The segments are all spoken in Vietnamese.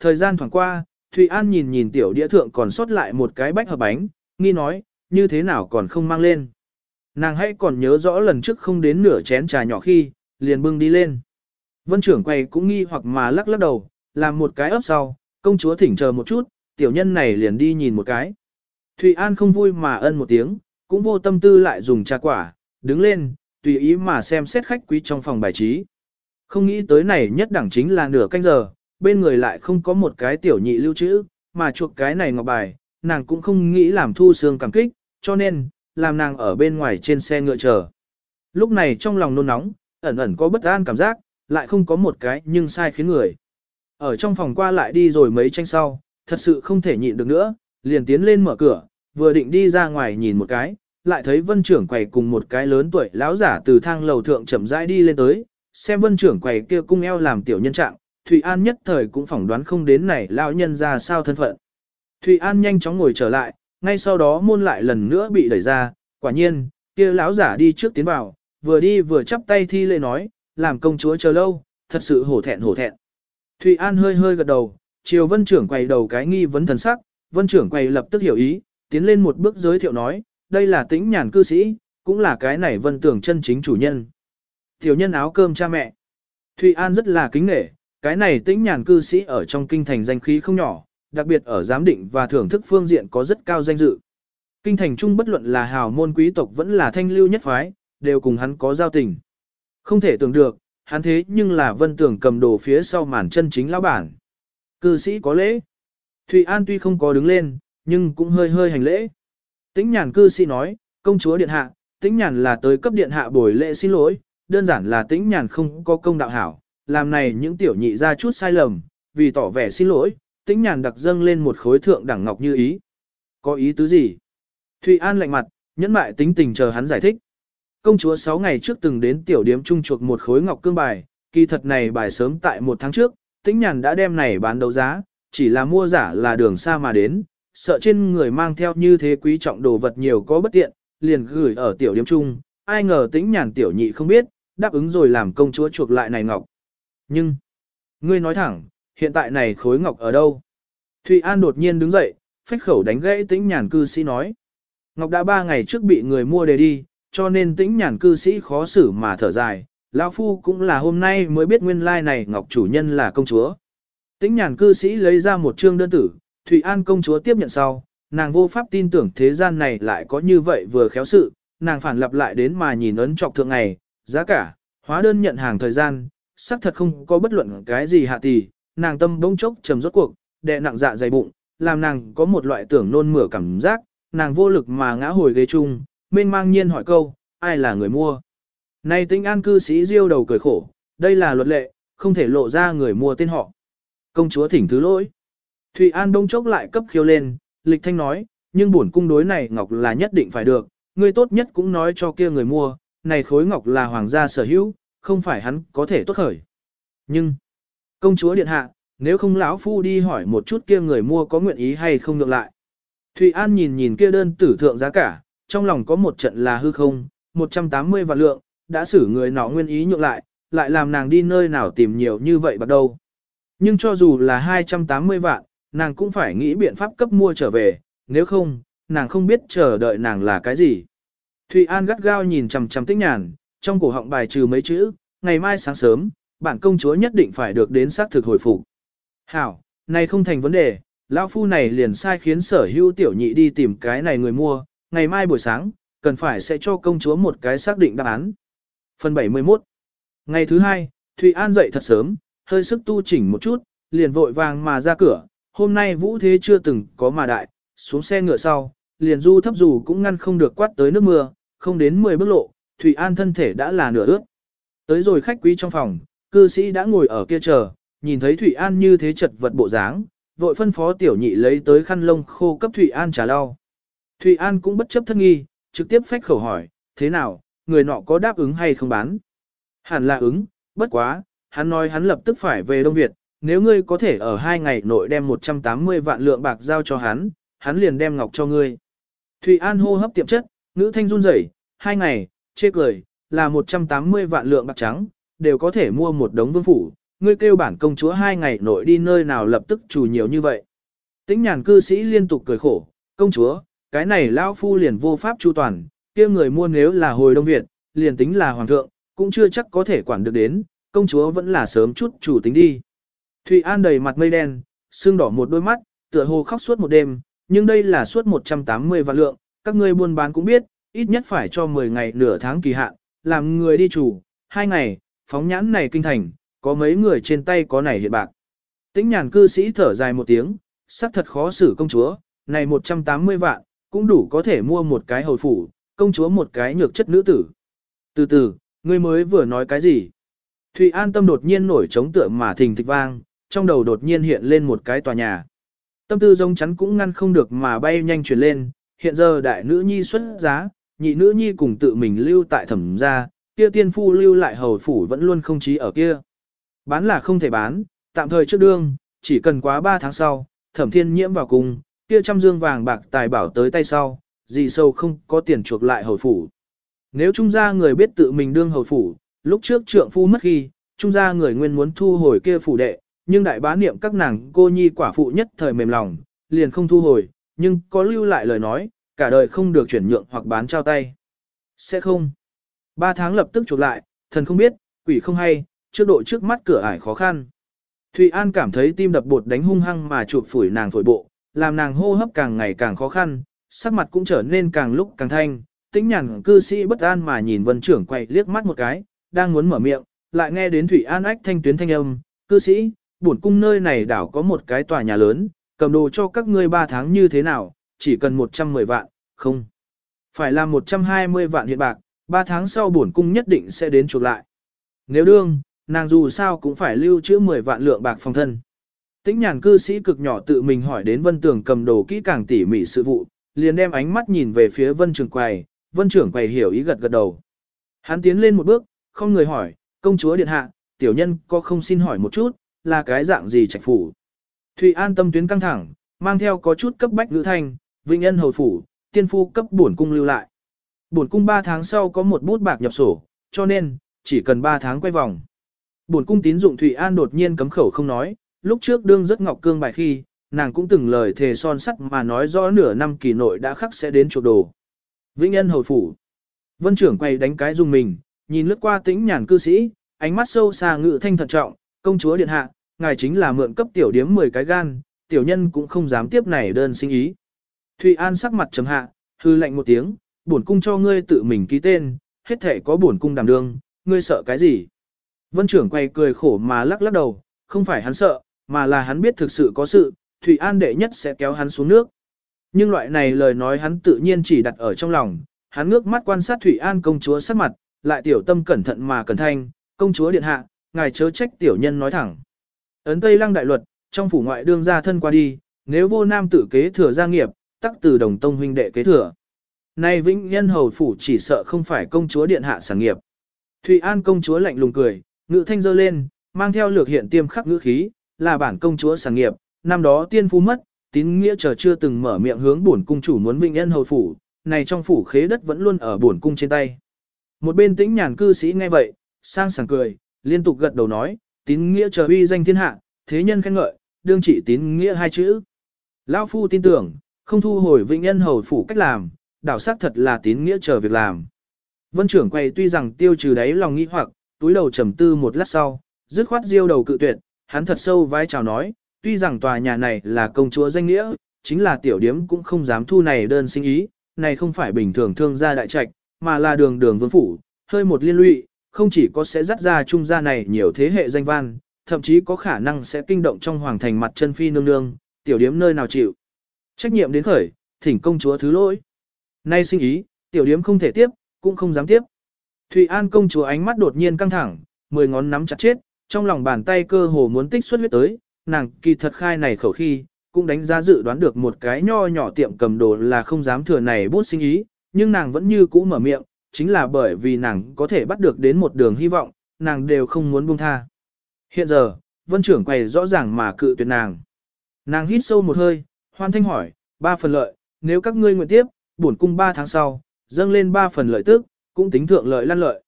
Thời gian thoảng qua, Thụy An nhìn nhìn tiểu đĩa thượng còn sót lại một cái bách hợp bánh, nghi nói, như thế nào còn không mang lên. Nàng hãy còn nhớ rõ lần trước không đến nửa chén trà nhỏ khi, liền bưng đi lên. Vân trưởng quay cũng nghi hoặc mà lắc lắc đầu, làm một cái ấp sau, công chúa thỉnh chờ một chút, tiểu nhân này liền đi nhìn một cái. Thụy An không vui mà ân một tiếng, cũng vô tâm tư lại dùng trà quả, đứng lên, tùy ý mà xem xét khách quý trong phòng bài trí. Không nghĩ tới này nhất đẳng chính là nửa canh giờ, bên người lại không có một cái tiểu nhị lưu trữ, mà chuộc cái này ngọc bài, nàng cũng không nghĩ làm thu xương cảm kích, cho nên, làm nàng ở bên ngoài trên xe ngựa chờ. Lúc này trong lòng nôn nóng, ẩn ẩn có bất an cảm giác, lại không có một cái nhưng sai khiến người. Ở trong phòng qua lại đi rồi mấy tranh sau, thật sự không thể nhịn được nữa, liền tiến lên mở cửa, vừa định đi ra ngoài nhìn một cái, lại thấy vân trưởng quầy cùng một cái lớn tuổi lão giả từ thang lầu thượng chậm rãi đi lên tới, xem vân trưởng quầy kia cung eo làm tiểu nhân trạng, Thụy An nhất thời cũng phỏng đoán không đến này lão nhân ra sao thân phận. Thụy An nhanh chóng ngồi trở lại, ngay sau đó môn lại lần nữa bị đẩy ra, quả nhiên, kia lão giả đi trước tiến vào, vừa đi vừa chắp tay thi lễ nói, làm công chúa chờ lâu, thật sự hổ thẹn hổ thẹn. Thụy An hơi hơi gật đầu, Triều vân trưởng quay đầu cái nghi vấn thần sắc, vân trưởng quay lập tức hiểu ý, tiến lên một bước giới thiệu nói, đây là tĩnh nhàn cư sĩ, cũng là cái này vân tưởng chân chính chủ nhân. Tiểu nhân áo cơm cha mẹ. Thụy An rất là kính nể, cái này tĩnh nhàn cư sĩ ở trong kinh thành danh khí không nhỏ, đặc biệt ở giám định và thưởng thức phương diện có rất cao danh dự. Kinh thành trung bất luận là hào môn quý tộc vẫn là thanh lưu nhất phái, đều cùng hắn có giao tình. Không thể tưởng được, hắn thế nhưng là vân tưởng cầm đồ phía sau màn chân chính lão bản. Cư sĩ có lễ. Thụy An tuy không có đứng lên, nhưng cũng hơi hơi hành lễ. Tĩnh nhàn cư sĩ nói, công chúa điện hạ, tĩnh nhàn là tới cấp điện hạ bồi lễ xin lỗi, đơn giản là tĩnh nhàn không có công đạo hảo, làm này những tiểu nhị ra chút sai lầm, vì tỏ vẻ xin lỗi, tĩnh nhàn đặc dâng lên một khối thượng đẳng ngọc như ý. Có ý tứ gì? Thụy An lạnh mặt, nhẫn mại tính tình chờ hắn giải thích. Công chúa 6 ngày trước từng đến tiểu điếm trung chuộc một khối ngọc cương bài, kỳ thật này bài sớm tại một tháng trước, tĩnh nhàn đã đem này bán đấu giá, chỉ là mua giả là đường xa mà đến, sợ trên người mang theo như thế quý trọng đồ vật nhiều có bất tiện, liền gửi ở tiểu điếm trung, ai ngờ tĩnh nhàn tiểu nhị không biết, đáp ứng rồi làm công chúa chuộc lại này ngọc. Nhưng, ngươi nói thẳng, hiện tại này khối ngọc ở đâu? Thụy An đột nhiên đứng dậy, phách khẩu đánh gãy tĩnh nhàn cư sĩ nói. Ngọc đã ba ngày trước bị người mua để đi, cho nên tĩnh nhàn cư sĩ khó xử mà thở dài. Lão Phu cũng là hôm nay mới biết nguyên lai này Ngọc chủ nhân là công chúa. Tĩnh nhàn cư sĩ lấy ra một chương đơn tử, Thụy An công chúa tiếp nhận sau, nàng vô pháp tin tưởng thế gian này lại có như vậy vừa khéo sự, nàng phản lập lại đến mà nhìn ấn trọc thượng ngày, giá cả, hóa đơn nhận hàng thời gian, xác thật không có bất luận cái gì hạ tỷ, nàng tâm bỗng chốc trầm rốt cuộc, đè nặng dạ dày bụng, làm nàng có một loại tưởng nôn mửa cảm giác, nàng vô lực mà ngã hồi ghế chung, mênh mang nhiên hỏi câu, ai là người mua? Này tinh an cư sĩ diêu đầu cười khổ, đây là luật lệ, không thể lộ ra người mua tên họ. Công chúa thỉnh thứ lỗi. Thụy An đông chốc lại cấp khiêu lên, lịch thanh nói, nhưng bổn cung đối này ngọc là nhất định phải được, ngươi tốt nhất cũng nói cho kia người mua, này khối ngọc là hoàng gia sở hữu, không phải hắn có thể tốt khởi. Nhưng, công chúa điện hạ, nếu không lão phu đi hỏi một chút kia người mua có nguyện ý hay không nhượng lại. Thụy An nhìn nhìn kia đơn tử thượng giá cả, trong lòng có một trận là hư không, 180 vạn lượng, đã xử người nọ nguyên ý nhượng lại, lại làm nàng đi nơi nào tìm nhiều như vậy bắt đầu. Nhưng cho dù là 280 vạn, nàng cũng phải nghĩ biện pháp cấp mua trở về, nếu không, nàng không biết chờ đợi nàng là cái gì. Thụy An gắt gao nhìn chằm chằm tích nhàn, trong cổ họng bài trừ mấy chữ, ngày mai sáng sớm, bản công chúa nhất định phải được đến xác thực hồi phục. Hảo, này không thành vấn đề, lão phu này liền sai khiến sở hữu tiểu nhị đi tìm cái này người mua, ngày mai buổi sáng, cần phải sẽ cho công chúa một cái xác định đáp án. Phần 71 Ngày thứ hai, Thụy An dậy thật sớm, hơi sức tu chỉnh một chút, liền vội vàng mà ra cửa, hôm nay vũ thế chưa từng có mà đại, xuống xe ngựa sau, liền du thấp dù cũng ngăn không được quát tới nước mưa, không đến 10 bước lộ, Thụy An thân thể đã là nửa ướt. Tới rồi khách quý trong phòng, cư sĩ đã ngồi ở kia chờ, nhìn thấy Thụy An như thế chật vật bộ dáng, vội phân phó tiểu nhị lấy tới khăn lông khô cấp Thụy An trả lau. Thụy An cũng bất chấp thân nghi, trực tiếp phách khẩu hỏi, thế nào, người nọ có đáp ứng hay không bán? Hẳn là ứng, bất quá, hắn nói hắn lập tức phải về Đông Việt, nếu ngươi có thể ở hai ngày nội đem 180 vạn lượng bạc giao cho hắn, hắn liền đem ngọc cho ngươi. Thụy An hô hấp tiệm chất, ngữ thanh run rẩy, hai ngày, chê cười, là 180 vạn lượng bạc trắng, đều có thể mua một đống vương phủ, ngươi kêu bản công chúa hai ngày nội đi nơi nào lập tức chủ nhiều như vậy. Tĩnh nhàn cư sĩ liên tục cười khổ, công chúa, cái này lão phu liền vô pháp chu toàn, kia người mua nếu là hồi Đông Việt, liền tính là hoàng thượng, cũng chưa chắc có thể quản được đến, công chúa vẫn là sớm chút chủ tính đi. Thụy An đầy mặt mây đen, sưng đỏ một đôi mắt, tựa hồ khóc suốt một đêm, nhưng đây là suốt 180 vạn lượng, các ngươi buôn bán cũng biết, ít nhất phải cho 10 ngày nửa tháng kỳ hạn, làm người đi chủ, hai ngày, phóng nhãn này kinh thành, có mấy người trên tay có này hiện bạc. Tĩnh nhàn cư sĩ thở dài một tiếng, sắc thật khó xử công chúa, này 180 vạn, cũng đủ có thể mua một cái hồi phủ, công chúa một cái nhược chất nữ tử. Từ từ, ngươi mới vừa nói cái gì? Thụy An tâm đột nhiên nổi trống tựa mà thình thịch vang, trong đầu đột nhiên hiện lên một cái tòa nhà. Tâm tư giống chắn cũng ngăn không được mà bay nhanh chuyển lên, hiện giờ đại nữ nhi xuất giá, nhị nữ nhi cùng tự mình lưu tại thẩm gia, kia tiên phu lưu lại hầu phủ vẫn luôn không chí ở kia. Bán là không thể bán, tạm thời trước đương, chỉ cần quá 3 tháng sau, thẩm thiên nhiễm vào cùng, kia trăm dương vàng bạc tài bảo tới tay sau, gì sâu không có tiền chuộc lại hầu phủ. Nếu trung gia người biết tự mình đương hầu phủ, lúc trước trượng phu mất khi, trung gia người nguyên muốn thu hồi kia phủ đệ, nhưng đại bá niệm các nàng cô nhi quả phụ nhất thời mềm lòng, liền không thu hồi, nhưng có lưu lại lời nói, cả đời không được chuyển nhượng hoặc bán trao tay. Sẽ không. Ba tháng lập tức chuột lại, thần không biết, quỷ không hay, trước độ trước mắt cửa ải khó khăn. Thụy An cảm thấy tim đập bột đánh hung hăng mà chụp phủi nàng phổi bộ, làm nàng hô hấp càng ngày càng khó khăn, sắc mặt cũng trở nên càng lúc càng thanh, tĩnh nhàn cư sĩ bất an mà nhìn vân trưởng quay liếc mắt một cái, đang muốn mở miệng, lại nghe đến Thụy An ách thanh tuyến thanh âm, cư sĩ, bổn cung nơi này đảo có một cái tòa nhà lớn, cầm đồ cho các ngươi ba tháng như thế nào, chỉ cần 110 vạn, không. Phải là 120 vạn hiện bạc, ba tháng sau bổn cung nhất định sẽ đến chuộc lại. Nếu đương, nàng dù sao cũng phải lưu trữ 10 vạn lượng bạc phòng thân. Tĩnh nhàn cư sĩ cực nhỏ tự mình hỏi đến vân tường cầm đồ kỹ càng tỉ mỉ sự vụ, liền đem ánh mắt nhìn về phía vân trường quầy, vân trưởng quầy hiểu ý gật gật đầu. Hắn tiến lên một bước, không người hỏi, công chúa điện hạ, tiểu nhân có không xin hỏi một chút, là cái dạng gì trạch phủ. Thụy An tâm tuyến căng thẳng, mang theo có chút cấp bách ngữ thanh, vinh nhân hầu phủ, tiên phu cấp bổn cung lưu lại. Bổn cung 3 tháng sau có một bút bạc nhập sổ, cho nên, chỉ cần 3 tháng quay vòng. Bổn cung tín dụng Thụy An đột nhiên cấm khẩu không nói, lúc trước đương rất ngọc cương bài khi, nàng cũng từng lời thề son sắt mà nói rõ nửa năm kỳ nội đã khắc sẽ đến chuộc đồ. Vĩnh nhân hồi phủ. Vân trưởng quay đánh cái dùng mình, nhìn lướt qua tĩnh nhàn cư sĩ, ánh mắt sâu xa ngự thanh thận trọng, công chúa điện hạ, ngài chính là mượn cấp tiểu điếm 10 cái gan, tiểu nhân cũng không dám tiếp này đơn sinh ý. Thụy An sắc mặt trầm hạ, hư lạnh một tiếng, bổn cung cho ngươi tự mình ký tên, hết thể có bổn cung đảm đương, ngươi sợ cái gì? Vân trưởng quay cười khổ mà lắc lắc đầu, không phải hắn sợ, mà là hắn biết thực sự có sự, Thụy An đệ nhất sẽ kéo hắn xuống nước. Nhưng loại này lời nói hắn tự nhiên chỉ đặt ở trong lòng, hắn ngước mắt quan sát Thụy An công chúa sắc mặt, lại tiểu tâm cẩn thận mà cẩn thanh, công chúa điện hạ, ngài chớ trách tiểu nhân nói thẳng. Ấn Tây Lăng đại luật, trong phủ ngoại đương gia thân qua đi, nếu vô nam tử kế thừa gia nghiệp, tắc từ đồng tông huynh đệ kế thừa. Nay vĩnh nhân hầu phủ chỉ sợ không phải công chúa điện hạ sản nghiệp. Thụy An công chúa lạnh lùng cười, ngự thanh dơ lên, mang theo lược hiện tiêm khắc ngữ khí, là bản công chúa sản nghiệp, năm đó tiên phu mất, tín nghĩa chờ chưa từng mở miệng hướng bổn cung chủ muốn vĩnh nhân hầu phủ, này trong phủ khế đất vẫn luôn ở bổn cung trên tay. Một bên tĩnh nhàn cư sĩ nghe vậy, sang sảng cười, liên tục gật đầu nói, tín nghĩa chờ uy danh thiên hạ, thế nhân khen ngợi, đương chỉ tín nghĩa hai chữ. Lão phu tin tưởng, không thu hồi vĩnh nhân hầu phủ cách làm, đảo xác thật là tín nghĩa chờ việc làm. Vân trưởng quay tuy rằng tiêu trừ đáy lòng nghĩ hoặc, túi đầu trầm tư một lát sau, dứt khoát diêu đầu cự tuyệt, hắn thật sâu vai chào nói, tuy rằng tòa nhà này là công chúa danh nghĩa, chính là tiểu điếm cũng không dám thu này đơn sinh ý, này không phải bình thường thương gia đại trạch, mà là đường đường vương phủ, hơi một liên lụy, không chỉ có sẽ dắt ra trung gia này nhiều thế hệ danh văn, thậm chí có khả năng sẽ kinh động trong hoàng thành mặt chân phi nương nương, tiểu điếm nơi nào chịu. Trách nhiệm đến khởi, thỉnh công chúa thứ lỗi. Nay sinh ý, tiểu điếm không thể tiếp, cũng không dám tiếp. Thụy An công chúa ánh mắt đột nhiên căng thẳng, mười ngón nắm chặt chết, trong lòng bàn tay cơ hồ muốn tích xuất huyết tới, nàng kỳ thật khai này khẩu khi, cũng đánh giá dự đoán được một cái nho nhỏ tiệm cầm đồ là không dám thừa này bút sinh ý, nhưng nàng vẫn như cũ mở miệng, chính là bởi vì nàng có thể bắt được đến một đường hy vọng, nàng đều không muốn buông tha. Hiện giờ, vân trưởng quầy rõ ràng mà cự tuyệt nàng. Nàng hít sâu một hơi, hoan thanh hỏi, ba phần lợi, nếu các ngươi nguyện tiếp, bổn cung ba tháng sau, dâng lên ba phần lợi tức, cũng tính thượng lợi lan lợi.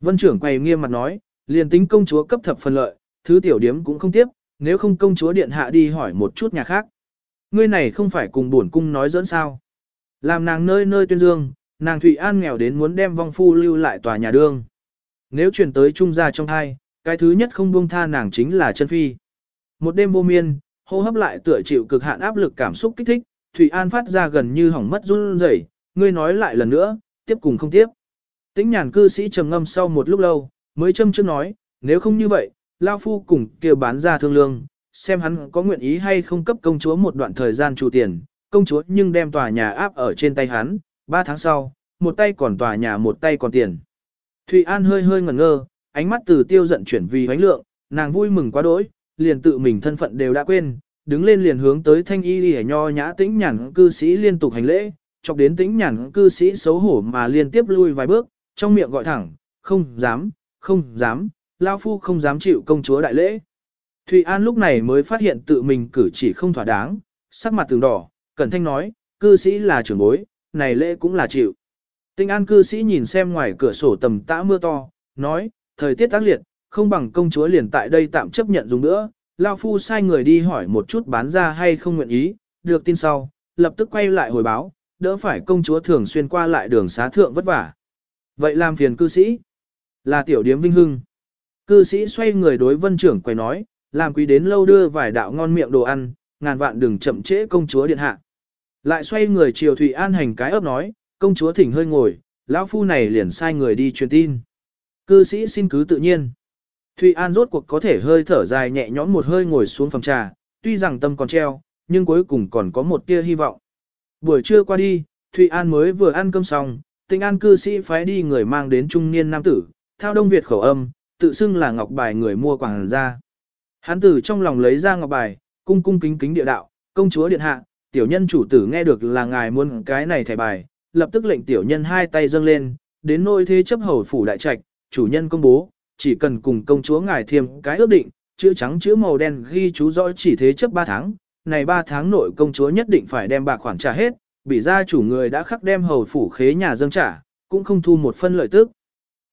Vân trưởng quầy nghiêm mặt nói, liền tính công chúa cấp thập phần lợi, Thứ tiểu điếm cũng không tiếp, nếu không công chúa điện hạ đi hỏi một chút nhà khác. Ngươi này không phải cùng bổn cung nói dẫn sao. Làm nàng nơi nơi tuyên dương, nàng Thụy An nghèo đến muốn đem vong phu lưu lại tòa nhà đương. Nếu chuyển tới trung gia trong hai, cái thứ nhất không buông tha nàng chính là chân phi. Một đêm vô miên, hô hấp lại tựa chịu cực hạn áp lực cảm xúc kích thích, Thụy An phát ra gần như hỏng mất run rẩy, ngươi nói lại lần nữa, tiếp cùng không tiếp. Tĩnh nhàn cư sĩ trầm ngâm sau một lúc lâu, mới châm trước nói, nếu không như vậy, Lao Phu cùng kia bán ra thương lương, xem hắn có nguyện ý hay không cấp công chúa một đoạn thời gian chủ tiền, công chúa nhưng đem tòa nhà áp ở trên tay hắn, ba tháng sau, một tay còn tòa nhà một tay còn tiền. Thụy An hơi hơi ngẩn ngơ, ánh mắt từ tiêu giận chuyển vì hoánh lượng, nàng vui mừng quá đỗi, liền tự mình thân phận đều đã quên, đứng lên liền hướng tới thanh y lìa nho nhã tĩnh nhàn cư sĩ liên tục hành lễ, chọc đến tĩnh nhàn cư sĩ xấu hổ mà liên tiếp lui vài bước, trong miệng gọi thẳng, không dám, không dám, lao phu không dám chịu công chúa đại lễ. Thụy An lúc này mới phát hiện tự mình cử chỉ không thỏa đáng, sắc mặt từng đỏ, cẩn thanh nói, cư sĩ là trưởng bối, này lễ cũng là chịu. Tinh An cư sĩ nhìn xem ngoài cửa sổ tầm tã mưa to, nói, thời tiết tác liệt, không bằng công chúa liền tại đây tạm chấp nhận dùng nữa, Lao Phu sai người đi hỏi một chút bán ra hay không nguyện ý, được tin sau, lập tức quay lại hồi báo, đỡ phải công chúa thường xuyên qua lại đường xá thượng vất vả. Vậy làm phiền cư sĩ, là tiểu điếm vinh hưng. Cư sĩ xoay người đối vân trưởng quay nói, làm quý đến lâu đưa vài đạo ngon miệng đồ ăn, ngàn vạn đừng chậm trễ công chúa điện hạ. Lại xoay người chiều Thụy An hành cái ấp nói, công chúa thỉnh hơi ngồi, lão phu này liền sai người đi truyền tin. Cư sĩ xin cứ tự nhiên. Thụy An rốt cuộc có thể hơi thở dài nhẹ nhõm một hơi ngồi xuống phòng trà, tuy rằng tâm còn treo, nhưng cuối cùng còn có một tia hy vọng. Buổi trưa qua đi, Thụy An mới vừa ăn cơm xong, tình an cư sĩ phái đi người mang đến trung niên nam tử, theo đông Việt khẩu âm, tự xưng là ngọc bài người mua quảng ra. Hắn tử trong lòng lấy ra ngọc bài, cung cung kính kính địa đạo, công chúa điện hạ, tiểu nhân chủ tử nghe được là ngài muốn cái này thẻ bài, lập tức lệnh tiểu nhân hai tay dâng lên, đến nôi thế chấp hầu phủ đại trạch, chủ nhân công bố, chỉ cần cùng công chúa ngài thiêm cái ước định, chữ trắng chữ màu đen ghi chú rõ chỉ thế chấp 3 tháng, này 3 tháng nội công chúa nhất định phải đem bạc khoản trả hết, bị gia chủ người đã khắc đem hầu phủ khế nhà dâng trả, cũng không thu một phân lợi tức.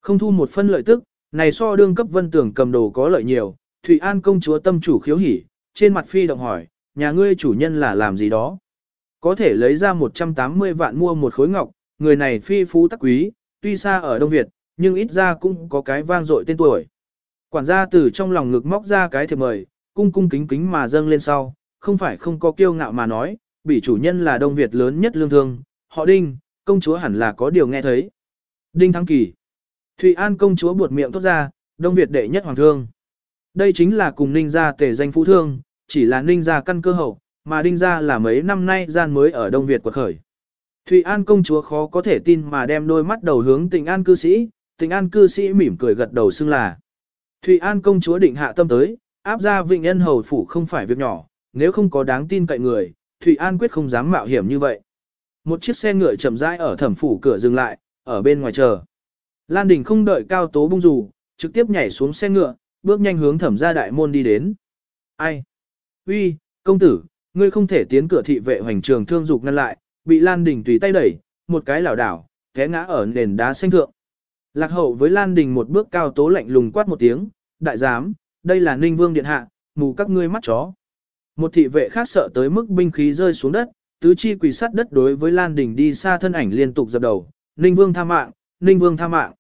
Không thu một phân lợi tức, này so đương cấp vân tưởng cầm đồ có lợi nhiều, Thụy An công chúa tâm chủ khiếu hỉ, trên mặt phi động hỏi, nhà ngươi chủ nhân là làm gì đó? Có thể lấy ra 180 vạn mua một khối ngọc, người này phi phú tắc quý, tuy xa ở Đông Việt, nhưng ít ra cũng có cái vang dội tên tuổi. Quản gia từ trong lòng ngực móc ra cái thiệp mời, cung cung kính kính mà dâng lên sau, không phải không có kiêu ngạo mà nói, bị chủ nhân là Đông Việt lớn nhất lương thương, họ Đinh, công chúa hẳn là có điều nghe thấy. Đinh Thắng Kỳ. Thụy An công chúa buột miệng tốt ra, Đông Việt đệ nhất hoàng thương. Đây chính là cùng ninh gia tề danh phú thương, chỉ là ninh gia căn cơ hậu, mà đinh gia là mấy năm nay gian mới ở Đông Việt quật khởi. Thụy An công chúa khó có thể tin mà đem đôi mắt đầu hướng tình an cư sĩ, tình an cư sĩ mỉm cười gật đầu xưng là. Thụy An công chúa định hạ tâm tới, áp ra vịnh nhân hầu phủ không phải việc nhỏ, nếu không có đáng tin cậy người, Thụy An quyết không dám mạo hiểm như vậy. Một chiếc xe ngựa chậm rãi ở thẩm phủ cửa dừng lại, ở bên ngoài chờ. Lan Đình không đợi cao tố bung dù trực tiếp nhảy xuống xe ngựa, bước nhanh hướng thẩm gia đại môn đi đến. Ai? Uy, công tử, ngươi không thể tiến cửa thị vệ hoành trường thương dục ngăn lại, bị Lan Đình tùy tay đẩy, một cái lảo đảo, té ngã ở nền đá xanh thượng. Lạc hậu với Lan Đình một bước cao tố lạnh lùng quát một tiếng, đại giám, đây là Ninh Vương Điện Hạ, mù các ngươi mắt chó. Một thị vệ khác sợ tới mức binh khí rơi xuống đất, tứ chi quỳ sát đất đối với Lan Đình đi xa thân ảnh liên tục dập đầu, Ninh Vương tha mạng, Ninh Vương tha mạng.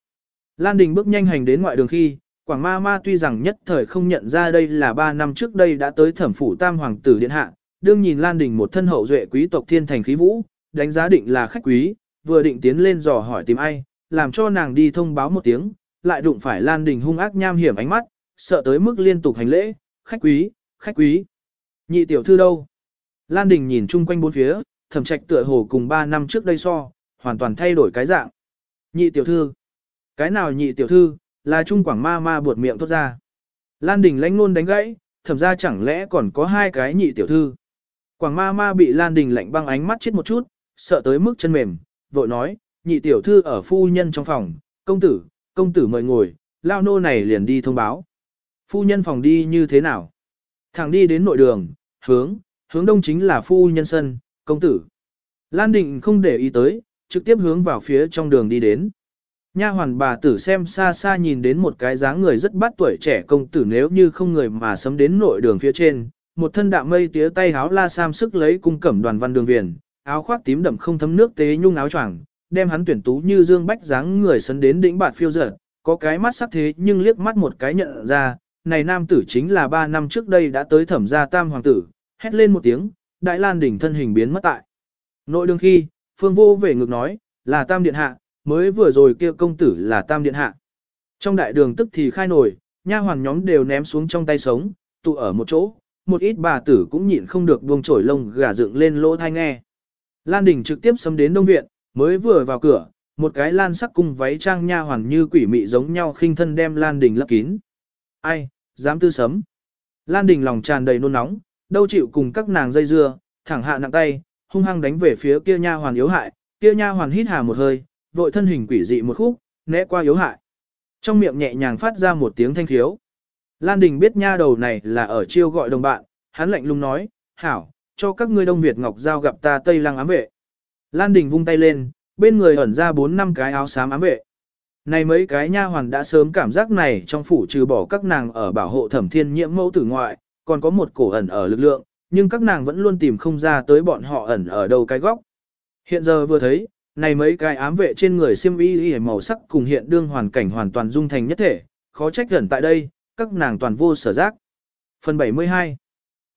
Lan Đình bước nhanh hành đến ngoại đường khi, Quảng Ma Ma tuy rằng nhất thời không nhận ra đây là 3 năm trước đây đã tới thẩm phủ tam hoàng tử điện hạ, đương nhìn Lan Đình một thân hậu duệ quý tộc thiên thành khí vũ, đánh giá định là khách quý, vừa định tiến lên dò hỏi tìm ai, làm cho nàng đi thông báo một tiếng, lại đụng phải Lan Đình hung ác nham hiểm ánh mắt, sợ tới mức liên tục hành lễ, khách quý, khách quý. Nhị tiểu thư đâu? Lan Đình nhìn chung quanh bốn phía, thẩm trạch tựa hồ cùng 3 năm trước đây so, hoàn toàn thay đổi cái dạng. Nhị tiểu thư. Cái nào nhị tiểu thư, là Trung Quảng ma ma buột miệng thốt ra. Lan Đình lánh nôn đánh gãy, thẩm ra chẳng lẽ còn có hai cái nhị tiểu thư. Quảng ma ma bị Lan Đình lạnh băng ánh mắt chết một chút, sợ tới mức chân mềm, vội nói, nhị tiểu thư ở phu nhân trong phòng, công tử, công tử mời ngồi, lao nô này liền đi thông báo. Phu nhân phòng đi như thế nào? Thẳng đi đến nội đường, hướng, hướng đông chính là phu nhân sân, công tử. Lan Định không để ý tới, trực tiếp hướng vào phía trong đường đi đến. Nha hoàn bà tử xem xa xa nhìn đến một cái dáng người rất bắt tuổi trẻ công tử nếu như không người mà sấm đến nội đường phía trên, một thân đạm mây tía tay háo la sam sức lấy cung cẩm đoàn văn đường viền, áo khoác tím đậm không thấm nước tế nhung áo choàng, đem hắn tuyển tú như dương bách dáng người sấn đến đỉnh bạt phiêu dở, có cái mắt sắc thế nhưng liếc mắt một cái nhận ra, này nam tử chính là ba năm trước đây đã tới thẩm gia tam hoàng tử, hét lên một tiếng, đại lan đỉnh thân hình biến mất tại. Nội đường khi, phương vô về ngược nói, là tam điện hạ, mới vừa rồi kia công tử là tam điện hạ. Trong đại đường tức thì khai nổi, nha hoàn nhóm đều ném xuống trong tay sống, tụ ở một chỗ, một ít bà tử cũng nhịn không được buông trổi lông gà dựng lên lỗ thai nghe. Lan Đình trực tiếp xâm đến Đông Viện, mới vừa vào cửa, một cái lan sắc cung váy trang nha hoàn như quỷ mị giống nhau khinh thân đem Lan Đình lấp kín. Ai, dám tư sấm. Lan Đình lòng tràn đầy nôn nóng, đâu chịu cùng các nàng dây dưa, thẳng hạ nặng tay, hung hăng đánh về phía kia nha hoàn yếu hại, kia nha hoàn hít hà một hơi, vội thân hình quỷ dị một khúc, né qua yếu hại. Trong miệng nhẹ nhàng phát ra một tiếng thanh khiếu. Lan Đình biết nha đầu này là ở chiêu gọi đồng bạn, hắn lạnh lùng nói, hảo, cho các ngươi Đông Việt Ngọc Giao gặp ta Tây Lăng ám vệ. Lan Đình vung tay lên, bên người ẩn ra bốn năm cái áo xám ám vệ. Này mấy cái nha hoàn đã sớm cảm giác này trong phủ trừ bỏ các nàng ở bảo hộ thẩm thiên nhiễm mẫu tử ngoại, còn có một cổ ẩn ở lực lượng, nhưng các nàng vẫn luôn tìm không ra tới bọn họ ẩn ở đâu cái góc. Hiện giờ vừa thấy, này mấy cái ám vệ trên người xiêm y y màu sắc cùng hiện đương hoàn cảnh hoàn toàn dung thành nhất thể, khó trách gần tại đây, các nàng toàn vô sở giác. Phần 72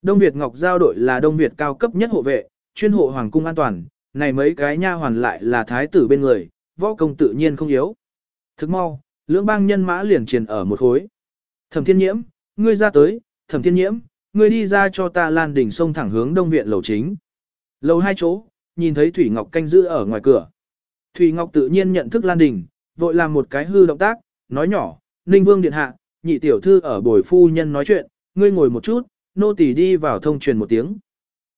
Đông Việt Ngọc Giao đội là Đông Việt cao cấp nhất hộ vệ, chuyên hộ hoàng cung an toàn, này mấy cái nha hoàn lại là thái tử bên người, võ công tự nhiên không yếu. Thức mau, lưỡng bang nhân mã liền triền ở một khối. Thẩm Thiên Nhiễm, ngươi ra tới, Thẩm Thiên Nhiễm, ngươi đi ra cho ta lan đỉnh sông thẳng hướng Đông Viện lầu chính. Lầu hai chỗ, nhìn thấy Thủy Ngọc canh giữ ở ngoài cửa. Thủy Ngọc tự nhiên nhận thức Lan Đình, vội làm một cái hư động tác, nói nhỏ, Ninh Vương Điện Hạ, nhị tiểu thư ở bồi phu nhân nói chuyện, ngươi ngồi một chút, nô tỳ đi vào thông truyền một tiếng.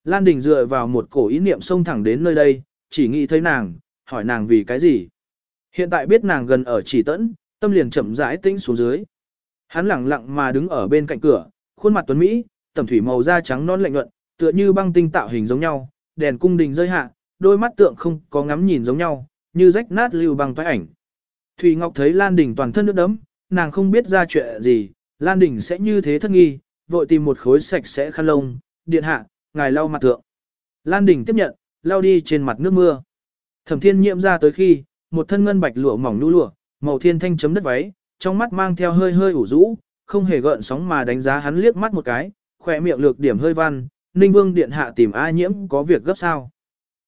Lan Đình dựa vào một cổ ý niệm xông thẳng đến nơi đây, chỉ nghĩ thấy nàng, hỏi nàng vì cái gì. Hiện tại biết nàng gần ở chỉ tẫn, tâm liền chậm rãi tĩnh xuống dưới. Hắn lặng lặng mà đứng ở bên cạnh cửa, khuôn mặt tuấn Mỹ, tẩm thủy màu da trắng non lạnh nhuận, tựa như băng tinh tạo hình giống nhau, đèn cung đình rơi hạ, đôi mắt tượng không có ngắm nhìn giống nhau, như rách nát lưu băng toái ảnh. Thủy Ngọc thấy Lan Đình toàn thân nước đấm, nàng không biết ra chuyện gì, Lan Đình sẽ như thế thất nghi, vội tìm một khối sạch sẽ khăn lông, điện hạ, ngài lau mặt tượng. Lan Đình tiếp nhận, lau đi trên mặt nước mưa. Thẩm Thiên Nhiệm ra tới khi, một thân ngân bạch lụa mỏng nhu lụa, màu thiên thanh chấm đất váy, trong mắt mang theo hơi hơi ủ rũ, không hề gợn sóng mà đánh giá hắn liếc mắt một cái, khỏe miệng lược điểm hơi văn, Ninh Vương điện hạ tìm A Nhiễm có việc gấp sao?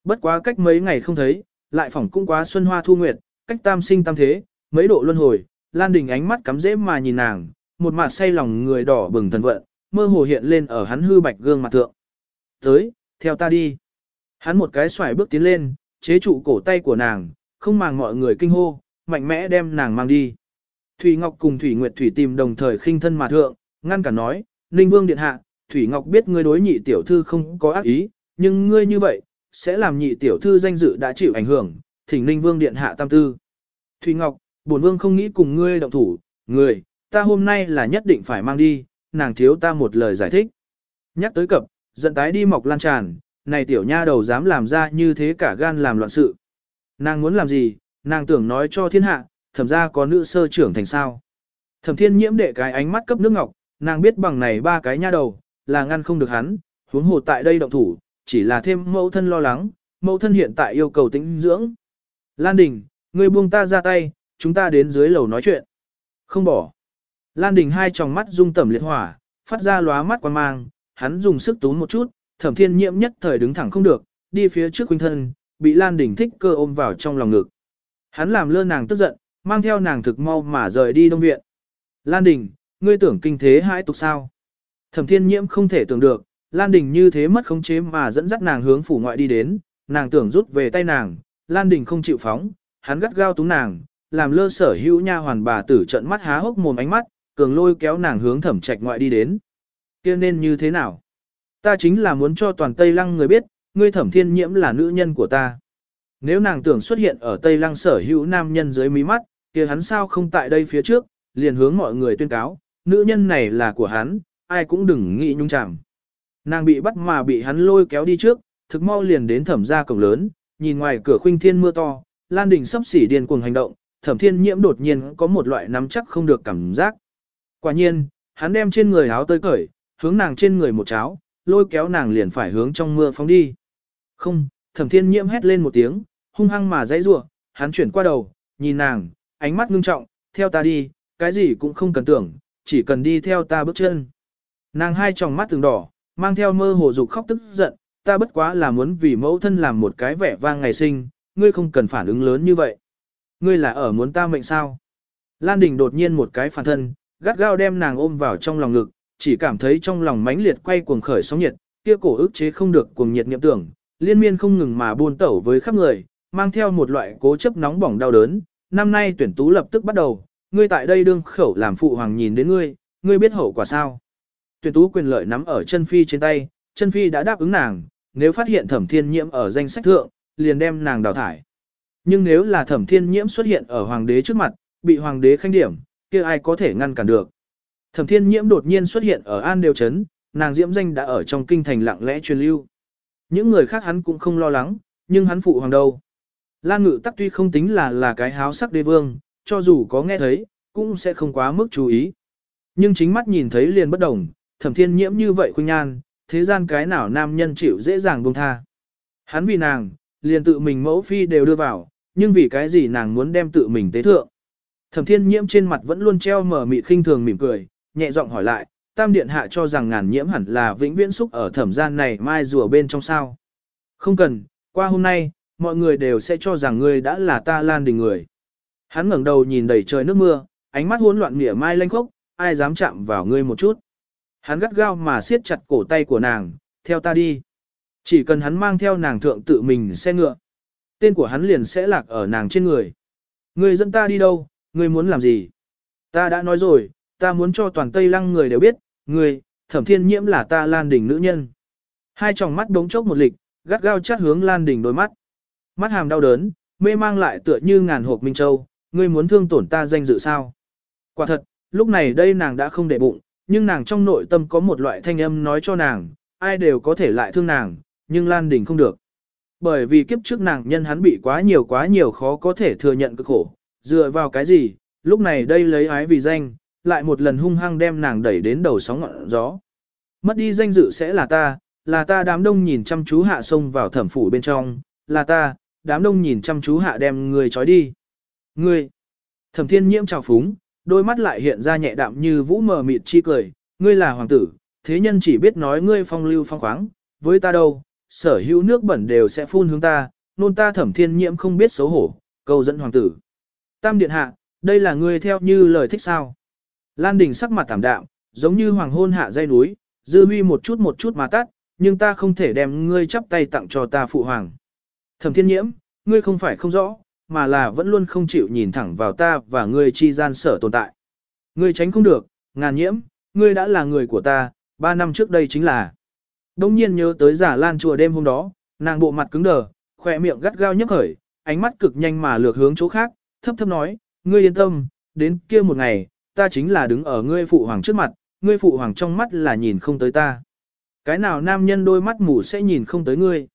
Bất quá cách mấy ngày không thấy, lại phỏng cũng quá xuân hoa thu nguyệt, cách tam sinh tam thế, mấy độ luân hồi, Lan Đình ánh mắt cắm dễ mà nhìn nàng, một mặt say lòng người đỏ bừng thần vận, mơ hồ hiện lên ở hắn hư bạch gương mặt thượng. Tới, theo ta đi. Hắn một cái xoài bước tiến lên, chế trụ cổ tay của nàng, không màng mọi người kinh hô, mạnh mẽ đem nàng mang đi. Thủy Ngọc cùng Thủy Nguyệt Thủy tìm đồng thời khinh thân mà thượng, ngăn cả nói, Ninh Vương Điện Hạ, Thủy Ngọc biết ngươi đối nhị tiểu thư không có ác ý, nhưng ngươi như vậy, sẽ làm nhị tiểu thư danh dự đã chịu ảnh hưởng, thỉnh Ninh Vương Điện Hạ tam tư. Thủy Ngọc, bổn Vương không nghĩ cùng ngươi động thủ, người, ta hôm nay là nhất định phải mang đi, nàng thiếu ta một lời giải thích. Nhắc tới cập, giận tái đi mọc lan tràn, này tiểu nha đầu dám làm ra như thế cả gan làm loạn sự. Nàng muốn làm gì, nàng tưởng nói cho thiên hạ, thẩm ra có nữ sơ trưởng thành sao. Thẩm thiên nhiễm đệ cái ánh mắt cấp nước ngọc, nàng biết bằng này ba cái nha đầu, là ngăn không được hắn, huống hồ tại đây động thủ, chỉ là thêm mẫu thân lo lắng, mẫu thân hiện tại yêu cầu tĩnh dưỡng. Lan Đình, ngươi buông ta ra tay, chúng ta đến dưới lầu nói chuyện. Không bỏ. Lan Đình hai tròng mắt dung tẩm liệt hỏa, phát ra lóa mắt quan mang, hắn dùng sức túm một chút, thẩm thiên nhiễm nhất thời đứng thẳng không được, đi phía trước huynh thân, bị Lan Đình thích cơ ôm vào trong lòng ngực. Hắn làm lơ nàng tức giận, mang theo nàng thực mau mà rời đi đông viện. Lan Đình, ngươi tưởng kinh thế hãi tục sao? Thẩm thiên nhiễm không thể tưởng được, Lan Đình như thế mất khống chế mà dẫn dắt nàng hướng phủ ngoại đi đến, nàng tưởng rút về tay nàng, Lan Đình không chịu phóng, hắn gắt gao túng nàng, làm lơ sở hữu nha hoàn bà tử trận mắt há hốc mồm ánh mắt, cường lôi kéo nàng hướng thẩm trạch ngoại đi đến kia nên như thế nào? Ta chính là muốn cho toàn Tây Lăng người biết, ngươi thẩm thiên nhiễm là nữ nhân của ta. Nếu nàng tưởng xuất hiện ở Tây Lăng sở hữu nam nhân dưới mí mắt, kia hắn sao không tại đây phía trước, liền hướng mọi người tuyên cáo, nữ nhân này là của hắn, ai cũng đừng nghĩ nhung chẳng. Nàng bị bắt mà bị hắn lôi kéo đi trước, thực mau liền đến thẩm ra cổng lớn, nhìn ngoài cửa khuynh thiên mưa to, Lan Đình sắp xỉ điên cuồng hành động, thẩm thiên nhiễm đột nhiên có một loại nắm chắc không được cảm giác. Quả nhiên, hắn đem trên người áo tơi cởi, hướng nàng trên người một cháo, lôi kéo nàng liền phải hướng trong mưa phóng đi. Không, thẩm thiên nhiễm hét lên một tiếng, hung hăng mà dãy rủa, hắn chuyển qua đầu, nhìn nàng, ánh mắt ngưng trọng, theo ta đi, cái gì cũng không cần tưởng, chỉ cần đi theo ta bước chân. Nàng hai tròng mắt từng đỏ, mang theo mơ hồ dục khóc tức giận, ta bất quá là muốn vì mẫu thân làm một cái vẻ vang ngày sinh, ngươi không cần phản ứng lớn như vậy. Ngươi là ở muốn ta mệnh sao? Lan Đình đột nhiên một cái phản thân, gắt gao đem nàng ôm vào trong lòng ngực, chỉ cảm thấy trong lòng mãnh liệt quay cuồng khởi sóng nhiệt, kia cổ ức chế không được cuồng nhiệt niệm tưởng, liên miên không ngừng mà buôn tẩu với khắp người, mang theo một loại cố chấp nóng bỏng đau đớn. Năm nay tuyển tú lập tức bắt đầu, ngươi tại đây đương khẩu làm phụ hoàng nhìn đến ngươi, ngươi biết hậu quả sao? Tuyển tú quyền lợi nắm ở chân phi trên tay, chân phi đã đáp ứng nàng, nếu phát hiện thẩm thiên nhiễm ở danh sách thượng, liền đem nàng đào thải. Nhưng nếu là thẩm thiên nhiễm xuất hiện ở hoàng đế trước mặt, bị hoàng đế khanh điểm, kia ai có thể ngăn cản được. Thẩm thiên nhiễm đột nhiên xuất hiện ở An Đều Trấn, nàng diễm danh đã ở trong kinh thành lặng lẽ truyền lưu. Những người khác hắn cũng không lo lắng, nhưng hắn phụ hoàng đâu. Lan ngự tắc tuy không tính là là cái háo sắc đế vương, cho dù có nghe thấy, cũng sẽ không quá mức chú ý. Nhưng chính mắt nhìn thấy liền bất đồng, thẩm thiên nhiễm như vậy khuynh nhan, thế gian cái nào nam nhân chịu dễ dàng buông tha. Hắn vì nàng, liền tự mình mẫu phi đều đưa vào, nhưng vì cái gì nàng muốn đem tự mình tế thượng. Thẩm thiên nhiễm trên mặt vẫn luôn treo mở mịt khinh thường mỉm cười, nhẹ giọng hỏi lại, tam điện hạ cho rằng ngàn nhiễm hẳn là vĩnh viễn xúc ở thẩm gian này mai rùa bên trong sao. Không cần, qua hôm nay, mọi người đều sẽ cho rằng ngươi đã là ta lan đình người. Hắn ngẩng đầu nhìn đầy trời nước mưa, ánh mắt hỗn loạn mỉa mai lanh khốc, ai dám chạm vào ngươi một chút. Hắn gắt gao mà siết chặt cổ tay của nàng, theo ta đi. Chỉ cần hắn mang theo nàng thượng tự mình xe ngựa. Tên của hắn liền sẽ lạc ở nàng trên người. Ngươi dẫn ta đi đâu, ngươi muốn làm gì? Ta đã nói rồi, ta muốn cho toàn Tây Lăng người đều biết, người thẩm thiên nhiễm là ta Lan Đình nữ nhân. Hai tròng mắt đống chốc một lịch, gắt gao chát hướng Lan Đình đôi mắt. Mắt hàm đau đớn, mê mang lại tựa như ngàn hộp minh châu, ngươi muốn thương tổn ta danh dự sao? Quả thật, lúc này đây nàng đã không để bụng, nhưng nàng trong nội tâm có một loại thanh âm nói cho nàng, ai đều có thể lại thương nàng, nhưng Lan Đình không được. Bởi vì kiếp trước nàng nhân hắn bị quá nhiều quá nhiều khó có thể thừa nhận cực khổ, dựa vào cái gì, lúc này đây lấy ái vì danh, lại một lần hung hăng đem nàng đẩy đến đầu sóng ngọn gió. Mất đi danh dự sẽ là ta, là ta đám đông nhìn chăm chú hạ sông vào thẩm phủ bên trong, là ta, đám đông nhìn chăm chú hạ đem người trói đi. Ngươi, thẩm thiên nhiễm trào phúng, đôi mắt lại hiện ra nhẹ đạm như vũ mờ mịt chi cười, ngươi là hoàng tử, thế nhân chỉ biết nói ngươi phong lưu phong khoáng, với ta đâu, sở hữu nước bẩn đều sẽ phun hướng ta, nôn ta thẩm thiên nhiễm không biết xấu hổ, câu dẫn hoàng tử. Tam điện hạ, đây là ngươi theo như lời thích sao. Lan đình sắc mặt tảm đạm, giống như hoàng hôn hạ dây núi, dư huy một chút một chút mà tắt, nhưng ta không thể đem ngươi chắp tay tặng cho ta phụ hoàng. Thẩm thiên nhiễm, ngươi không phải không rõ, mà là vẫn luôn không chịu nhìn thẳng vào ta và ngươi chi gian sở tồn tại. Ngươi tránh không được, ngàn nhiễm, ngươi đã là người của ta, ba năm trước đây chính là. Đông nhiên nhớ tới giả lan chùa đêm hôm đó, nàng bộ mặt cứng đờ, khỏe miệng gắt gao nhấc khởi, ánh mắt cực nhanh mà lược hướng chỗ khác, thấp thấp nói, ngươi yên tâm, đến kia một ngày, ta chính là đứng ở ngươi phụ hoàng trước mặt, ngươi phụ hoàng trong mắt là nhìn không tới ta. Cái nào nam nhân đôi mắt mù sẽ nhìn không tới ngươi.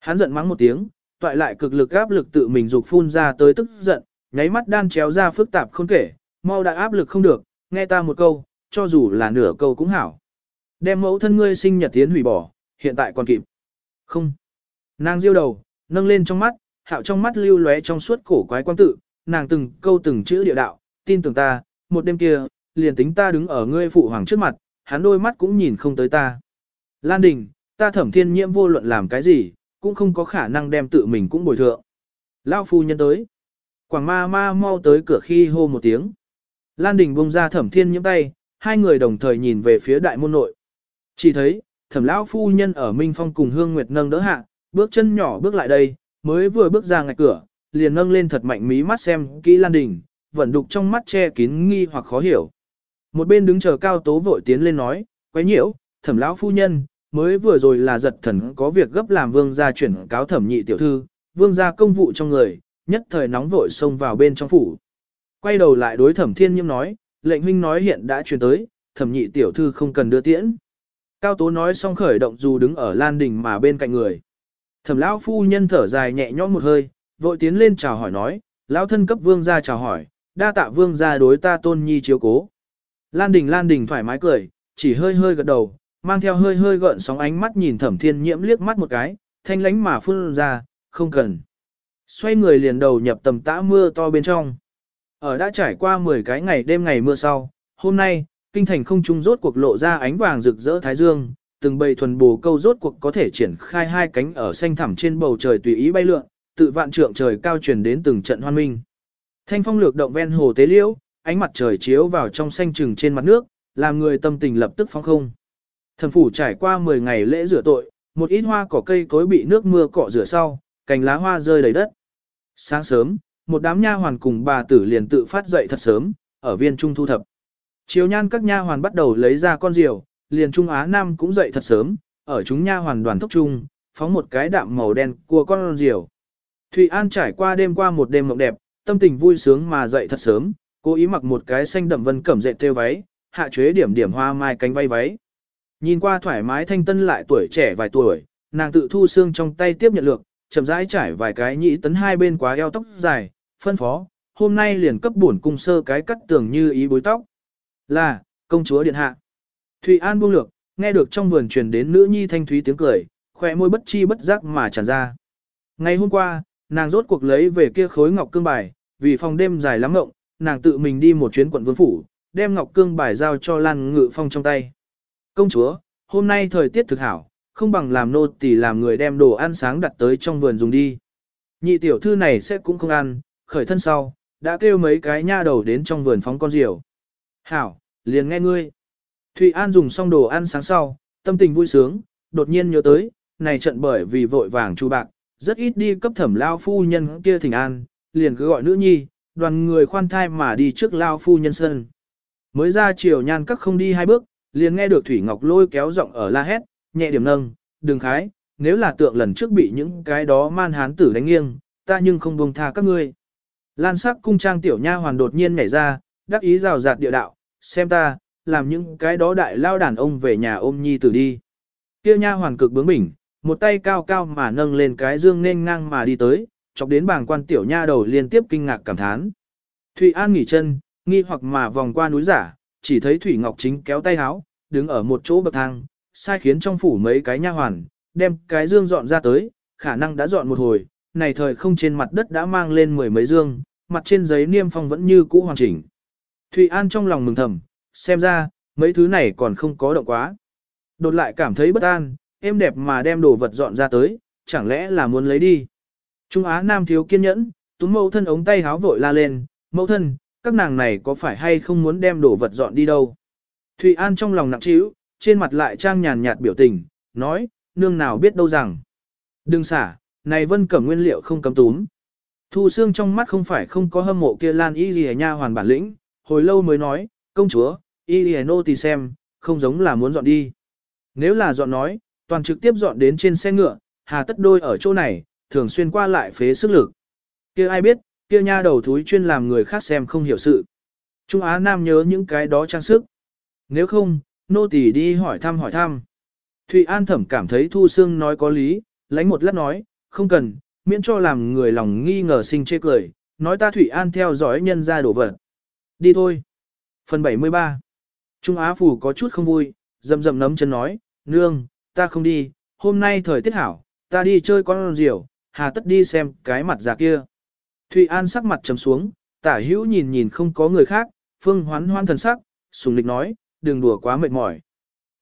Hắn giận mắng một tiếng, toại lại cực lực áp lực tự mình dục phun ra tới tức giận, nháy mắt đan chéo ra phức tạp không kể, mau đã áp lực không được, nghe ta một câu, cho dù là nửa câu cũng hảo. Đem mẫu thân ngươi sinh nhật tiến hủy bỏ, hiện tại còn kịp. Không. Nàng diêu đầu, nâng lên trong mắt, hạo trong mắt lưu lóe trong suốt cổ quái quan tự, nàng từng câu từng chữ địa đạo, tin tưởng ta, một đêm kia, liền tính ta đứng ở ngươi phụ hoàng trước mặt, hắn đôi mắt cũng nhìn không tới ta. Lan Đình, ta thẩm thiên nhiễm vô luận làm cái gì, cũng không có khả năng đem tự mình cũng bồi thượng. Lao phu nhân tới. Quảng ma ma mau tới cửa khi hô một tiếng. Lan Đình bông ra thẩm thiên nhiễm tay, hai người đồng thời nhìn về phía đại môn nội. Chỉ thấy, thẩm lão phu nhân ở Minh Phong cùng Hương Nguyệt nâng đỡ hạ, bước chân nhỏ bước lại đây, mới vừa bước ra ngạch cửa, liền nâng lên thật mạnh mí mắt xem kỹ Lan Đình, vẫn đục trong mắt che kín nghi hoặc khó hiểu. Một bên đứng chờ cao tố vội tiến lên nói, quấy nhiễu, thẩm lão phu nhân, mới vừa rồi là giật thần có việc gấp làm vương gia chuyển cáo thẩm nhị tiểu thư, vương gia công vụ trong người, nhất thời nóng vội xông vào bên trong phủ. Quay đầu lại đối thẩm thiên nhiễm nói, lệnh huynh nói hiện đã truyền tới, thẩm nhị tiểu thư không cần đưa tiễn. Cao tố nói xong khởi động dù đứng ở lan đình mà bên cạnh người. Thẩm lão phu nhân thở dài nhẹ nhõm một hơi, vội tiến lên chào hỏi nói, lão thân cấp vương gia chào hỏi, đa tạ vương gia đối ta tôn nhi chiếu cố. Lan Đình Lan Đình thoải mái cười, chỉ hơi hơi gật đầu, mang theo hơi hơi gợn sóng ánh mắt nhìn thẩm thiên nhiễm liếc mắt một cái, thanh lánh mà phun ra, không cần. Xoay người liền đầu nhập tầm tã mưa to bên trong. Ở đã trải qua 10 cái ngày đêm ngày mưa sau, hôm nay, kinh thành không trung rốt cuộc lộ ra ánh vàng rực rỡ thái dương, từng bầy thuần bồ câu rốt cuộc có thể triển khai hai cánh ở xanh thẳm trên bầu trời tùy ý bay lượn, tự vạn trượng trời cao truyền đến từng trận hoan minh. Thanh phong lược động ven hồ tế liễu, ánh mặt trời chiếu vào trong xanh trừng trên mặt nước, làm người tâm tình lập tức phong không. Thần phủ trải qua 10 ngày lễ rửa tội, một ít hoa cỏ cây cối bị nước mưa cọ rửa sau, cành lá hoa rơi đầy đất. Sáng sớm, một đám nha hoàn cùng bà tử liền tự phát dậy thật sớm, ở viên trung thu thập. Chiều nhan các nha hoàn bắt đầu lấy ra con diều, liền Trung Á Nam cũng dậy thật sớm, ở chúng nha hoàn đoàn thốc trung, phóng một cái đạm màu đen của con diều. Thụy An trải qua đêm qua một đêm mộng đẹp, tâm tình vui sướng mà dậy thật sớm, cố ý mặc một cái xanh đậm vân cẩm dệt theo váy, hạ chế điểm điểm hoa mai cánh vây váy. Nhìn qua thoải mái thanh tân lại tuổi trẻ vài tuổi, nàng tự thu xương trong tay tiếp nhận lược, chậm rãi trải vài cái nhĩ tấn hai bên quá eo tóc dài, phân phó, hôm nay liền cấp bổn cung sơ cái cắt tường như ý bối tóc. Là, công chúa điện hạ. Thụy An buông lược, nghe được trong vườn truyền đến nữ nhi thanh thúy tiếng cười, khỏe môi bất chi bất giác mà tràn ra. Ngày hôm qua, nàng rốt cuộc lấy về kia khối ngọc cương bài, vì phòng đêm dài lắm ngộng, nàng tự mình đi một chuyến quận vương phủ, đem ngọc cương bài giao cho Lan Ngự Phong trong tay. Công chúa, hôm nay thời tiết thực hảo, không bằng làm nô tỳ làm người đem đồ ăn sáng đặt tới trong vườn dùng đi. Nhị tiểu thư này sẽ cũng không ăn, khởi thân sau, đã kêu mấy cái nha đầu đến trong vườn phóng con diều. Hảo, liền nghe ngươi. Thụy An dùng xong đồ ăn sáng sau, tâm tình vui sướng, đột nhiên nhớ tới, này trận bởi vì vội vàng chu bạc, rất ít đi cấp thẩm lao phu nhân kia thỉnh an, liền cứ gọi nữ nhi, đoàn người khoan thai mà đi trước lao phu nhân sân. Mới ra chiều nhan các không đi hai bước, liền nghe được Thủy Ngọc lôi kéo giọng ở la hét, nhẹ điểm nâng, đừng khái, nếu là tượng lần trước bị những cái đó man hán tử đánh nghiêng, ta nhưng không buông tha các ngươi. Lan sắc cung trang tiểu nha hoàn đột nhiên nhảy ra, đắc ý rào rạt địa đạo, xem ta, làm những cái đó đại lao đàn ông về nhà ôm nhi tử đi. Kia nha hoàn cực bướng bỉnh, một tay cao cao mà nâng lên cái dương nên ngang mà đi tới, chọc đến bàng quan tiểu nha đầu liên tiếp kinh ngạc cảm thán. Thủy An nghỉ chân, nghi hoặc mà vòng qua núi giả, chỉ thấy Thủy Ngọc Chính kéo tay háo, đứng ở một chỗ bậc thang, sai khiến trong phủ mấy cái nha hoàn, đem cái dương dọn ra tới, khả năng đã dọn một hồi, này thời không trên mặt đất đã mang lên mười mấy dương, mặt trên giấy niêm phong vẫn như cũ hoàn chỉnh. Thụy An trong lòng mừng thầm, xem ra, mấy thứ này còn không có động quá. Đột lại cảm thấy bất an, em đẹp mà đem đồ vật dọn ra tới, chẳng lẽ là muốn lấy đi. Trung Á Nam thiếu kiên nhẫn, túm mẫu thân ống tay háo vội la lên, mẫu thân, các nàng này có phải hay không muốn đem đồ vật dọn đi đâu. Thụy An trong lòng nặng trĩu, trên mặt lại trang nhàn nhạt biểu tình, nói, nương nào biết đâu rằng. Đừng xả, này vân cẩm nguyên liệu không cấm túm. Thu xương trong mắt không phải không có hâm mộ kia lan y gì nha hoàn bản lĩnh, hồi lâu mới nói, công chúa, y gì nô tì xem, không giống là muốn dọn đi. Nếu là dọn nói, toàn trực tiếp dọn đến trên xe ngựa, hà tất đôi ở chỗ này, thường xuyên qua lại phế sức lực. kia ai biết, kia nha đầu thúi chuyên làm người khác xem không hiểu sự. Trung Á Nam nhớ những cái đó trang sức. Nếu không, nô tỳ đi hỏi thăm hỏi thăm. Thụy An thẩm cảm thấy Thu Sương nói có lý, lánh một lát nói, không cần, miễn cho làm người lòng nghi ngờ sinh chê cười, nói ta Thụy An theo dõi nhân ra đổ vật. Đi thôi. Phần 73 Trung Á Phủ có chút không vui, dầm dầm nấm chân nói, nương, ta không đi, hôm nay thời tiết hảo, ta đi chơi con rượu hà tất đi xem cái mặt già kia. Thụy An sắc mặt trầm xuống, tả hữu nhìn nhìn không có người khác, phương hoán hoan thần sắc, sùng lịch nói, đừng đùa quá mệt mỏi.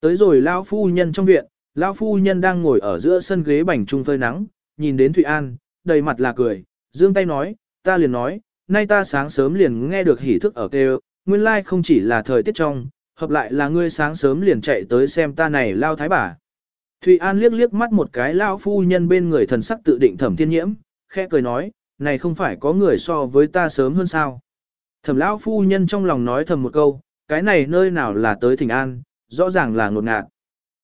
Tới rồi Lao Phu Nhân trong viện, Lao Phu Nhân đang ngồi ở giữa sân ghế bành trung phơi nắng, nhìn đến Thụy An, đầy mặt là cười, dương tay nói, ta liền nói, nay ta sáng sớm liền nghe được hỉ thức ở kêu, nguyên lai không chỉ là thời tiết trong, hợp lại là ngươi sáng sớm liền chạy tới xem ta này Lao Thái Bà. Thụy An liếc liếc mắt một cái Lao Phu Nhân bên người thần sắc tự định thẩm thiên nhiễm, khẽ cười nói, này không phải có người so với ta sớm hơn sao. Thẩm lão phu nhân trong lòng nói thầm một câu, cái này nơi nào là tới thỉnh an, rõ ràng là ngột ngạt.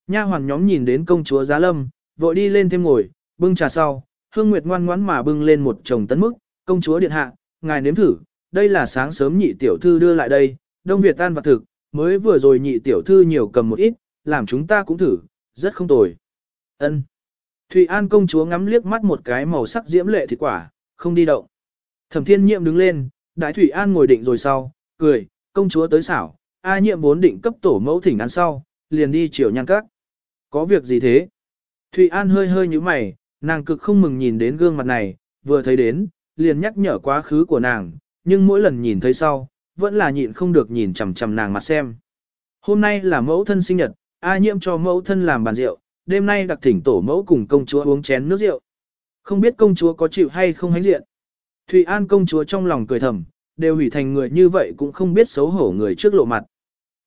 Nha hoàng nhóm nhìn đến công chúa giá lâm, vội đi lên thêm ngồi, bưng trà sau, hương nguyệt ngoan ngoãn mà bưng lên một chồng tấn mức, công chúa điện hạ, ngài nếm thử, đây là sáng sớm nhị tiểu thư đưa lại đây, đông Việt tan vật thực, mới vừa rồi nhị tiểu thư nhiều cầm một ít, làm chúng ta cũng thử, rất không tồi. Ân. Thụy An công chúa ngắm liếc mắt một cái màu sắc diễm lệ thịt quả, không đi động. Thẩm thiên nhiệm đứng lên, đại thủy an ngồi định rồi sau, cười, công chúa tới xảo, A nhiệm vốn định cấp tổ mẫu thỉnh ăn sau, liền đi chiều nhan các. Có việc gì thế? thụy An hơi hơi như mày, nàng cực không mừng nhìn đến gương mặt này, vừa thấy đến, liền nhắc nhở quá khứ của nàng, nhưng mỗi lần nhìn thấy sau, vẫn là nhịn không được nhìn chằm chằm nàng mặt xem. Hôm nay là mẫu thân sinh nhật, A nhiễm cho mẫu thân làm bàn rượu, đêm nay đặc thỉnh tổ mẫu cùng công chúa uống chén nước rượu. Không biết công chúa có chịu hay không hãnh diện. Thụy An công chúa trong lòng cười thầm, đều hủy thành người như vậy cũng không biết xấu hổ người trước lộ mặt.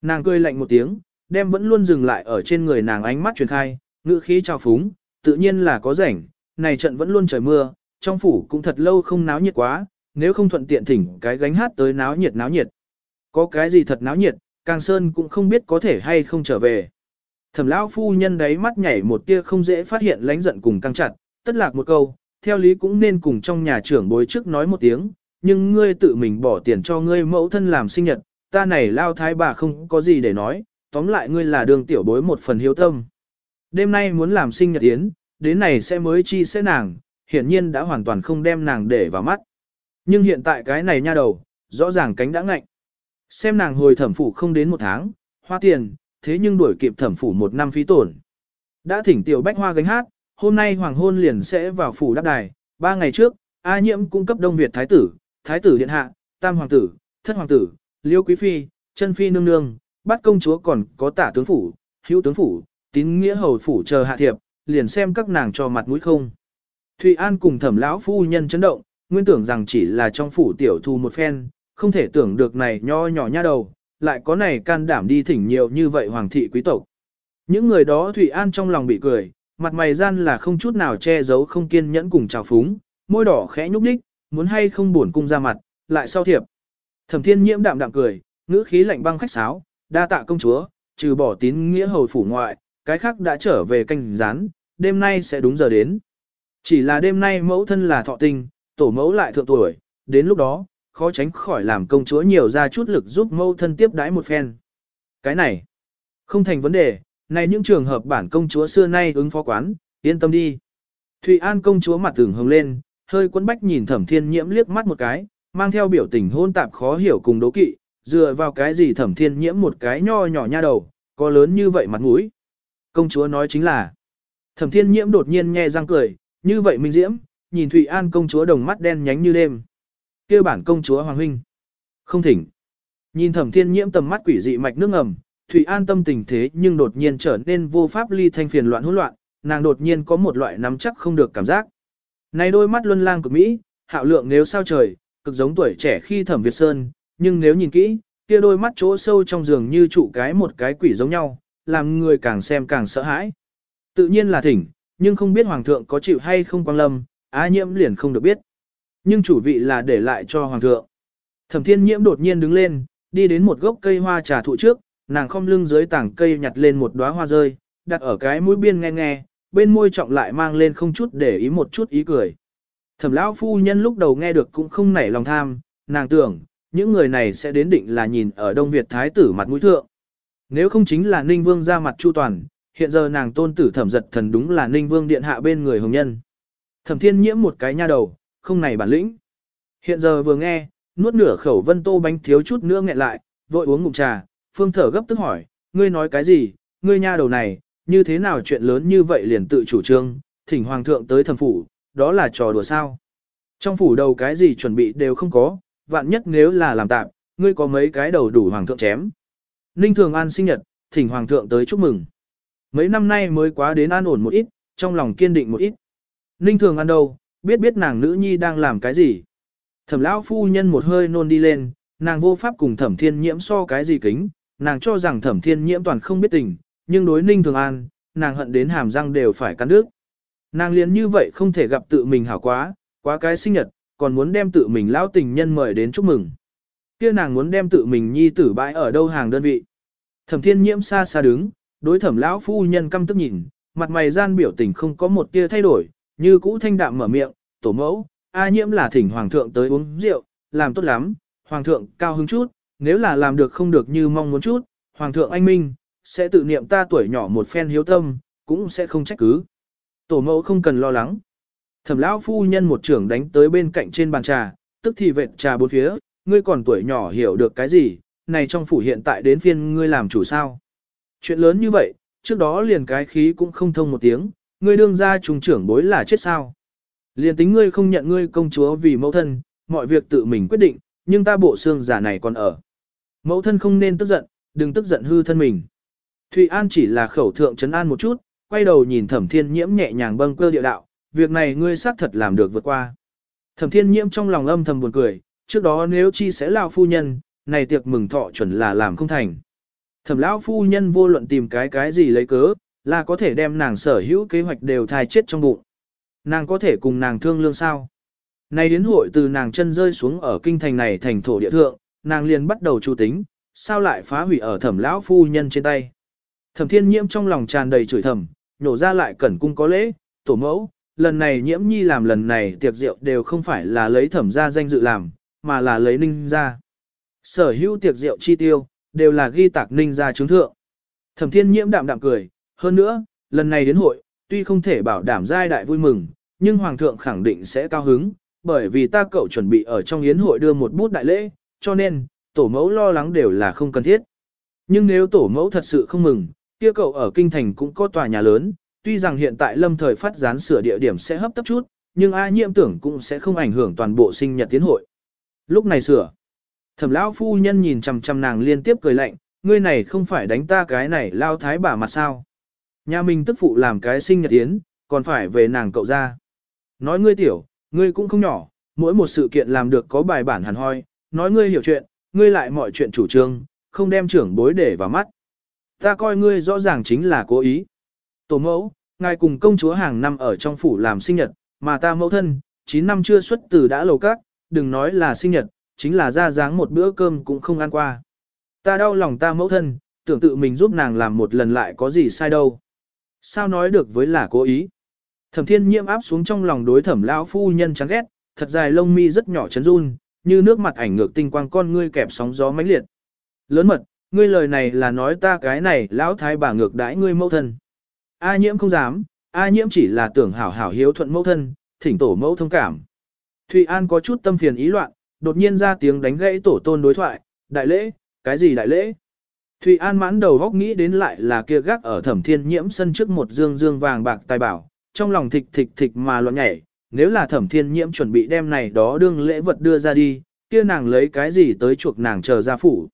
Nàng cười lạnh một tiếng, đem vẫn luôn dừng lại ở trên người nàng ánh mắt truyền khai, ngữ khí trào phúng, tự nhiên là có rảnh, này trận vẫn luôn trời mưa, trong phủ cũng thật lâu không náo nhiệt quá, nếu không thuận tiện thỉnh cái gánh hát tới náo nhiệt náo nhiệt. Có cái gì thật náo nhiệt, Càng Sơn cũng không biết có thể hay không trở về. Thẩm lão phu nhân đấy mắt nhảy một tia không dễ phát hiện lánh giận cùng căng chặt, tất lạc một câu, theo lý cũng nên cùng trong nhà trưởng bối trước nói một tiếng, nhưng ngươi tự mình bỏ tiền cho ngươi mẫu thân làm sinh nhật, ta này lao thái bà không có gì để nói, tóm lại ngươi là đường tiểu bối một phần hiếu tâm. Đêm nay muốn làm sinh nhật yến, đến này sẽ mới chi sẽ nàng, hiển nhiên đã hoàn toàn không đem nàng để vào mắt. Nhưng hiện tại cái này nha đầu, rõ ràng cánh đã ngạnh. Xem nàng hồi thẩm phủ không đến một tháng, hoa tiền, thế nhưng đuổi kịp thẩm phủ một năm phí tổn. Đã thỉnh tiểu bách hoa gánh hát, hôm nay hoàng hôn liền sẽ vào phủ đáp đài, ba ngày trước, A nhiễm cung cấp Đông Việt Thái tử, Thái tử Điện Hạ, Tam Hoàng tử, Thất Hoàng tử, Liêu Quý Phi, chân Phi Nương Nương, bắt công chúa còn có tả tướng phủ, hữu tướng phủ, tín nghĩa hầu phủ chờ hạ thiệp, liền xem các nàng cho mặt mũi không. Thụy An cùng thẩm lão phu nhân chấn động, nguyên tưởng rằng chỉ là trong phủ tiểu thu một phen, không thể tưởng được này nho nhỏ nha đầu, lại có này can đảm đi thỉnh nhiều như vậy hoàng thị quý tộc. Những người đó Thụy An trong lòng bị cười, mặt mày gian là không chút nào che giấu không kiên nhẫn cùng trào phúng, môi đỏ khẽ nhúc đích, muốn hay không buồn cung ra mặt, lại sau thiệp. Thẩm thiên nhiễm đạm đạm cười, ngữ khí lạnh băng khách sáo, đa tạ công chúa, trừ bỏ tín nghĩa hầu phủ ngoại, cái khác đã trở về canh rán, đêm nay sẽ đúng giờ đến. Chỉ là đêm nay mẫu thân là thọ tinh, tổ mẫu lại thượng tuổi, đến lúc đó, khó tránh khỏi làm công chúa nhiều ra chút lực giúp mẫu thân tiếp đãi một phen. Cái này, không thành vấn đề, này những trường hợp bản công chúa xưa nay ứng phó quán, yên tâm đi. Thụy An công chúa mặt tưởng hồng lên, hơi quấn bách nhìn thẩm thiên nhiễm liếc mắt một cái, mang theo biểu tình hôn tạp khó hiểu cùng đố kỵ, dựa vào cái gì thẩm thiên nhiễm một cái nho nhỏ nha đầu, có lớn như vậy mặt mũi. Công chúa nói chính là, thẩm thiên nhiễm đột nhiên nghe răng cười, như vậy minh diễm, nhìn Thụy An công chúa đồng mắt đen nhánh như đêm kia bản công chúa Hoàng Huynh. Không thỉnh. Nhìn thẩm thiên nhiễm tầm mắt quỷ dị mạch nước ngầm, Thụy An tâm tình thế nhưng đột nhiên trở nên vô pháp ly thanh phiền loạn hỗn loạn, nàng đột nhiên có một loại nắm chắc không được cảm giác. Này đôi mắt luân lang cực mỹ, hạo lượng nếu sao trời, cực giống tuổi trẻ khi thẩm Việt Sơn, nhưng nếu nhìn kỹ, kia đôi mắt chỗ sâu trong giường như trụ cái một cái quỷ giống nhau, làm người càng xem càng sợ hãi. Tự nhiên là thỉnh, nhưng không biết hoàng thượng có chịu hay không quang lâm, á nhiễm liền không được biết. Nhưng chủ vị là để lại cho hoàng thượng. Thẩm thiên nhiễm đột nhiên đứng lên, đi đến một gốc cây hoa trà thụ trước, nàng không lưng dưới tảng cây nhặt lên một đóa hoa rơi, đặt ở cái mũi biên nghe nghe, bên môi trọng lại mang lên không chút để ý một chút ý cười. Thẩm lão phu nhân lúc đầu nghe được cũng không nảy lòng tham, nàng tưởng, những người này sẽ đến định là nhìn ở Đông Việt Thái tử mặt mũi thượng. Nếu không chính là Ninh Vương ra mặt chu toàn, hiện giờ nàng tôn tử thẩm giật thần đúng là Ninh Vương điện hạ bên người hồng nhân. Thẩm thiên nhiễm một cái nha đầu, không này bản lĩnh. Hiện giờ vừa nghe, nuốt nửa khẩu vân tô bánh thiếu chút nữa nghẹn lại, vội uống ngụm trà, phương thở gấp tức hỏi, ngươi nói cái gì, ngươi nha đầu này, như thế nào chuyện lớn như vậy liền tự chủ trương, thỉnh hoàng thượng tới thẩm phủ, đó là trò đùa sao. Trong phủ đầu cái gì chuẩn bị đều không có, vạn nhất nếu là làm tạm, ngươi có mấy cái đầu đủ hoàng thượng chém. Ninh Thường An sinh nhật, thỉnh hoàng thượng tới chúc mừng. Mấy năm nay mới quá đến an ổn một ít, trong lòng kiên định một ít. Ninh Thường An đâu, biết biết nàng nữ nhi đang làm cái gì. Thẩm lão phu nhân một hơi nôn đi lên, nàng vô pháp cùng thẩm thiên nhiễm so cái gì kính, nàng cho rằng thẩm thiên nhiễm toàn không biết tình, nhưng đối ninh thường an, nàng hận đến hàm răng đều phải cắn nước. Nàng liền như vậy không thể gặp tự mình hảo quá, quá cái sinh nhật, còn muốn đem tự mình lão tình nhân mời đến chúc mừng. kia nàng muốn đem tự mình nhi tử bãi ở đâu hàng đơn vị. Thẩm thiên nhiễm xa xa đứng, đối thẩm lão phu nhân căm tức nhìn, mặt mày gian biểu tình không có một tia thay đổi, như cũ thanh đạm mở miệng, tổ mẫu, A nhiễm là thỉnh hoàng thượng tới uống rượu, làm tốt lắm, hoàng thượng cao hứng chút, nếu là làm được không được như mong muốn chút, hoàng thượng anh minh, sẽ tự niệm ta tuổi nhỏ một phen hiếu tâm, cũng sẽ không trách cứ. Tổ mẫu không cần lo lắng. Thẩm lão phu nhân một trưởng đánh tới bên cạnh trên bàn trà, tức thì vệt trà bốn phía, ngươi còn tuổi nhỏ hiểu được cái gì, này trong phủ hiện tại đến phiên ngươi làm chủ sao. Chuyện lớn như vậy, trước đó liền cái khí cũng không thông một tiếng, ngươi đương ra trùng trưởng bối là chết sao. Liền tính ngươi không nhận ngươi công chúa vì mẫu thân, mọi việc tự mình quyết định, nhưng ta bộ xương giả này còn ở. Mẫu thân không nên tức giận, đừng tức giận hư thân mình. Thụy An chỉ là khẩu thượng trấn an một chút, quay đầu nhìn thẩm thiên nhiễm nhẹ nhàng bâng cơ địa đạo, việc này ngươi xác thật làm được vượt qua. Thẩm thiên nhiễm trong lòng âm thầm buồn cười, trước đó nếu chi sẽ lao phu nhân, này tiệc mừng thọ chuẩn là làm không thành. Thẩm lão phu nhân vô luận tìm cái cái gì lấy cớ, là có thể đem nàng sở hữu kế hoạch đều thai chết trong bụng. Nàng có thể cùng nàng thương lương sao? Này đến hội từ nàng chân rơi xuống ở kinh thành này thành thổ địa thượng, nàng liền bắt đầu chủ tính, sao lại phá hủy ở thẩm lão phu nhân trên tay. Thẩm thiên nhiễm trong lòng tràn đầy chửi thầm, nhổ ra lại cẩn cung có lễ, tổ mẫu, lần này nhiễm nhi làm lần này tiệc rượu đều không phải là lấy thẩm ra danh dự làm, mà là lấy ninh ra. Sở hữu tiệc rượu chi tiêu, đều là ghi tạc ninh ra chứng thượng. Thẩm thiên nhiễm đạm đạm cười, hơn nữa, lần này đến hội, tuy không thể bảo đảm giai đại vui mừng, nhưng hoàng thượng khẳng định sẽ cao hứng, bởi vì ta cậu chuẩn bị ở trong yến hội đưa một bút đại lễ, cho nên, tổ mẫu lo lắng đều là không cần thiết. Nhưng nếu tổ mẫu thật sự không mừng, kia cậu ở kinh thành cũng có tòa nhà lớn, tuy rằng hiện tại lâm thời phát gián sửa địa điểm sẽ hấp tấp chút, nhưng ai nhiễm tưởng cũng sẽ không ảnh hưởng toàn bộ sinh nhật tiến hội. Lúc này sửa, thẩm lão phu nhân nhìn chằm chằm nàng liên tiếp cười lạnh, ngươi này không phải đánh ta cái này lao thái bà mặt sao. Nhà mình tức phụ làm cái sinh nhật tiến, còn phải về nàng cậu ra. Nói ngươi tiểu, ngươi cũng không nhỏ, mỗi một sự kiện làm được có bài bản hẳn hoi, nói ngươi hiểu chuyện, ngươi lại mọi chuyện chủ trương, không đem trưởng bối để vào mắt. Ta coi ngươi rõ ràng chính là cố ý. Tổ mẫu, ngài cùng công chúa hàng năm ở trong phủ làm sinh nhật, mà ta mẫu thân, 9 năm chưa xuất từ đã lầu các, đừng nói là sinh nhật, chính là ra dáng một bữa cơm cũng không ăn qua. Ta đau lòng ta mẫu thân, tưởng tự mình giúp nàng làm một lần lại có gì sai đâu. Sao nói được với là cố ý? Thẩm thiên nhiễm áp xuống trong lòng đối thẩm lão phu nhân chán ghét, thật dài lông mi rất nhỏ chấn run, như nước mặt ảnh ngược tinh quang con ngươi kẹp sóng gió mãnh liệt. Lớn mật, ngươi lời này là nói ta cái này lão thái bà ngược đãi ngươi mẫu thân. A nhiễm không dám, A nhiễm chỉ là tưởng hảo hảo hiếu thuận mẫu thân, thỉnh tổ mẫu thông cảm. Thụy An có chút tâm phiền ý loạn, đột nhiên ra tiếng đánh gãy tổ tôn đối thoại, đại lễ, cái gì đại lễ? Thụy An mãn đầu góc nghĩ đến lại là kia gác ở thẩm thiên nhiễm sân trước một dương dương vàng bạc tài bảo, trong lòng thịch thịch thịch mà loạn nhảy, nếu là thẩm thiên nhiễm chuẩn bị đem này đó đương lễ vật đưa ra đi, kia nàng lấy cái gì tới chuộc nàng chờ ra phủ.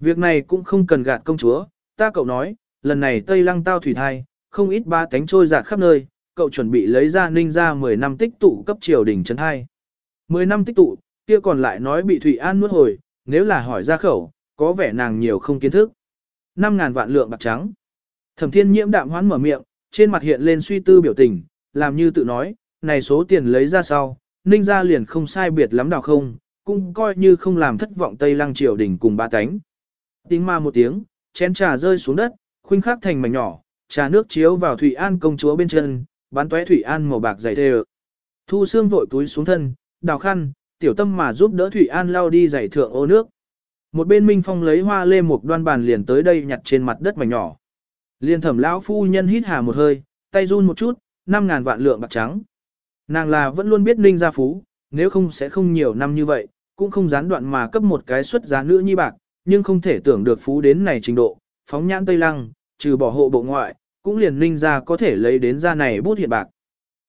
Việc này cũng không cần gạt công chúa, ta cậu nói, lần này Tây Lăng tao thủy thai, không ít ba tánh trôi giạt khắp nơi, cậu chuẩn bị lấy ra ninh ra 10 năm tích tụ cấp triều đình trấn thai. 10 năm tích tụ, kia còn lại nói bị Thủy An nuốt hồi, nếu là hỏi ra khẩu, có vẻ nàng nhiều không kiến thức. 5.000 vạn lượng bạc trắng. Thẩm thiên nhiễm đạm hoán mở miệng, trên mặt hiện lên suy tư biểu tình, làm như tự nói, này số tiền lấy ra sau, ninh ra liền không sai biệt lắm nào không, cũng coi như không làm thất vọng Tây Lăng triều đình cùng ba tánh. Tiếng ma một tiếng, chén trà rơi xuống đất, khuynh khắc thành mảnh nhỏ, trà nước chiếu vào Thủy An công chúa bên chân, bán tóe Thủy An màu bạc dày thề. Thu xương vội túi xuống thân, đào khăn, tiểu tâm mà giúp đỡ Thủy An lao đi giày thượng ô nước. Một bên Minh Phong lấy hoa lê một đoan bàn liền tới đây nhặt trên mặt đất mảnh nhỏ. Liên thẩm lão phu nhân hít hà một hơi, tay run một chút, năm ngàn vạn lượng bạc trắng. Nàng là vẫn luôn biết Ninh gia phú, nếu không sẽ không nhiều năm như vậy, cũng không gián đoạn mà cấp một cái xuất giá nữ nhi bạc, nhưng không thể tưởng được phú đến này trình độ, phóng nhãn Tây Lăng, trừ bỏ hộ bộ ngoại, cũng liền Ninh gia có thể lấy đến ra này bút hiện bạc.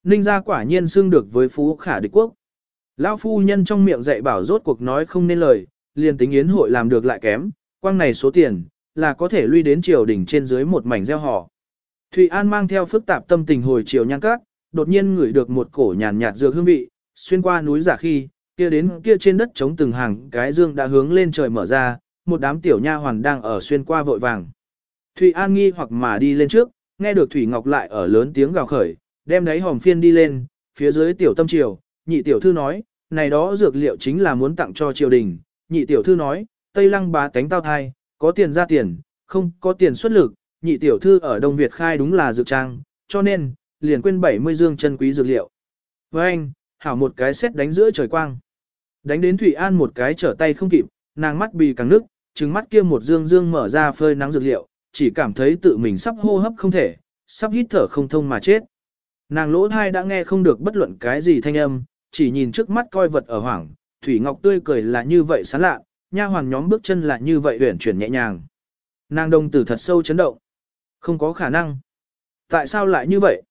Ninh gia quả nhiên xưng được với phú khả địch quốc. Lão phu nhân trong miệng dạy bảo rốt cuộc nói không nên lời, liền tính yến hội làm được lại kém, quang này số tiền, là có thể lui đến triều đỉnh trên dưới một mảnh gieo họ. Thụy An mang theo phức tạp tâm tình hồi chiều nhan các, đột nhiên ngửi được một cổ nhàn nhạt dược hương vị, xuyên qua núi giả khi, kia đến kia trên đất trống từng hàng cái dương đã hướng lên trời mở ra, một đám tiểu nha hoàn đang ở xuyên qua vội vàng. Thụy An nghi hoặc mà đi lên trước, nghe được Thủy Ngọc lại ở lớn tiếng gào khởi, đem đáy hòm phiên đi lên, phía dưới tiểu tâm triều, nhị tiểu thư nói, này đó dược liệu chính là muốn tặng cho triều đình, nhị tiểu thư nói, Tây Lăng bá tánh tao thai, có tiền ra tiền, không có tiền xuất lực, nhị tiểu thư ở Đông Việt khai đúng là dược trang, cho nên, liền quên 70 dương chân quý dược liệu. Với anh, hảo một cái xét đánh giữa trời quang. Đánh đến Thủy An một cái trở tay không kịp, nàng mắt bì càng nước, trừng mắt kia một dương dương mở ra phơi nắng dược liệu, chỉ cảm thấy tự mình sắp hô hấp không thể, sắp hít thở không thông mà chết. Nàng lỗ thai đã nghe không được bất luận cái gì thanh âm, chỉ nhìn trước mắt coi vật ở hoảng, Thủy Ngọc tươi cười là như vậy sán lạ, nha hoàn nhóm bước chân là như vậy uyển chuyển nhẹ nhàng. Nàng đồng tử thật sâu chấn động. Không có khả năng. Tại sao lại như vậy?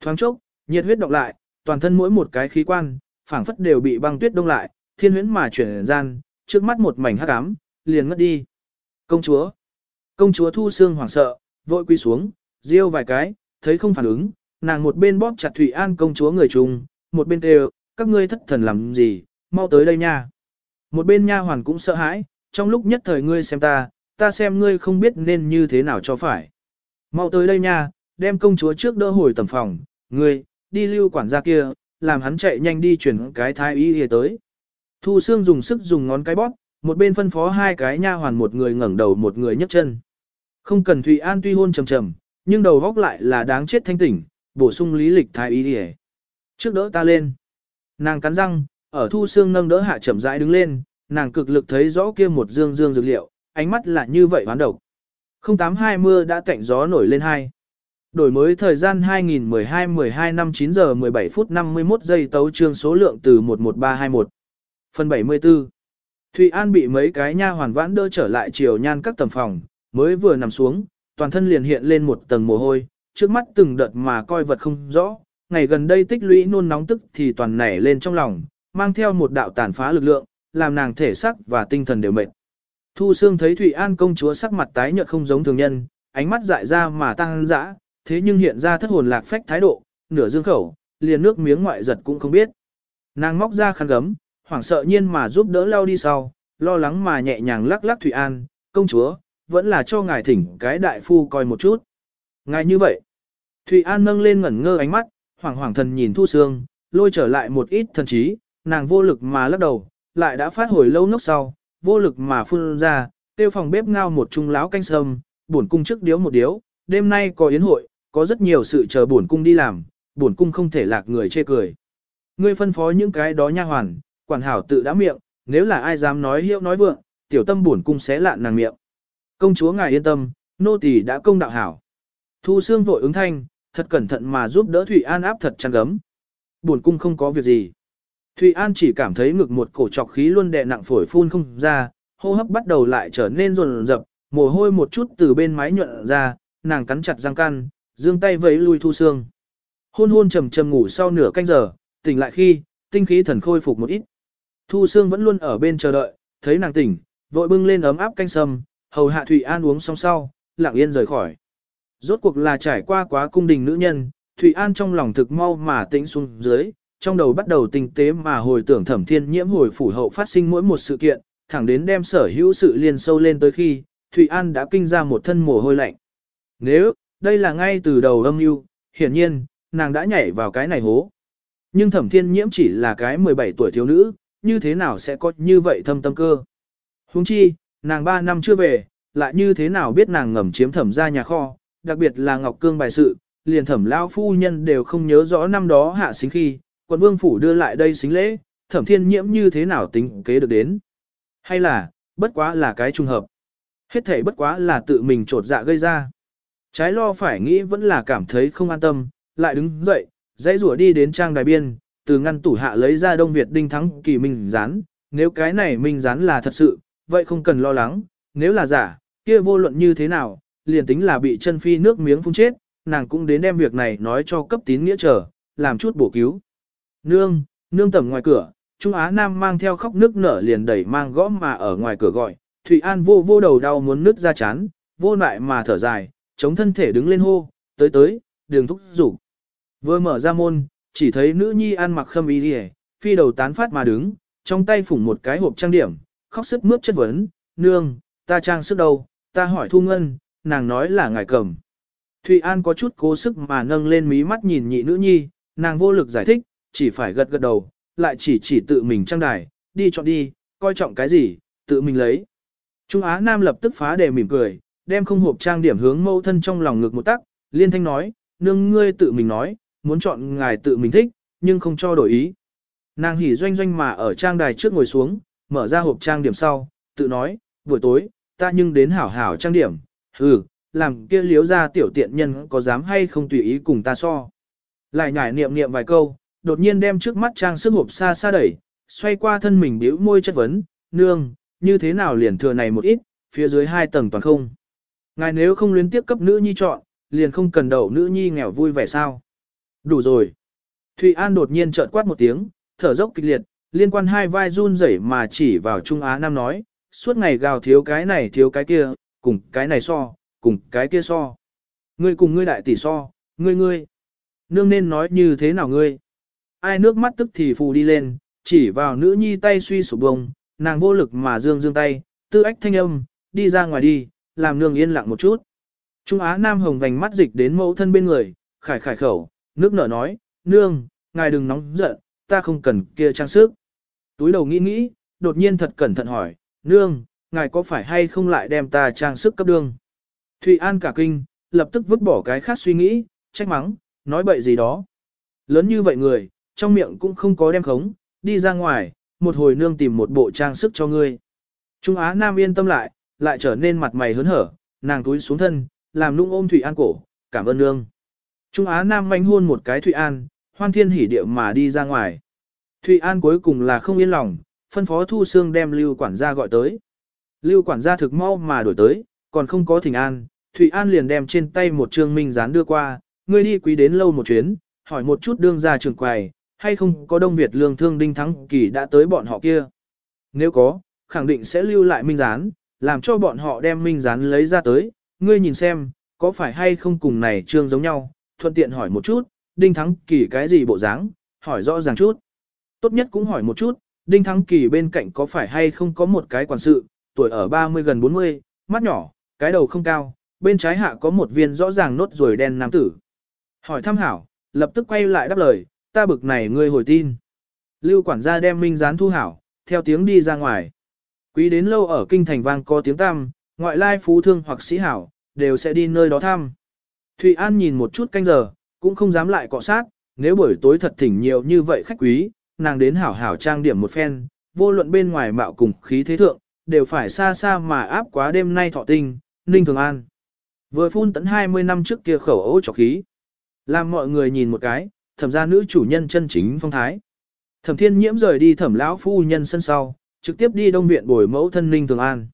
Thoáng chốc, nhiệt huyết động lại, toàn thân mỗi một cái khí quan, phảng phất đều bị băng tuyết đông lại, thiên huyễn mà chuyển gian, trước mắt một mảnh hắc ám, liền ngất đi. Công chúa. Công chúa thu xương hoảng sợ, vội quy xuống, riêu vài cái, thấy không phản ứng, nàng một bên bóp chặt Thủy An công chúa người trùng, một bên đều, các ngươi thất thần làm gì, mau tới đây nha. Một bên nha hoàn cũng sợ hãi, trong lúc nhất thời ngươi xem ta, ta xem ngươi không biết nên như thế nào cho phải. Mau tới đây nha, đem công chúa trước đỡ hồi tầm phòng, ngươi, đi lưu quản gia kia, làm hắn chạy nhanh đi chuyển cái thái y y tới. Thu Sương dùng sức dùng ngón cái bóp, một bên phân phó hai cái nha hoàn một người ngẩng đầu một người nhấc chân. Không cần Thụy An tuy hôn trầm trầm, nhưng đầu góc lại là đáng chết thanh tỉnh, bổ sung lý lịch thái y y. Trước đỡ ta lên. Nàng cắn răng, ở Thu xương nâng đỡ hạ chậm rãi đứng lên, nàng cực lực thấy rõ kia một dương dương dược liệu, ánh mắt là như vậy hoán độc. 082 mưa đã tạnh gió nổi lên hai. Đổi mới thời gian 2012-12 năm 9 giờ 17 phút 51 giây tấu trương số lượng từ 11321. Phần 74. Thụy An bị mấy cái nha hoàn vãn đỡ trở lại chiều nhan các tầm phòng, mới vừa nằm xuống, toàn thân liền hiện lên một tầng mồ hôi, trước mắt từng đợt mà coi vật không rõ, ngày gần đây tích lũy nôn nóng tức thì toàn nảy lên trong lòng, mang theo một đạo tàn phá lực lượng, làm nàng thể sắc và tinh thần đều mệt. Thu Sương thấy Thụy An công chúa sắc mặt tái nhợt không giống thường nhân, ánh mắt dại ra mà tăng dã, thế nhưng hiện ra thất hồn lạc phách thái độ, nửa dương khẩu, liền nước miếng ngoại giật cũng không biết. Nàng móc ra khăn gấm, hoảng sợ nhiên mà giúp đỡ lau đi sau, lo lắng mà nhẹ nhàng lắc lắc Thụy An, công chúa, vẫn là cho ngài thỉnh cái đại phu coi một chút. Ngài như vậy. Thụy An nâng lên ngẩn ngơ ánh mắt, hoảng hoảng thần nhìn Thu Sương, lôi trở lại một ít thần trí, nàng vô lực mà lắc đầu, lại đã phát hồi lâu nốc sau, vô lực mà phun ra, tiêu phòng bếp ngao một chung láo canh sâm, buồn cung trước điếu một điếu, đêm nay có yến hội, có rất nhiều sự chờ buồn cung đi làm, buồn cung không thể lạc người chê cười. Ngươi phân phó những cái đó nha hoàn, quản hảo tự đã miệng, nếu là ai dám nói hiệu nói vượng, tiểu tâm buồn cung sẽ lạn nàng miệng. Công chúa ngài yên tâm, nô tỳ đã công đạo hảo. Thu xương vội ứng thanh, thật cẩn thận mà giúp đỡ Thủy An áp thật chăn gấm. Buồn cung không có việc gì. Thụy An chỉ cảm thấy ngực một cổ trọc khí luôn đè nặng phổi phun không ra, hô hấp bắt đầu lại trở nên rồn rập, mồ hôi một chút từ bên mái nhuận ra, nàng cắn chặt răng căn, dương tay vẫy lui thu xương. Hôn hôn trầm trầm ngủ sau nửa canh giờ, tỉnh lại khi, tinh khí thần khôi phục một ít. Thu xương vẫn luôn ở bên chờ đợi, thấy nàng tỉnh, vội bưng lên ấm áp canh sâm, hầu hạ Thụy An uống xong sau, lặng yên rời khỏi. Rốt cuộc là trải qua quá cung đình nữ nhân, Thụy An trong lòng thực mau mà tĩnh xuống dưới, trong đầu bắt đầu tinh tế mà hồi tưởng thẩm thiên nhiễm hồi phủ hậu phát sinh mỗi một sự kiện, thẳng đến đem sở hữu sự liên sâu lên tới khi, Thụy An đã kinh ra một thân mồ hôi lạnh. Nếu, đây là ngay từ đầu âm mưu, hiển nhiên, nàng đã nhảy vào cái này hố. Nhưng thẩm thiên nhiễm chỉ là cái 17 tuổi thiếu nữ, như thế nào sẽ có như vậy thâm tâm cơ. Huống chi, nàng 3 năm chưa về, lại như thế nào biết nàng ngầm chiếm thẩm ra nhà kho, đặc biệt là Ngọc Cương bài sự, liền thẩm lao phu nhân đều không nhớ rõ năm đó hạ sinh khi, quận vương phủ đưa lại đây xính lễ, thẩm thiên nhiễm như thế nào tính kế được đến. Hay là, bất quá là cái trùng hợp. Hết thể bất quá là tự mình trột dạ gây ra. Trái lo phải nghĩ vẫn là cảm thấy không an tâm, lại đứng dậy, dãy rủa đi đến trang đài biên, từ ngăn tủ hạ lấy ra Đông Việt đinh thắng kỳ minh rán. Nếu cái này minh rán là thật sự, vậy không cần lo lắng, nếu là giả, kia vô luận như thế nào, liền tính là bị chân phi nước miếng phun chết, nàng cũng đến đem việc này nói cho cấp tín nghĩa trở, làm chút bổ cứu. Nương, nương tầm ngoài cửa, Trung Á Nam mang theo khóc nước nở liền đẩy mang gõ mà ở ngoài cửa gọi, Thụy An vô vô đầu đau muốn nứt ra chán, vô lại mà thở dài, chống thân thể đứng lên hô, tới tới, đường thúc rủ. Vừa mở ra môn, chỉ thấy nữ nhi ăn mặc khâm y đi phi đầu tán phát mà đứng, trong tay phủng một cái hộp trang điểm, khóc sức mướp chất vấn, nương, ta trang sức đâu, ta hỏi thu ngân, nàng nói là ngài cầm. Thụy An có chút cố sức mà nâng lên mí mắt nhìn nhị nữ nhi, nàng vô lực giải thích, chỉ phải gật gật đầu, lại chỉ chỉ tự mình trang đài, đi chọn đi, coi trọng cái gì, tự mình lấy. Trung Á Nam lập tức phá đề mỉm cười, đem không hộp trang điểm hướng mâu thân trong lòng ngực một tắc, liên thanh nói, nương ngươi tự mình nói, muốn chọn ngài tự mình thích, nhưng không cho đổi ý. Nàng hỉ doanh doanh mà ở trang đài trước ngồi xuống, mở ra hộp trang điểm sau, tự nói, buổi tối, ta nhưng đến hảo hảo trang điểm, hừ, làm kia liếu ra tiểu tiện nhân có dám hay không tùy ý cùng ta so. Lại nhải niệm niệm vài câu, đột nhiên đem trước mắt trang sức hộp xa xa đẩy, xoay qua thân mình bĩu môi chất vấn, nương, như thế nào liền thừa này một ít, phía dưới hai tầng toàn không. Ngài nếu không luyến tiếp cấp nữ nhi chọn, liền không cần đậu nữ nhi nghèo vui vẻ sao. Đủ rồi. Thụy An đột nhiên trợn quát một tiếng, thở dốc kịch liệt, liên quan hai vai run rẩy mà chỉ vào Trung Á Nam nói, suốt ngày gào thiếu cái này thiếu cái kia, cùng cái này so, cùng cái kia so. Ngươi cùng ngươi đại tỷ so, ngươi ngươi. Nương nên nói như thế nào ngươi? Ai nước mắt tức thì phù đi lên, chỉ vào nữ nhi tay suy sụp bông, nàng vô lực mà dương dương tay, tư ách thanh âm, đi ra ngoài đi, làm nương yên lặng một chút. Trung Á Nam hồng vành mắt dịch đến mẫu thân bên người, khải khải khẩu, nước nở nói, nương, ngài đừng nóng giận, ta không cần kia trang sức. Túi đầu nghĩ nghĩ, đột nhiên thật cẩn thận hỏi, nương, ngài có phải hay không lại đem ta trang sức cấp đương? Thụy An cả kinh, lập tức vứt bỏ cái khác suy nghĩ, trách mắng, nói bậy gì đó. Lớn như vậy người, trong miệng cũng không có đem khống, đi ra ngoài, một hồi nương tìm một bộ trang sức cho ngươi. Trung Á Nam yên tâm lại, lại trở nên mặt mày hớn hở, nàng túi xuống thân, làm nung ôm Thủy An cổ, cảm ơn nương. Trung Á Nam manh hôn một cái Thủy An, hoan thiên hỉ điệu mà đi ra ngoài. Thủy An cuối cùng là không yên lòng, phân phó Thu Sương đem Lưu quản gia gọi tới. Lưu quản gia thực mau mà đổi tới, còn không có thỉnh an, Thủy An liền đem trên tay một trương minh dán đưa qua, ngươi đi quý đến lâu một chuyến, hỏi một chút đương gia trường quầy, hay không có Đông Việt lương thương đinh thắng kỳ đã tới bọn họ kia. Nếu có, khẳng định sẽ lưu lại minh Gián làm cho bọn họ đem minh Gián lấy ra tới, ngươi nhìn xem, có phải hay không cùng này trương giống nhau, thuận tiện hỏi một chút, đinh thắng kỳ cái gì bộ dáng, hỏi rõ ràng chút. Tốt nhất cũng hỏi một chút, đinh thắng kỳ bên cạnh có phải hay không có một cái quản sự, tuổi ở 30 gần 40, mắt nhỏ, cái đầu không cao, bên trái hạ có một viên rõ ràng nốt ruồi đen nam tử. Hỏi thăm hảo, lập tức quay lại đáp lời, ta bực này ngươi hồi tin. Lưu quản gia đem minh gián thu hảo, theo tiếng đi ra ngoài. Quý đến lâu ở kinh thành vang có tiếng tăm, ngoại lai phú thương hoặc sĩ hảo, đều sẽ đi nơi đó thăm. Thụy An nhìn một chút canh giờ, cũng không dám lại cọ sát, nếu buổi tối thật thỉnh nhiều như vậy khách quý, nàng đến hảo hảo trang điểm một phen, vô luận bên ngoài mạo cùng khí thế thượng, đều phải xa xa mà áp quá đêm nay thọ tinh, Ninh Thường An. Vừa phun tấn 20 năm trước kia khẩu ấu trọc khí. Làm mọi người nhìn một cái, thẩm ra nữ chủ nhân chân chính phong thái. Thẩm thiên nhiễm rời đi thẩm lão phu nhân sân sau, trực tiếp đi đông viện bồi mẫu thân Ninh Thường An.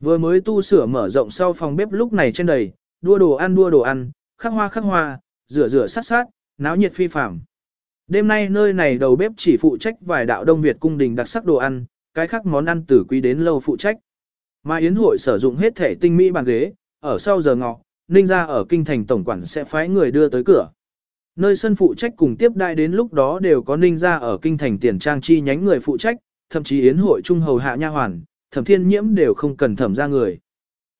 Vừa mới tu sửa mở rộng sau phòng bếp lúc này trên đầy, đua đồ ăn đua đồ ăn, khắc hoa khắc hoa, rửa rửa sát sát, náo nhiệt phi phàm. Đêm nay nơi này đầu bếp chỉ phụ trách vài đạo Đông Việt cung đình đặc sắc đồ ăn, cái khác món ăn tử quý đến lâu phụ trách. Mà yến hội sử dụng hết thể tinh mỹ bàn ghế, ở sau giờ ngọ, Ninh gia ở kinh thành tổng quản sẽ phái người đưa tới cửa. Nơi sân phụ trách cùng tiếp đại đến lúc đó đều có Ninh ra ở kinh thành tiền trang chi nhánh người phụ trách, thậm chí yến hội trung hầu hạ nha hoàn, thẩm thiên nhiễm đều không cần thẩm ra người.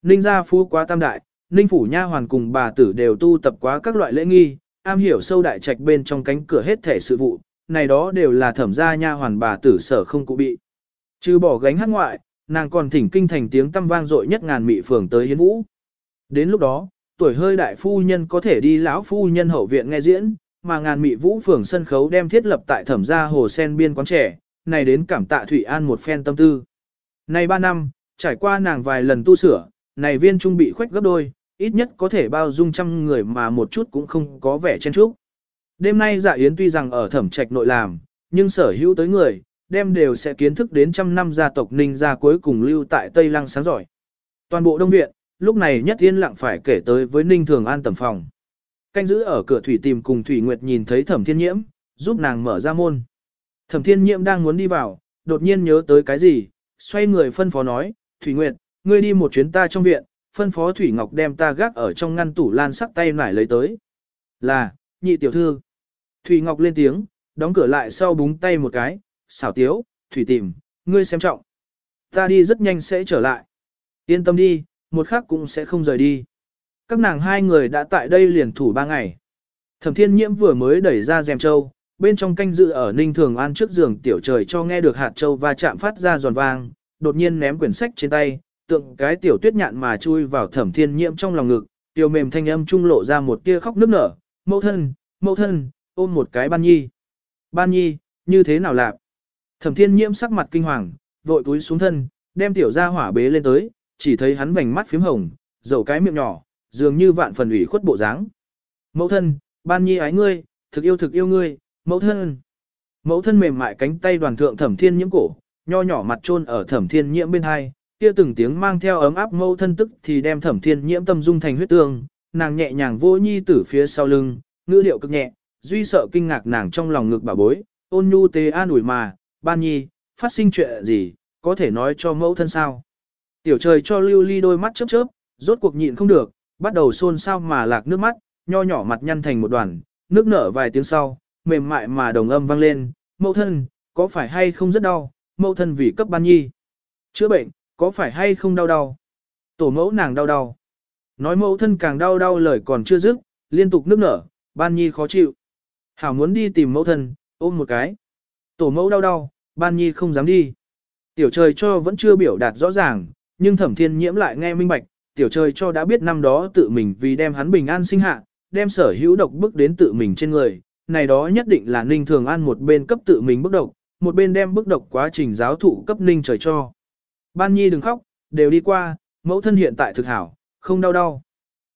Ninh gia phú quá tam đại, Ninh phủ nha hoàn cùng bà tử đều tu tập quá các loại lễ nghi, am hiểu sâu đại trạch bên trong cánh cửa hết thể sự vụ, này đó đều là thẩm gia nha hoàn bà tử sở không cụ bị. Trừ bỏ gánh hát ngoại, nàng còn thỉnh kinh thành tiếng tâm vang dội nhất ngàn mị phường tới hiến vũ. Đến lúc đó, tuổi hơi đại phu nhân có thể đi lão phu nhân hậu viện nghe diễn, mà ngàn mị vũ phường sân khấu đem thiết lập tại thẩm gia hồ sen biên quán trẻ, này đến cảm tạ Thủy An một phen tâm tư. Này ba năm, trải qua nàng vài lần tu sửa, này viên trung bị khoách gấp đôi, ít nhất có thể bao dung trăm người mà một chút cũng không có vẻ chen chúc. Đêm nay dạ yến tuy rằng ở thẩm trạch nội làm, nhưng sở hữu tới người, đem đều sẽ kiến thức đến trăm năm gia tộc ninh gia cuối cùng lưu tại Tây Lăng sáng giỏi. Toàn bộ đông viện, lúc này nhất yên lặng phải kể tới với ninh thường an tầm phòng. Canh giữ ở cửa thủy tìm cùng Thủy Nguyệt nhìn thấy thẩm thiên nhiễm, giúp nàng mở ra môn. Thẩm thiên nhiễm đang muốn đi vào, đột nhiên nhớ tới cái gì, xoay người phân phó nói, Thủy Nguyệt, ngươi đi một chuyến ta trong viện, phân phó Thủy Ngọc đem ta gác ở trong ngăn tủ lan sắc tay nải lấy tới. Là, nhị tiểu thư. Thủy Ngọc lên tiếng, đóng cửa lại sau búng tay một cái, xảo tiếu, Thủy tìm, ngươi xem trọng. Ta đi rất nhanh sẽ trở lại. Yên tâm đi, một khắc cũng sẽ không rời đi. Các nàng hai người đã tại đây liền thủ ba ngày. Thẩm thiên nhiễm vừa mới đẩy ra dèm châu, bên trong canh dự ở ninh thường an trước giường tiểu trời cho nghe được hạt châu và chạm phát ra giòn vang, đột nhiên ném quyển sách trên tay, tượng cái tiểu tuyết nhạn mà chui vào thẩm thiên nhiễm trong lòng ngực, tiểu mềm thanh âm trung lộ ra một tia khóc nức nở, mẫu thân, mẫu thân, ôm một cái ban nhi. Ban nhi, như thế nào lạc? Thẩm thiên nhiễm sắc mặt kinh hoàng, vội túi xuống thân, đem tiểu ra hỏa bế lên tới, chỉ thấy hắn vành mắt phím hồng, dầu cái miệng nhỏ, dường như vạn phần ủy khuất bộ dáng. Mẫu thân, ban nhi ái ngươi, thực yêu thực yêu ngươi, mẫu thân. Mẫu thân mềm mại cánh tay đoàn thượng thẩm thiên nhiễm cổ, nho nhỏ mặt trôn ở thẩm thiên nhiễm bên hai, kia từng tiếng mang theo ấm áp mẫu thân tức thì đem thẩm thiên nhiễm tâm dung thành huyết tương, nàng nhẹ nhàng vô nhi tử phía sau lưng, ngữ điệu cực nhẹ, duy sợ kinh ngạc nàng trong lòng ngực bà bối, ôn nhu tế an ủi mà, ban nhi, phát sinh chuyện gì, có thể nói cho mẫu thân sao. Tiểu trời cho lưu ly đôi mắt chớp chớp, rốt cuộc nhịn không được, bắt đầu xôn xao mà lạc nước mắt, nho nhỏ mặt nhăn thành một đoàn, nước nở vài tiếng sau, mềm mại mà đồng âm vang lên, mẫu thân, có phải hay không rất đau, mẫu thân vì cấp ban nhi. Chữa bệnh, có phải hay không đau đau? Tổ mẫu nàng đau đau. Nói mẫu thân càng đau đau lời còn chưa dứt, liên tục nước nở, ban nhi khó chịu. Hảo muốn đi tìm mẫu thân, ôm một cái. Tổ mẫu đau đau, ban nhi không dám đi. Tiểu trời cho vẫn chưa biểu đạt rõ ràng, nhưng thẩm thiên nhiễm lại nghe minh bạch, tiểu trời cho đã biết năm đó tự mình vì đem hắn bình an sinh hạ, đem sở hữu độc bức đến tự mình trên người, này đó nhất định là ninh thường an một bên cấp tự mình bức độc, một bên đem bức độc quá trình giáo thụ cấp ninh trời cho. Ban nhi đừng khóc, đều đi qua, mẫu thân hiện tại thực hảo, không đau đau.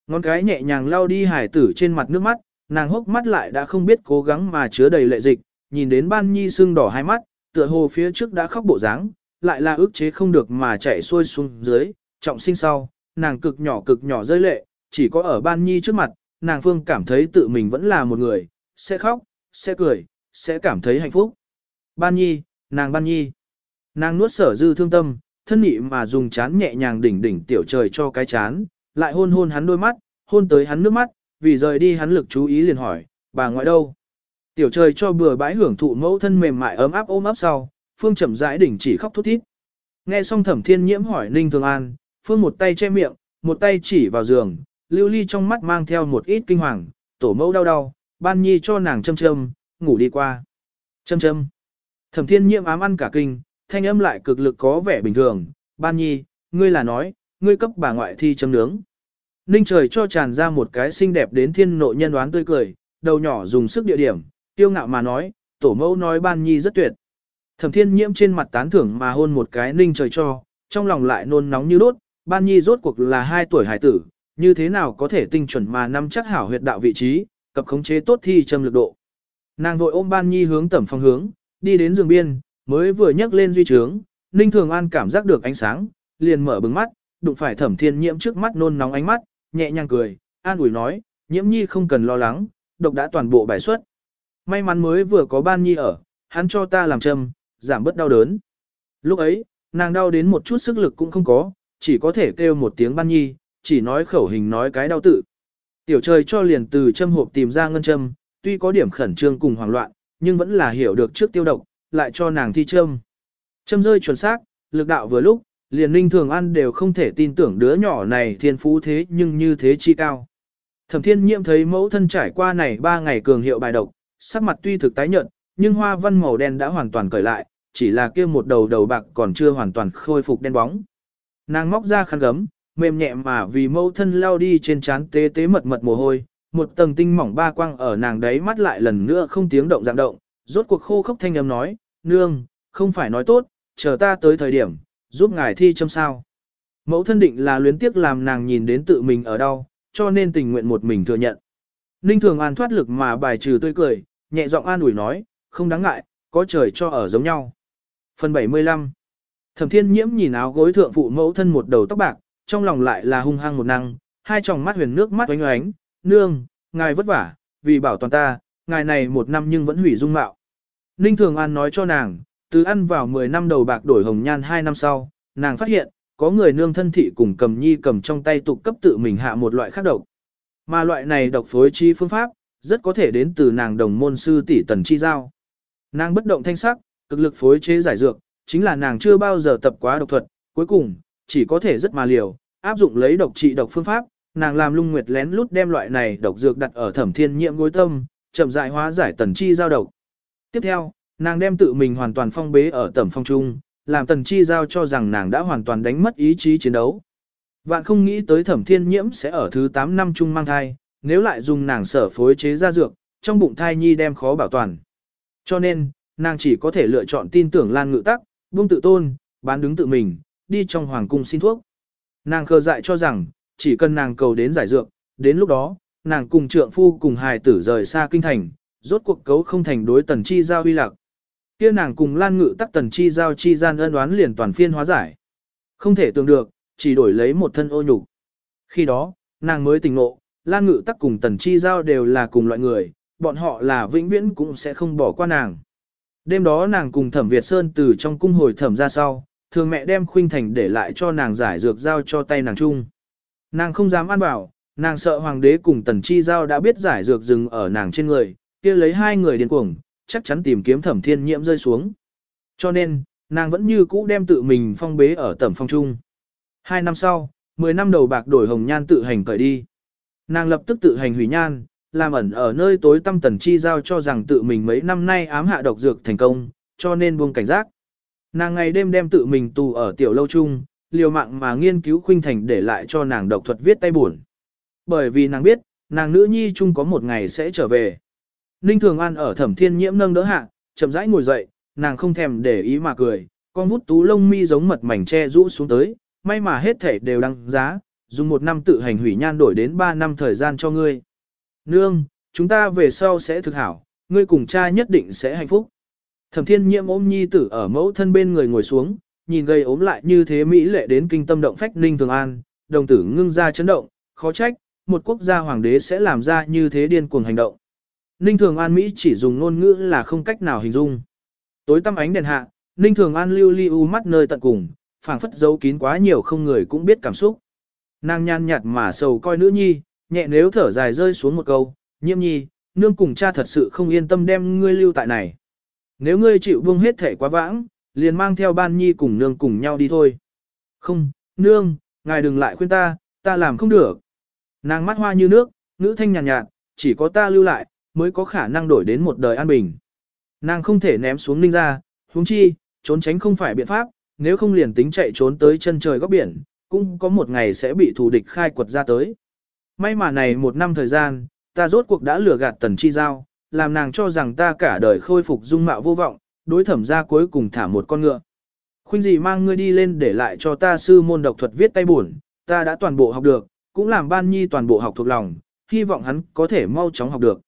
Ngón cái nhẹ nhàng lau đi hải tử trên mặt nước mắt, nàng hốc mắt lại đã không biết cố gắng mà chứa đầy lệ dịch, nhìn đến ban nhi sưng đỏ hai mắt, tựa hồ phía trước đã khóc bộ dáng, lại là ức chế không được mà chạy xuôi xuống dưới, trọng sinh sau, nàng cực nhỏ cực nhỏ rơi lệ, chỉ có ở ban nhi trước mặt, nàng phương cảm thấy tự mình vẫn là một người, sẽ khóc, sẽ cười, sẽ cảm thấy hạnh phúc. Ban nhi, nàng ban nhi, nàng nuốt sở dư thương tâm, thân nhị mà dùng chán nhẹ nhàng đỉnh đỉnh tiểu trời cho cái chán, lại hôn hôn hắn đôi mắt, hôn tới hắn nước mắt, vì rời đi hắn lực chú ý liền hỏi, bà ngoại đâu? Tiểu trời cho bừa bãi hưởng thụ mẫu thân mềm mại ấm áp ôm ấp sau, Phương chậm rãi đỉnh chỉ khóc thút thít. Nghe xong Thẩm Thiên Nhiễm hỏi Ninh Thường An, Phương một tay che miệng, một tay chỉ vào giường, lưu ly trong mắt mang theo một ít kinh hoàng, tổ mẫu đau đau, ban nhi cho nàng châm châm, ngủ đi qua. Châm châm. Thẩm Thiên Nhiễm ám ăn cả kinh, thanh âm lại cực lực có vẻ bình thường, ban nhi, ngươi là nói, ngươi cấp bà ngoại thi châm nướng. Ninh trời cho tràn ra một cái xinh đẹp đến thiên nội nhân đoán tươi cười, đầu nhỏ dùng sức địa điểm, tiêu ngạo mà nói, tổ mẫu nói ban nhi rất tuyệt. Thẩm thiên nhiễm trên mặt tán thưởng mà hôn một cái ninh trời cho, trong lòng lại nôn nóng như đốt, ban nhi rốt cuộc là hai tuổi hải tử, như thế nào có thể tinh chuẩn mà nắm chắc hảo huyệt đạo vị trí, cập khống chế tốt thi châm lực độ. Nàng vội ôm ban nhi hướng tẩm phong hướng, đi đến giường biên, mới vừa nhấc lên duy trướng, ninh thường an cảm giác được ánh sáng, liền mở bừng mắt, đụng phải thẩm thiên nhiễm trước mắt nôn nóng ánh mắt, nhẹ nhàng cười, an ủi nói, nhiễm nhi không cần lo lắng, độc đã toàn bộ bài xuất. May mắn mới vừa có ban nhi ở, hắn cho ta làm châm, giảm bớt đau đớn. Lúc ấy, nàng đau đến một chút sức lực cũng không có, chỉ có thể kêu một tiếng ban nhi, chỉ nói khẩu hình nói cái đau tự. Tiểu trời cho liền từ châm hộp tìm ra ngân châm, tuy có điểm khẩn trương cùng hoảng loạn, nhưng vẫn là hiểu được trước tiêu độc, lại cho nàng thi châm. Châm rơi chuẩn xác, lực đạo vừa lúc, liền ninh thường ăn đều không thể tin tưởng đứa nhỏ này thiên phú thế nhưng như thế chi cao. Thẩm thiên nhiễm thấy mẫu thân trải qua này 3 ngày cường hiệu bài độc, sắc mặt tuy thực tái nhợt, nhưng hoa văn màu đen đã hoàn toàn cởi lại, chỉ là kia một đầu đầu bạc còn chưa hoàn toàn khôi phục đen bóng. Nàng móc ra khăn gấm, mềm nhẹ mà vì mẫu thân lao đi trên trán tế tế mật mật mồ hôi, một tầng tinh mỏng ba quang ở nàng đấy mắt lại lần nữa không tiếng động dạng động, rốt cuộc khô khốc thanh âm nói, nương, không phải nói tốt, chờ ta tới thời điểm, giúp ngài thi châm sao. Mẫu thân định là luyến tiếc làm nàng nhìn đến tự mình ở đâu, cho nên tình nguyện một mình thừa nhận. Ninh Thường An thoát lực mà bài trừ tươi cười, nhẹ giọng an ủi nói, không đáng ngại, có trời cho ở giống nhau. Phần 75 Thẩm thiên nhiễm nhìn áo gối thượng phụ mẫu thân một đầu tóc bạc, trong lòng lại là hung hăng một năng, hai tròng mắt huyền nước mắt oánh oánh, nương, ngài vất vả, vì bảo toàn ta, ngài này một năm nhưng vẫn hủy dung mạo. Ninh Thường An nói cho nàng, từ ăn vào 10 năm đầu bạc đổi hồng nhan 2 năm sau, nàng phát hiện, có người nương thân thị cùng cầm nhi cầm trong tay tục cấp tự mình hạ một loại khác độc. Mà loại này độc phối chi phương pháp, rất có thể đến từ nàng đồng môn sư tỷ tần chi giao. Nàng bất động thanh sắc, cực lực phối chế giải dược, chính là nàng chưa bao giờ tập quá độc thuật, cuối cùng, chỉ có thể rất mà liều, áp dụng lấy độc trị độc phương pháp, nàng làm lung nguyệt lén lút đem loại này độc dược đặt ở thẩm thiên Nhiệm gối tâm, chậm rãi hóa giải tần chi giao độc. Tiếp theo, nàng đem tự mình hoàn toàn phong bế ở tẩm phong trung, làm tần chi giao cho rằng nàng đã hoàn toàn đánh mất ý chí chiến đấu. Vạn không nghĩ tới thẩm thiên nhiễm sẽ ở thứ 8 năm chung mang thai, nếu lại dùng nàng sở phối chế ra dược, trong bụng thai nhi đem khó bảo toàn. Cho nên, nàng chỉ có thể lựa chọn tin tưởng Lan Ngự Tắc, buông tự tôn, bán đứng tự mình, đi trong hoàng cung xin thuốc. Nàng khờ dại cho rằng, chỉ cần nàng cầu đến giải dược, đến lúc đó, nàng cùng trượng phu cùng hài tử rời xa kinh thành, rốt cuộc cấu không thành đối tần chi giao uy lạc. Kia nàng cùng Lan Ngự tắc tần chi giao chi gian ân oán liền toàn phiên hóa giải. Không thể tưởng được, chỉ đổi lấy một thân ô nhục. Khi đó, nàng mới tỉnh ngộ, Lan Ngự tắc cùng tần chi giao đều là cùng loại người, bọn họ là vĩnh viễn cũng sẽ không bỏ qua nàng. Đêm đó nàng cùng thẩm Việt Sơn từ trong cung hồi thẩm ra sau, thường mẹ đem khuynh thành để lại cho nàng giải dược giao cho tay nàng chung. Nàng không dám ăn bảo, nàng sợ hoàng đế cùng tần chi giao đã biết giải dược dừng ở nàng trên người, kia lấy hai người điên cuồng, chắc chắn tìm kiếm thẩm thiên nhiễm rơi xuống. Cho nên, nàng vẫn như cũ đem tự mình phong bế ở tẩm phong trung. Hai năm sau, mười năm đầu bạc đổi hồng nhan tự hành cởi đi. Nàng lập tức tự hành hủy nhan, làm ẩn ở nơi tối tâm tần chi giao cho rằng tự mình mấy năm nay ám hạ độc dược thành công, cho nên buông cảnh giác. Nàng ngày đêm đem tự mình tù ở tiểu lâu chung, liều mạng mà nghiên cứu khuynh thành để lại cho nàng độc thuật viết tay buồn. Bởi vì nàng biết, nàng nữ nhi chung có một ngày sẽ trở về. Ninh Thường An ở thẩm thiên nhiễm nâng đỡ hạ, chậm rãi ngồi dậy, nàng không thèm để ý mà cười, con vút tú lông mi giống mật mảnh che rũ xuống tới, may mà hết thể đều đăng giá, dùng một năm tự hành hủy nhan đổi đến ba năm thời gian cho ngươi. Nương, chúng ta về sau sẽ thực hảo, ngươi cùng cha nhất định sẽ hạnh phúc. Thẩm thiên nhiễm ôm nhi tử ở mẫu thân bên người ngồi xuống, nhìn gây ốm lại như thế mỹ lệ đến kinh tâm động phách ninh thường an, đồng tử ngưng ra chấn động, khó trách, một quốc gia hoàng đế sẽ làm ra như thế điên cuồng hành động. Ninh thường an Mỹ chỉ dùng ngôn ngữ là không cách nào hình dung. Tối tăm ánh đèn hạ, ninh thường an lưu lưu mắt nơi tận cùng, phảng phất giấu kín quá nhiều không người cũng biết cảm xúc. Nàng nhan nhạt mà sầu coi nữ nhi, nhẹ nếu thở dài rơi xuống một câu, nhiễm nhi, nương cùng cha thật sự không yên tâm đem ngươi lưu tại này. Nếu ngươi chịu buông hết thể quá vãng, liền mang theo ban nhi cùng nương cùng nhau đi thôi. Không, nương, ngài đừng lại khuyên ta, ta làm không được. Nàng mắt hoa như nước, nữ thanh nhàn nhạt, nhạt, chỉ có ta lưu lại, mới có khả năng đổi đến một đời an bình. Nàng không thể ném xuống ninh ra, huống chi, trốn tránh không phải biện pháp, nếu không liền tính chạy trốn tới chân trời góc biển, cũng có một ngày sẽ bị thù địch khai quật ra tới. May mà này một năm thời gian, ta rốt cuộc đã lừa gạt tần chi giao, làm nàng cho rằng ta cả đời khôi phục dung mạo vô vọng, đối thẩm ra cuối cùng thả một con ngựa. Khuynh gì mang ngươi đi lên để lại cho ta sư môn độc thuật viết tay buồn, ta đã toàn bộ học được, cũng làm ban nhi toàn bộ học thuộc lòng, hy vọng hắn có thể mau chóng học được.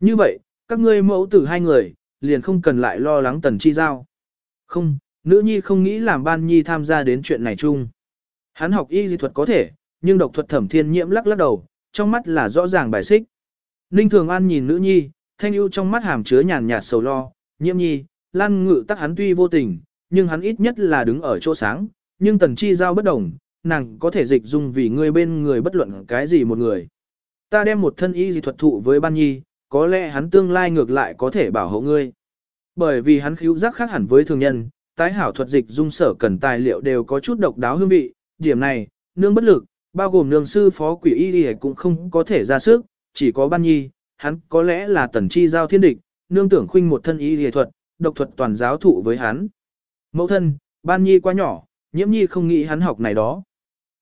Như vậy, các ngươi mẫu tử hai người, liền không cần lại lo lắng tần chi giao. Không, nữ nhi không nghĩ làm ban nhi tham gia đến chuyện này chung. Hắn học y di thuật có thể, nhưng độc thuật thẩm thiên nhiễm lắc lắc đầu, trong mắt là rõ ràng bài xích. Ninh Thường An nhìn nữ nhi, thanh ưu trong mắt hàm chứa nhàn nhạt sầu lo, nhiễm nhi, lan ngự tắc hắn tuy vô tình, nhưng hắn ít nhất là đứng ở chỗ sáng, nhưng tần chi giao bất đồng, nàng có thể dịch dung vì người bên người bất luận cái gì một người. Ta đem một thân y dị thuật thụ với ban nhi, có lẽ hắn tương lai ngược lại có thể bảo hộ ngươi. Bởi vì hắn khíu giác khác hẳn với thường nhân, tái hảo thuật dịch dung sở cần tài liệu đều có chút độc đáo hương vị, điểm này, nương bất lực, bao gồm nương sư phó quỷ y y cũng không có thể ra sức, chỉ có ban nhi, hắn có lẽ là tần chi giao thiên địch, nương tưởng khuynh một thân y y thuật, độc thuật toàn giáo thụ với hắn. Mẫu thân, ban nhi quá nhỏ, nhiễm nhi không nghĩ hắn học này đó.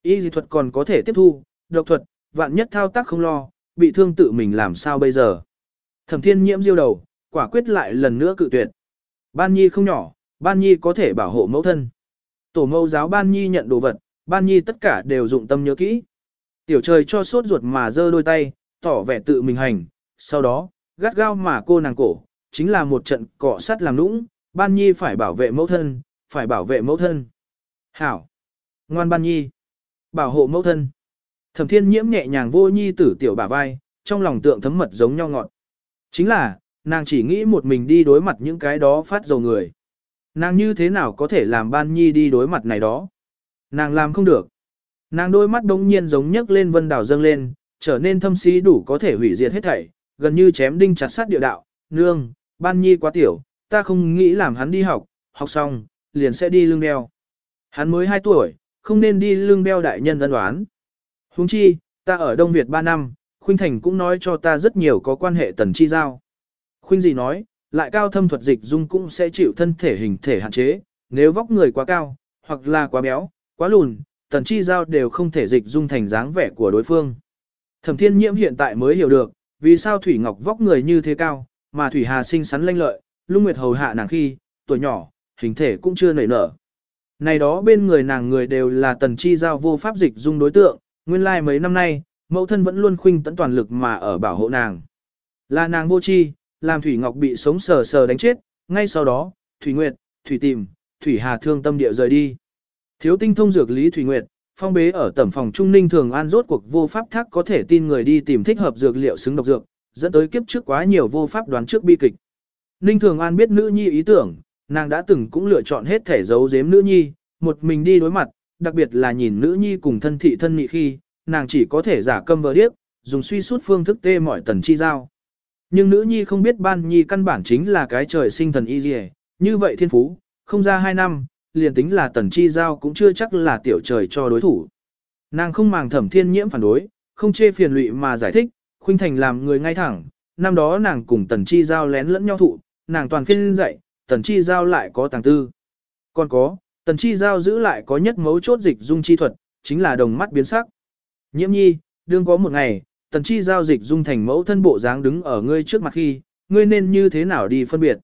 Y y thuật còn có thể tiếp thu, độc thuật, vạn nhất thao tác không lo, bị thương tự mình làm sao bây giờ. Thẩm thiên nhiễm diêu đầu, quả quyết lại lần nữa cự tuyệt. Ban nhi không nhỏ, ban nhi có thể bảo hộ mẫu thân. Tổ mẫu giáo ban nhi nhận đồ vật, ban nhi tất cả đều dụng tâm nhớ kỹ. Tiểu trời cho sốt ruột mà giơ đôi tay, tỏ vẻ tự mình hành, sau đó, gắt gao mà cô nàng cổ, chính là một trận cọ sắt làm nũng, ban nhi phải bảo vệ mẫu thân, phải bảo vệ mẫu thân. Hảo! Ngoan ban nhi! Bảo hộ mẫu thân! Thẩm thiên nhiễm nhẹ nhàng vô nhi tử tiểu bả vai, trong lòng tượng thấm mật giống nhau ngọt. Chính là, nàng chỉ nghĩ một mình đi đối mặt những cái đó phát dầu người. Nàng như thế nào có thể làm ban nhi đi đối mặt này đó? Nàng làm không được. Nàng đôi mắt đống nhiên giống nhấc lên vân đảo dâng lên, trở nên thâm sĩ đủ có thể hủy diệt hết thảy, gần như chém đinh chặt sát địa đạo. Nương, ban nhi quá tiểu, ta không nghĩ làm hắn đi học, học xong, liền sẽ đi lương đeo. Hắn mới 2 tuổi, không nên đi lương đeo đại nhân ân đoán. Huống chi, ta ở Đông Việt 3 năm, Khuynh Thành cũng nói cho ta rất nhiều có quan hệ tần chi giao. Khuynh gì nói, lại cao thâm thuật dịch dung cũng sẽ chịu thân thể hình thể hạn chế, nếu vóc người quá cao, hoặc là quá béo, quá lùn, tần chi giao đều không thể dịch dung thành dáng vẻ của đối phương. Thẩm thiên nhiễm hiện tại mới hiểu được, vì sao Thủy Ngọc vóc người như thế cao, mà Thủy Hà sinh sắn lanh lợi, lung nguyệt hầu hạ nàng khi, tuổi nhỏ, hình thể cũng chưa nảy nở. Này đó bên người nàng người đều là tần chi giao vô pháp dịch dung đối tượng, nguyên lai like mấy năm nay, mẫu thân vẫn luôn khuynh tận toàn lực mà ở bảo hộ nàng. Là nàng vô chi, làm Thủy Ngọc bị sống sờ sờ đánh chết, ngay sau đó, Thủy Nguyệt, Thủy Tìm, Thủy Hà thương tâm địa rời đi. Thiếu tinh thông dược lý Thủy Nguyệt, phong bế ở tẩm phòng trung ninh thường an rốt cuộc vô pháp thác có thể tin người đi tìm thích hợp dược liệu xứng độc dược, dẫn tới kiếp trước quá nhiều vô pháp đoán trước bi kịch. Ninh thường an biết nữ nhi ý tưởng, nàng đã từng cũng lựa chọn hết thể giấu giếm nữ nhi, một mình đi đối mặt, đặc biệt là nhìn nữ nhi cùng thân thị thân nị khi, nàng chỉ có thể giả câm vờ điếc, dùng suy suốt phương thức tê mọi tần chi giao. Nhưng nữ nhi không biết ban nhi căn bản chính là cái trời sinh thần y dì như vậy thiên phú, không ra hai năm, liền tính là tần chi giao cũng chưa chắc là tiểu trời cho đối thủ. Nàng không màng thẩm thiên nhiễm phản đối, không chê phiền lụy mà giải thích, khuynh thành làm người ngay thẳng, năm đó nàng cùng tần chi giao lén lẫn nhau thụ, nàng toàn phiên dạy, tần chi giao lại có tàng tư. Còn có, tần chi giao giữ lại có nhất mấu chốt dịch dung chi thuật, chính là đồng mắt biến sắc. Nhiễm nhi, đương có một ngày, tần chi giao dịch dung thành mẫu thân bộ dáng đứng ở ngươi trước mặt khi, ngươi nên như thế nào đi phân biệt.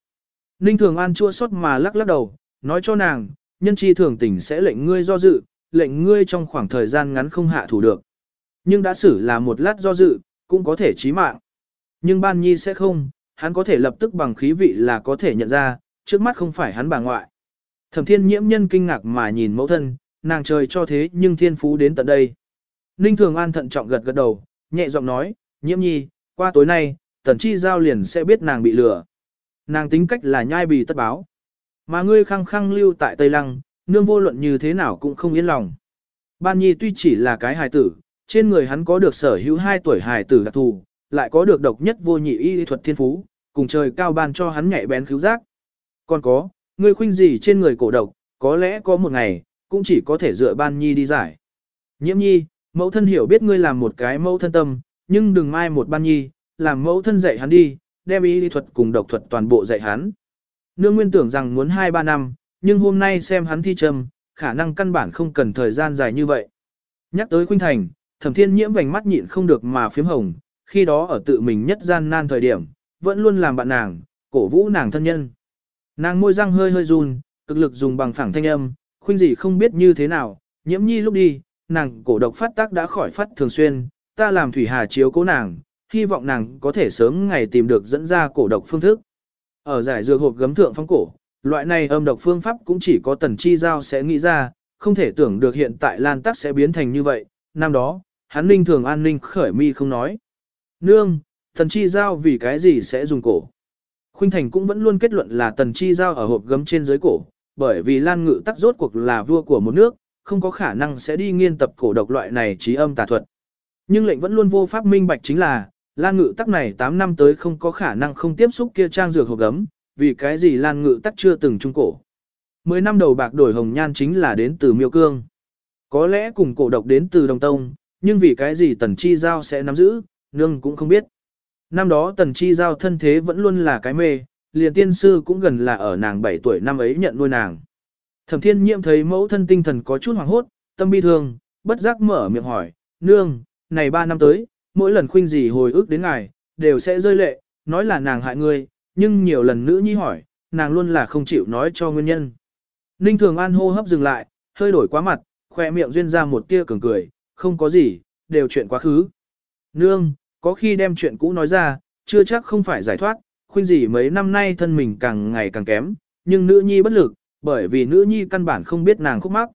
Ninh Thường An chua xót mà lắc lắc đầu, nói cho nàng, nhân chi thường tình sẽ lệnh ngươi do dự, lệnh ngươi trong khoảng thời gian ngắn không hạ thủ được. Nhưng đã xử là một lát do dự, cũng có thể chí mạng. Nhưng ban nhi sẽ không, hắn có thể lập tức bằng khí vị là có thể nhận ra, trước mắt không phải hắn bà ngoại. Thẩm thiên nhiễm nhân kinh ngạc mà nhìn mẫu thân, nàng trời cho thế nhưng thiên phú đến tận đây. Ninh Thường An thận trọng gật gật đầu, nhẹ giọng nói, nhiễm nhi, qua tối nay, tần chi giao liền sẽ biết nàng bị lừa. Nàng tính cách là nhai bì tất báo. Mà ngươi khăng khăng lưu tại Tây Lăng, nương vô luận như thế nào cũng không yên lòng. Ban nhi tuy chỉ là cái hài tử, trên người hắn có được sở hữu hai tuổi hài tử đặc thù, lại có được độc nhất vô nhị y thuật thiên phú, cùng trời cao ban cho hắn nhạy bén cứu giác. Còn có, ngươi khuynh gì trên người cổ độc, có lẽ có một ngày, cũng chỉ có thể dựa ban nhi đi giải. Nhiễm nhi, mẫu thân hiểu biết ngươi làm một cái mẫu thân tâm, nhưng đừng mai một ban nhi, làm mẫu thân dạy hắn đi, đem y thuật cùng độc thuật toàn bộ dạy hắn. Nương nguyên tưởng rằng muốn 2-3 năm, nhưng hôm nay xem hắn thi trầm, khả năng căn bản không cần thời gian dài như vậy. Nhắc tới Khuynh Thành, thẩm thiên nhiễm vành mắt nhịn không được mà phiếm hồng, khi đó ở tự mình nhất gian nan thời điểm, vẫn luôn làm bạn nàng, cổ vũ nàng thân nhân. Nàng môi răng hơi hơi run, cực lực dùng bằng phẳng thanh âm, khuynh gì không biết như thế nào, nhiễm nhi lúc đi, nàng cổ độc phát tác đã khỏi phát thường xuyên, ta làm thủy hà chiếu cố nàng, hy vọng nàng có thể sớm ngày tìm được dẫn ra cổ độc phương thức. Ở giải dược hộp gấm thượng phong cổ, loại này âm độc phương pháp cũng chỉ có tần chi giao sẽ nghĩ ra, không thể tưởng được hiện tại lan tắc sẽ biến thành như vậy, năm đó, hắn ninh thường an ninh khởi mi không nói. Nương, tần chi giao vì cái gì sẽ dùng cổ? Khuynh Thành cũng vẫn luôn kết luận là tần chi giao ở hộp gấm trên dưới cổ, bởi vì lan ngự tắc rốt cuộc là vua của một nước, không có khả năng sẽ đi nghiên tập cổ độc loại này trí âm tà thuật. Nhưng lệnh vẫn luôn vô pháp minh bạch chính là, Lan Ngự Tắc này 8 năm tới không có khả năng không tiếp xúc kia trang dược hộp gấm, vì cái gì Lan Ngự Tắc chưa từng trung cổ. 10 năm đầu bạc đổi hồng nhan chính là đến từ miêu cương. Có lẽ cùng cổ độc đến từ đồng tông, nhưng vì cái gì Tần Chi Giao sẽ nắm giữ, nương cũng không biết. Năm đó Tần Chi Giao thân thế vẫn luôn là cái mê, liền tiên sư cũng gần là ở nàng 7 tuổi năm ấy nhận nuôi nàng. Thẩm thiên nhiệm thấy mẫu thân tinh thần có chút hoảng hốt, tâm bi thương, bất giác mở miệng hỏi, nương, này 3 năm tới, mỗi lần khuynh gì hồi ức đến ngài, đều sẽ rơi lệ, nói là nàng hại ngươi, nhưng nhiều lần nữ nhi hỏi, nàng luôn là không chịu nói cho nguyên nhân. Ninh Thường An hô hấp dừng lại, hơi đổi quá mặt, khoe miệng duyên ra một tia cường cười, không có gì, đều chuyện quá khứ. Nương, có khi đem chuyện cũ nói ra, chưa chắc không phải giải thoát, khuynh gì mấy năm nay thân mình càng ngày càng kém, nhưng nữ nhi bất lực, bởi vì nữ nhi căn bản không biết nàng khúc mắc.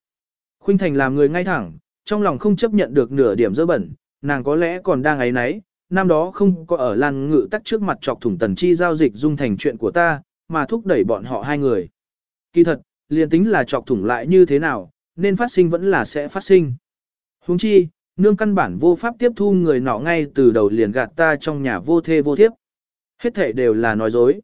Khuynh Thành làm người ngay thẳng, trong lòng không chấp nhận được nửa điểm dơ bẩn, nàng có lẽ còn đang ấy nấy, năm đó không có ở Lan Ngự tắc trước mặt chọc thủng tần chi giao dịch dung thành chuyện của ta, mà thúc đẩy bọn họ hai người. Kỳ thật, liền tính là chọc thủng lại như thế nào, nên phát sinh vẫn là sẽ phát sinh. Huống chi, nương căn bản vô pháp tiếp thu người nọ ngay từ đầu liền gạt ta trong nhà vô thê vô thiếp. Hết thể đều là nói dối.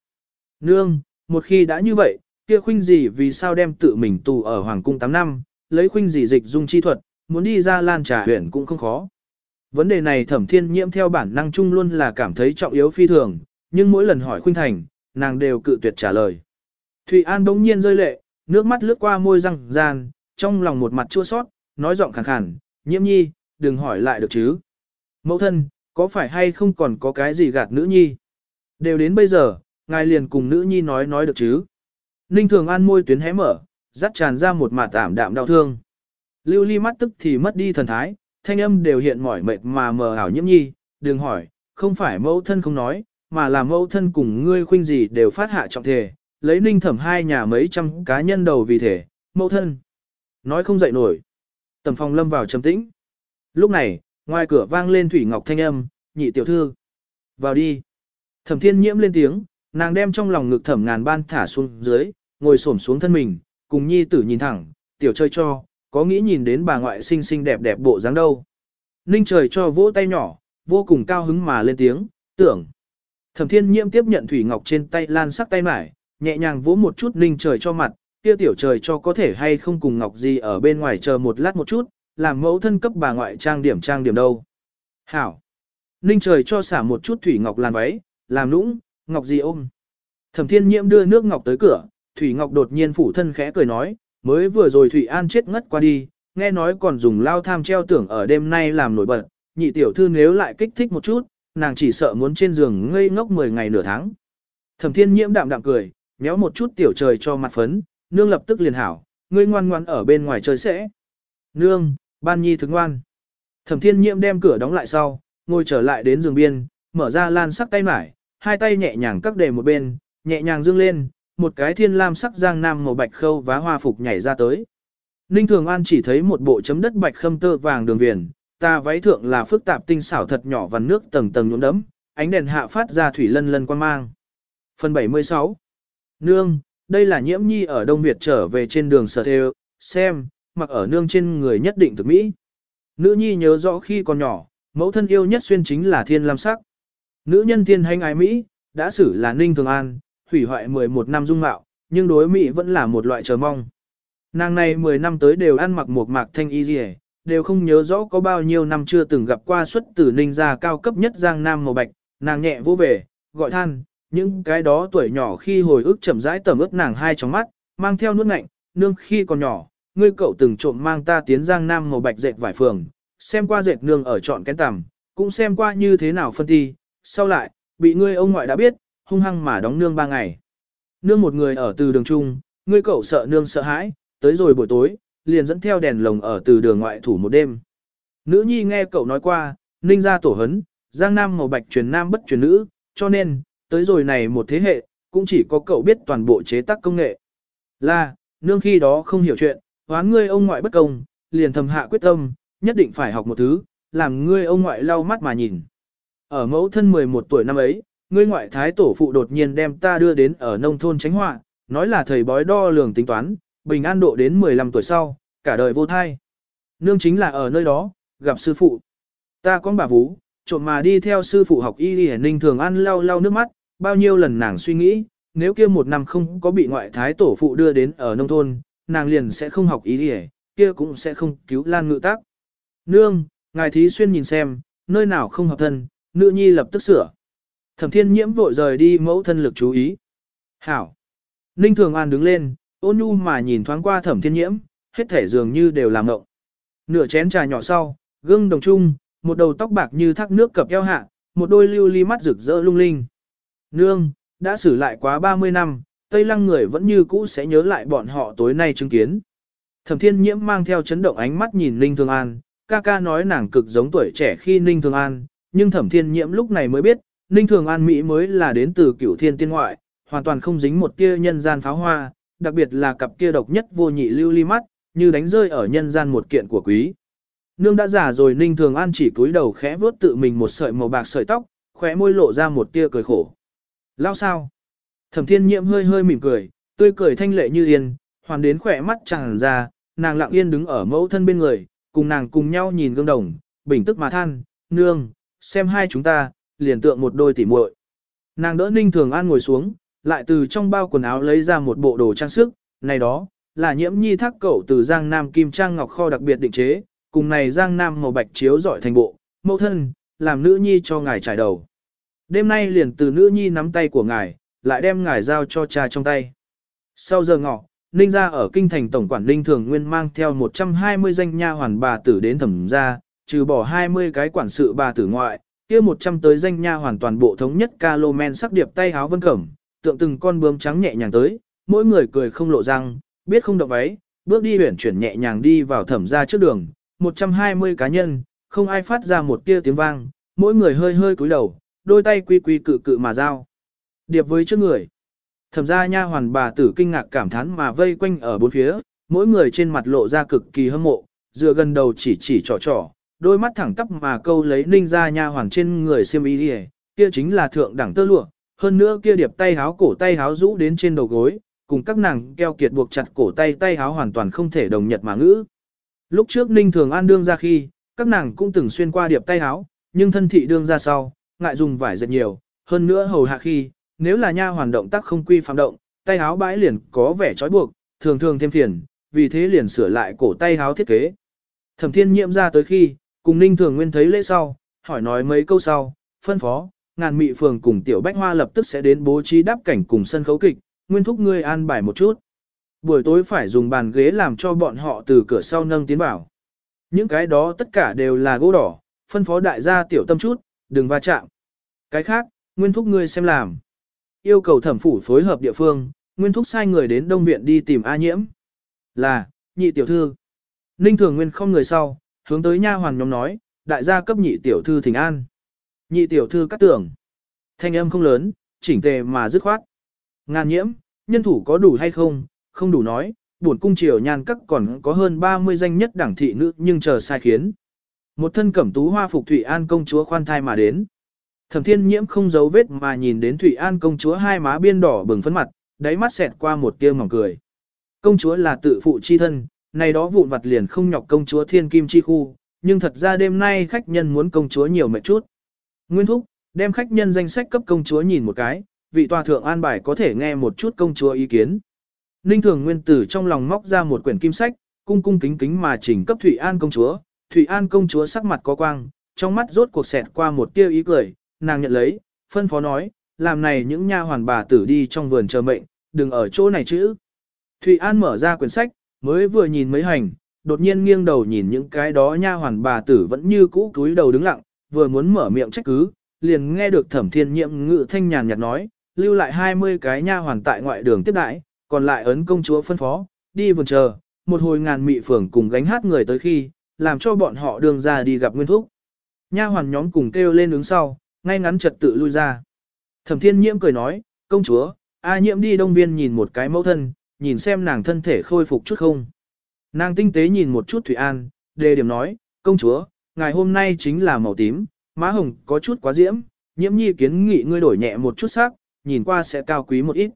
Nương, một khi đã như vậy, kia khuynh gì vì sao đem tự mình tù ở Hoàng cung 8 năm, lấy khuynh gì dịch dung chi thuật, muốn đi ra lan trà huyện cũng không khó. Vấn đề này thẩm thiên nhiễm theo bản năng chung luôn là cảm thấy trọng yếu phi thường, nhưng mỗi lần hỏi khuynh thành, nàng đều cự tuyệt trả lời. Thụy An bỗng nhiên rơi lệ, nước mắt lướt qua môi răng gian, trong lòng một mặt chua sót, nói giọng khàn khàn, nhiễm nhi, đừng hỏi lại được chứ. Mẫu thân, có phải hay không còn có cái gì gạt nữ nhi? Đều đến bây giờ, ngài liền cùng nữ nhi nói nói được chứ. Ninh Thường An môi tuyến hé mở, dắt tràn ra một mặt tạm đạm đau thương. Lưu ly mắt tức thì mất đi thần thái, thanh âm đều hiện mỏi mệt mà mờ ảo nhiễm nhi, đừng hỏi, không phải mẫu thân không nói, mà là mẫu thân cùng ngươi khuynh gì đều phát hạ trọng thể, lấy ninh thẩm hai nhà mấy trăm cá nhân đầu vì thể, mẫu thân. Nói không dậy nổi. Tầm phòng lâm vào trầm tĩnh. Lúc này, ngoài cửa vang lên Thủy Ngọc thanh âm, nhị tiểu thư. Vào đi. Thẩm thiên nhiễm lên tiếng, nàng đem trong lòng ngực thẩm ngàn ban thả xuống dưới, ngồi xổm xuống thân mình, cùng nhi tử nhìn thẳng, tiểu chơi cho, có nghĩ nhìn đến bà ngoại xinh xinh đẹp đẹp bộ dáng đâu. Ninh trời cho vỗ tay nhỏ, vô cùng cao hứng mà lên tiếng, tưởng. Thẩm thiên nhiễm tiếp nhận Thủy Ngọc trên tay lan sắc tay mải, nhẹ nhàng vỗ một chút ninh trời cho mặt, kia tiểu trời cho có thể hay không cùng Ngọc gì ở bên ngoài chờ một lát một chút, làm mẫu thân cấp bà ngoại trang điểm trang điểm đâu. Hảo. Ninh trời cho xả một chút Thủy Ngọc làn váy, làm nũng, Ngọc gì ôm. Thẩm thiên nhiễm đưa nước Ngọc tới cửa, Thủy Ngọc đột nhiên phủ thân khẽ cười nói, mới vừa rồi Thủy An chết ngất qua đi, nghe nói còn dùng lao tham treo tưởng ở đêm nay làm nổi bật, nhị tiểu thư nếu lại kích thích một chút, nàng chỉ sợ muốn trên giường ngây ngốc 10 ngày nửa tháng. Thẩm thiên nhiễm đạm đạm cười, méo một chút tiểu trời cho mặt phấn, nương lập tức liền hảo, ngươi ngoan ngoan ở bên ngoài chơi sẽ. Nương, ban nhi thức ngoan. Thẩm thiên nhiễm đem cửa đóng lại sau, ngồi trở lại đến giường biên, mở ra lan sắc tay mải, hai tay nhẹ nhàng các đề một bên, nhẹ nhàng dương lên, một cái thiên lam sắc giang nam màu bạch khâu vá hoa phục nhảy ra tới. Ninh Thường An chỉ thấy một bộ chấm đất bạch khâm tơ vàng đường viền, ta váy thượng là phức tạp tinh xảo thật nhỏ và nước tầng tầng nhuộm đấm, ánh đèn hạ phát ra thủy lân lân quan mang. Phần 76 Nương, đây là nhiễm nhi ở Đông Việt trở về trên đường sở theo, xem, mặc ở nương trên người nhất định thực mỹ. Nữ nhi nhớ rõ khi còn nhỏ, mẫu thân yêu nhất xuyên chính là thiên lam sắc. Nữ nhân thiên hành ái Mỹ, đã xử là ninh thường an, hủy hoại 11 năm dung mạo, nhưng đối Mỹ vẫn là một loại chờ mong. Nàng này 10 năm tới đều ăn mặc một mạc thanh y dì đều không nhớ rõ có bao nhiêu năm chưa từng gặp qua xuất tử ninh gia cao cấp nhất giang nam màu bạch, nàng nhẹ vô về, gọi than, những cái đó tuổi nhỏ khi hồi ức chậm rãi tầm ướt nàng hai trong mắt, mang theo nuốt ngạnh, nương khi còn nhỏ, ngươi cậu từng trộm mang ta tiến giang nam màu bạch dệt vải phường, xem qua dệt nương ở trọn kén tằm, cũng xem qua như thế nào phân thi, sau lại, bị ngươi ông ngoại đã biết, hung hăng mà đóng nương ba ngày. Nương một người ở từ đường trung, ngươi cậu sợ nương sợ hãi, tới rồi buổi tối, liền dẫn theo đèn lồng ở từ đường ngoại thủ một đêm. Nữ nhi nghe cậu nói qua, ninh ra tổ hấn, giang nam màu bạch truyền nam bất truyền nữ, cho nên, tới rồi này một thế hệ, cũng chỉ có cậu biết toàn bộ chế tác công nghệ. Là, nương khi đó không hiểu chuyện, hoán ngươi ông ngoại bất công, liền thầm hạ quyết tâm, nhất định phải học một thứ, làm ngươi ông ngoại lau mắt mà nhìn. Ở mẫu thân 11 tuổi năm ấy, ngươi ngoại thái tổ phụ đột nhiên đem ta đưa đến ở nông thôn tránh họa, nói là thầy bói đo lường tính toán, bình an độ đến 15 tuổi sau, cả đời vô thai. Nương chính là ở nơi đó, gặp sư phụ. Ta con bà vú, trộm mà đi theo sư phụ học y đi ninh thường ăn lau lau nước mắt, bao nhiêu lần nàng suy nghĩ, nếu kia một năm không có bị ngoại thái tổ phụ đưa đến ở nông thôn, nàng liền sẽ không học y đi kia cũng sẽ không cứu lan ngự tác. Nương, ngài thí xuyên nhìn xem, nơi nào không hợp thân, nữ nhi lập tức sửa. Thẩm thiên nhiễm vội rời đi mẫu thân lực chú ý. Hảo. Ninh Thường An đứng lên, ôn nhu mà nhìn thoáng qua thẩm thiên nhiễm, hết thể dường như đều làm ngộng. Nửa chén trà nhỏ sau, gương đồng trung, một đầu tóc bạc như thác nước cập eo hạ, một đôi lưu ly mắt rực rỡ lung linh. Nương, đã xử lại quá 30 năm, Tây Lăng người vẫn như cũ sẽ nhớ lại bọn họ tối nay chứng kiến. Thẩm thiên nhiễm mang theo chấn động ánh mắt nhìn Ninh Thường An, ca ca nói nàng cực giống tuổi trẻ khi Ninh Thường An, nhưng thẩm thiên nhiễm lúc này mới biết, Ninh Thường An Mỹ mới là đến từ cửu thiên tiên ngoại, hoàn toàn không dính một tia nhân gian pháo hoa, đặc biệt là cặp kia độc nhất vô nhị lưu ly mắt, như đánh rơi ở nhân gian một kiện của quý. Nương đã già rồi Ninh Thường An chỉ cúi đầu khẽ vuốt tự mình một sợi màu bạc sợi tóc, khóe môi lộ ra một tia cười khổ. Lao sao? Thẩm thiên nhiễm hơi hơi mỉm cười, tươi cười thanh lệ như yên, hoàn đến khỏe mắt tràn ra, nàng lặng yên đứng ở mẫu thân bên người, cùng nàng cùng nhau nhìn gương đồng, bình tức mà than, nương, xem hai chúng ta, liền tượng một đôi tỉ muội. Nàng đỡ Ninh Thường An ngồi xuống, lại từ trong bao quần áo lấy ra một bộ đồ trang sức, này đó, là nhiễm nhi thác cậu từ Giang Nam Kim Trang Ngọc Kho đặc biệt định chế, cùng này Giang Nam màu bạch chiếu giỏi thành bộ, mẫu thân, làm nữ nhi cho ngài trải đầu. Đêm nay liền từ nữ nhi nắm tay của ngài, lại đem ngài giao cho cha trong tay. Sau giờ ngọ, Ninh ra ở kinh thành tổng quản Ninh Thường Nguyên mang theo 120 danh nha hoàn bà tử đến thẩm gia, trừ bỏ 20 cái quản sự bà tử ngoại, kia 100 tới danh nha hoàn toàn bộ thống nhất ca lô men sắc điệp tay háo vân cẩm, tượng từng con bướm trắng nhẹ nhàng tới, mỗi người cười không lộ răng, biết không động váy, bước đi huyển chuyển nhẹ nhàng đi vào thẩm gia trước đường, 120 cá nhân, không ai phát ra một tia tiếng vang, mỗi người hơi hơi cúi đầu, đôi tay quy quy cự cự mà giao. Điệp với trước người. Thẩm gia nha hoàn bà tử kinh ngạc cảm thán mà vây quanh ở bốn phía, mỗi người trên mặt lộ ra cực kỳ hâm mộ, dựa gần đầu chỉ chỉ trò trò, đôi mắt thẳng tắp mà câu lấy ninh gia nha hoàn trên người xiêm y đi kia chính là thượng đẳng tơ lụa, hơn nữa kia điệp tay háo cổ tay háo rũ đến trên đầu gối, cùng các nàng keo kiệt buộc chặt cổ tay tay háo hoàn toàn không thể đồng nhật mà ngữ. Lúc trước ninh thường an đương ra khi, các nàng cũng từng xuyên qua điệp tay háo, nhưng thân thị đương ra sau, ngại dùng vải dệt nhiều, hơn nữa hầu hạ khi, nếu là nha hoàn động tác không quy phạm động, tay háo bãi liền có vẻ trói buộc, thường thường thêm phiền, vì thế liền sửa lại cổ tay háo thiết kế. Thẩm thiên nhiệm ra tới khi, cùng ninh thường nguyên thấy lễ sau, hỏi nói mấy câu sau, phân phó, ngàn mị phường cùng tiểu bách hoa lập tức sẽ đến bố trí đáp cảnh cùng sân khấu kịch, nguyên thúc ngươi an bài một chút. Buổi tối phải dùng bàn ghế làm cho bọn họ từ cửa sau nâng tiến vào. Những cái đó tất cả đều là gỗ đỏ, phân phó đại gia tiểu tâm chút, đừng va chạm. Cái khác, nguyên thúc ngươi xem làm. Yêu cầu thẩm phủ phối hợp địa phương, nguyên thúc sai người đến đông viện đi tìm A nhiễm. Là, nhị tiểu thư. Ninh thường nguyên không người sau, hướng tới nha hoàn nhóm nói, đại gia cấp nhị tiểu thư thỉnh an. Nhị tiểu thư cắt tưởng. Thanh âm không lớn, chỉnh tề mà dứt khoát. Ngàn nhiễm, nhân thủ có đủ hay không, không đủ nói, buồn cung triều nhan các còn có hơn 30 danh nhất đảng thị nữ nhưng chờ sai khiến. Một thân cẩm tú hoa phục thủy An công chúa khoan thai mà đến. Thẩm thiên nhiễm không giấu vết mà nhìn đến thủy An công chúa hai má biên đỏ bừng phấn mặt, đáy mắt xẹt qua một tia mỏng cười. Công chúa là tự phụ chi thân, này đó vụn vặt liền không nhọc công chúa thiên kim chi khu, nhưng thật ra đêm nay khách nhân muốn công chúa nhiều mệt chút. Nguyên thúc, đem khách nhân danh sách cấp công chúa nhìn một cái, vị tòa thượng an bài có thể nghe một chút công chúa ý kiến. Ninh thường nguyên tử trong lòng móc ra một quyển kim sách, cung cung kính kính mà chỉnh cấp thủy An công chúa. thủy An công chúa sắc mặt có quang, trong mắt rốt cuộc xẹt qua một tia ý cười, nàng nhận lấy, phân phó nói, làm này những nha hoàn bà tử đi trong vườn chờ mệnh, đừng ở chỗ này chứ thủy An mở ra quyển sách, mới vừa nhìn mấy hành, đột nhiên nghiêng đầu nhìn những cái đó nha hoàn bà tử vẫn như cũ cúi đầu đứng lặng, vừa muốn mở miệng trách cứ, liền nghe được thẩm thiên nhiệm ngự thanh nhàn nhạt nói, lưu lại 20 cái nha hoàn tại ngoại đường tiếp đãi, còn lại ấn công chúa phân phó, đi vườn chờ, một hồi ngàn mị phường cùng gánh hát người tới khi, làm cho bọn họ đường ra đi gặp nguyên thúc. Nha hoàn nhóm cùng kêu lên đứng sau, ngay ngắn trật tự lui ra. Thẩm thiên nhiễm cười nói, công chúa, A nhiễm đi đông viên nhìn một cái mẫu thân, nhìn xem nàng thân thể khôi phục chút không. Nàng tinh tế nhìn một chút Thủy An, đề điểm nói, công chúa, ngày hôm nay chính là màu tím, má hồng có chút quá diễm, nhiễm nhi kiến nghị ngươi đổi nhẹ một chút sắc, nhìn qua sẽ cao quý một ít.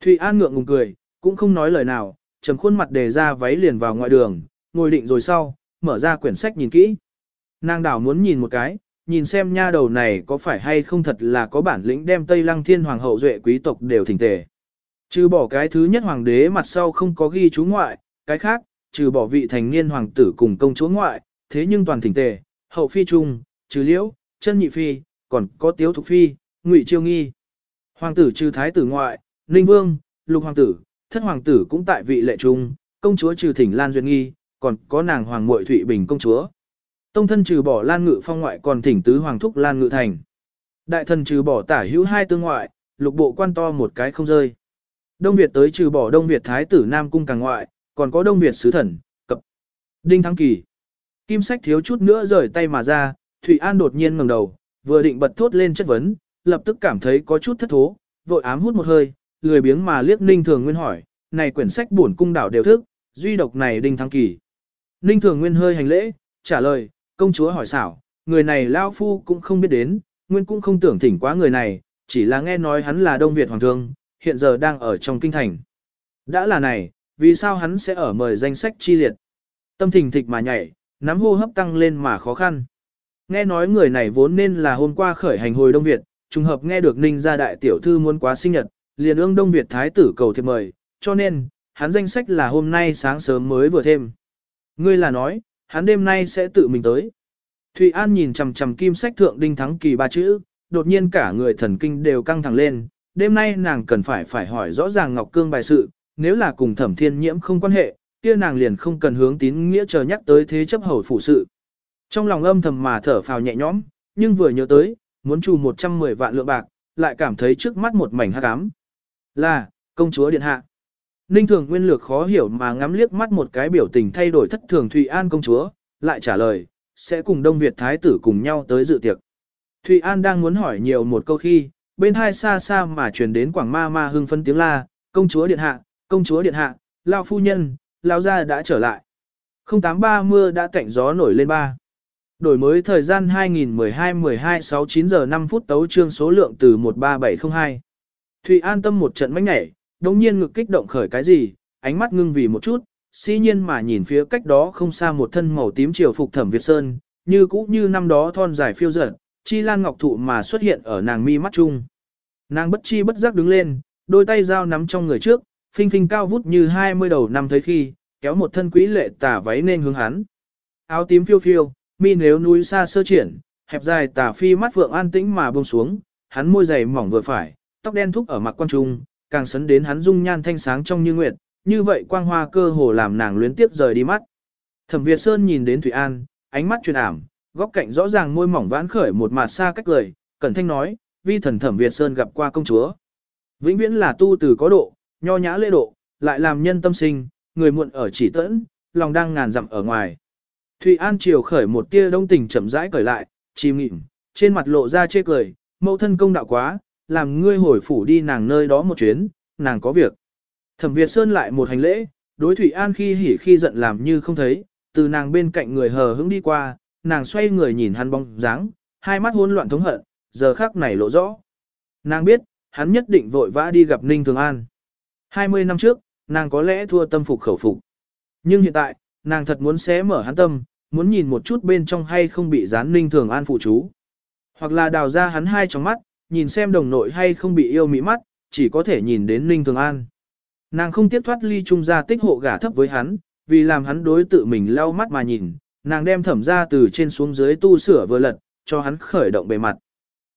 Thủy An ngượng ngùng cười, cũng không nói lời nào, trầm khuôn mặt đề ra váy liền vào ngoài đường, ngồi định rồi sau, mở ra quyển sách nhìn kỹ. Nàng đảo muốn nhìn một cái, nhìn xem nha đầu này có phải hay không thật là có bản lĩnh đem Tây Lăng Thiên Hoàng hậu duệ quý tộc đều thỉnh tề. Trừ bỏ cái thứ nhất hoàng đế mặt sau không có ghi chú ngoại, cái khác, trừ bỏ vị thành niên hoàng tử cùng công chúa ngoại, thế nhưng toàn thỉnh tề, hậu phi trung, trừ liễu, chân nhị phi, còn có tiếu thục phi, ngụy chiêu nghi. Hoàng tử trừ thái tử ngoại, ninh vương, lục hoàng tử, thất hoàng tử cũng tại vị lệ trung, công chúa trừ thỉnh Lan Duyên Nghi, còn có nàng hoàng muội Thụy Bình công chúa. Tông thân trừ bỏ Lan Ngự phong ngoại còn thỉnh tứ hoàng thúc Lan Ngự thành. Đại thần trừ bỏ tả hữu hai tương ngoại, lục bộ quan to một cái không rơi. Đông Việt tới trừ bỏ Đông Việt thái tử Nam cung càng ngoại, còn có Đông Việt sứ thần, cập. Đinh Thắng Kỳ. Kim sách thiếu chút nữa rời tay mà ra, Thụy An đột nhiên ngẩng đầu, vừa định bật thốt lên chất vấn, lập tức cảm thấy có chút thất thố, vội ám hút một hơi, lười biếng mà liếc Ninh Thường Nguyên hỏi, này quyển sách bổn cung đảo đều thức, duy độc này Đinh Thắng Kỳ. Ninh Thường Nguyên hơi hành lễ, trả lời, công chúa hỏi xảo, người này Lao Phu cũng không biết đến, Nguyên cũng không tưởng thỉnh quá người này, chỉ là nghe nói hắn là Đông Việt Hoàng thương, hiện giờ đang ở trong kinh thành. Đã là này, vì sao hắn sẽ ở mời danh sách chi liệt? Tâm thình thịch mà nhảy, nắm hô hấp tăng lên mà khó khăn. Nghe nói người này vốn nên là hôm qua khởi hành hồi Đông Việt, trùng hợp nghe được Ninh gia đại tiểu thư muốn quá sinh nhật, liền ương Đông Việt thái tử cầu thiệp mời, cho nên, hắn danh sách là hôm nay sáng sớm mới vừa thêm. Ngươi là nói, hắn đêm nay sẽ tự mình tới. Thụy An nhìn chằm chằm kim sách thượng đinh thắng kỳ ba chữ, đột nhiên cả người thần kinh đều căng thẳng lên, đêm nay nàng cần phải phải hỏi rõ ràng Ngọc Cương bài sự, nếu là cùng thẩm thiên nhiễm không quan hệ, kia nàng liền không cần hướng tín nghĩa chờ nhắc tới thế chấp hầu phụ sự. Trong lòng âm thầm mà thở phào nhẹ nhõm, nhưng vừa nhớ tới, muốn trù 110 vạn lượng bạc, lại cảm thấy trước mắt một mảnh hắc ám. Là, công chúa điện hạ. Ninh thường nguyên lược khó hiểu mà ngắm liếc mắt một cái biểu tình thay đổi thất thường Thụy An công chúa, lại trả lời, sẽ cùng Đông Việt Thái tử cùng nhau tới dự tiệc. Thụy An đang muốn hỏi nhiều một câu khi, bên hai xa xa mà truyền đến quảng ma ma hưng phân tiếng la, công chúa điện hạ, công chúa điện hạ, lao phu nhân, lao gia đã trở lại. 083 mưa đã tạnh gió nổi lên ba. Đổi mới thời gian 2012-12-6-9 giờ 5 phút tấu trương số lượng từ 13702. Thụy an tâm một trận mách nhảy, đồng nhiên ngực kích động khởi cái gì, ánh mắt ngưng vì một chút, si nhiên mà nhìn phía cách đó không xa một thân màu tím triều phục thẩm Việt Sơn, như cũ như năm đó thon dài phiêu dở, chi lan ngọc thụ mà xuất hiện ở nàng mi mắt chung. Nàng bất chi bất giác đứng lên, đôi tay dao nắm trong người trước, phinh phinh cao vút như 20 đầu năm thấy khi, kéo một thân quý lệ tả váy nên hướng hắn. Áo tím phiêu phiêu, mi nếu núi xa sơ triển, hẹp dài tả phi mắt vượng an tĩnh mà buông xuống, hắn môi dày mỏng vừa phải, tóc đen thúc ở mặt quan trung, càng sấn đến hắn dung nhan thanh sáng trong như nguyệt, như vậy quang hoa cơ hồ làm nàng luyến tiếp rời đi mắt. Thẩm Việt Sơn nhìn đến Thủy An, ánh mắt truyền ảm, góc cạnh rõ ràng môi mỏng vãn khởi một mặt xa cách cười, cẩn thanh nói, vi thần Thẩm Việt Sơn gặp qua công chúa. Vĩnh viễn là tu từ có độ, nho nhã lễ độ, lại làm nhân tâm sinh, người muộn ở chỉ tẫn, lòng đang ngàn dặm ở ngoài. thụy An chiều khởi một tia đông tình chậm rãi cởi lại, chìm nghịm, trên mặt lộ ra chê cười, mẫu thân công đạo quá, làm ngươi hồi phủ đi nàng nơi đó một chuyến, nàng có việc. Thẩm Việt Sơn lại một hành lễ, đối thụy An khi hỉ khi giận làm như không thấy, từ nàng bên cạnh người hờ hững đi qua, nàng xoay người nhìn hắn bóng dáng, hai mắt hỗn loạn thống hận, giờ khắc này lộ rõ. Nàng biết, hắn nhất định vội vã đi gặp Ninh Thường An. 20 năm trước, nàng có lẽ thua tâm phục khẩu phục. Nhưng hiện tại, nàng thật muốn xé mở hắn tâm, muốn nhìn một chút bên trong hay không bị dán Ninh Thường An phụ chú. Hoặc là đào ra hắn hai trong mắt, nhìn xem đồng nội hay không bị yêu mỹ mắt, chỉ có thể nhìn đến Ninh Thường An. Nàng không tiếp thoát ly trung gia tích hộ gả thấp với hắn, vì làm hắn đối tự mình lau mắt mà nhìn, nàng đem thẩm ra từ trên xuống dưới tu sửa vừa lật, cho hắn khởi động bề mặt.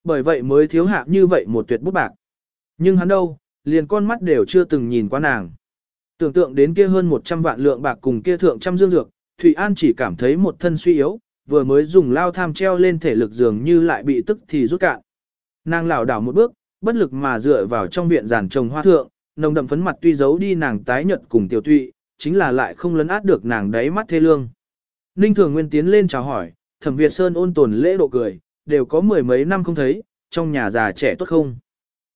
Bởi vậy mới thiếu hạ như vậy một tuyệt bút bạc. Nhưng hắn đâu, liền con mắt đều chưa từng nhìn qua nàng. Tưởng tượng đến kia hơn 100 vạn lượng bạc cùng kia thượng trăm dương dược, Thụy An chỉ cảm thấy một thân suy yếu, vừa mới dùng lao tham treo lên thể lực dường như lại bị tức thì rút cạn. Nàng lảo đảo một bước, bất lực mà dựa vào trong viện giàn trồng hoa thượng, nồng đậm phấn mặt tuy giấu đi nàng tái nhợt cùng tiểu tụy, chính là lại không lấn át được nàng đáy mắt thê lương. Ninh Thường Nguyên tiến lên chào hỏi, Thẩm Việt Sơn ôn tồn lễ độ cười, đều có mười mấy năm không thấy, trong nhà già trẻ tốt không.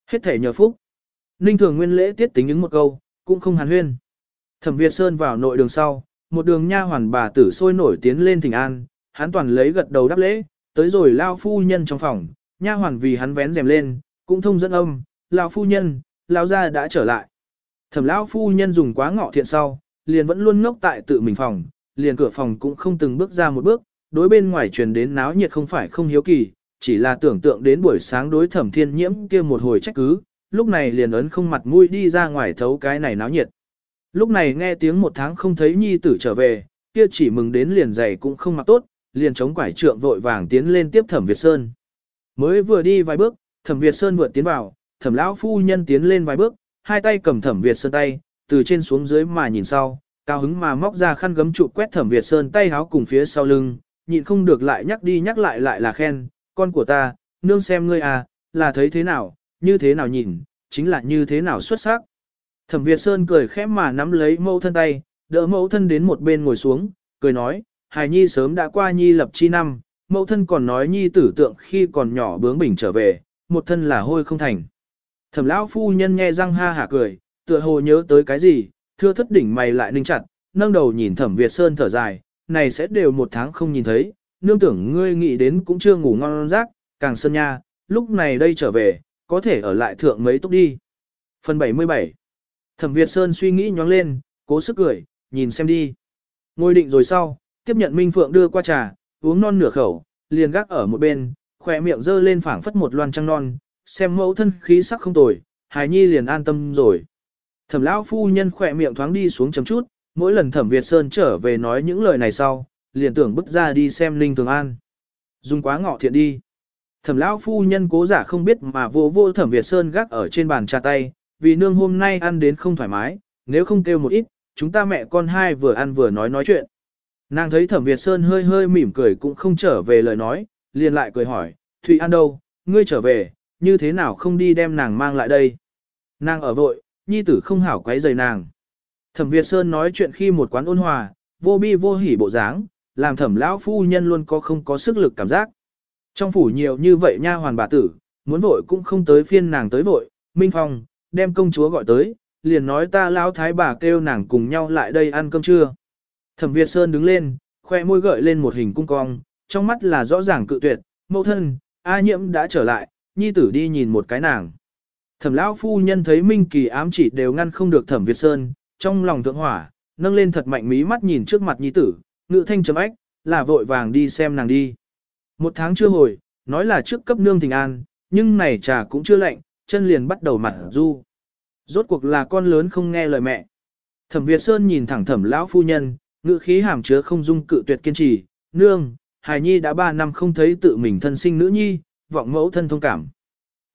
Hết thể nhờ phúc. Ninh Thường Nguyên lễ tiết tính những một câu, cũng không hàn huyên. Thẩm Việt Sơn vào nội đường sau, một đường nha hoàn bà tử sôi nổi tiến lên thỉnh an, hắn toàn lấy gật đầu đáp lễ, tới rồi lao phu nhân trong phòng, nha hoàn vì hắn vén rèm lên, cũng thông dẫn âm, lao phu nhân, lao gia đã trở lại. Thẩm lão phu nhân dùng quá ngọ thiện sau, liền vẫn luôn ngốc tại tự mình phòng, liền cửa phòng cũng không từng bước ra một bước, đối bên ngoài truyền đến náo nhiệt không phải không hiếu kỳ, chỉ là tưởng tượng đến buổi sáng đối thẩm thiên nhiễm kia một hồi trách cứ, lúc này liền ấn không mặt mũi đi ra ngoài thấu cái này náo nhiệt. Lúc này nghe tiếng một tháng không thấy nhi tử trở về, kia chỉ mừng đến liền giày cũng không mặc tốt, liền chống quải trượng vội vàng tiến lên tiếp thẩm Việt Sơn. Mới vừa đi vài bước, thẩm Việt Sơn vượt tiến vào, thẩm lão phu nhân tiến lên vài bước, hai tay cầm thẩm Việt Sơn tay, từ trên xuống dưới mà nhìn sau, cao hứng mà móc ra khăn gấm trụ quét thẩm Việt Sơn tay háo cùng phía sau lưng, nhịn không được lại nhắc đi nhắc lại lại là khen, con của ta, nương xem ngươi à, là thấy thế nào, như thế nào nhìn, chính là như thế nào xuất sắc. Thẩm Việt Sơn cười khẽ mà nắm lấy mẫu thân tay, đỡ mẫu thân đến một bên ngồi xuống, cười nói, hài nhi sớm đã qua nhi lập chi năm, mẫu thân còn nói nhi tử tượng khi còn nhỏ bướng bỉnh trở về, một thân là hôi không thành. Thẩm lão phu nhân nghe răng ha hả cười, tựa hồ nhớ tới cái gì, thưa thất đỉnh mày lại ninh chặt, nâng đầu nhìn thẩm Việt Sơn thở dài, này sẽ đều một tháng không nhìn thấy, nương tưởng ngươi nghĩ đến cũng chưa ngủ ngon giấc, càng sơn nha, lúc này đây trở về, có thể ở lại thượng mấy túc đi. Phần 77 Thẩm Việt Sơn suy nghĩ nhóng lên, cố sức cười, nhìn xem đi. Ngồi định rồi sau, tiếp nhận Minh Phượng đưa qua trà, uống non nửa khẩu, liền gác ở một bên, khỏe miệng dơ lên phảng phất một loan trăng non, xem mẫu thân khí sắc không tồi, hài nhi liền an tâm rồi. Thẩm lão phu nhân khỏe miệng thoáng đi xuống chấm chút, mỗi lần thẩm Việt Sơn trở về nói những lời này sau, liền tưởng bức ra đi xem Linh Thường An. Dùng quá ngọ thiện đi. Thẩm lão phu nhân cố giả không biết mà vô vô thẩm Việt Sơn gác ở trên bàn trà tay, vì nương hôm nay ăn đến không thoải mái, nếu không kêu một ít, chúng ta mẹ con hai vừa ăn vừa nói nói chuyện. Nàng thấy thẩm Việt Sơn hơi hơi mỉm cười cũng không trở về lời nói, liền lại cười hỏi, Thụy An đâu, ngươi trở về, như thế nào không đi đem nàng mang lại đây. Nàng ở vội, nhi tử không hảo quấy rầy nàng. Thẩm Việt Sơn nói chuyện khi một quán ôn hòa, vô bi vô hỉ bộ dáng, làm thẩm lão phu nhân luôn có không có sức lực cảm giác. Trong phủ nhiều như vậy nha hoàn bà tử, muốn vội cũng không tới phiên nàng tới vội, Minh Phong, đem công chúa gọi tới, liền nói ta lão thái bà kêu nàng cùng nhau lại đây ăn cơm trưa. Thẩm Việt Sơn đứng lên, khoe môi gợi lên một hình cung cong, trong mắt là rõ ràng cự tuyệt, mẫu thân, A nhiễm đã trở lại, nhi tử đi nhìn một cái nàng. Thẩm lão phu nhân thấy Minh Kỳ ám chỉ đều ngăn không được Thẩm Việt Sơn, trong lòng thượng hỏa, nâng lên thật mạnh mí mắt nhìn trước mặt nhi tử, ngự thanh chấm ách, là vội vàng đi xem nàng đi. Một tháng chưa hồi, nói là trước cấp nương thình an, nhưng này trà cũng chưa lạnh, chân liền bắt đầu mặt du. Rốt cuộc là con lớn không nghe lời mẹ. Thẩm Việt Sơn nhìn thẳng thẩm lão phu nhân, ngự khí hàm chứa không dung cự tuyệt kiên trì, nương, hài nhi đã ba năm không thấy tự mình thân sinh nữ nhi, vọng mẫu thân thông cảm.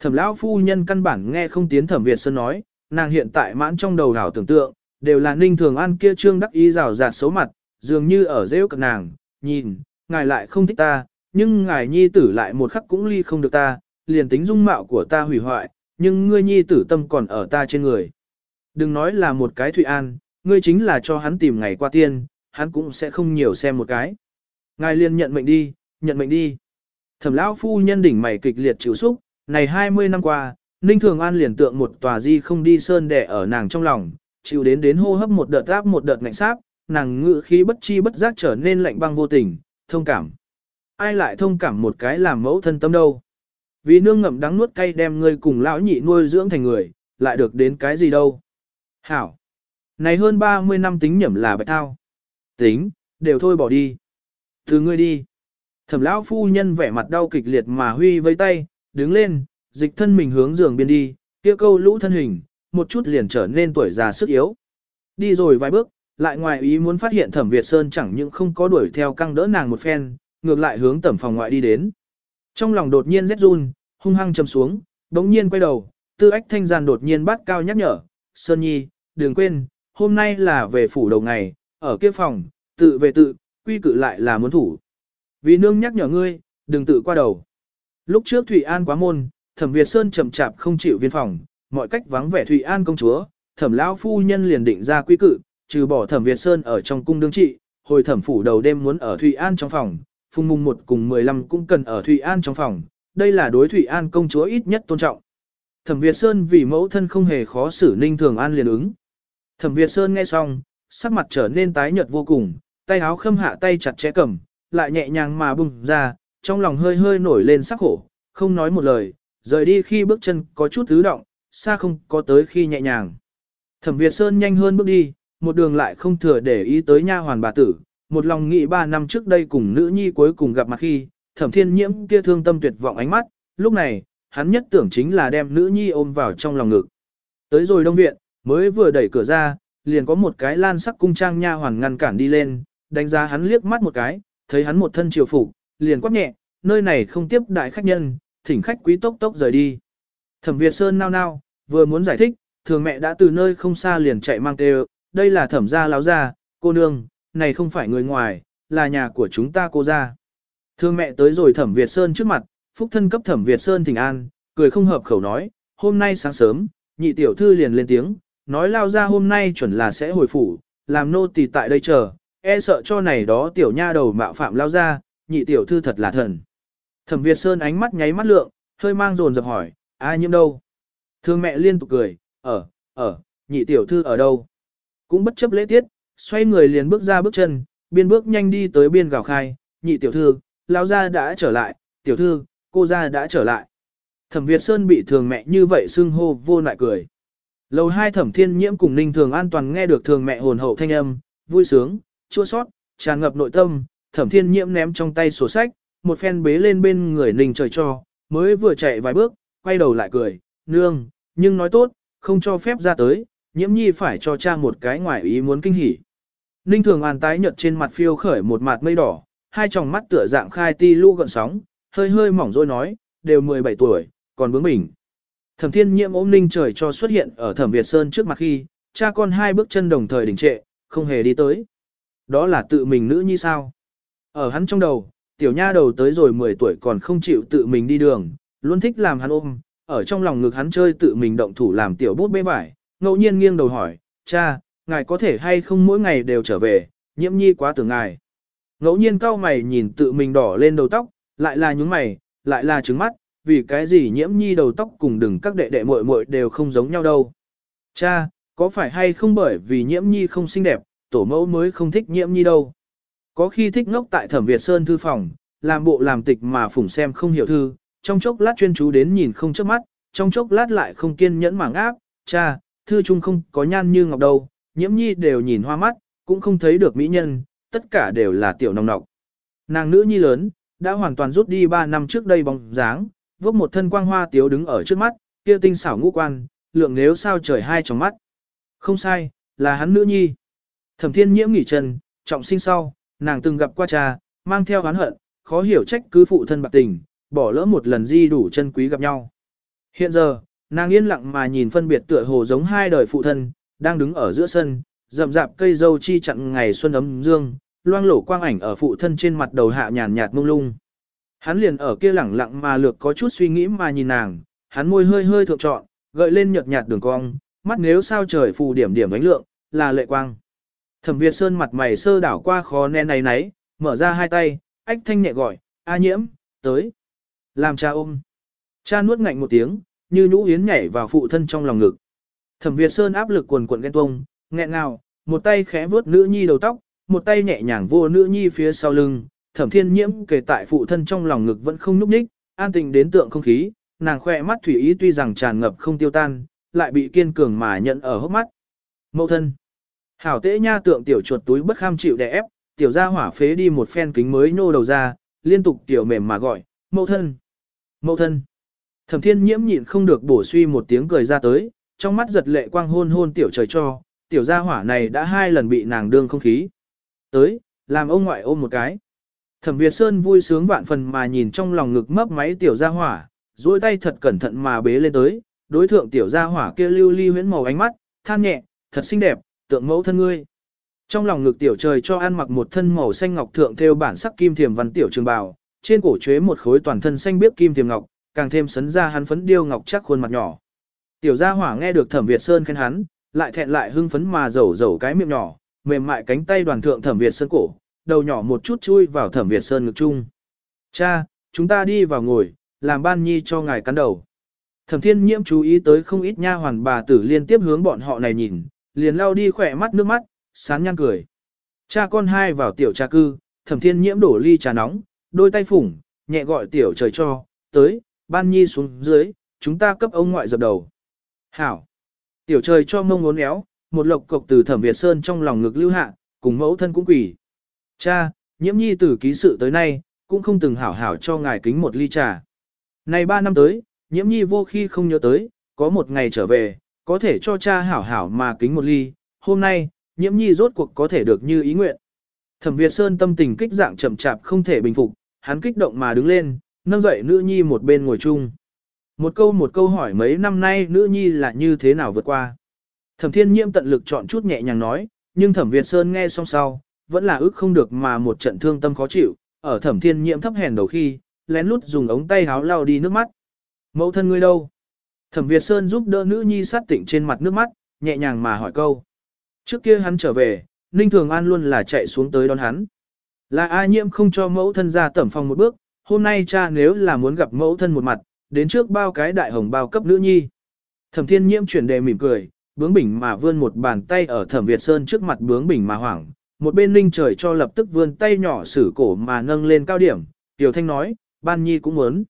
Thẩm lão phu nhân căn bản nghe không tiến thẩm Việt Sơn nói, nàng hiện tại mãn trong đầu hảo tưởng tượng, đều là ninh thường An kia trương đắc ý rào rạt xấu mặt, dường như ở rêu cận nàng, nhìn, ngài lại không thích ta, nhưng ngài nhi tử lại một khắc cũng ly không được ta, liền tính dung mạo của ta hủy hoại, nhưng ngươi nhi tử tâm còn ở ta trên người. Đừng nói là một cái Thụy An, ngươi chính là cho hắn tìm ngày qua tiên, hắn cũng sẽ không nhiều xem một cái. Ngài liền nhận mệnh đi, nhận mệnh đi. Thẩm lão phu nhân đỉnh mày kịch liệt chịu xúc, này 20 năm qua, Ninh Thường An liền tượng một tòa di không đi sơn đẻ ở nàng trong lòng, chịu đến đến hô hấp một đợt áp một đợt ngạnh sáp, nàng ngự khí bất chi bất giác trở nên lạnh băng vô tình, thông cảm. Ai lại thông cảm một cái làm mẫu thân tâm đâu. Vì nương ngậm đắng nuốt cay đem ngươi cùng lão nhị nuôi dưỡng thành người, lại được đến cái gì đâu. Hảo. Này hơn 30 năm tính nhẩm là bạch thao. Tính, đều thôi bỏ đi. Từ ngươi đi. Thẩm lão phu nhân vẻ mặt đau kịch liệt mà huy với tay, đứng lên, dịch thân mình hướng giường biên đi, kia câu lũ thân hình, một chút liền trở nên tuổi già sức yếu. Đi rồi vài bước, lại ngoài ý muốn phát hiện Thẩm Việt Sơn chẳng những không có đuổi theo căng đỡ nàng một phen, ngược lại hướng tẩm phòng ngoại đi đến. Trong lòng đột nhiên rét run, hung hăng trầm xuống, đống nhiên quay đầu, tư ách thanh gian đột nhiên bắt cao nhắc nhở, Sơn Nhi, đừng quên, hôm nay là về phủ đầu ngày, ở kia phòng, tự về tự, quy cự lại là muốn thủ. Vì nương nhắc nhở ngươi, đừng tự qua đầu. Lúc trước Thụy An quá môn, Thẩm Việt Sơn chậm chạp không chịu viên phòng, mọi cách vắng vẻ Thụy An công chúa, Thẩm lão phu nhân liền định ra quy cự, trừ bỏ Thẩm Việt Sơn ở trong cung đương trị, hồi thẩm phủ đầu đêm muốn ở Thụy An trong phòng, phùng mùng 1 cùng 15 cũng cần ở Thụy An trong phòng, đây là đối Thụy An công chúa ít nhất tôn trọng. Thẩm Việt Sơn vì mẫu thân không hề khó xử Ninh Thường An liền ứng. Thẩm Việt Sơn nghe xong, sắc mặt trở nên tái nhợt vô cùng, tay áo khâm hạ tay chặt chẽ cầm, lại nhẹ nhàng mà bùng ra, trong lòng hơi hơi nổi lên sắc khổ, không nói một lời, rời đi khi bước chân có chút thứ động, xa không có tới khi nhẹ nhàng. Thẩm Việt Sơn nhanh hơn bước đi, một đường lại không thừa để ý tới nha hoàn bà tử, một lòng nghĩ ba năm trước đây cùng nữ nhi cuối cùng gặp mặt khi, thẩm thiên nhiễm kia thương tâm tuyệt vọng ánh mắt, lúc này, hắn nhất tưởng chính là đem nữ nhi ôm vào trong lòng ngực. Tới rồi đông viện, mới vừa đẩy cửa ra, liền có một cái lan sắc cung trang nha hoàn ngăn cản đi lên, đánh giá hắn liếc mắt một cái, thấy hắn một thân triều phục, liền quát nhẹ, nơi này không tiếp đại khách nhân, thỉnh khách quý tốc tốc rời đi. Thẩm Việt Sơn nao nao, vừa muốn giải thích, thường mẹ đã từ nơi không xa liền chạy mang tê đây là thẩm gia láo gia, cô nương, này không phải người ngoài, là nhà của chúng ta cô gia. Thương mẹ tới rồi thẩm Việt Sơn trước mặt, phúc thân cấp thẩm Việt Sơn thỉnh an, cười không hợp khẩu nói, hôm nay sáng sớm, nhị tiểu thư liền lên tiếng, nói lao ra hôm nay chuẩn là sẽ hồi phủ, làm nô tỳ tại đây chờ, e sợ cho này đó tiểu nha đầu mạo phạm lao ra, nhị tiểu thư thật là thần. Thẩm Việt Sơn ánh mắt nháy mắt lượng, hơi mang dồn dập hỏi, ai nhiễm đâu? Thương mẹ liên tục cười, ở, ở, nhị tiểu thư ở đâu? Cũng bất chấp lễ tiết, xoay người liền bước ra bước chân, biên bước nhanh đi tới biên gào khai, nhị tiểu thư, lão gia đã trở lại, tiểu thư, cô gia đã trở lại. Thẩm Việt Sơn bị thường mẹ như vậy xưng hô vô lại cười. Lầu hai thẩm thiên nhiễm cùng ninh thường an toàn nghe được thường mẹ hồn hậu thanh âm, vui sướng, chua sót, tràn ngập nội tâm, thẩm thiên nhiễm ném trong tay sổ sách, một phen bế lên bên người ninh trời cho, mới vừa chạy vài bước, quay đầu lại cười, nương, nhưng nói tốt, không cho phép ra tới, nhiễm nhi phải cho cha một cái ngoài ý muốn kinh hỉ. Ninh thường an tái nhợt trên mặt phiêu khởi một mặt mây đỏ, hai tròng mắt tựa dạng khai ti lu gợn sóng, hơi hơi mỏng rồi nói, đều 17 tuổi, còn bướng mình. Thẩm thiên nhiễm ôm ninh trời cho xuất hiện ở thẩm Việt Sơn trước mặt khi, cha con hai bước chân đồng thời đình trệ, không hề đi tới. Đó là tự mình nữ như sao? Ở hắn trong đầu, tiểu nha đầu tới rồi 10 tuổi còn không chịu tự mình đi đường, luôn thích làm hắn ôm, ở trong lòng ngực hắn chơi tự mình động thủ làm tiểu bút bê vải, ngẫu nhiên nghiêng đầu hỏi, cha, ngài có thể hay không mỗi ngày đều trở về, nhiễm nhi quá tưởng ngài. Ngẫu nhiên cao mày nhìn tự mình đỏ lên đầu tóc, lại là nhúng mày, lại là trứng mắt, vì cái gì nhiễm nhi đầu tóc cùng đừng các đệ đệ muội muội đều không giống nhau đâu. Cha, có phải hay không bởi vì nhiễm nhi không xinh đẹp, tổ mẫu mới không thích nhiễm nhi đâu. Có khi thích ngốc tại thẩm Việt Sơn thư phòng, làm bộ làm tịch mà phủng xem không hiểu thư, trong chốc lát chuyên chú đến nhìn không chớp mắt, trong chốc lát lại không kiên nhẫn mảng áp, cha, thư chung không có nhan như ngọc đâu, nhiễm nhi đều nhìn hoa mắt, cũng không thấy được mỹ nhân, tất cả đều là tiểu nồng nọc. Nàng nữ nhi lớn, đã hoàn toàn rút đi 3 năm trước đây bóng dáng, vốc một thân quang hoa tiếu đứng ở trước mắt, kia tinh xảo ngũ quan, lượng nếu sao trời hai trong mắt. Không sai, là hắn nữ nhi. Thẩm thiên nhiễm nghỉ chân, trọng sinh sau, nàng từng gặp qua cha, mang theo oán hận, khó hiểu trách cứ phụ thân bạc tình, bỏ lỡ một lần di đủ chân quý gặp nhau. Hiện giờ, nàng yên lặng mà nhìn phân biệt tựa hồ giống hai đời phụ thân, đang đứng ở giữa sân, rậm rạp cây dâu chi chặn ngày xuân ấm dương, loang lổ quang ảnh ở phụ thân trên mặt đầu hạ nhàn nhạt mông lung. Hắn liền ở kia lẳng lặng mà lược có chút suy nghĩ mà nhìn nàng, hắn môi hơi hơi thượng trọn, gợi lên nhợt nhạt đường cong, mắt nếu sao trời phù điểm điểm ánh lượng, là lệ quang. Thẩm Việt Sơn mặt mày sơ đảo qua khó nén này nấy, mở ra hai tay, ách thanh nhẹ gọi, A nhiễm, tới. Làm cha ôm. Cha nuốt ngạnh một tiếng, như nhũ yến nhảy vào phụ thân trong lòng ngực. Thẩm Việt Sơn áp lực quần quần ghen tuông, nghẹn ngào, một tay khẽ vuốt nữ nhi đầu tóc, một tay nhẹ nhàng vô nữ nhi phía sau lưng. Thẩm Thiên Nhiễm kề tại phụ thân trong lòng ngực vẫn không nhúc nhích, an tình đến tượng không khí, nàng khoe mắt thủy ý tuy rằng tràn ngập không tiêu tan, lại bị kiên cường mà nhận ở hốc mắt. Mậu thân. Hảo tế nha tượng tiểu chuột túi bất kham chịu đè ép, tiểu gia hỏa phế đi một phen kính mới nô đầu ra, liên tục tiểu mềm mà gọi, mẫu thân. mẫu thân. Thẩm thiên nhiễm nhịn không được bổ suy một tiếng cười ra tới, trong mắt giật lệ quang hôn hôn tiểu trời cho, tiểu gia hỏa này đã hai lần bị nàng đương không khí. Tới, làm ông ngoại ôm một cái. Thẩm Việt Sơn vui sướng vạn phần mà nhìn trong lòng ngực mấp máy tiểu gia hỏa, duỗi tay thật cẩn thận mà bế lên tới, đối thượng tiểu gia hỏa kia lưu ly huyễn màu ánh mắt, than nhẹ, thật xinh đẹp, tượng mẫu thân ngươi. Trong lòng ngực tiểu trời cho ăn mặc một thân màu xanh ngọc thượng theo bản sắc kim thiềm văn tiểu trường bào, trên cổ chuế một khối toàn thân xanh biếc kim thiềm ngọc, càng thêm sấn ra hắn phấn điêu ngọc chắc khuôn mặt nhỏ. Tiểu gia hỏa nghe được Thẩm Việt Sơn khen hắn, lại thẹn lại hưng phấn mà rầu rầu cái miệng nhỏ, mềm mại cánh tay đoàn thượng Thẩm Việt Sơn cổ, đầu nhỏ một chút chui vào Thẩm Việt Sơn ngực chung. Cha, chúng ta đi vào ngồi, làm ban nhi cho ngài cắn đầu. Thẩm Thiên Nhiễm chú ý tới không ít nha hoàn bà tử liên tiếp hướng bọn họ này nhìn, liền lao đi khỏe mắt nước mắt, sán nhăn cười. Cha con hai vào tiểu trà cư, Thẩm Thiên Nhiễm đổ ly trà nóng, đôi tay phủng, nhẹ gọi tiểu trời cho, tới, ban nhi xuống dưới, chúng ta cấp ông ngoại dập đầu. Hảo. Tiểu trời cho mông ngốn éo, một lộc cộc từ thẩm Việt Sơn trong lòng ngực lưu hạ, cùng mẫu thân cũng quỷ. Cha, nhiễm nhi từ ký sự tới nay, cũng không từng hảo hảo cho ngài kính một ly trà. Này ba năm tới, nhiễm nhi vô khi không nhớ tới, có một ngày trở về, có thể cho cha hảo hảo mà kính một ly. Hôm nay, nhiễm nhi rốt cuộc có thể được như ý nguyện. Thẩm Việt Sơn tâm tình kích dạng chậm chạp không thể bình phục, hắn kích động mà đứng lên, nâng dậy nữ nhi một bên ngồi chung. Một câu một câu hỏi mấy năm nay nữ nhi là như thế nào vượt qua. Thẩm thiên nhiễm tận lực chọn chút nhẹ nhàng nói, nhưng thẩm Việt Sơn nghe xong sau, vẫn là ức không được mà một trận thương tâm khó chịu, ở thẩm thiên nhiễm thấp hèn đầu khi, lén lút dùng ống tay háo lau đi nước mắt. Mẫu thân ngươi đâu? Thẩm Việt Sơn giúp đỡ nữ nhi sát tịnh trên mặt nước mắt, nhẹ nhàng mà hỏi câu. Trước kia hắn trở về, Ninh Thường An luôn là chạy xuống tới đón hắn. Là A nhiễm không cho mẫu thân ra tẩm phòng một bước, hôm nay cha nếu là muốn gặp mẫu thân một mặt, đến trước bao cái đại hồng bao cấp nữ nhi. Thẩm thiên nhiễm chuyển đề mỉm cười, bướng bỉnh mà vươn một bàn tay ở thẩm Việt Sơn trước mặt bướng bỉnh mà hoảng, một bên ninh trời cho lập tức vươn tay nhỏ xử cổ mà nâng lên cao điểm, tiểu thanh nói, ban nhi cũng muốn.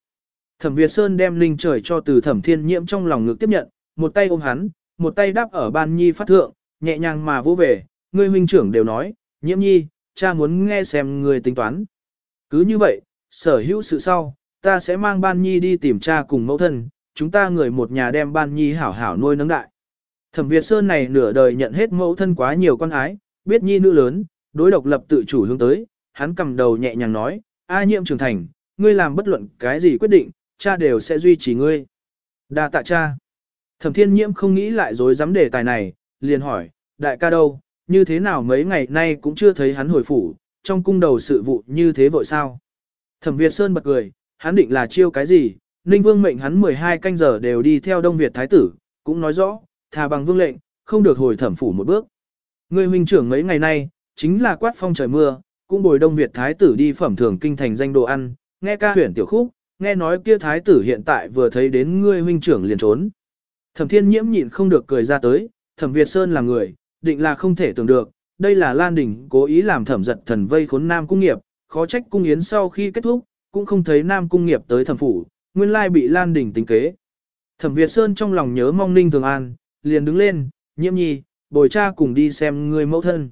Thẩm Việt Sơn đem linh trời cho từ thẩm thiên nhiễm trong lòng ngực tiếp nhận, một tay ôm hắn, một tay đáp ở ban nhi phát thượng, nhẹ nhàng mà vô về, ngươi huynh trưởng đều nói, nhiễm nhi, cha muốn nghe xem người tính toán. Cứ như vậy, sở hữu sự sau, ta sẽ mang ban nhi đi tìm cha cùng mẫu thân, chúng ta người một nhà đem ban nhi hảo hảo nuôi nấng đại. Thẩm Việt Sơn này nửa đời nhận hết mẫu thân quá nhiều con ái, biết nhi nữ lớn, đối độc lập tự chủ hướng tới, hắn cầm đầu nhẹ nhàng nói, A nhiệm trưởng thành, ngươi làm bất luận cái gì quyết định, cha đều sẽ duy trì ngươi. Đa tạ cha. Thẩm thiên nhiễm không nghĩ lại dối dám đề tài này, liền hỏi, đại ca đâu, như thế nào mấy ngày nay cũng chưa thấy hắn hồi phủ, trong cung đầu sự vụ như thế vội sao. Thẩm Việt Sơn bật cười, hắn định là chiêu cái gì, Ninh Vương mệnh hắn 12 canh giờ đều đi theo Đông Việt Thái tử, cũng nói rõ, thà bằng vương lệnh, không được hồi thẩm phủ một bước. Người huynh trưởng mấy ngày nay, chính là quát phong trời mưa, cũng bồi Đông Việt Thái tử đi phẩm thưởng kinh thành danh đồ ăn, nghe ca huyền tiểu khúc, nghe nói kia thái tử hiện tại vừa thấy đến ngươi huynh trưởng liền trốn. Thẩm thiên nhiễm nhịn không được cười ra tới, thẩm Việt Sơn là người, định là không thể tưởng được, đây là Lan Đình cố ý làm thẩm giật thần vây khốn Nam Cung Nghiệp, khó trách cung yến sau khi kết thúc, cũng không thấy Nam Cung Nghiệp tới thẩm phủ, nguyên lai bị Lan Đình tính kế. Thẩm Việt Sơn trong lòng nhớ mong Ninh Thường An, liền đứng lên, nhiễm nhi, bồi cha cùng đi xem người mẫu thân.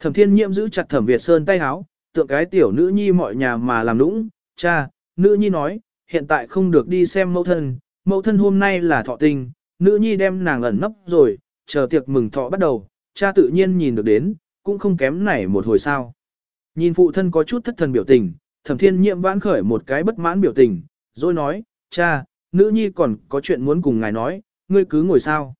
Thẩm Thiên Nhiễm giữ chặt Thẩm Việt Sơn tay háo, tượng cái tiểu nữ nhi mọi nhà mà làm nũng, cha, nữ nhi nói, hiện tại không được đi xem mẫu thân, mẫu thân hôm nay là thọ tình, nữ nhi đem nàng ẩn nấp rồi, chờ tiệc mừng thọ bắt đầu, cha tự nhiên nhìn được đến, cũng không kém nảy một hồi sao. Nhìn phụ thân có chút thất thần biểu tình, thẩm thiên nhiệm vãn khởi một cái bất mãn biểu tình, rồi nói, cha, nữ nhi còn có chuyện muốn cùng ngài nói, ngươi cứ ngồi sao.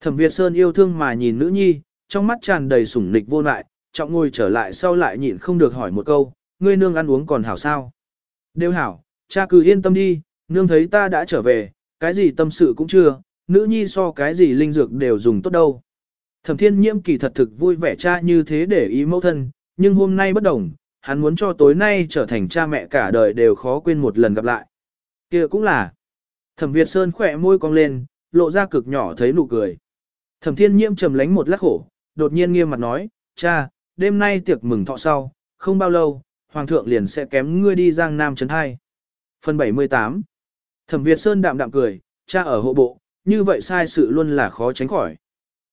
Thẩm Việt Sơn yêu thương mà nhìn nữ nhi, trong mắt tràn đầy sủng nịch vô lại, trọng ngồi trở lại sau lại nhịn không được hỏi một câu, ngươi nương ăn uống còn hảo sao. Đều hảo, cha cứ yên tâm đi, nương thấy ta đã trở về, cái gì tâm sự cũng chưa, nữ nhi so cái gì linh dược đều dùng tốt đâu. Thẩm thiên nhiễm kỳ thật thực vui vẻ cha như thế để ý mẫu thân, nhưng hôm nay bất đồng, hắn muốn cho tối nay trở thành cha mẹ cả đời đều khó quên một lần gặp lại. kia cũng là. Thẩm Việt Sơn khỏe môi cong lên, lộ ra cực nhỏ thấy nụ cười. Thẩm thiên nhiễm trầm lánh một lát khổ, đột nhiên nghiêm mặt nói, cha, đêm nay tiệc mừng thọ sau, không bao lâu, Hoàng thượng liền sẽ kém ngươi đi Giang Nam Trấn Hai. Phần 78 Thẩm Việt Sơn đạm đạm cười, cha ở hộ bộ, như vậy sai sự luôn là khó tránh khỏi.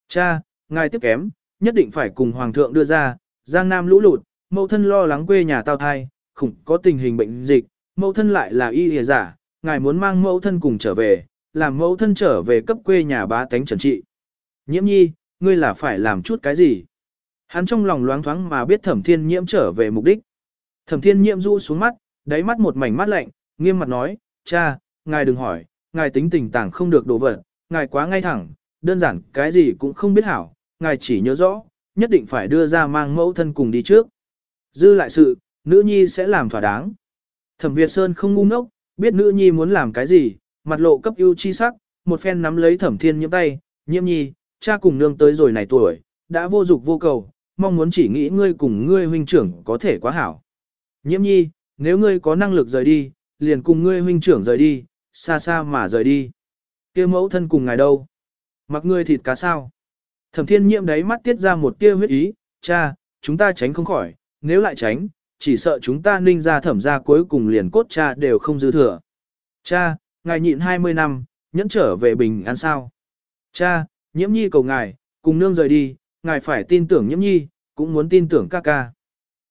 Cha, ngài tiếp kém, nhất định phải cùng Hoàng thượng đưa ra, Giang Nam lũ lụt, mẫu thân lo lắng quê nhà tao thai, khủng có tình hình bệnh dịch, mẫu thân lại là y hề giả, ngài muốn mang mẫu thân cùng trở về, làm mẫu thân trở về cấp quê nhà bá tánh trần trị. Nhiễm nhi, ngươi là phải làm chút cái gì? Hắn trong lòng loáng thoáng mà biết thẩm thiên nhiễm trở về mục đích. Thẩm thiên Nhiệm rũ xuống mắt, đáy mắt một mảnh mắt lạnh, nghiêm mặt nói, cha, ngài đừng hỏi, ngài tính tình tảng không được đổ vật, ngài quá ngay thẳng, đơn giản cái gì cũng không biết hảo, ngài chỉ nhớ rõ, nhất định phải đưa ra mang mẫu thân cùng đi trước. Dư lại sự, nữ nhi sẽ làm thỏa đáng. Thẩm Việt Sơn không ngu ngốc, biết nữ nhi muốn làm cái gì, mặt lộ cấp ưu chi sắc, một phen nắm lấy thẩm thiên nhiễm tay, nhiễm nhi, cha cùng nương tới rồi này tuổi, đã vô dục vô cầu, mong muốn chỉ nghĩ ngươi cùng ngươi huynh trưởng có thể quá hảo. Nhiễm nhi, nếu ngươi có năng lực rời đi, liền cùng ngươi huynh trưởng rời đi, xa xa mà rời đi. kia mẫu thân cùng ngài đâu? Mặc ngươi thịt cá sao? Thẩm thiên nhiễm đấy mắt tiết ra một tia huyết ý, cha, chúng ta tránh không khỏi, nếu lại tránh, chỉ sợ chúng ta ninh ra thẩm ra cuối cùng liền cốt cha đều không dư thừa. Cha, ngài nhịn 20 năm, nhẫn trở về bình an sao? Cha, nhiễm nhi cầu ngài, cùng nương rời đi, ngài phải tin tưởng nhiễm nhi, cũng muốn tin tưởng ca ca.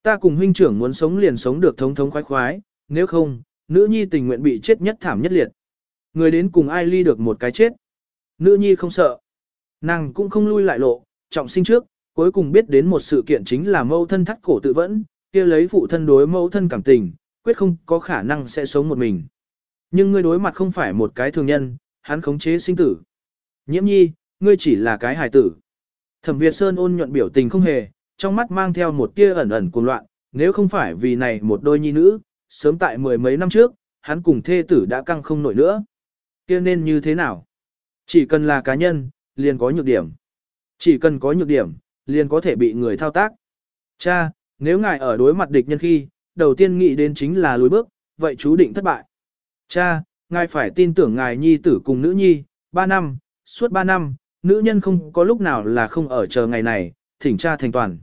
Ta cùng huynh trưởng muốn sống liền sống được thống thống khoái khoái, nếu không, nữ nhi tình nguyện bị chết nhất thảm nhất liệt. Người đến cùng ai ly được một cái chết. Nữ nhi không sợ. Nàng cũng không lui lại lộ, trọng sinh trước, cuối cùng biết đến một sự kiện chính là mâu thân thắt cổ tự vẫn, kia lấy phụ thân đối mâu thân cảm tình, quyết không có khả năng sẽ sống một mình. Nhưng ngươi đối mặt không phải một cái thường nhân, hắn khống chế sinh tử. Nhiễm nhi, ngươi chỉ là cái hài tử. Thẩm Việt Sơn ôn nhuận biểu tình không hề, trong mắt mang theo một tia ẩn ẩn cuồng loạn, nếu không phải vì này một đôi nhi nữ, sớm tại mười mấy năm trước, hắn cùng thê tử đã căng không nổi nữa. Kia nên như thế nào? Chỉ cần là cá nhân, liền có nhược điểm. Chỉ cần có nhược điểm, liền có thể bị người thao tác. Cha, nếu ngài ở đối mặt địch nhân khi, đầu tiên nghĩ đến chính là lùi bước, vậy chú định thất bại. Cha, ngài phải tin tưởng ngài nhi tử cùng nữ nhi, ba năm, suốt ba năm, nữ nhân không có lúc nào là không ở chờ ngày này, thỉnh cha thành toàn.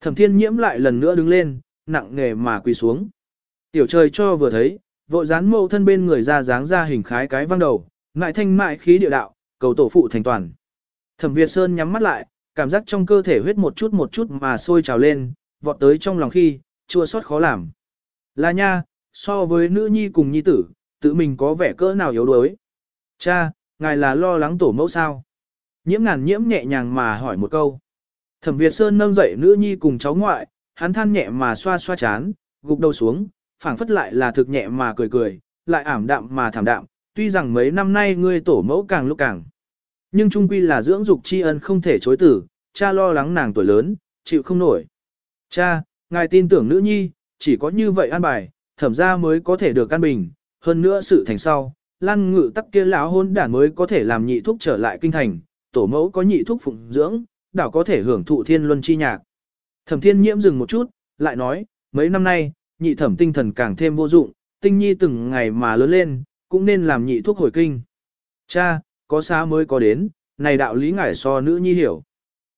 Thẩm thiên nhiễm lại lần nữa đứng lên, nặng nghề mà quỳ xuống. Tiểu trời cho vừa thấy, vội dán mâu thân bên người ra dáng ra hình khái cái văng đầu, ngại thanh mại khí địa đạo, cầu tổ phụ thành toàn. Thẩm Việt Sơn nhắm mắt lại, cảm giác trong cơ thể huyết một chút một chút mà sôi trào lên, vọt tới trong lòng khi, chua xót khó làm. Là nha, so với nữ nhi cùng nhi tử, tự mình có vẻ cỡ nào yếu đuối. Cha, ngài là lo lắng tổ mẫu sao? Nhiễm ngàn nhiễm nhẹ nhàng mà hỏi một câu. Thẩm Việt Sơn nâng dậy nữ nhi cùng cháu ngoại, hắn than nhẹ mà xoa xoa chán, gục đầu xuống, phảng phất lại là thực nhẹ mà cười cười, lại ảm đạm mà thảm đạm, tuy rằng mấy năm nay ngươi tổ mẫu càng lúc càng. Nhưng trung quy là dưỡng dục tri ân không thể chối tử, cha lo lắng nàng tuổi lớn, chịu không nổi. Cha, ngài tin tưởng nữ nhi, chỉ có như vậy an bài, thẩm ra mới có thể được an bình, hơn nữa sự thành sau, lan ngự tắc kia lão hôn đản mới có thể làm nhị thuốc trở lại kinh thành, tổ mẫu có nhị thuốc phụng dưỡng, đảo có thể hưởng thụ thiên luân chi nhạc. Thẩm thiên nhiễm dừng một chút, lại nói, mấy năm nay, nhị thẩm tinh thần càng thêm vô dụng, tinh nhi từng ngày mà lớn lên, cũng nên làm nhị thuốc hồi kinh. Cha, có xa mới có đến, này đạo lý ngải so nữ nhi hiểu.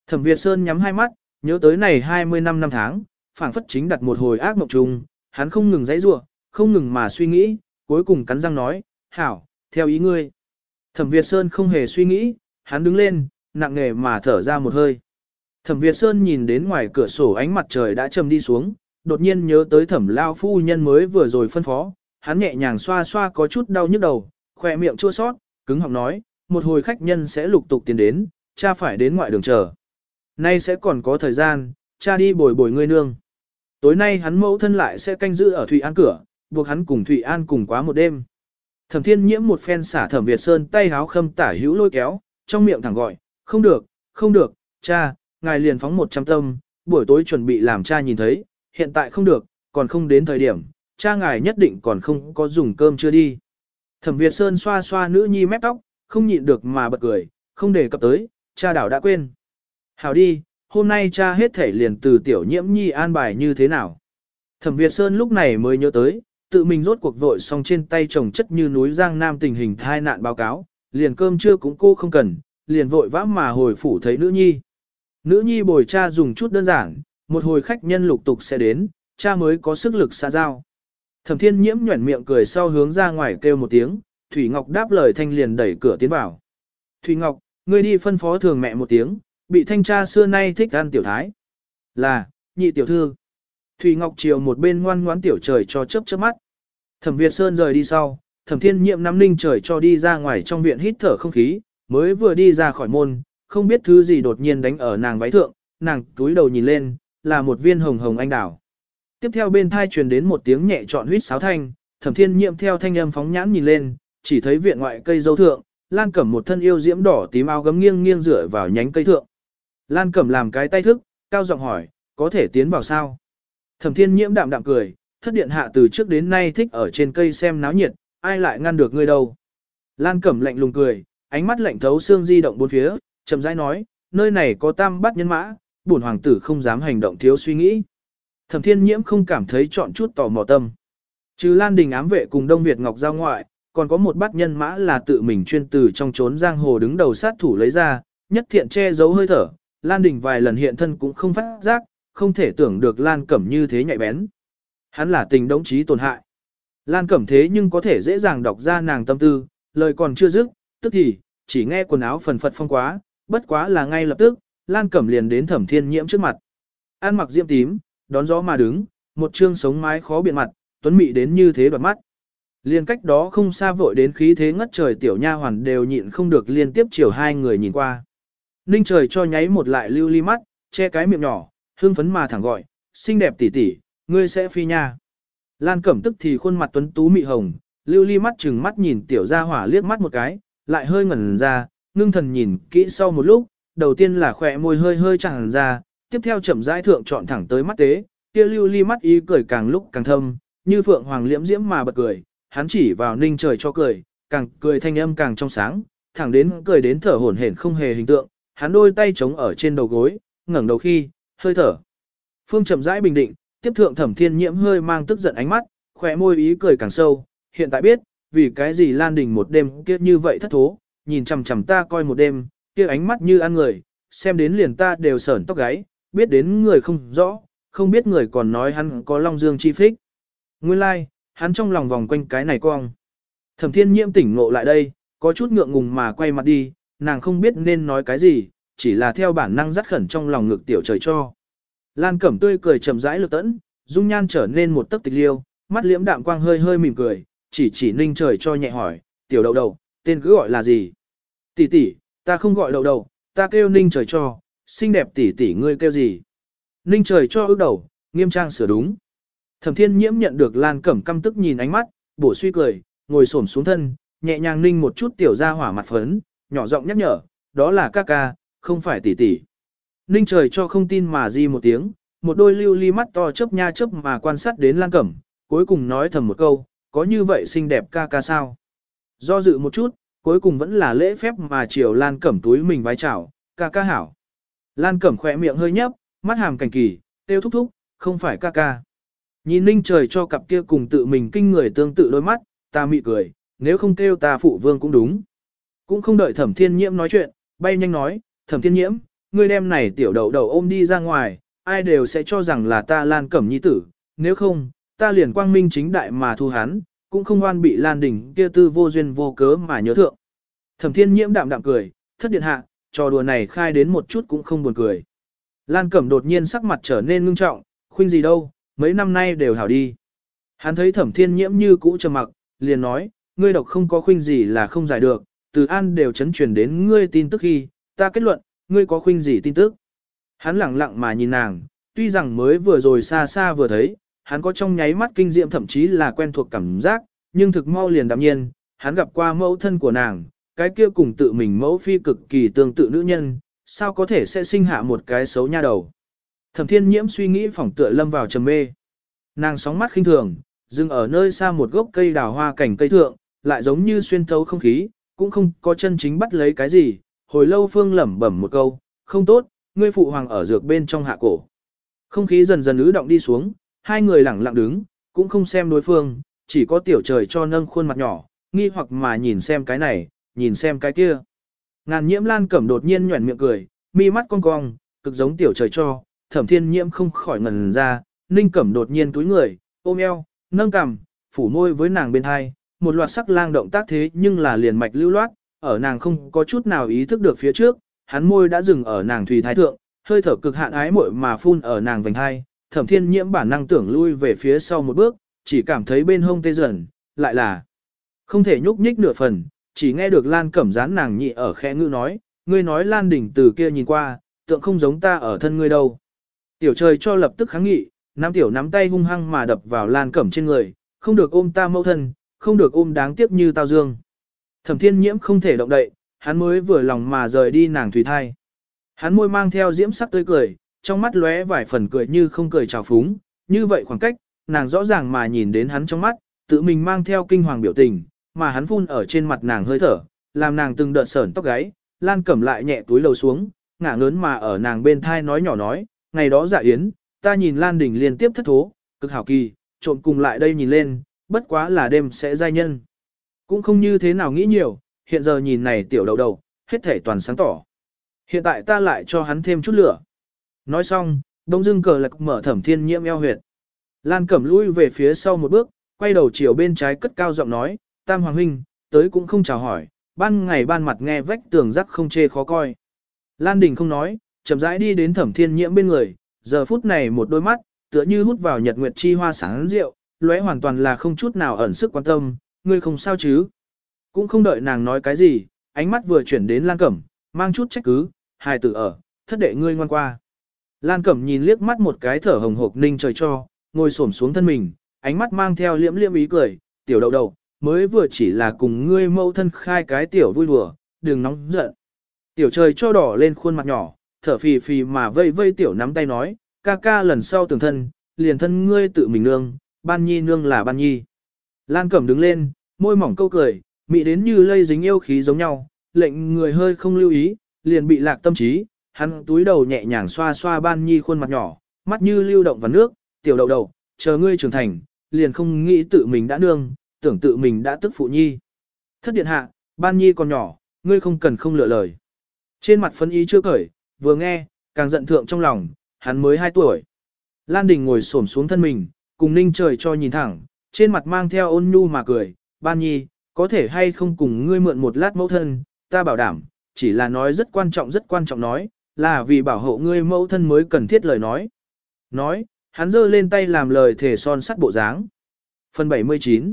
Thẩm Việt Sơn nhắm hai mắt, nhớ tới này 20 năm năm tháng, phảng phất chính đặt một hồi ác mộng trùng, hắn không ngừng dãy rủa, không ngừng mà suy nghĩ, cuối cùng cắn răng nói, hảo, theo ý ngươi. Thẩm Việt Sơn không hề suy nghĩ, hắn đứng lên, nặng nề mà thở ra một hơi. Thẩm Việt Sơn nhìn đến ngoài cửa sổ ánh mặt trời đã châm đi xuống, đột nhiên nhớ tới thẩm lao phu nhân mới vừa rồi phân phó, hắn nhẹ nhàng xoa xoa có chút đau nhức đầu, khỏe miệng chua sót, cứng họng nói, một hồi khách nhân sẽ lục tục tiến đến, cha phải đến ngoại đường chờ. Nay sẽ còn có thời gian, cha đi bồi bồi ngươi nương. Tối nay hắn mẫu thân lại sẽ canh giữ ở Thụy An cửa, buộc hắn cùng Thụy An cùng quá một đêm. Thẩm Thiên Nhiễm một phen xả Thẩm Việt Sơn tay háo khâm tả hữu lôi kéo, trong miệng thẳng gọi, không được, không được, cha, ngài liền phóng một trăm tâm, buổi tối chuẩn bị làm cha nhìn thấy, hiện tại không được, còn không đến thời điểm, cha ngài nhất định còn không có dùng cơm chưa đi. Thẩm Việt Sơn xoa xoa nữ nhi mép tóc, không nhịn được mà bật cười, không để cập tới, cha đảo đã quên. Hảo đi, hôm nay cha hết thể liền từ tiểu nhiễm nhi an bài như thế nào. Thẩm Việt Sơn lúc này mới nhớ tới, tự mình rốt cuộc vội xong trên tay chồng chất như núi Giang Nam tình hình thai nạn báo cáo, liền cơm trưa cũng cô không cần, liền vội vã mà hồi phủ thấy nữ nhi. Nữ nhi bồi cha dùng chút đơn giản, một hồi khách nhân lục tục sẽ đến, cha mới có sức lực xa giao. Thẩm thiên nhiễm nhuẩn miệng cười sau hướng ra ngoài kêu một tiếng, Thủy Ngọc đáp lời thanh liền đẩy cửa tiến vào. Thủy Ngọc, ngươi đi phân phó thường mẹ một tiếng, bị thanh cha xưa nay thích ăn tiểu thái. Là, nhị tiểu thư. Thủy Ngọc chiều một bên ngoan ngoãn tiểu trời cho chớp chớp mắt. Thẩm Việt Sơn rời đi sau, Thẩm Thiên Nhiệm nắm ninh trời cho đi ra ngoài trong viện hít thở không khí, mới vừa đi ra khỏi môn, không biết thứ gì đột nhiên đánh ở nàng váy thượng, nàng túi đầu nhìn lên, là một viên hồng hồng anh đào. Tiếp theo bên thai truyền đến một tiếng nhẹ trọn huýt sáo thanh, Thẩm Thiên Nhiệm theo thanh âm phóng nhãn nhìn lên, chỉ thấy viện ngoại cây dâu thượng, Lan Cẩm một thân yêu diễm đỏ tím áo gấm nghiêng nghiêng rửa vào nhánh cây thượng. Lan Cẩm làm cái tay thức, cao giọng hỏi, có thể tiến vào sao? Thẩm Thiên Nhiễm đạm đạm cười, thất điện hạ từ trước đến nay thích ở trên cây xem náo nhiệt, ai lại ngăn được ngươi đâu? Lan Cẩm lạnh lùng cười, ánh mắt lạnh thấu xương di động bốn phía, chậm rãi nói, nơi này có tam bát nhân mã, bổn hoàng tử không dám hành động thiếu suy nghĩ. Thẩm Thiên Nhiễm không cảm thấy chọn chút tò mò tâm. Trừ Lan Đình ám vệ cùng Đông Việt Ngọc giao ngoại, còn có một bát nhân mã là tự mình chuyên từ trong trốn giang hồ đứng đầu sát thủ lấy ra, nhất thiện che giấu hơi thở, Lan Đình vài lần hiện thân cũng không phát giác, không thể tưởng được Lan Cẩm như thế nhạy bén. Hắn là tình đống trí tổn hại. Lan Cẩm thế nhưng có thể dễ dàng đọc ra nàng tâm tư, lời còn chưa dứt, tức thì, chỉ nghe quần áo phần phật phong quá, bất quá là ngay lập tức, Lan Cẩm liền đến thẩm thiên nhiễm trước mặt. An mặc diễm tím, đón gió mà đứng, một trương sống mái khó biện mặt, tuấn mị đến như thế đoạt mắt. Liên cách đó không xa vội đến khí thế ngất trời tiểu nha hoàn đều nhịn không được liên tiếp chiều hai người nhìn qua. Ninh trời cho nháy một lại lưu ly mắt, che cái miệng nhỏ, hương phấn mà thẳng gọi, xinh đẹp tỷ tỷ, ngươi sẽ phi nha. Lan Cẩm tức thì khuôn mặt tuấn tú mị hồng, lưu ly mắt chừng mắt nhìn tiểu gia hỏa liếc mắt một cái, lại hơi ngẩn ra, ngưng thần nhìn kỹ sau một lúc, đầu tiên là khỏe môi hơi hơi chẳng ra, tiếp theo chậm rãi thượng chọn thẳng tới mắt tế, kia lưu ly mắt ý cười càng lúc càng thâm, như phượng hoàng liễm diễm mà bật cười, hắn chỉ vào ninh trời cho cười, càng cười thanh âm càng trong sáng, thẳng đến cười đến thở hổn hển không hề hình tượng, hắn đôi tay chống ở trên đầu gối, ngẩng đầu khi, hơi thở. Phương chậm rãi bình định, tiếp thượng thẩm thiên nhiễm hơi mang tức giận ánh mắt, khỏe môi ý cười càng sâu, hiện tại biết, vì cái gì Lan Đình một đêm kia như vậy thất thố, nhìn chằm chằm ta coi một đêm, kia ánh mắt như ăn người, xem đến liền ta đều sởn tóc gáy, biết đến người không rõ, không biết người còn nói hắn có long dương chi phích. Nguyên lai, like, hắn trong lòng vòng quanh cái này cong. Thẩm thiên nhiễm tỉnh ngộ lại đây, có chút ngượng ngùng mà quay mặt đi, nàng không biết nên nói cái gì, chỉ là theo bản năng dắt khẩn trong lòng ngực tiểu trời cho. Lan Cẩm tươi cười chậm rãi lực tẫn, dung nhan trở nên một tấc tịch liêu, mắt liễm đạm quang hơi hơi mỉm cười, chỉ chỉ ninh trời cho nhẹ hỏi, tiểu đầu đầu tên cứ gọi là gì? Tỷ tỷ, ta không gọi đầu đầu ta kêu ninh trời cho, xinh đẹp tỷ tỷ ngươi kêu gì? Ninh trời cho ước đầu, nghiêm trang sửa đúng. Thẩm thiên nhiễm nhận được Lan Cẩm căm tức nhìn ánh mắt, bổ suy cười, ngồi xổm xuống thân, nhẹ nhàng ninh một chút tiểu ra hỏa mặt phấn, nhỏ giọng nhắc nhở, đó là ca ca, không phải tỷ tỷ. Ninh trời cho không tin mà di một tiếng, một đôi lưu ly mắt to chớp nha chớp mà quan sát đến Lan Cẩm, cuối cùng nói thầm một câu, có như vậy xinh đẹp ca ca sao? Do dự một chút, cuối cùng vẫn là lễ phép mà chiều Lan Cẩm túi mình vái chào, ca ca hảo. Lan Cẩm khỏe miệng hơi nhấp, mắt hàm cảnh kỳ, tiêu thúc thúc, không phải ca ca. Nhìn ninh trời cho cặp kia cùng tự mình kinh người tương tự đôi mắt, ta mị cười, nếu không kêu ta phụ vương cũng đúng. Cũng không đợi thẩm thiên nhiễm nói chuyện, bay nhanh nói, thẩm thiên nhiễm, ngươi đem này tiểu đầu đầu ôm đi ra ngoài, ai đều sẽ cho rằng là ta lan cẩm nhi tử, nếu không, ta liền quang minh chính đại mà thu hắn, cũng không oan bị lan Đình kia tư vô duyên vô cớ mà nhớ thượng. Thẩm thiên nhiễm đạm đạm cười, thất điện hạ, trò đùa này khai đến một chút cũng không buồn cười. Lan cẩm đột nhiên sắc mặt trở nên ngưng trọng, khuyên gì đâu, mấy năm nay đều hảo đi. Hắn thấy thẩm thiên nhiễm như cũ trầm mặc, liền nói, ngươi độc không có khuynh gì là không giải được, từ an đều chấn truyền đến ngươi tin tức khi, ta kết luận, ngươi có khuynh gì tin tức. Hắn lặng lặng mà nhìn nàng, tuy rằng mới vừa rồi xa xa vừa thấy, hắn có trong nháy mắt kinh diệm thậm chí là quen thuộc cảm giác, nhưng thực mau liền đạm nhiên, hắn gặp qua mẫu thân của nàng, cái kia cùng tự mình mẫu phi cực kỳ tương tự nữ nhân, sao có thể sẽ sinh hạ một cái xấu nha đầu. Thẩm thiên nhiễm suy nghĩ phỏng tựa lâm vào trầm mê. Nàng sóng mắt khinh thường, dừng ở nơi xa một gốc cây đào hoa cảnh cây thượng, lại giống như xuyên thấu không khí, cũng không có chân chính bắt lấy cái gì. Hồi lâu phương lẩm bẩm một câu, không tốt, ngươi phụ hoàng ở dược bên trong hạ cổ. Không khí dần dần ứ động đi xuống, hai người lẳng lặng đứng, cũng không xem đối phương, chỉ có tiểu trời cho nâng khuôn mặt nhỏ, nghi hoặc mà nhìn xem cái này, nhìn xem cái kia. Ngàn nhiễm lan cẩm đột nhiên nhuẩn miệng cười, mi mắt cong cong, cực giống tiểu trời cho, thẩm thiên nhiễm không khỏi ngần ra, ninh cẩm đột nhiên túi người, ôm eo, nâng cằm, phủ môi với nàng bên hai, một loạt sắc lang động tác thế nhưng là liền mạch lưu loát, ở nàng không có chút nào ý thức được phía trước, hắn môi đã dừng ở nàng thùy thái thượng, hơi thở cực hạn ái muội mà phun ở nàng vành hai, thẩm thiên nhiễm bản năng tưởng lui về phía sau một bước, chỉ cảm thấy bên hông tê dần, lại là không thể nhúc nhích nửa phần, chỉ nghe được Lan Cẩm dán nàng nhị ở khẽ ngữ nói, ngươi nói Lan đỉnh từ kia nhìn qua, tượng không giống ta ở thân ngươi đâu. Tiểu trời cho lập tức kháng nghị, nam tiểu nắm tay hung hăng mà đập vào Lan Cẩm trên người, không được ôm ta mẫu thân, không được ôm đáng tiếc như tao dương. Thẩm thiên nhiễm không thể động đậy, hắn mới vừa lòng mà rời đi nàng thủy thai. Hắn môi mang theo diễm sắc tươi cười, trong mắt lóe vài phần cười như không cười trào phúng, như vậy khoảng cách, nàng rõ ràng mà nhìn đến hắn trong mắt, tự mình mang theo kinh hoàng biểu tình, mà hắn phun ở trên mặt nàng hơi thở, làm nàng từng đợt sởn tóc gáy, Lan Cẩm lại nhẹ túi lầu xuống, ngả ngớn mà ở nàng bên thai nói nhỏ nói, ngày đó dạ yến, ta nhìn Lan Đình liên tiếp thất thố, cực hảo kỳ, trộn cùng lại đây nhìn lên, bất quá là đêm sẽ giai nhân. Cũng không như thế nào nghĩ nhiều, hiện giờ nhìn này tiểu đầu đầu, hết thể toàn sáng tỏ. Hiện tại ta lại cho hắn thêm chút lửa. Nói xong, đông dưng cờ lạc mở thẩm thiên nhiễm eo huyệt. Lan cẩm lui về phía sau một bước, quay đầu chiều bên trái cất cao giọng nói, Tam Hoàng Huynh, tới cũng không chào hỏi, ban ngày ban mặt nghe vách tường rắc không chê khó coi. Lan Đình không nói, chậm rãi đi đến thẩm thiên nhiễm bên người, giờ phút này một đôi mắt, tựa như hút vào nhật nguyệt chi hoa sáng rượu, lóe hoàn toàn là không chút nào ẩn sức quan tâm, ngươi không sao chứ. Cũng không đợi nàng nói cái gì, ánh mắt vừa chuyển đến Lan Cẩm, mang chút trách cứ, hài tử ở, thất đệ ngươi ngoan qua. Lan Cẩm nhìn liếc mắt một cái thở hồng hộc ninh trời cho, ngồi xổm xuống thân mình, ánh mắt mang theo liễm liễm ý cười, tiểu đầu đầu, mới vừa chỉ là cùng ngươi mâu thân khai cái tiểu vui đùa, đừng nóng giận. Tiểu trời cho đỏ lên khuôn mặt nhỏ, thở phì phì mà vây vây tiểu nắm tay nói, ca ca lần sau tưởng thân, liền thân ngươi tự mình nương, ban nhi nương là ban nhi. Lan Cẩm đứng lên, môi mỏng câu cười, mị đến như lây dính yêu khí giống nhau, lệnh người hơi không lưu ý, liền bị lạc tâm trí, hắn túi đầu nhẹ nhàng xoa xoa ban nhi khuôn mặt nhỏ, mắt như lưu động vào nước, tiểu đầu đầu, chờ ngươi trưởng thành, liền không nghĩ tự mình đã nương, tưởng tự mình đã tức phụ nhi. Thất điện hạ, ban nhi còn nhỏ, ngươi không cần không lựa lời. Trên mặt phân ý chưa cởi, vừa nghe, càng giận thượng trong lòng, hắn mới 2 tuổi. Lan Đình ngồi xổm xuống thân mình, cùng ninh trời cho nhìn thẳng, trên mặt mang theo ôn nhu mà cười, ban nhi, có thể hay không cùng ngươi mượn một lát mẫu thân, ta bảo đảm, chỉ là nói rất quan trọng rất quan trọng nói, là vì bảo hộ ngươi mẫu thân mới cần thiết lời nói. Nói, hắn giơ lên tay làm lời thể son sắt bộ dáng. Phần 79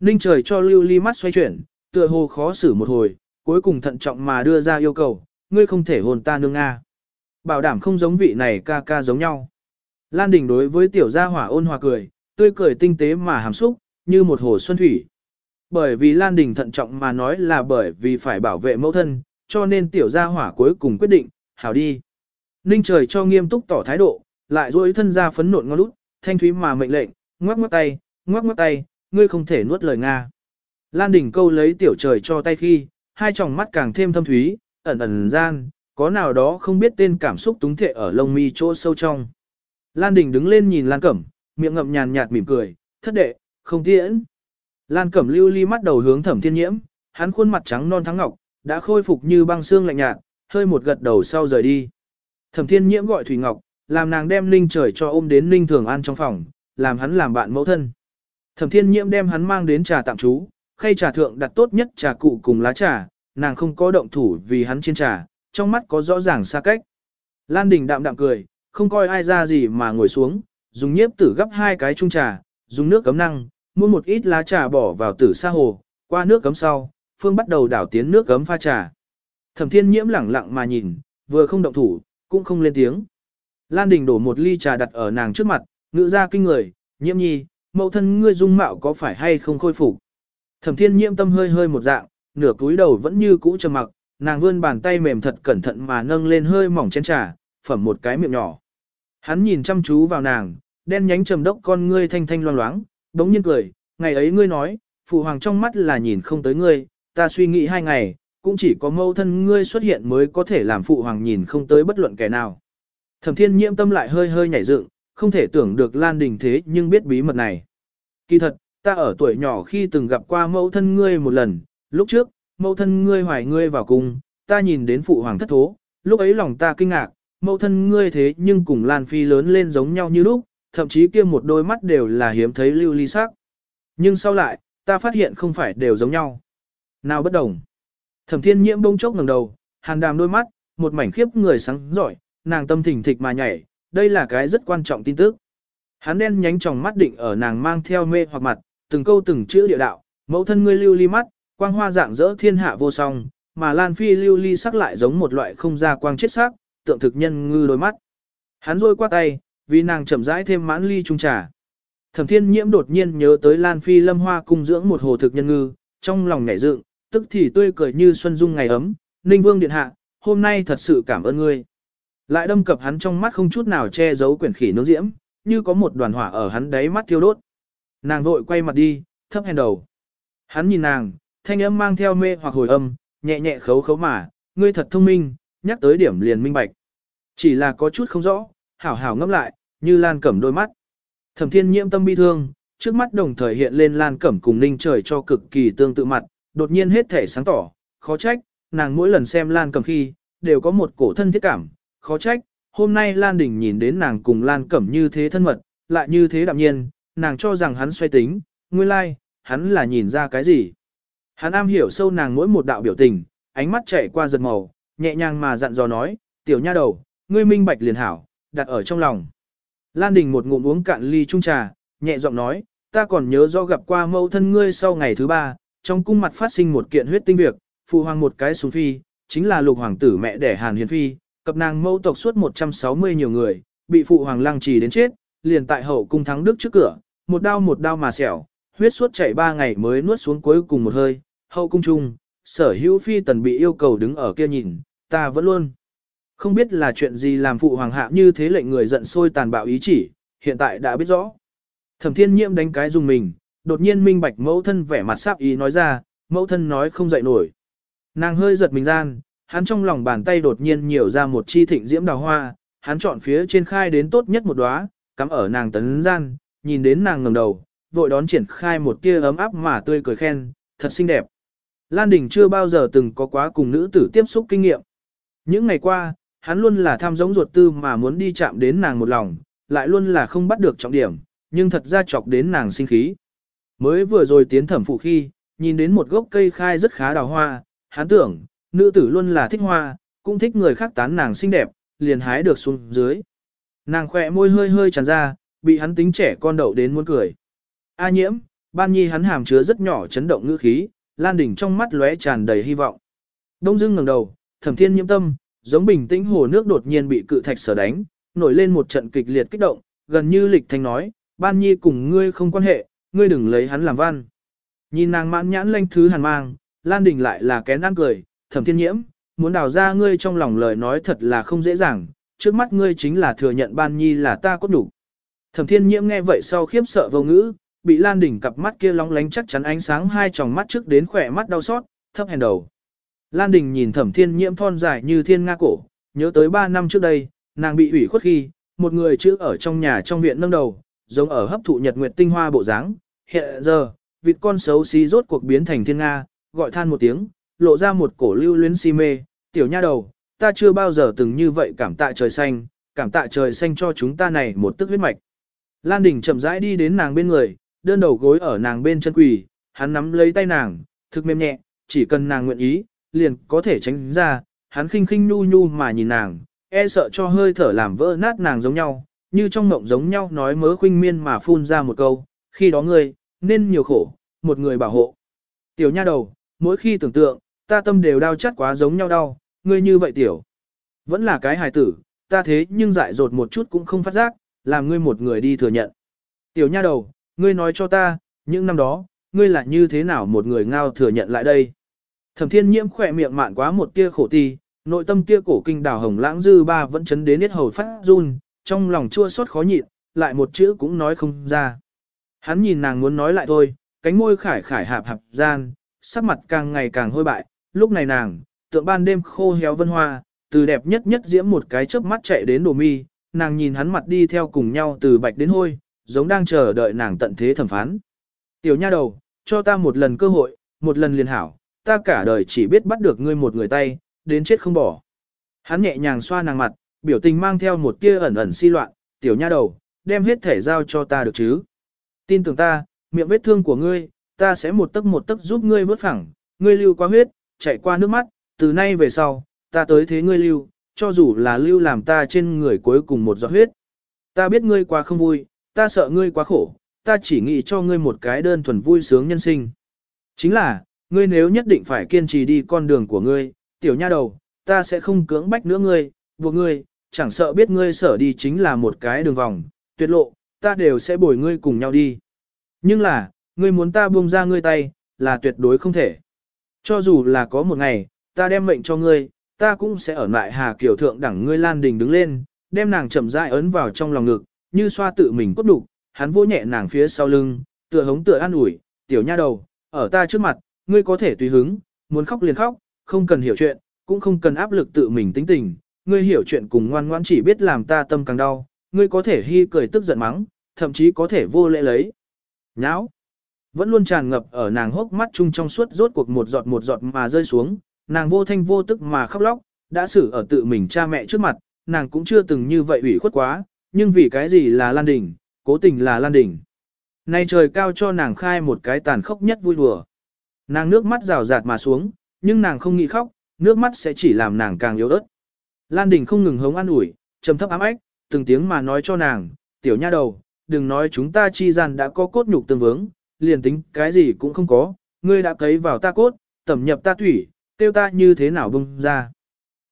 Ninh trời cho lưu ly mắt xoay chuyển, tựa hồ khó xử một hồi, cuối cùng thận trọng mà đưa ra yêu cầu, ngươi không thể hồn ta nương Nga. Bảo đảm không giống vị này ca ca giống nhau. Lan Đình đối với tiểu gia hỏa ôn hòa cười, tươi cười tinh tế mà hàm xúc, như một hồ xuân thủy. Bởi vì Lan Đình thận trọng mà nói là bởi vì phải bảo vệ mẫu thân, cho nên tiểu gia hỏa cuối cùng quyết định, hảo đi. Ninh trời cho nghiêm túc tỏ thái độ, lại duỗi thân ra phấn nộn ngon lút, thanh thúy mà mệnh lệnh, ngoắc ngoắc tay, ngoắc ngoắc tay, ngươi không thể nuốt lời Nga. Lan đỉnh câu lấy tiểu trời cho tay khi, hai tròng mắt càng thêm thâm thúy, ẩn ẩn gian, có nào đó không biết tên cảm xúc túng thệ ở lông mi chỗ sâu trong. Lan đỉnh đứng lên nhìn Lan Cẩm, miệng ngậm nhàn nhạt mỉm cười, thất đệ, không tiễn. Lan Cẩm lưu ly mắt đầu hướng thẩm thiên nhiễm, hắn khuôn mặt trắng non thắng ngọc, đã khôi phục như băng xương lạnh nhạt, hơi một gật đầu sau rời đi. Thẩm thiên nhiễm gọi Thủy Ngọc, làm nàng đem Ninh trời cho ôm đến Ninh Thường An trong phòng, làm hắn làm bạn mẫu thân. Thẩm thiên nhiễm đem hắn mang đến trà tạm trú, khay trà thượng đặt tốt nhất trà cụ cùng lá trà, nàng không có động thủ vì hắn trên trà, trong mắt có rõ ràng xa cách. Lan Đình đạm đạm cười, không coi ai ra gì mà ngồi xuống, dùng nhiếp tử gấp hai cái chung trà, dùng nước cấm năng, mua một ít lá trà bỏ vào tử sa hồ, qua nước cấm sau, Phương bắt đầu đảo tiến nước cấm pha trà. Thẩm Thiên Nhiễm lẳng lặng mà nhìn, vừa không động thủ, cũng không lên tiếng. Lan Đình đổ một ly trà đặt ở nàng trước mặt, ngữ ra kinh người, nhiễm nhi, mẫu thân ngươi dung mạo có phải hay không khôi phục. Thẩm Thiên Nhiễm tâm hơi hơi một dạng, nửa cúi đầu vẫn như cũ trầm mặc, nàng vươn bàn tay mềm thật cẩn thận mà nâng lên hơi mỏng chén trà, phẩm một cái miệng nhỏ. Hắn nhìn chăm chú vào nàng, đen nhánh trầm đốc con ngươi thanh thanh loang loáng, đống nhiên cười, ngày ấy ngươi nói, phụ hoàng trong mắt là nhìn không tới ngươi, ta suy nghĩ hai ngày, cũng chỉ có mâu thân ngươi xuất hiện mới có thể làm phụ hoàng nhìn không tới bất luận kẻ nào. Thẩm thiên nhiễm tâm lại hơi hơi nhảy dựng, không thể tưởng được Lan Đình thế nhưng biết bí mật này. Kỳ thật, ta ở tuổi nhỏ khi từng gặp qua mẫu thân ngươi một lần, lúc trước, mẫu thân ngươi hoài ngươi vào cung, ta nhìn đến phụ hoàng thất thố, lúc ấy lòng ta kinh ngạc, mẫu thân ngươi thế nhưng cùng Lan Phi lớn lên giống nhau như lúc, thậm chí kia một đôi mắt đều là hiếm thấy lưu ly sắc. Nhưng sau lại, ta phát hiện không phải đều giống nhau. Nào bất đồng. Thẩm thiên nhiễm bông chốc ngẩng đầu, hàn đàm đôi mắt, một mảnh khiếp người sáng giỏi, nàng tâm thỉnh thịch mà nhảy, đây là cái rất quan trọng tin tức. Hắn đen nhánh tròng mắt định ở nàng mang theo mê hoặc mặt, từng câu từng chữ địa đạo, mẫu thân ngươi lưu ly mắt, quang hoa dạng dỡ thiên hạ vô song, mà Lan Phi lưu ly sắc lại giống một loại không ra quang chết sắc, tượng thực nhân ngư đôi mắt. Hắn rôi qua tay, vì nàng chậm rãi thêm mãn ly trung trà. Thẩm Thiên Nhiễm đột nhiên nhớ tới Lan Phi Lâm Hoa cung dưỡng một hồ thực nhân ngư, trong lòng nhảy dựng, tức thì tươi cười như xuân dung ngày ấm, Ninh Vương điện hạ, hôm nay thật sự cảm ơn ngươi. Lại đâm cập hắn trong mắt không chút nào che giấu quyển khỉ nướng diễm, như có một đoàn hỏa ở hắn đáy mắt thiêu đốt. Nàng vội quay mặt đi, thấp hèn đầu. Hắn nhìn nàng, thanh âm mang theo mê hoặc hồi âm, nhẹ nhẹ khấu khấu mà, ngươi thật thông minh, nhắc tới điểm liền minh bạch. Chỉ là có chút không rõ, hảo hảo ngấp lại, như lan cẩm đôi mắt. Thẩm thiên nhiễm tâm bi thương, trước mắt đồng thời hiện lên lan cẩm cùng ninh trời cho cực kỳ tương tự mặt, đột nhiên hết thể sáng tỏ, khó trách, nàng mỗi lần xem lan cẩm khi, đều có một cổ thân thiết cảm, khó trách, hôm nay Lan Đình nhìn đến nàng cùng Lan Cẩm như thế thân mật, lại như thế đạm nhiên, nàng cho rằng hắn xoay tính, nguyên lai, like, hắn là nhìn ra cái gì. Hắn am hiểu sâu nàng mỗi một đạo biểu tình, ánh mắt chạy qua giật màu, nhẹ nhàng mà dặn dò nói, tiểu nha đầu, ngươi minh bạch liền hảo, đặt ở trong lòng. Lan Đình một ngụm uống cạn ly trung trà, nhẹ giọng nói, ta còn nhớ do gặp qua mẫu thân ngươi sau ngày thứ ba, trong cung mặt phát sinh một kiện huyết tinh việc, phụ hoàng một cái xuống phi, chính là lục hoàng tử mẹ đẻ Hàn Hiền Phi, cập nàng mẫu tộc suốt 160 nhiều người, bị phụ hoàng lăng trì đến chết, liền tại hậu cung thắng đức trước cửa, một đao một đao mà xẻo, huyết suốt chảy ba ngày mới nuốt xuống cuối cùng một hơi, hậu cung chung, sở hữu phi tần bị yêu cầu đứng ở kia nhìn, ta vẫn luôn. Không biết là chuyện gì làm phụ hoàng hạ như thế lệnh người giận sôi tàn bạo ý chỉ, hiện tại đã biết rõ. Thẩm thiên nhiễm đánh cái dùng mình, đột nhiên minh bạch mẫu thân vẻ mặt sáp ý nói ra, mẫu thân nói không dậy nổi. Nàng hơi giật mình gian, hắn trong lòng bàn tay đột nhiên nhiều ra một chi thịnh diễm đào hoa, hắn chọn phía trên khai đến tốt nhất một đóa, cắm ở nàng tấn gian, nhìn đến nàng ngẩng đầu, vội đón triển khai một tia ấm áp mà tươi cười khen, thật xinh đẹp. Lan Đình chưa bao giờ từng có quá cùng nữ tử tiếp xúc kinh nghiệm. Những ngày qua, hắn luôn là tham giống ruột tư mà muốn đi chạm đến nàng một lòng, lại luôn là không bắt được trọng điểm, nhưng thật ra chọc đến nàng sinh khí. Mới vừa rồi tiến thẩm phụ khi, nhìn đến một gốc cây khai rất khá đào hoa, hắn tưởng, nữ tử luôn là thích hoa, cũng thích người khác tán nàng xinh đẹp, liền hái được xuống dưới. Nàng khỏe môi hơi hơi tràn ra, bị hắn tính trẻ con đậu đến muốn cười. A nhiễm, ban nhi hắn hàm chứa rất nhỏ chấn động ngữ khí, Lan Đình trong mắt lóe tràn đầy hy vọng. Đông dưng ngẩng đầu, thẩm thiên nhiễm tâm, giống bình tĩnh hồ nước đột nhiên bị cự thạch sở đánh, nổi lên một trận kịch liệt kích động, gần như lịch thanh nói, ban nhi cùng ngươi không quan hệ, ngươi đừng lấy hắn làm văn. Nhìn nàng mãn nhãn lanh thứ hàn mang, Lan Đình lại là kén ăn cười, thẩm thiên nhiễm, muốn đào ra ngươi trong lòng lời nói thật là không dễ dàng, trước mắt ngươi chính là thừa nhận ban nhi là ta cốt đủ. Thẩm thiên nhiễm nghe vậy sau khiếp sợ vô ngữ, bị Lan Đình cặp mắt kia lóng lánh chắc chắn ánh sáng hai tròng mắt trước đến khỏe mắt đau xót, thấp hèn đầu. Lan Đình nhìn thẩm thiên nhiễm thon dài như thiên nga cổ, nhớ tới ba năm trước đây, nàng bị ủy khuất khi, một người chữ ở trong nhà trong viện nâng đầu, giống ở hấp thụ nhật nguyệt tinh hoa bộ dáng. Hiện giờ, vịt con xấu xí rốt cuộc biến thành thiên nga, gọi than một tiếng, lộ ra một cổ lưu luyến si mê, tiểu nha đầu, ta chưa bao giờ từng như vậy cảm tạ trời xanh, cảm tạ trời xanh cho chúng ta này một tức huyết mạch. Lan Đình chậm rãi đi đến nàng bên người, đơn đầu gối ở nàng bên chân quỳ, hắn nắm lấy tay nàng, thực mềm nhẹ, chỉ cần nàng nguyện ý, liền có thể tránh ra, hắn khinh khinh nhu nhu mà nhìn nàng, e sợ cho hơi thở làm vỡ nát nàng giống nhau, như trong mộng giống nhau nói mớ khinh miên mà phun ra một câu, khi đó ngươi, nên nhiều khổ, một người bảo hộ. Tiểu nha đầu, mỗi khi tưởng tượng, ta tâm đều đau chắt quá giống nhau đau, ngươi như vậy tiểu. Vẫn là cái hài tử, ta thế nhưng dại dột một chút cũng không phát giác, làm ngươi một người đi thừa nhận. Tiểu nha đầu, ngươi nói cho ta, những năm đó, ngươi là như thế nào một người ngao thừa nhận lại đây. Thẩm thiên nhiễm khỏe miệng mạn quá một tia khổ ti, nội tâm kia cổ kinh đào hồng lãng dư ba vẫn chấn đến hết hầu phát run, trong lòng chua xót khó nhịn, lại một chữ cũng nói không ra. Hắn nhìn nàng muốn nói lại thôi, cánh môi khải khải hạp hạp gian, sắc mặt càng ngày càng hôi bại, lúc này nàng, tượng ban đêm khô héo vân hoa, từ đẹp nhất nhất diễm một cái chớp mắt chạy đến đồ mi, nàng nhìn hắn mặt đi theo cùng nhau từ bạch đến hôi, giống đang chờ đợi nàng tận thế thẩm phán. Tiểu nha đầu, cho ta một lần cơ hội, một lần liền hảo, ta cả đời chỉ biết bắt được ngươi một người tay, đến chết không bỏ. Hắn nhẹ nhàng xoa nàng mặt, biểu tình mang theo một tia ẩn ẩn si loạn, tiểu nha đầu, đem hết thể giao cho ta được chứ. Tin tưởng ta, miệng vết thương của ngươi, ta sẽ một tấc một tấc giúp ngươi vớt phẳng, ngươi lưu qua huyết, chạy qua nước mắt, từ nay về sau, ta tới thế ngươi lưu, cho dù là lưu làm ta trên người cuối cùng một giọt huyết. Ta biết ngươi quá không vui, ta sợ ngươi quá khổ, ta chỉ nghĩ cho ngươi một cái đơn thuần vui sướng nhân sinh. Chính là, ngươi nếu nhất định phải kiên trì đi con đường của ngươi, tiểu nha đầu, ta sẽ không cưỡng bách nữa ngươi, buộc ngươi, chẳng sợ biết ngươi sở đi chính là một cái đường vòng, tuyệt lộ, ta đều sẽ bồi ngươi cùng nhau đi. Nhưng là, ngươi muốn ta buông ra ngươi tay, là tuyệt đối không thể. Cho dù là có một ngày, ta đem mệnh cho ngươi, ta cũng sẽ ở lại Hà Kiều Thượng đẳng ngươi Lan Đình đứng lên, đem nàng chậm rãi ấn vào trong lòng ngực, như xoa tự mình cốt đục, hắn vô nhẹ nàng phía sau lưng, tựa hống tựa an ủi, tiểu nha đầu, ở ta trước mặt, ngươi có thể tùy hứng, muốn khóc liền khóc, không cần hiểu chuyện, cũng không cần áp lực tự mình tính tình, ngươi hiểu chuyện cùng ngoan ngoãn chỉ biết làm ta tâm càng đau, ngươi có thể hy cười tức giận mắng, thậm chí có thể vô lễ lấy. Nháo! Vẫn luôn tràn ngập ở nàng hốc mắt chung trong suốt rốt cuộc một giọt một giọt mà rơi xuống, nàng vô thanh vô tức mà khóc lóc, đã xử ở tự mình cha mẹ trước mặt, nàng cũng chưa từng như vậy ủy khuất quá, nhưng vì cái gì là Lan Đình, cố tình là Lan Đình. Nay trời cao cho nàng khai một cái tàn khốc nhất vui đùa. Nàng nước mắt rào rạt mà xuống, nhưng nàng không nghĩ khóc, nước mắt sẽ chỉ làm nàng càng yếu ớt. Lan Đình không ngừng hống an ủi, trầm thấp ám ách, từng tiếng mà nói cho nàng, tiểu nha đầu, đừng nói chúng ta chi gian đã có cốt nhục tương vướng, liền tính cái gì cũng không có, ngươi đã cấy vào ta cốt, tẩm nhập ta thủy, tiêu ta như thế nào bông ra.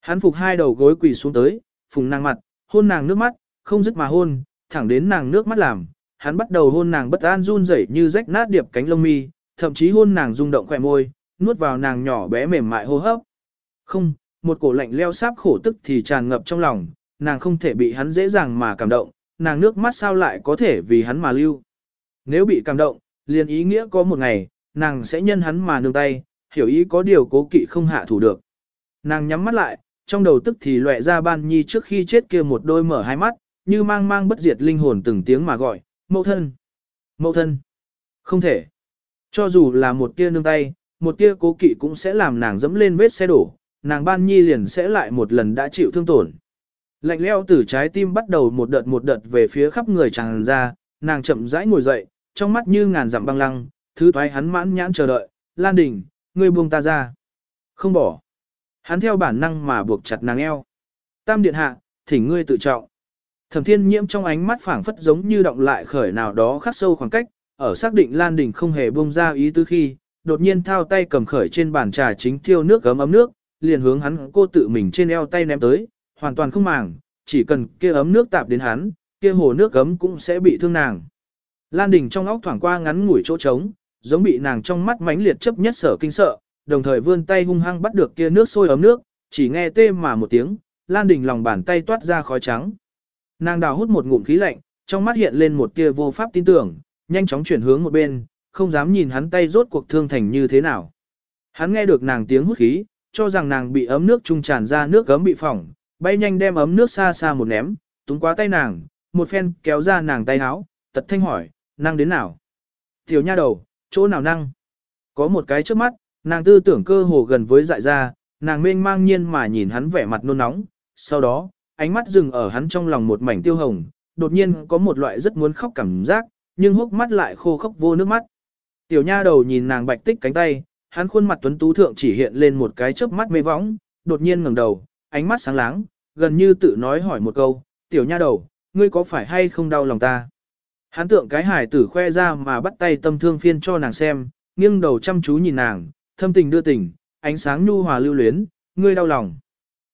Hắn phục hai đầu gối quỳ xuống tới, phùng nàng mặt, hôn nàng nước mắt, không dứt mà hôn, thẳng đến nàng nước mắt làm, hắn bắt đầu hôn nàng bất an run rẩy như rách nát điệp cánh lông mi, thậm chí hôn nàng rung động khỏe môi, nuốt vào nàng nhỏ bé mềm mại hô hấp. Không, một cổ lạnh leo sáp khổ tức thì tràn ngập trong lòng, nàng không thể bị hắn dễ dàng mà cảm động, nàng nước mắt sao lại có thể vì hắn mà lưu. Nếu bị cảm động, liền ý nghĩa có một ngày, nàng sẽ nhân hắn mà nương tay, hiểu ý có điều cố kỵ không hạ thủ được. Nàng nhắm mắt lại, trong đầu tức thì lệ ra ban nhi trước khi chết kia một đôi mở hai mắt, như mang mang bất diệt linh hồn từng tiếng mà gọi, mẫu thân, mẫu thân, không thể. Cho dù là một tia nương tay, một tia cố kỵ cũng sẽ làm nàng dẫm lên vết xe đổ, nàng ban nhi liền sẽ lại một lần đã chịu thương tổn. Lạnh leo từ trái tim bắt đầu một đợt một đợt về phía khắp người tràn ra, nàng chậm rãi ngồi dậy, trong mắt như ngàn dặm băng lăng, thứ toái hắn mãn nhãn chờ đợi, Lan Đình, ngươi buông ta ra. Không bỏ. Hắn theo bản năng mà buộc chặt nàng eo. Tam điện hạ, thỉnh ngươi tự trọng. Thẩm thiên nhiễm trong ánh mắt phảng phất giống như động lại khởi nào đó khắc sâu khoảng cách, ở xác định Lan Đình không hề buông ra ý tứ khi, đột nhiên thao tay cầm khởi trên bàn trà chính thiêu nước gấm ấm nước, liền hướng hắn cô tự mình trên eo tay ném tới, hoàn toàn không màng, chỉ cần kia ấm nước tạp đến hắn, kia hồ nước gấm cũng sẽ bị thương nàng. Lan Đình trong óc thoảng qua ngắn ngủi chỗ trống, giống bị nàng trong mắt mãnh liệt chấp nhất sở kinh sợ, đồng thời vươn tay hung hăng bắt được kia nước sôi ấm nước, chỉ nghe tê mà một tiếng, Lan Đình lòng bàn tay toát ra khói trắng. Nàng đào hút một ngụm khí lạnh, trong mắt hiện lên một tia vô pháp tin tưởng, nhanh chóng chuyển hướng một bên, không dám nhìn hắn tay rốt cuộc thương thành như thế nào. Hắn nghe được nàng tiếng hút khí, cho rằng nàng bị ấm nước trung tràn ra nước gấm bị phỏng, bay nhanh đem ấm nước xa xa một ném, túng quá tay nàng, một phen kéo ra nàng tay áo, tật thanh hỏi, năng đến nào? Tiểu nha đầu, chỗ nào năng? Có một cái trước mắt, nàng tư tưởng cơ hồ gần với dại ra, nàng mênh mang nhiên mà nhìn hắn vẻ mặt nôn nóng, sau đó, ánh mắt dừng ở hắn trong lòng một mảnh tiêu hồng, đột nhiên có một loại rất muốn khóc cảm giác, nhưng hốc mắt lại khô khốc vô nước mắt. Tiểu nha đầu nhìn nàng bạch tích cánh tay, hắn khuôn mặt tuấn tú thượng chỉ hiện lên một cái chớp mắt mê võng, đột nhiên ngẩng đầu, ánh mắt sáng láng, gần như tự nói hỏi một câu, tiểu nha đầu, ngươi có phải hay không đau lòng ta? Hắn tượng cái hải tử khoe ra mà bắt tay tâm thương phiên cho nàng xem, nghiêng đầu chăm chú nhìn nàng, thâm tình đưa tình, ánh sáng nhu hòa lưu luyến, ngươi đau lòng.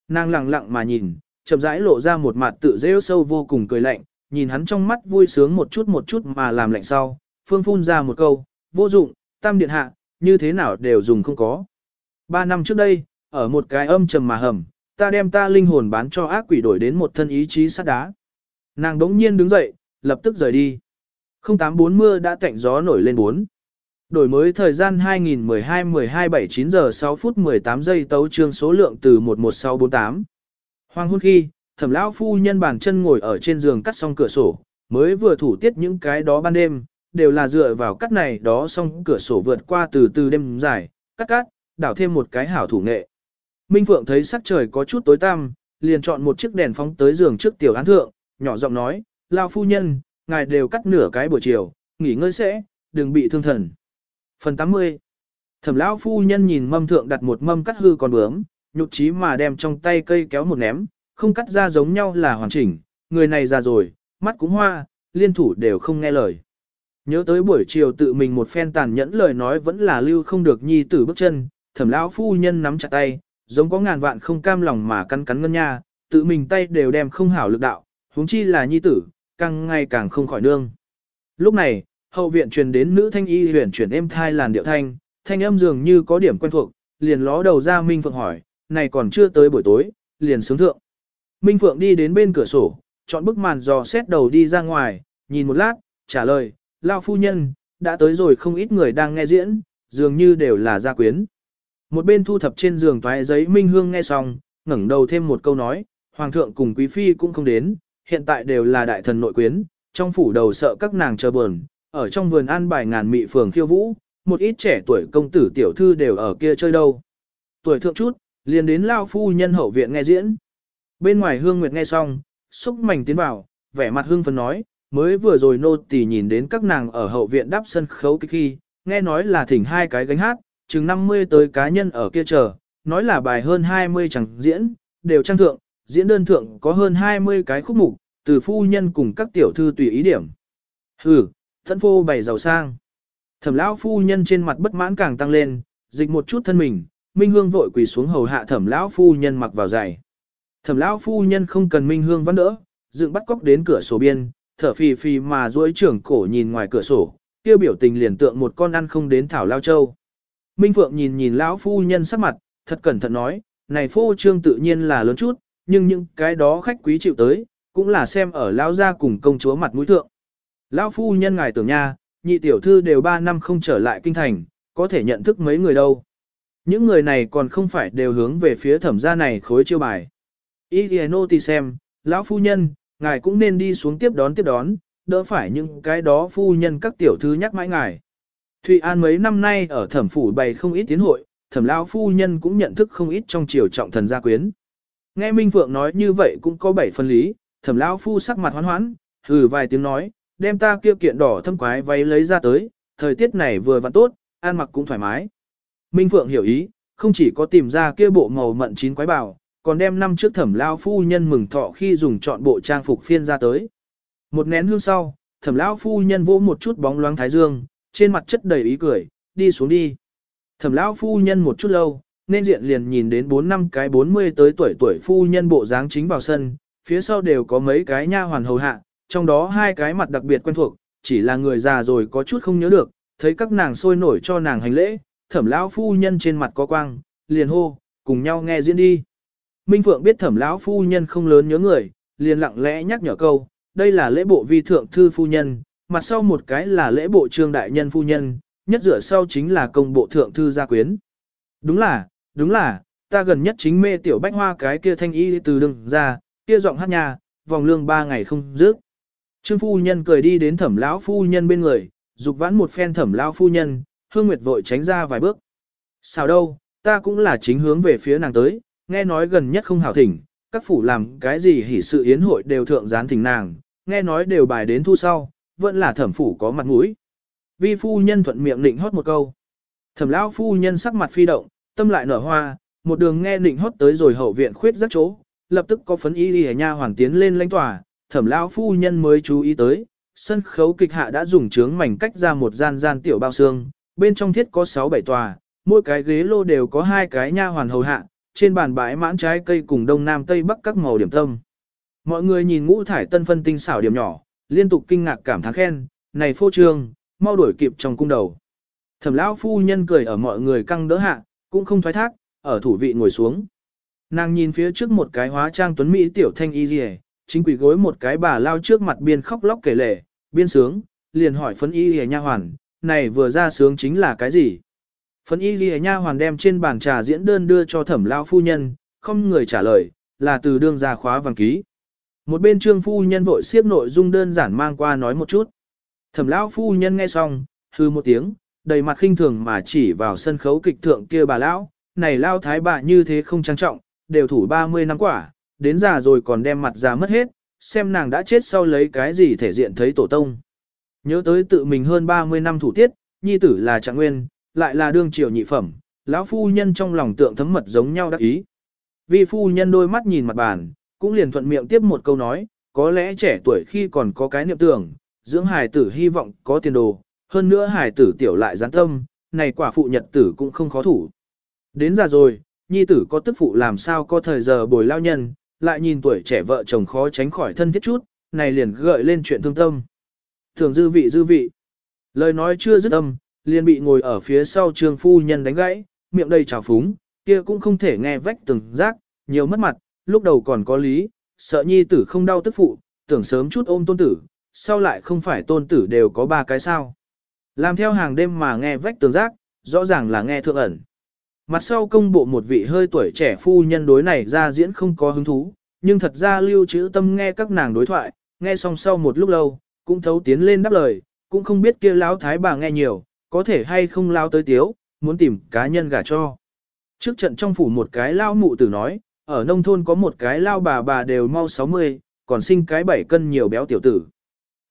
Nàng lặng lặng mà nhìn, chậm rãi lộ ra một mặt tự rêu sâu vô cùng cười lạnh, nhìn hắn trong mắt vui sướng một chút một chút mà làm lạnh sau, phương phun ra một câu, vô dụng, tam điện hạ, như thế nào đều dùng không có. Ba năm trước đây, ở một cái âm trầm mà hầm, ta đem ta linh hồn bán cho ác quỷ đổi đến một thân ý chí sắt đá. Nàng đống nhiên đứng dậy, lập tức rời đi. 0840 mưa đã tạnh gió nổi lên 4. Đổi mới thời gian 2012-12-79 giờ 6 phút 18 giây tấu trương số lượng từ 11648. Hoàng hôn khi, thẩm lão phu nhân bàn chân ngồi ở trên giường cắt xong cửa sổ, mới vừa thủ tiết những cái đó ban đêm, đều là dựa vào cắt này đó xong cửa sổ vượt qua từ từ đêm dài, cắt cắt, đảo thêm một cái hảo thủ nghệ. Minh Phượng thấy sắc trời có chút tối tăm, liền chọn một chiếc đèn phóng tới giường trước tiểu án thượng, nhỏ giọng nói, lao phu nhân, ngài đều cắt nửa cái buổi chiều, nghỉ ngơi sẽ, đừng bị thương thần. Phần 80 Thẩm lão phu nhân nhìn mâm thượng đặt một mâm cắt hư còn bướm, nhục trí mà đem trong tay cây kéo một ném, không cắt ra giống nhau là hoàn chỉnh, người này già rồi, mắt cũng hoa, liên thủ đều không nghe lời. Nhớ tới buổi chiều tự mình một phen tàn nhẫn lời nói vẫn là lưu không được nhi tử bước chân, thẩm lão phu nhân nắm chặt tay, giống có ngàn vạn không cam lòng mà cắn cắn ngân nha, tự mình tay đều đem không hảo lực đạo, huống chi là nhi tử, càng ngày càng không khỏi nương. Lúc này, hậu viện truyền đến nữ thanh y huyền chuyển êm thai làn điệu thanh, thanh âm dường như có điểm quen thuộc, liền ló đầu ra Minh Phượng hỏi, này còn chưa tới buổi tối, liền sướng thượng. Minh Phượng đi đến bên cửa sổ, chọn bức màn dò xét đầu đi ra ngoài, nhìn một lát, trả lời, lao phu nhân, đã tới rồi không ít người đang nghe diễn, dường như đều là gia quyến. Một bên thu thập trên giường toái giấy Minh Hương nghe xong, ngẩng đầu thêm một câu nói, Hoàng thượng cùng Quý Phi cũng không đến, hiện tại đều là đại thần nội quyến, trong phủ đầu sợ các nàng chờ buồn, ở trong vườn an bài ngàn mị phường khiêu vũ, một ít trẻ tuổi công tử tiểu thư đều ở kia chơi đâu. Tuổi thượng chút, liền đến lao phu nhân hậu viện nghe diễn. Bên ngoài Hương Nguyệt nghe xong, xúc mảnh tiến vào, vẻ mặt hương phấn nói, mới vừa rồi nô tỳ nhìn đến các nàng ở hậu viện đắp sân khấu kịch khi, nghe nói là thỉnh hai cái gánh hát, chừng 50 tới cá nhân ở kia chờ, nói là bài hơn 20 chẳng diễn, đều trang thượng, diễn đơn thượng có hơn 20 cái khúc mục, từ phu nhân cùng các tiểu thư tùy ý điểm. Hừ, thân phu bày giàu sang. Thẩm lão phu nhân trên mặt bất mãn càng tăng lên, dịch một chút thân mình, Minh Hương vội quỳ xuống hầu hạ Thẩm lão phu nhân mặc vào giày. Thẩm lão phu nhân không cần Minh Hương vẫn đỡ, dựng bắt cóc đến cửa sổ biên, thở phì phì mà duỗi trưởng cổ nhìn ngoài cửa sổ, kia biểu tình liền tượng một con ăn không đến thảo lao châu. Minh Phượng nhìn nhìn lão phu nhân sắc mặt, thật cẩn thận nói, này phô trương tự nhiên là lớn chút, nhưng những cái đó khách quý chịu tới, cũng là xem ở lão gia cùng công chúa mặt mũi thượng. Lão phu nhân ngài tưởng nha, nhị tiểu thư đều 3 năm không trở lại kinh thành, có thể nhận thức mấy người đâu. Những người này còn không phải đều hướng về phía thẩm gia này khối chiêu bài. Ý nô tì xem, lão phu nhân, ngài cũng nên đi xuống tiếp đón tiếp đón, đỡ phải những cái đó phu nhân các tiểu thư nhắc mãi ngài. Thụy An mấy năm nay ở thẩm phủ bày không ít tiến hội, thẩm lão phu nhân cũng nhận thức không ít trong triều trọng thần gia quyến. Nghe Minh Phượng nói như vậy cũng có bảy phần lý, thẩm lão phu sắc mặt hoán hoãn, hừ vài tiếng nói, đem ta kia kiện đỏ thâm quái váy lấy ra tới, thời tiết này vừa vặn tốt, ăn mặc cũng thoải mái. Minh Phượng hiểu ý, không chỉ có tìm ra kia bộ màu mận chín quái bào, còn đem năm trước thẩm lão phu nhân mừng thọ khi dùng chọn bộ trang phục phiên ra tới. Một nén hương sau, thẩm lão phu nhân vỗ một chút bóng loáng thái dương, trên mặt chất đầy ý cười, đi xuống đi. Thẩm lão phu nhân một chút lâu, nên diện liền nhìn đến bốn năm cái 40 tới tuổi tuổi phu nhân bộ dáng chính vào sân, phía sau đều có mấy cái nha hoàn hầu hạ, trong đó hai cái mặt đặc biệt quen thuộc, chỉ là người già rồi có chút không nhớ được, thấy các nàng sôi nổi cho nàng hành lễ, thẩm lão phu nhân trên mặt có quang, liền hô, cùng nhau nghe diễn đi. Minh Phượng biết thẩm lão phu nhân không lớn nhớ người, liền lặng lẽ nhắc nhở câu, đây là lễ bộ vi thượng thư phu nhân, mặt sau một cái là lễ bộ trương đại nhân phu nhân, nhất rửa sau chính là công bộ thượng thư gia quyến. Đúng là, đúng là, ta gần nhất chính mê tiểu bách hoa cái kia thanh y từ đường ra, kia giọng hát nhà, vòng lương ba ngày không dứt. Trương phu nhân cười đi đến thẩm lão phu nhân bên người, dục vãn một phen thẩm lão phu nhân, hương nguyệt vội tránh ra vài bước. Sao đâu, ta cũng là chính hướng về phía nàng tới, nghe nói gần nhất không hảo thỉnh, các phủ làm cái gì hỉ sự yến hội đều thượng gián thỉnh nàng, nghe nói đều bài đến thu sau, vẫn là thẩm phủ có mặt mũi. Vi phu nhân thuận miệng định hót một câu. Thẩm lão phu nhân sắc mặt phi động, tâm lại nở hoa, một đường nghe định hót tới rồi hậu viện khuyết rất chỗ, lập tức có phấn y lìa nha hoàng tiến lên lãnh tòa, thẩm lão phu nhân mới chú ý tới, sân khấu kịch hạ đã dùng trướng mảnh cách ra một gian gian tiểu bao xương, bên trong thiết có 6-7 tòa, mỗi cái ghế lô đều có hai cái nha hoàn hầu hạ, trên bàn bãi mãn trái cây cùng đông nam tây bắc các màu điểm tâm. Mọi người nhìn ngũ thải tân phân tinh xảo điểm nhỏ, liên tục kinh ngạc cảm thán khen, này phô trương, mau đuổi kịp trong cung đầu. Thẩm lão phu nhân cười ở mọi người căng đỡ hạ, cũng không thoái thác, ở thủ vị ngồi xuống. Nàng nhìn phía trước một cái hóa trang tuấn mỹ tiểu thanh y liề, chính quỷ gối một cái bà lao trước mặt biên khóc lóc kể lể, biên sướng, liền hỏi phấn y liề nha hoàn, này vừa ra sướng chính là cái gì? Phấn y liề nha hoàn đem trên bàn trà diễn đơn đưa cho thẩm lao phu nhân, không người trả lời, là từ đương gia khóa vàng ký. Một bên trương phu nhân vội siếp nội dung đơn giản mang qua nói một chút. Thẩm lão phu nhân nghe xong, hư một tiếng, đầy mặt khinh thường mà chỉ vào sân khấu kịch thượng kia bà lão, này lao thái bà như thế không trang trọng, đều thủ 30 năm quả, đến già rồi còn đem mặt già mất hết, xem nàng đã chết sau lấy cái gì thể diện thấy tổ tông. Nhớ tới tự mình hơn 30 năm thủ tiết, nhi tử là trạng nguyên, lại là đương triều nhị phẩm, lão phu nhân trong lòng tượng thấm mật giống nhau đắc ý. Vì phu nhân đôi mắt nhìn mặt bàn, cũng liền thuận miệng tiếp một câu nói, có lẽ trẻ tuổi khi còn có cái niệm tưởng, dưỡng hài tử hy vọng có tiền đồ, hơn nữa hài tử tiểu lại gián tâm, này quả phụ nhật tử cũng không khó thủ. Đến già rồi, nhi tử có tức phụ làm sao có thời giờ bồi lao nhân, lại nhìn tuổi trẻ vợ chồng khó tránh khỏi thân thiết chút, này liền gợi lên chuyện thương tâm. Thường dư vị dư vị. Lời nói chưa dứt âm, liền bị ngồi ở phía sau trường phu nhân đánh gãy, miệng đầy trào phúng, kia cũng không thể nghe vách từng rác, nhiều mất mặt, lúc đầu còn có lý, sợ nhi tử không đau tức phụ, tưởng sớm chút ôm tôn tử, sau lại không phải tôn tử đều có ba cái sao. Làm theo hàng đêm mà nghe vách tường giác, rõ ràng là nghe thượng ẩn. Mặt sau công bộ một vị hơi tuổi trẻ phu nhân đối này ra diễn không có hứng thú, nhưng thật ra lưu trữ tâm nghe các nàng đối thoại, nghe xong sau một lúc lâu, cũng thấu tiến lên đáp lời, cũng không biết kia lão thái bà nghe nhiều, có thể hay không lao tới tiếu, muốn tìm cá nhân gả cho. Trước trận trong phủ một cái lao mụ tử nói, ở nông thôn có một cái lao bà bà đều mau 60, còn sinh cái 7 cân nhiều béo tiểu tử.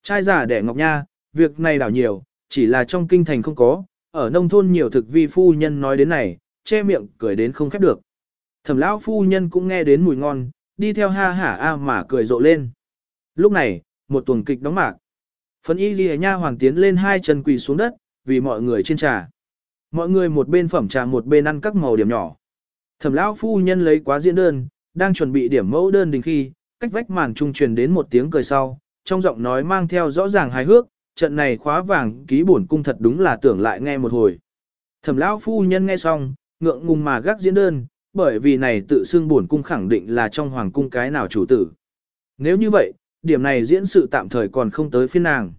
Trai giả đẻ ngọc nha, việc này đảo nhiều, chỉ là trong kinh thành không có, ở nông thôn nhiều thực vi phu nhân nói đến này, che miệng cười đến không khép được. Thẩm lão phu nhân cũng nghe đến mùi ngon, đi theo ha hả a mà cười rộ lên. Lúc này, một tuần kịch đóng mạc. Phấn y ghi nha hoàng tiến lên hai chân quỳ xuống đất, vì mọi người trên trà. Mọi người một bên phẩm trà một bên ăn các màu điểm nhỏ. Thẩm lão phu nhân lấy quá diễn đơn, đang chuẩn bị điểm mẫu đơn đình khi, cách vách màn trung truyền đến một tiếng cười sau, trong giọng nói mang theo rõ ràng hài hước, trận này khóa vàng ký bổn cung thật đúng là tưởng lại nghe một hồi. Thẩm lão phu nhân nghe xong, ngượng ngùng mà gác diễn đơn, bởi vì này tự xưng bổn cung khẳng định là trong hoàng cung cái nào chủ tử. Nếu như vậy, điểm này diễn sự tạm thời còn không tới phiên nàng.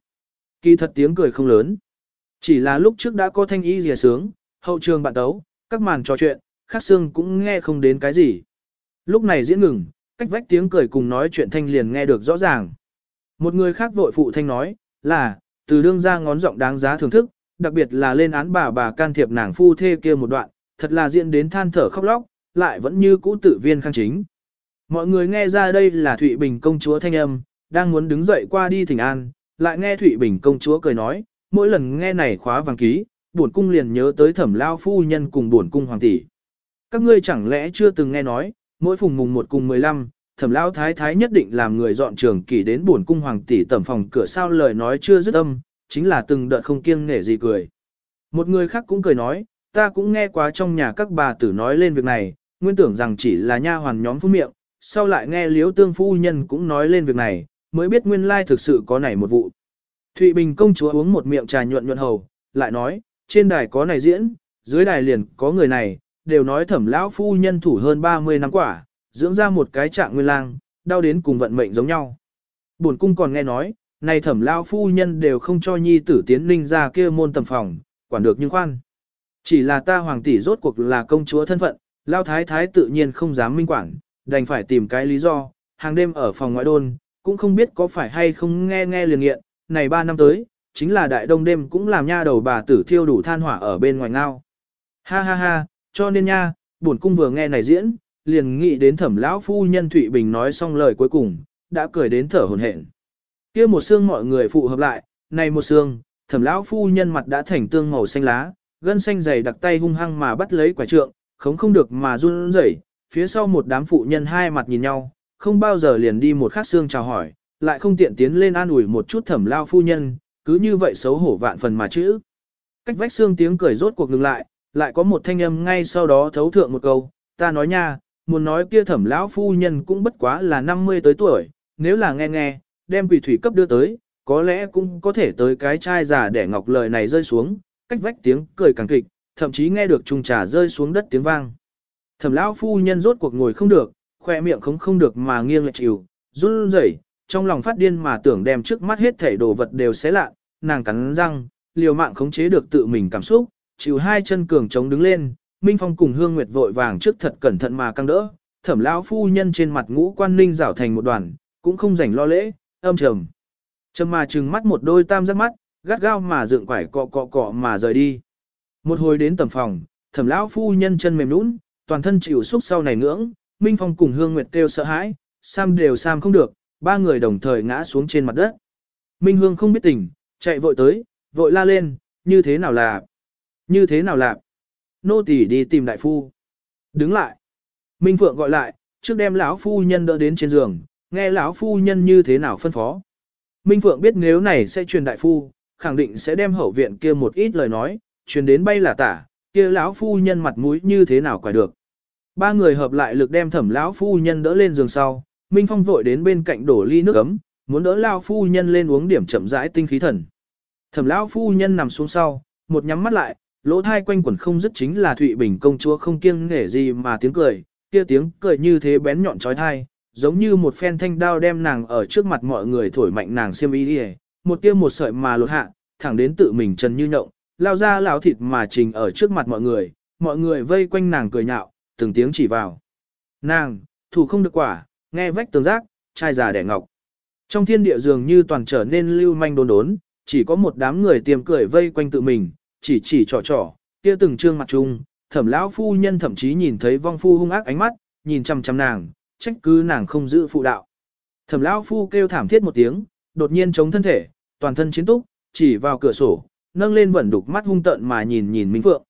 Kỳ thật tiếng cười không lớn. Chỉ là lúc trước đã có thanh y rìa sướng, hậu trường bạn tấu, các màn trò chuyện, khác xương cũng nghe không đến cái gì. Lúc này diễn ngừng, cách vách tiếng cười cùng nói chuyện thanh liền nghe được rõ ràng. Một người khác vội phụ thanh nói, là, từ đương ra ngón giọng đáng giá thưởng thức, đặc biệt là lên án bà bà can thiệp nàng phu thê kia một đoạn, thật là diễn đến than thở khóc lóc, lại vẫn như cũ tự viên khang chính. Mọi người nghe ra đây là Thụy Bình công chúa thanh âm, đang muốn đứng dậy qua đi thỉnh an, lại nghe Thụy Bình công chúa cười nói, mỗi lần nghe này khóa vàng ký, buồn cung liền nhớ tới thẩm lao phu nhân cùng buồn cung hoàng tỷ. Các ngươi chẳng lẽ chưa từng nghe nói, mỗi phùng mùng một cùng 15, thẩm lao thái thái nhất định làm người dọn trường kỳ đến buồn cung hoàng tỷ tẩm phòng cửa sao lời nói chưa dứt âm, chính là từng đợt không kiêng nể gì cười. Một người khác cũng cười nói, ta cũng nghe quá trong nhà các bà tử nói lên việc này, nguyên tưởng rằng chỉ là nha hoàn nhóm phú miệng, sau lại nghe liếu tương phu nhân cũng nói lên việc này, mới biết nguyên lai thực sự có này một vụ. Thụy Bình công chúa uống một miệng trà nhuận nhuận hầu, lại nói, trên đài có này diễn, dưới đài liền có người này, đều nói thẩm lão phu nhân thủ hơn 30 năm quả, dưỡng ra một cái trạng nguyên lang, đau đến cùng vận mệnh giống nhau. Bổn cung còn nghe nói, này thẩm lão phu nhân đều không cho nhi tử tiến linh ra kia môn tầm phòng, quản được nhưng khoan. Chỉ là ta hoàng tỷ rốt cuộc là công chúa thân phận, lao thái thái tự nhiên không dám minh quản, đành phải tìm cái lý do, hàng đêm ở phòng ngoại đôn, cũng không biết có phải hay không nghe nghe liền nghiện, này 3 năm tới, chính là đại đông đêm cũng làm nha đầu bà tử thiêu đủ than hỏa ở bên ngoài ngao. Ha ha ha, cho nên nha, bổn cung vừa nghe này diễn, liền nghĩ đến thẩm lão phu nhân Thụy Bình nói xong lời cuối cùng, đã cười đến thở hổn hển. kia một xương mọi người phụ hợp lại, này một xương, thẩm lão phu nhân mặt đã thành tương màu xanh lá, gân xanh dày đặc tay hung hăng mà bắt lấy quả trượng, khống không được mà run rẩy, phía sau một đám phụ nhân hai mặt nhìn nhau, không bao giờ liền đi một khắc xương chào hỏi, lại không tiện tiến lên an ủi một chút thẩm lao phu nhân, cứ như vậy xấu hổ vạn phần mà chữ. Cách vách xương tiếng cười rốt cuộc ngừng lại, lại có một thanh âm ngay sau đó thấu thượng một câu, ta nói nha, muốn nói kia thẩm lão phu nhân cũng bất quá là 50 tới tuổi, nếu là nghe nghe, đem quỷ thủy cấp đưa tới, có lẽ cũng có thể tới cái chai giả để ngọc lời này rơi xuống, cách vách tiếng cười càng kịch, thậm chí nghe được trùng trà rơi xuống đất tiếng vang. Thẩm lão phu nhân rốt cuộc ngồi không được, khoe miệng không không được mà nghiêng lại chịu, run rẩy, trong lòng phát điên mà tưởng đem trước mắt hết thảy đồ vật đều xé lạ, nàng cắn răng, liều mạng khống chế được tự mình cảm xúc, chịu hai chân cường chống đứng lên, Minh Phong cùng Hương Nguyệt vội vàng trước thật cẩn thận mà căng đỡ, thẩm lão phu nhân trên mặt ngũ quan ninh rảo thành một đoàn, cũng không rảnh lo lễ, âm trầm. Trầm mà trừng mắt một đôi tam giác mắt, gắt gao mà dựng quải cọ cọ cọ mà rời đi. Một hồi đến tầm phòng, thẩm lão phu nhân chân mềm nũng, toàn thân chịu xúc sau này ngưỡng, Minh Phong cùng Hương Nguyệt kêu sợ hãi, Sam đều Sam không được, ba người đồng thời ngã xuống trên mặt đất. Minh Hương không biết tỉnh chạy vội tới, vội la lên, như thế nào là, như thế nào làm nô tỳ đi tìm đại phu. Đứng lại. Minh Phượng gọi lại, trước đem lão phu nhân đỡ đến trên giường, nghe lão phu nhân như thế nào phân phó. Minh Phượng biết nếu này sẽ truyền đại phu, khẳng định sẽ đem hậu viện kia một ít lời nói, truyền đến bay là tả, kia lão phu nhân mặt mũi như thế nào quả được. Ba người hợp lại lực đem thẩm lão phu nhân đỡ lên giường sau, Minh Phong vội đến bên cạnh đổ ly nước ấm, muốn đỡ lão phu nhân lên uống điểm chậm rãi tinh khí thần. Thẩm lão phu nhân nằm xuống sau, một nhắm mắt lại, lỗ thai quanh quẩn không dứt chính là Thụy Bình công chúa không kiêng nể gì mà tiếng cười, kia tiếng cười như thế bén nhọn trói thai, giống như một phen thanh đao đem nàng ở trước mặt mọi người thổi mạnh nàng xiêm y đi một tia một sợi mà lột hạ, thẳng đến tự mình trần như nhộng, lao ra lão thịt mà trình ở trước mặt mọi người, mọi người vây quanh nàng cười nhạo, từng tiếng chỉ vào. Nàng, thủ không được quả, nghe vách tường giác, trai già đẻ ngọc. Trong thiên địa dường như toàn trở nên lưu manh đốn đốn, chỉ có một đám người tiêm cười vây quanh tự mình, chỉ chỉ trò trò, kia từng trương mặt chung, thẩm lão phu nhân thậm chí nhìn thấy vong phu hung ác ánh mắt, nhìn chăm chăm nàng, trách cứ nàng không giữ phụ đạo. Thẩm lão phu kêu thảm thiết một tiếng, đột nhiên chống thân thể, toàn thân chiến túc, chỉ vào cửa sổ, nâng lên vẫn đục mắt hung tợn mà nhìn nhìn Minh Phượng.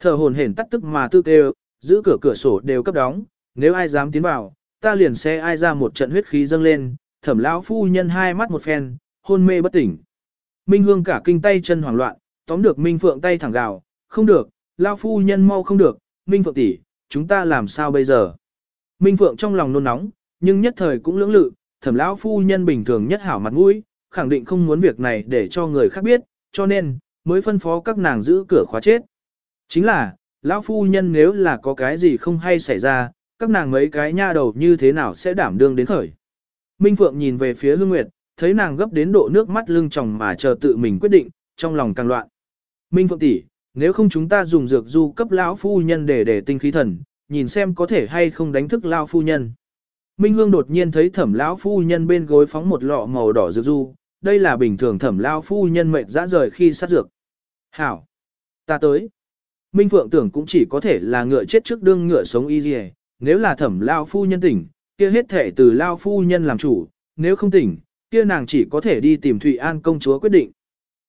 Thở hồn hển tắt tức mà tư kêu, giữ cửa cửa sổ đều cấp đóng, nếu ai dám tiến vào, ta liền xe ai ra một trận huyết khí dâng lên, thẩm lão phu nhân hai mắt một phen, hôn mê bất tỉnh. Minh Hương cả kinh tay chân hoảng loạn, tóm được Minh Phượng tay thẳng gào, không được, lão phu nhân mau không được, Minh Phượng tỷ, chúng ta làm sao bây giờ? Minh Phượng trong lòng nôn nóng, nhưng nhất thời cũng lưỡng lự, thẩm lão phu nhân bình thường nhất hảo mặt mũi, khẳng định không muốn việc này để cho người khác biết, cho nên, mới phân phó các nàng giữ cửa khóa chết. Chính là, lão phu nhân nếu là có cái gì không hay xảy ra, các nàng mấy cái nha đầu như thế nào sẽ đảm đương đến khởi. Minh Phượng nhìn về phía Hương Nguyệt, thấy nàng gấp đến độ nước mắt lưng tròng mà chờ tự mình quyết định, trong lòng càng loạn. Minh Phượng tỷ, nếu không chúng ta dùng dược du cấp lão phu nhân để để tinh khí thần, nhìn xem có thể hay không đánh thức lão phu nhân. Minh Hương đột nhiên thấy thẩm lão phu nhân bên gối phóng một lọ màu đỏ dược du, đây là bình thường thẩm lão phu nhân mệt dã rời khi sát dược. Hảo! Ta tới! Minh Phượng tưởng cũng chỉ có thể là ngựa chết trước đương ngựa sống y dì nếu là thẩm lão phu nhân tỉnh, kia hết thể từ lão phu nhân làm chủ, nếu không tỉnh, kia nàng chỉ có thể đi tìm Thụy An công chúa quyết định.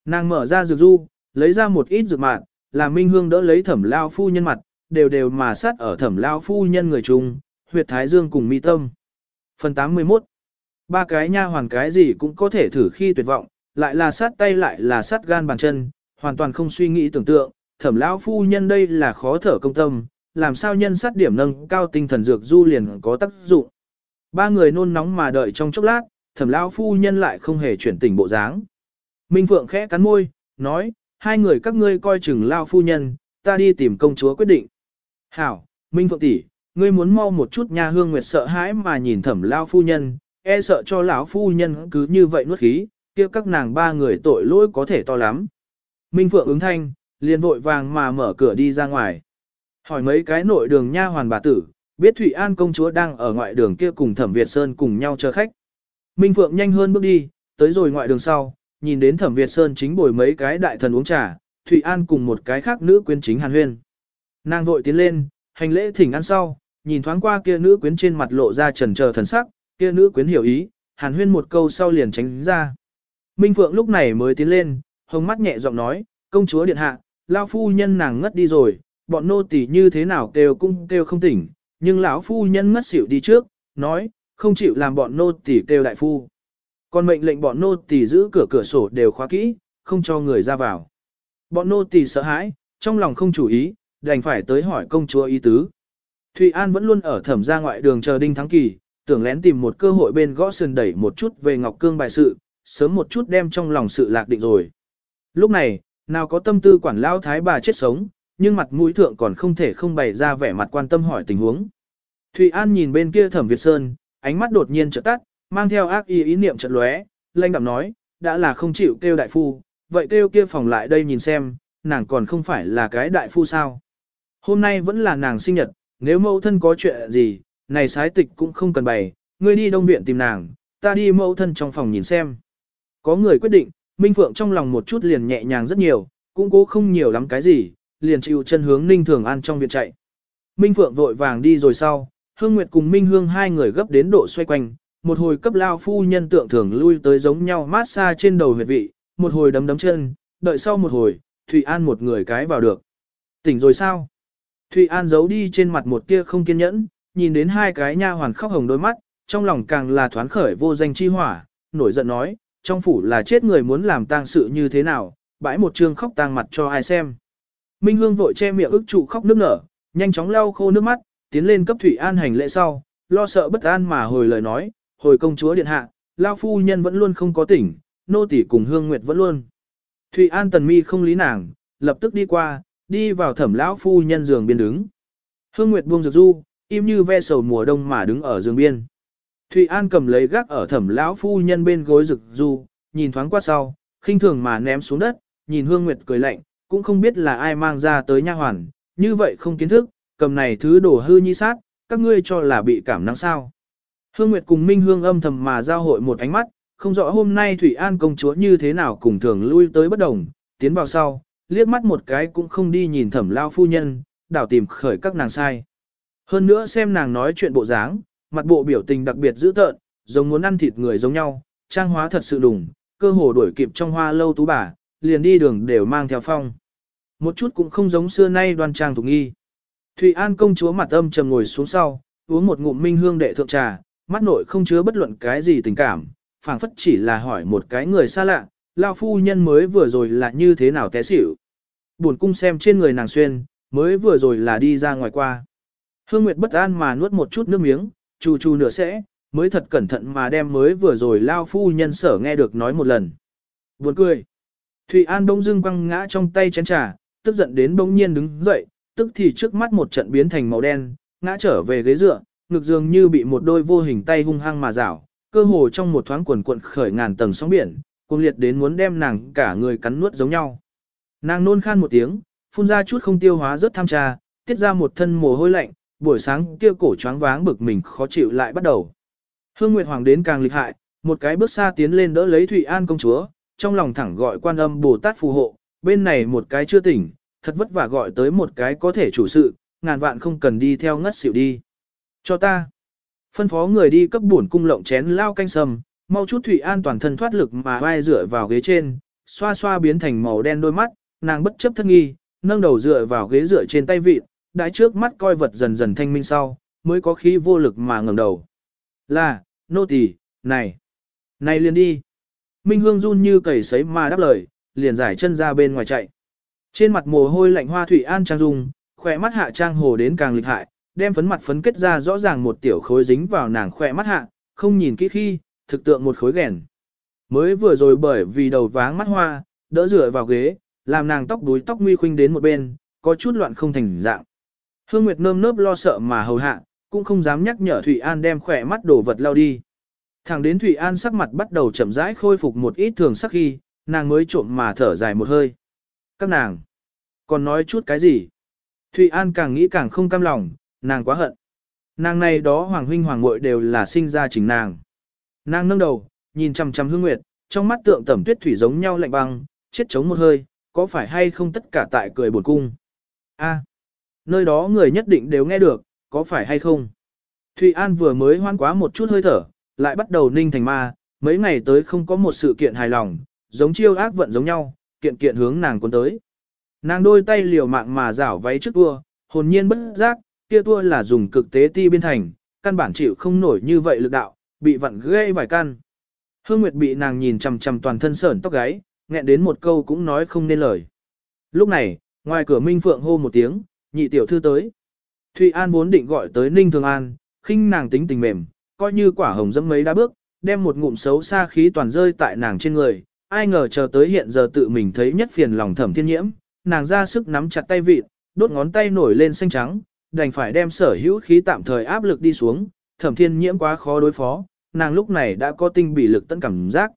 Nàng mở ra dược du, lấy ra một ít dược mạn, làm Minh Hương đỡ lấy thẩm lao phu nhân mặt, đều đều mà sát ở thẩm lao phu nhân người chung, huyệt thái dương cùng mi tâm. Phần 81 Ba cái nha hoàn cái gì cũng có thể thử khi tuyệt vọng, lại là sát tay lại là sát gan bàn chân, hoàn toàn không suy nghĩ tưởng tượng, thẩm lão phu nhân đây là khó thở công tâm, làm sao nhân sát điểm nâng cao tinh thần dược du liền có tác dụng. Ba người nôn nóng mà đợi trong chốc lát, thẩm lão phu nhân lại không hề chuyển tình bộ dáng. Minh Phượng khẽ cắn môi, nói, hai người các ngươi coi chừng lao phu nhân, ta đi tìm công chúa quyết định. Hảo, Minh Phượng tỷ, ngươi muốn mau một chút nha hương nguyệt sợ hãi mà nhìn thẩm lao phu nhân, e sợ cho lão phu nhân cứ như vậy nuốt khí, kia các nàng ba người tội lỗi có thể to lắm. Minh Phượng ứng thanh, liền vội vàng mà mở cửa đi ra ngoài. Hỏi mấy cái nội đường nha hoàn bà tử, biết Thụy An công chúa đang ở ngoại đường kia cùng Thẩm Việt Sơn cùng nhau chờ khách. Minh Phượng nhanh hơn bước đi, tới rồi ngoại đường sau, nhìn đến Thẩm Việt Sơn chính bồi mấy cái đại thần uống trà, Thụy An cùng một cái khác nữ quyến chính Hàn Huyên. Nàng vội tiến lên, hành lễ thỉnh ăn sau, nhìn thoáng qua kia nữ quyến trên mặt lộ ra trần chờ thần sắc, kia nữ quyến hiểu ý, Hàn Huyên một câu sau liền tránh ra. Minh Phượng lúc này mới tiến lên, hồng mắt nhẹ giọng nói, công chúa điện hạ, lao phu nhân nàng ngất đi rồi, bọn nô tỳ như thế nào kêu cung kêu không tỉnh, nhưng lão phu nhân ngất xỉu đi trước, nói, không chịu làm bọn nô tỳ kêu đại phu. Còn mệnh lệnh bọn nô tỳ giữ cửa cửa sổ đều khóa kỹ, không cho người ra vào. Bọn nô tỳ sợ hãi, trong lòng không chủ ý, đành phải tới hỏi công chúa ý tứ. Thụy An vẫn luôn ở thẩm ra ngoại đường chờ Đinh Thắng Kỳ, tưởng lén tìm một cơ hội bên gõ sườn đẩy một chút về Ngọc Cương bài sự, sớm một chút đem trong lòng sự lạc định rồi. Lúc này, nào có tâm tư quản lao thái bà chết sống, nhưng mặt mũi thượng còn không thể không bày ra vẻ mặt quan tâm hỏi tình huống. Thụy An nhìn bên kia Thẩm Việt Sơn, ánh mắt đột nhiên trợ tắt, mang theo ác ý ý niệm trận lóe, lanh đạm nói, đã là không chịu kêu đại phu, vậy kêu kia phòng lại đây nhìn xem, nàng còn không phải là cái đại phu sao. Hôm nay vẫn là nàng sinh nhật, nếu mẫu thân có chuyện gì, này sái tịch cũng không cần bày, ngươi đi đông viện tìm nàng, ta đi mẫu thân trong phòng nhìn xem. Có người quyết định, Minh Phượng trong lòng một chút liền nhẹ nhàng rất nhiều, cũng cố không nhiều lắm cái gì, liền chịu chân hướng Ninh Thường An trong viện chạy. Minh Phượng vội vàng đi rồi sau, Hương Nguyệt cùng Minh Hương hai người gấp đến độ xoay quanh, một hồi cấp lao phu nhân tượng thường lui tới giống nhau mát xa trên đầu huyệt vị, một hồi đấm đấm chân, đợi sau một hồi, Thụy An một người cái vào được. Tỉnh rồi sao? Thụy An giấu đi trên mặt một tia không kiên nhẫn, nhìn đến hai cái nha hoàn khóc hồng đôi mắt, trong lòng càng là thoáng khởi vô danh chi hỏa, nổi giận nói, trong phủ là chết người muốn làm tang sự như thế nào, bãi một trương khóc tang mặt cho ai xem. Minh Hương vội che miệng ức trụ khóc nước nở, nhanh chóng lau khô nước mắt, tiến lên cấp Thủy An hành lễ sau, lo sợ bất an mà hồi lời nói, hồi công chúa điện hạ, lao phu nhân vẫn luôn không có tỉnh, nô tỷ cùng Hương Nguyệt vẫn luôn. Thụy An tần mi không lý nàng, lập tức đi qua, đi vào thẩm lão phu nhân giường biên đứng. Hương Nguyệt buông dược du, im như ve sầu mùa đông mà đứng ở giường biên. Thụy An cầm lấy gác ở thẩm lão phu nhân bên gối rực du, nhìn thoáng qua sau, khinh thường mà ném xuống đất, nhìn Hương Nguyệt cười lạnh, cũng không biết là ai mang ra tới nha hoàn, như vậy không kiến thức, cầm này thứ đổ hư nhi sát, các ngươi cho là bị cảm nắng sao. Hương Nguyệt cùng Minh Hương âm thầm mà giao hội một ánh mắt, không rõ hôm nay Thủy An công chúa như thế nào cùng thường lui tới bất đồng, tiến vào sau, liếc mắt một cái cũng không đi nhìn thẩm lao phu nhân, đảo tìm khởi các nàng sai. Hơn nữa xem nàng nói chuyện bộ dáng, mặt bộ biểu tình đặc biệt dữ tợn, giống muốn ăn thịt người giống nhau, trang hóa thật sự đủng, cơ hồ đuổi kịp trong hoa lâu tú bà, liền đi đường đều mang theo phong. Một chút cũng không giống xưa nay đoan trang tục nghi. Thụy An công chúa mặt âm trầm ngồi xuống sau, uống một ngụm minh hương đệ thượng trà, mắt nội không chứa bất luận cái gì tình cảm, phảng phất chỉ là hỏi một cái người xa lạ, lao phu nhân mới vừa rồi là như thế nào té xỉu. Buồn cung xem trên người nàng xuyên, mới vừa rồi là đi ra ngoài qua. Hương Nguyệt bất an mà nuốt một chút nước miếng, chù chù nửa sẽ, mới thật cẩn thận mà đem mới vừa rồi lao phu nhân sở nghe được nói một lần. Buồn cười. Thụy An Đông dưng quăng ngã trong tay chén trà, tức giận đến bỗng nhiên đứng dậy, tức thì trước mắt một trận biến thành màu đen, ngã trở về ghế dựa, ngực dường như bị một đôi vô hình tay hung hăng mà rảo, cơ hồ trong một thoáng quần cuộn khởi ngàn tầng sóng biển, cuồng liệt đến muốn đem nàng cả người cắn nuốt giống nhau. Nàng nôn khan một tiếng, phun ra chút không tiêu hóa rất tham trà, tiết ra một thân mồ hôi lạnh, buổi sáng kia cổ choáng váng bực mình khó chịu lại bắt đầu. Hương Nguyệt Hoàng đến càng lịch hại, một cái bước xa tiến lên đỡ lấy Thụy An công chúa, trong lòng thẳng gọi quan âm Bồ Tát phù hộ, bên này một cái chưa tỉnh, thật vất vả gọi tới một cái có thể chủ sự, ngàn vạn không cần đi theo ngất xỉu đi. Cho ta. Phân phó người đi cấp bổn cung lộng chén lao canh sầm, mau chút Thụy An toàn thân thoát lực mà vai dựa vào ghế trên, xoa xoa biến thành màu đen đôi mắt, nàng bất chấp thân nghi, nâng đầu dựa vào ghế dựa trên tay vịt, đãi trước mắt coi vật dần dần thanh minh sau, mới có khí vô lực mà ngẩng đầu. Là, nô tỳ, này, này liền đi. Minh Hương run như cầy sấy mà đáp lời, liền giải chân ra bên ngoài chạy. Trên mặt mồ hôi lạnh hoa thủy an trang dung, khỏe mắt hạ trang hồ đến càng lịch hại, đem phấn mặt phấn kết ra rõ ràng một tiểu khối dính vào nàng khỏe mắt hạ, không nhìn kỹ khi, thực tượng một khối ghèn. Mới vừa rồi bởi vì đầu váng mắt hoa, đỡ rửa vào ghế, làm nàng tóc đuối tóc nguy khuynh đến một bên, có chút loạn không thành dạng. Hương Nguyệt nơm nớp lo sợ mà hầu hạ, cũng không dám nhắc nhở Thủy An đem khỏe mắt đổ vật lao đi. Thẳng đến Thủy An sắc mặt bắt đầu chậm rãi khôi phục một ít thường sắc khi, nàng mới trộm mà thở dài một hơi. Các nàng, còn nói chút cái gì? Thủy An càng nghĩ càng không cam lòng, nàng quá hận. Nàng này đó hoàng huynh hoàng muội đều là sinh ra chính nàng. Nàng nâng đầu, nhìn chằm chằm Hương Nguyệt, trong mắt tượng tẩm tuyết thủy giống nhau lạnh băng, chết chống một hơi, có phải hay không tất cả tại cười buồn cung. A, nơi đó người nhất định đều nghe được, có phải hay không? Thụy An vừa mới hoan quá một chút hơi thở, lại bắt đầu ninh thành ma, mấy ngày tới không có một sự kiện hài lòng, giống chiêu ác vận giống nhau, kiện kiện hướng nàng cuốn tới. Nàng đôi tay liều mạng mà rảo váy trước vua, hồn nhiên bất giác, kia tua là dùng cực tế ti biên thành, căn bản chịu không nổi như vậy lực đạo, bị vặn gây vài căn. Hương Nguyệt bị nàng nhìn chằm chằm toàn thân sởn tóc gáy, nghẹn đến một câu cũng nói không nên lời. Lúc này, ngoài cửa Minh Phượng hô một tiếng, nhị tiểu thư tới. Thụy An vốn định gọi tới Ninh Thường An, khinh nàng tính tình mềm, coi như quả hồng dẫm mấy đá bước, đem một ngụm xấu xa khí toàn rơi tại nàng trên người. Ai ngờ chờ tới hiện giờ tự mình thấy nhất phiền lòng thẩm thiên nhiễm, nàng ra sức nắm chặt tay vịt, đốt ngón tay nổi lên xanh trắng, đành phải đem sở hữu khí tạm thời áp lực đi xuống, thẩm thiên nhiễm quá khó đối phó, nàng lúc này đã có tinh bị lực tận cảm giác.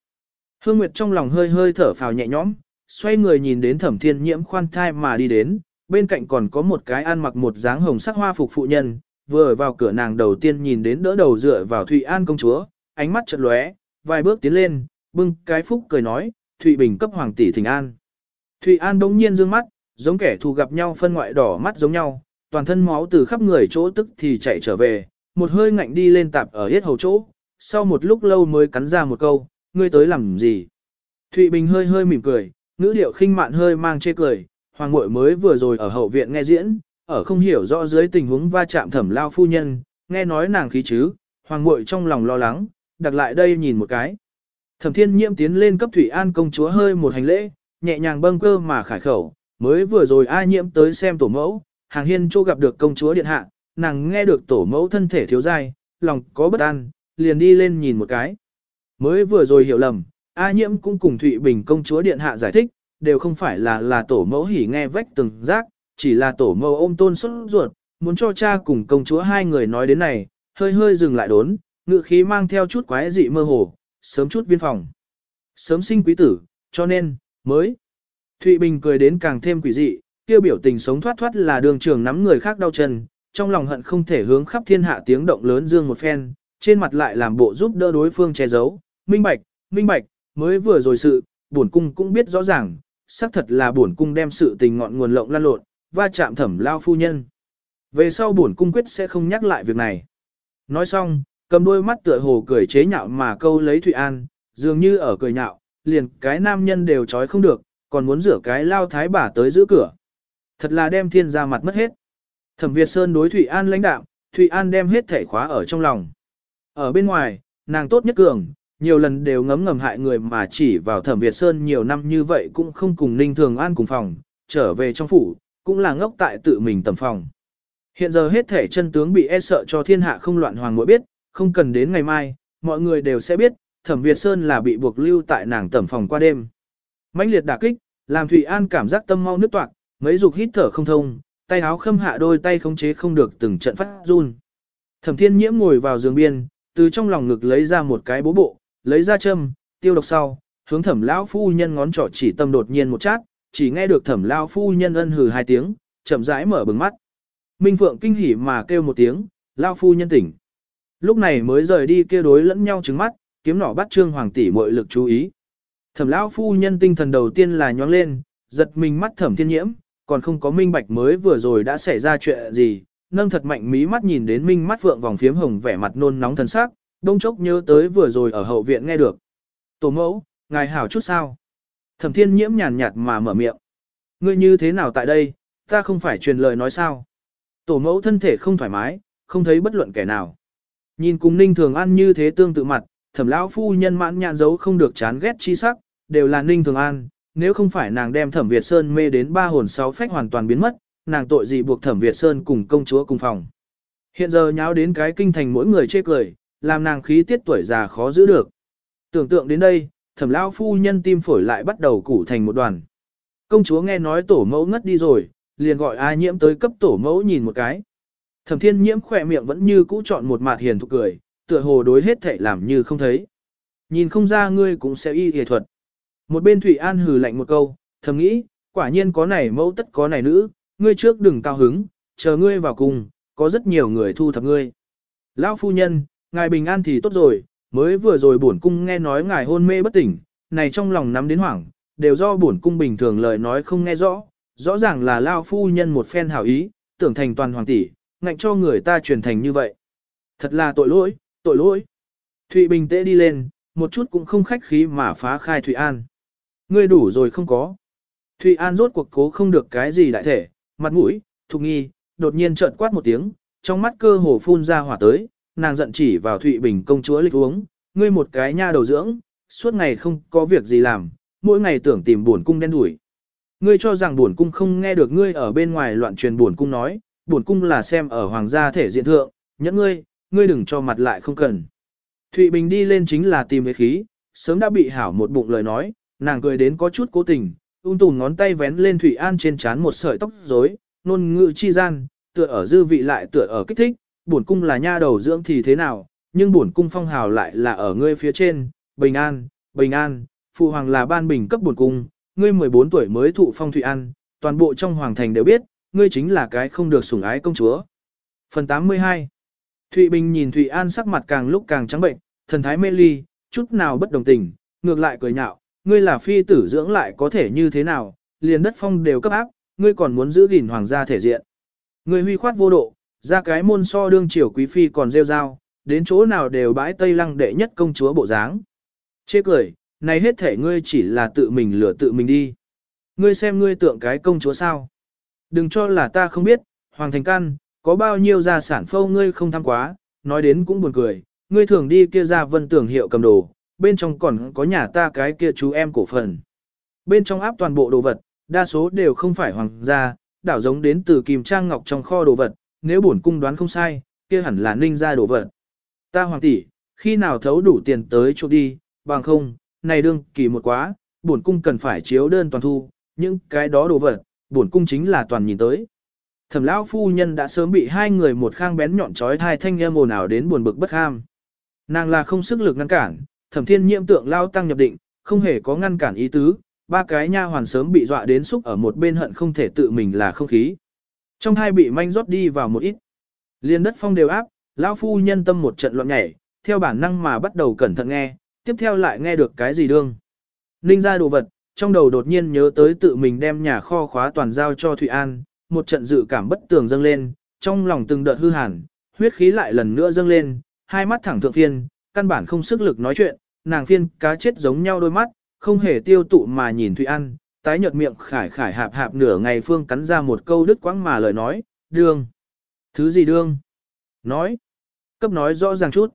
Hương Nguyệt trong lòng hơi hơi thở phào nhẹ nhõm, xoay người nhìn đến thẩm thiên nhiễm khoan thai mà đi đến, bên cạnh còn có một cái ăn mặc một dáng hồng sắc hoa phục phụ nhân, vừa vào cửa nàng đầu tiên nhìn đến đỡ đầu dựa vào Thụy An công chúa, ánh mắt chợt lóe, vài bước tiến lên, bưng cái phúc cười nói, Thụy Bình cấp hoàng tỷ thỉnh an. Thụy An đống nhiên dương mắt, giống kẻ thù gặp nhau phân ngoại đỏ mắt giống nhau, toàn thân máu từ khắp người chỗ tức thì chạy trở về, một hơi ngạnh đi lên tạp ở hết hầu chỗ, sau một lúc lâu mới cắn ra một câu, ngươi tới làm gì? Thụy Bình hơi hơi mỉm cười, ngữ điệu khinh mạn hơi mang chê cười, hoàng muội mới vừa rồi ở hậu viện nghe diễn, ở không hiểu rõ dưới tình huống va chạm thẩm lao phu nhân, nghe nói nàng khí chứ, hoàng muội trong lòng lo lắng, đặt lại đây nhìn một cái. Thẩm thiên nhiễm tiến lên cấp Thủy An công chúa hơi một hành lễ, nhẹ nhàng bâng cơ mà khải khẩu, mới vừa rồi ai nhiễm tới xem tổ mẫu, hàng hiên chỗ gặp được công chúa điện hạ, nàng nghe được tổ mẫu thân thể thiếu dai, lòng có bất an, liền đi lên nhìn một cái. Mới vừa rồi hiểu lầm, A nhiễm cũng cùng Thụy Bình công chúa điện hạ giải thích, đều không phải là là tổ mẫu hỉ nghe vách từng giác, chỉ là tổ mẫu ôm tôn xuất ruột, muốn cho cha cùng công chúa hai người nói đến này, hơi hơi dừng lại đốn, ngự khí mang theo chút quái dị mơ hồ, sớm chút viên phòng. Sớm sinh quý tử, cho nên, mới. Thụy Bình cười đến càng thêm quỷ dị, kia biểu tình sống thoát thoát là đường trường nắm người khác đau chân, trong lòng hận không thể hướng khắp thiên hạ tiếng động lớn dương một phen, trên mặt lại làm bộ giúp đỡ đối phương che giấu, minh bạch, minh bạch, mới vừa rồi sự, bổn cung cũng biết rõ ràng, xác thật là bổn cung đem sự tình ngọn nguồn lộng lan lộn, va chạm thẩm lao phu nhân. Về sau bổn cung quyết sẽ không nhắc lại việc này. Nói xong, cầm đôi mắt tựa hồ cười chế nhạo mà câu lấy Thụy An, dường như ở cười nhạo, liền cái nam nhân đều trói không được, còn muốn rửa cái lao thái bà tới giữ cửa. Thật là đem thiên ra mặt mất hết. Thẩm Việt Sơn đối Thụy An lãnh đạo, Thụy An đem hết thể khóa ở trong lòng. Ở bên ngoài, nàng tốt nhất cường, nhiều lần đều ngấm ngầm hại người mà chỉ vào Thẩm Việt Sơn nhiều năm như vậy cũng không cùng Ninh Thường An cùng phòng, trở về trong phủ, cũng là ngốc tại tự mình tầm phòng. Hiện giờ hết thể chân tướng bị e sợ cho thiên hạ không loạn hoàng mỗi biết, không cần đến ngày mai, mọi người đều sẽ biết, Thẩm Việt Sơn là bị buộc lưu tại nàng tầm phòng qua đêm. mãnh liệt đả kích, làm Thụy An cảm giác tâm mau nứt toạc, mấy dục hít thở không thông, tay áo khâm hạ đôi tay khống chế không được từng trận phát run. Thẩm Thiên Nhiễm ngồi vào giường biên, từ trong lòng ngực lấy ra một cái bố bộ, lấy ra châm, tiêu độc sau, hướng Thẩm lão phu nhân ngón trỏ chỉ tâm đột nhiên một chát, chỉ nghe được Thẩm lão phu nhân ân hừ hai tiếng, chậm rãi mở bừng mắt. Minh Phượng kinh hỉ mà kêu một tiếng, lão phu nhân tỉnh. Lúc này mới rời đi kia đối lẫn nhau trừng mắt, kiếm nỏ bắt Trương Hoàng tỷ mọi lực chú ý. Thẩm lão phu nhân tinh thần đầu tiên là nhoáng lên, giật mình mắt Thẩm Thiên Nhiễm, còn không có minh bạch mới vừa rồi đã xảy ra chuyện gì, nâng thật mạnh mí mắt nhìn đến minh mắt vượng vòng phiếm hồng vẻ mặt nôn nóng thần sắc, đông chốc nhớ tới vừa rồi ở hậu viện nghe được. Tổ mẫu, ngài hảo chút sao? Thẩm thiên nhiễm nhàn nhạt mà mở miệng. Ngươi như thế nào tại đây, ta không phải truyền lời nói sao? Tổ mẫu thân thể không thoải mái, không thấy bất luận kẻ nào. Nhìn cùng ninh thường an như thế tương tự mặt, thẩm lão phu nhân mãn nhạn giấu không được chán ghét chi sắc, đều là ninh thường an, nếu không phải nàng đem thẩm Việt Sơn mê đến ba hồn sáu phách hoàn toàn biến mất, nàng tội gì buộc thẩm Việt Sơn cùng công chúa cùng phòng. Hiện giờ nháo đến cái kinh thành mỗi người chê cười, làm nàng khí tiết tuổi già khó giữ được. Tưởng tượng đến đây, thẩm lao phu nhân tim phổi lại bắt đầu củ thành một đoàn. Công chúa nghe nói tổ mẫu ngất đi rồi, liền gọi A nhiễm tới cấp tổ mẫu nhìn một cái. Thẩm thiên nhiễm khỏe miệng vẫn như cũ chọn một mặt hiền thục cười, tựa hồ đối hết thảy làm như không thấy. Nhìn không ra ngươi cũng sẽ y y thuật. Một bên Thụy An hừ lạnh một câu, thầm nghĩ, quả nhiên có này mẫu tất có này nữ, ngươi trước đừng cao hứng, chờ ngươi vào cùng, có rất nhiều người thu thập ngươi. Lão phu nhân, ngài bình an thì tốt rồi, mới vừa rồi bổn cung nghe nói ngài hôn mê bất tỉnh, này trong lòng nắm đến hoảng, đều do bổn cung bình thường lời nói không nghe rõ, rõ ràng là lao phu nhân một phen hảo ý, tưởng thành toàn hoàng tỷ, ngạnh cho người ta truyền thành như vậy. Thật là tội lỗi, tội lỗi. Thụy Bình tễ đi lên, một chút cũng không khách khí mà phá khai Thụy An. Ngươi đủ rồi không có. Thụy An rốt cuộc cố không được cái gì đại thể, mặt mũi, thục nghi, đột nhiên trợn quát một tiếng, trong mắt cơ hồ phun ra hỏa tới, nàng giận chỉ vào Thụy Bình công chúa lịch uống, ngươi một cái nha đầu dưỡng, suốt ngày không có việc gì làm, mỗi ngày tưởng tìm buồn cung đen đuổi. Ngươi cho rằng buồn cung không nghe được ngươi ở bên ngoài loạn truyền buồn cung nói, buồn cung là xem ở hoàng gia thể diện thượng, nhẫn ngươi, ngươi đừng cho mặt lại không cần. Thụy Bình đi lên chính là tìm về khí, sớm đã bị hảo một bụng lời nói, nàng cười đến có chút cố tình, ung tùn ngón tay vén lên Thủy An trên trán một sợi tóc rối, nôn ngự chi gian, tựa ở dư vị lại tựa ở kích thích, bổn cung là nha đầu dưỡng thì thế nào, nhưng bổn cung phong hào lại là ở ngươi phía trên, bình an, bình an, phụ hoàng là ban bình cấp bổn cung, ngươi 14 tuổi mới thụ phong Thủy An, toàn bộ trong hoàng thành đều biết, ngươi chính là cái không được sủng ái công chúa. Phần 82 Thụy Bình nhìn Thụy An sắc mặt càng lúc càng trắng bệnh, thần thái mê ly, chút nào bất đồng tình, ngược lại cười nhạo, ngươi là phi tử dưỡng lại có thể như thế nào, liền đất phong đều cấp áp, ngươi còn muốn giữ gìn hoàng gia thể diện. Ngươi huy khoát vô độ, ra cái môn so đương triều quý phi còn rêu rao, đến chỗ nào đều bãi tây lăng đệ nhất công chúa bộ dáng. Chê cười, này hết thể ngươi chỉ là tự mình lừa tự mình đi. Ngươi xem ngươi tượng cái công chúa sao. Đừng cho là ta không biết, hoàng thành căn, có bao nhiêu gia sản phâu ngươi không tham quá, nói đến cũng buồn cười, ngươi thường đi kia ra vân tưởng hiệu cầm đồ, bên trong còn có nhà ta cái kia chú em cổ phần. Bên trong áp toàn bộ đồ vật, đa số đều không phải hoàng gia, đảo giống đến từ kim trang ngọc trong kho đồ vật, nếu bổn cung đoán không sai, kia hẳn là ninh ra đồ vật. Ta hoàng tỷ, khi nào thấu đủ tiền tới chỗ đi, bằng không, này đương kỳ một quá, bổn cung cần phải chiếu đơn toàn thu, những cái đó đồ vật, bổn cung chính là toàn nhìn tới. Thẩm lão phu nhân đã sớm bị hai người một khang bén nhọn chói thai thanh âm ồn ào đến buồn bực bất ham. Nàng là không sức lực ngăn cản, Thẩm Thiên Nhiễm tượng lao tăng nhập định, không hề có ngăn cản ý tứ, ba cái nha hoàn sớm bị dọa đến xúc ở một bên hận không thể tự mình là không khí. Trong hai bị manh rót đi vào một ít. Liên đất phong đều áp, lão phu nhân tâm một trận loạn nhảy, theo bản năng mà bắt đầu cẩn thận nghe, tiếp theo lại nghe được cái gì đương. Ninh ra đồ vật, trong đầu đột nhiên nhớ tới tự mình đem nhà kho khóa toàn giao cho Thụy An, một trận dự cảm bất tường dâng lên, trong lòng từng đợt hư hàn, huyết khí lại lần nữa dâng lên, hai mắt thẳng thượng phiên, căn bản không sức lực nói chuyện, nàng phiên cá chết giống nhau đôi mắt, không hề tiêu tụ mà nhìn Thụy An, tái nhợt miệng khải khải hạp hạp nửa ngày phương cắn ra một câu đứt quãng mà lời nói, đương. Thứ gì đương? Nói. Cấp nói rõ ràng chút.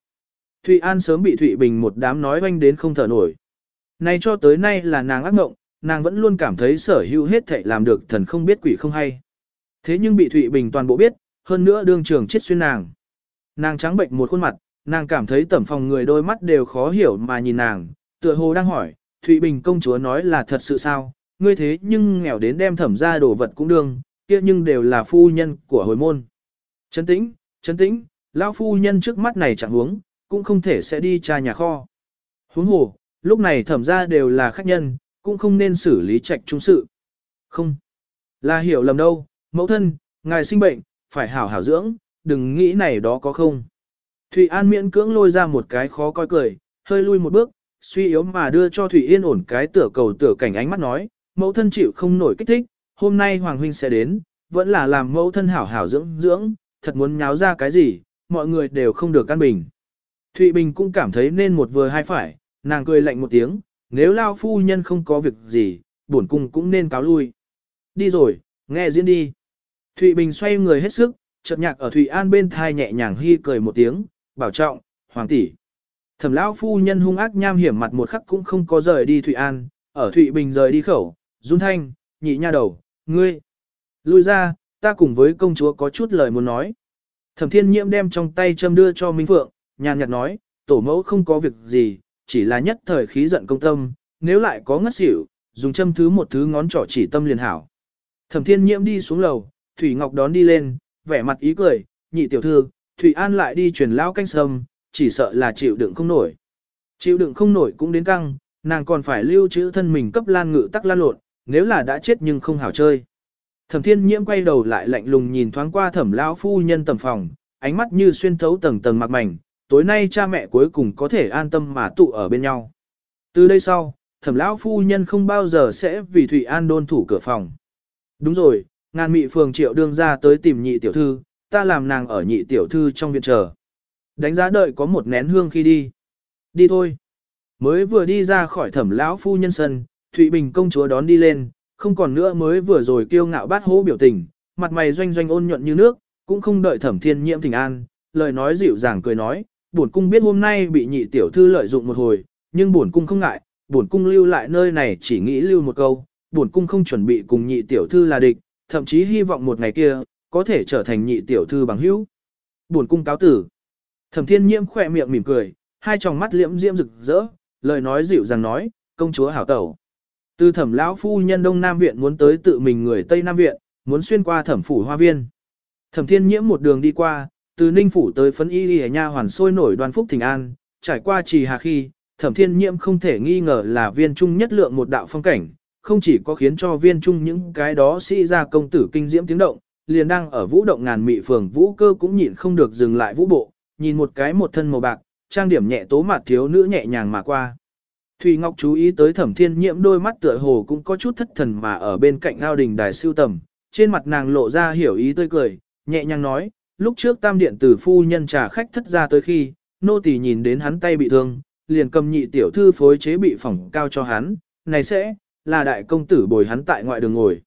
Thụy An sớm bị Thụy Bình một đám nói oanh đến không thở nổi. Này cho tới nay là nàng ác mộng, nàng vẫn luôn cảm thấy sở hữu hết thảy làm được thần không biết quỷ không hay. Thế nhưng bị Thụy Bình toàn bộ biết, hơn nữa đương trường chết xuyên nàng. Nàng trắng bệnh một khuôn mặt, nàng cảm thấy tẩm phòng người đôi mắt đều khó hiểu mà nhìn nàng, tựa hồ đang hỏi, Thụy Bình công chúa nói là thật sự sao, ngươi thế nhưng nghèo đến đem thẩm ra đồ vật cũng đương, kia nhưng đều là phu nhân của hồi môn. Chấn tĩnh, chấn tĩnh, lão phu nhân trước mắt này chẳng huống, cũng không thể sẽ đi tra nhà kho. Huống hồ, lúc này thẩm ra đều là khách nhân, cũng không nên xử lý trạch trung sự. Không, là hiểu lầm đâu, mẫu thân, ngài sinh bệnh, phải hảo hảo dưỡng, đừng nghĩ này đó có không. Thủy An miễn cưỡng lôi ra một cái khó coi cười, hơi lui một bước, suy yếu mà đưa cho Thủy Yên ổn cái tựa cầu tựa cảnh ánh mắt nói, mẫu thân chịu không nổi kích thích, hôm nay Hoàng Huynh sẽ đến, vẫn là làm mẫu thân hảo hảo dưỡng dưỡng, thật muốn nháo ra cái gì, mọi người đều không được căn bình. Thụy Bình cũng cảm thấy nên một vừa hai phải, nàng cười lạnh một tiếng, nếu lao phu nhân không có việc gì, bổn cung cũng nên cáo lui. Đi rồi, nghe diễn đi. Thụy Bình xoay người hết sức, chợt nhạc ở Thụy An bên thai nhẹ nhàng hi cười một tiếng, bảo trọng, hoàng tỷ. Thẩm lão phu nhân hung ác nham hiểm mặt một khắc cũng không có rời đi Thụy An, ở Thụy Bình rời đi khẩu, run thanh, nhị nha đầu, ngươi. Lui ra, ta cùng với công chúa có chút lời muốn nói. Thẩm thiên nhiễm đem trong tay châm đưa cho Minh Phượng, nhàn nhạt nói, tổ mẫu không có việc gì, chỉ là nhất thời khí giận công tâm, nếu lại có ngất xỉu, dùng châm thứ một thứ ngón trỏ chỉ tâm liền hảo. Thẩm thiên nhiễm đi xuống lầu, Thủy Ngọc đón đi lên, vẻ mặt ý cười, nhị tiểu thư, Thủy An lại đi truyền lao canh sâm, chỉ sợ là chịu đựng không nổi. Chịu đựng không nổi cũng đến căng, nàng còn phải lưu trữ thân mình cấp lan ngự tắc lan lộn, nếu là đã chết nhưng không hảo chơi. Thẩm thiên nhiễm quay đầu lại lạnh lùng nhìn thoáng qua thẩm lão phu nhân tầm phòng, ánh mắt như xuyên thấu tầng tầng mặt mảnh, tối nay cha mẹ cuối cùng có thể an tâm mà tụ ở bên nhau. Từ đây sau, thẩm lão phu nhân không bao giờ sẽ vì Thụy An đôn thủ cửa phòng. Đúng rồi, ngàn mị phường triệu đương ra tới tìm nhị tiểu thư, ta làm nàng ở nhị tiểu thư trong viện chờ. Đánh giá đợi có một nén hương khi đi. Đi thôi. Mới vừa đi ra khỏi thẩm lão phu nhân sân, Thụy Bình công chúa đón đi lên, không còn nữa mới vừa rồi kiêu ngạo bát hố biểu tình, mặt mày doanh doanh ôn nhuận như nước, cũng không đợi thẩm thiên nhiễm thỉnh an, lời nói dịu dàng cười nói, bổn cung biết hôm nay bị nhị tiểu thư lợi dụng một hồi, nhưng bổn cung không ngại, bổn cung lưu lại nơi này chỉ nghĩ lưu một câu, bổn cung không chuẩn bị cùng nhị tiểu thư là địch, thậm chí hy vọng một ngày kia, có thể trở thành nhị tiểu thư bằng hữu. buồn cung cáo tử. Thẩm thiên nhiễm khỏe miệng mỉm cười, hai tròng mắt liễm diễm rực rỡ, lời nói dịu dàng nói, công chúa hảo tẩu. Từ thẩm lão phu nhân Đông Nam Viện muốn tới tự mình người Tây Nam Viện, muốn xuyên qua thẩm phủ hoa viên. Thẩm thiên nhiễm một đường đi qua, từ Ninh Phủ tới phấn y đi nha hoàn sôi nổi đoàn phúc thỉnh an, trải qua trì hà khi, thẩm thiên nhiễm không thể nghi ngờ là viên trung nhất lượng một đạo phong cảnh, không chỉ có khiến cho viên trung những cái đó sĩ ra công tử kinh diễm tiếng động, liền đang ở vũ động ngàn mị phường vũ cơ cũng nhịn không được dừng lại vũ bộ, nhìn một cái một thân màu bạc, trang điểm nhẹ tố mặt thiếu nữ nhẹ nhàng mà qua. Thùy Ngọc chú ý tới thẩm thiên nhiễm đôi mắt tựa hồ cũng có chút thất thần mà ở bên cạnh ao đình đài siêu tầm, trên mặt nàng lộ ra hiểu ý tươi cười, nhẹ nhàng nói, lúc trước tam điện tử phu nhân trà khách thất ra tới khi, nô tỳ nhìn đến hắn tay bị thương, liền cầm nhị tiểu thư phối chế bị phỏng cao cho hắn, này sẽ, là đại công tử bồi hắn tại ngoại đường ngồi.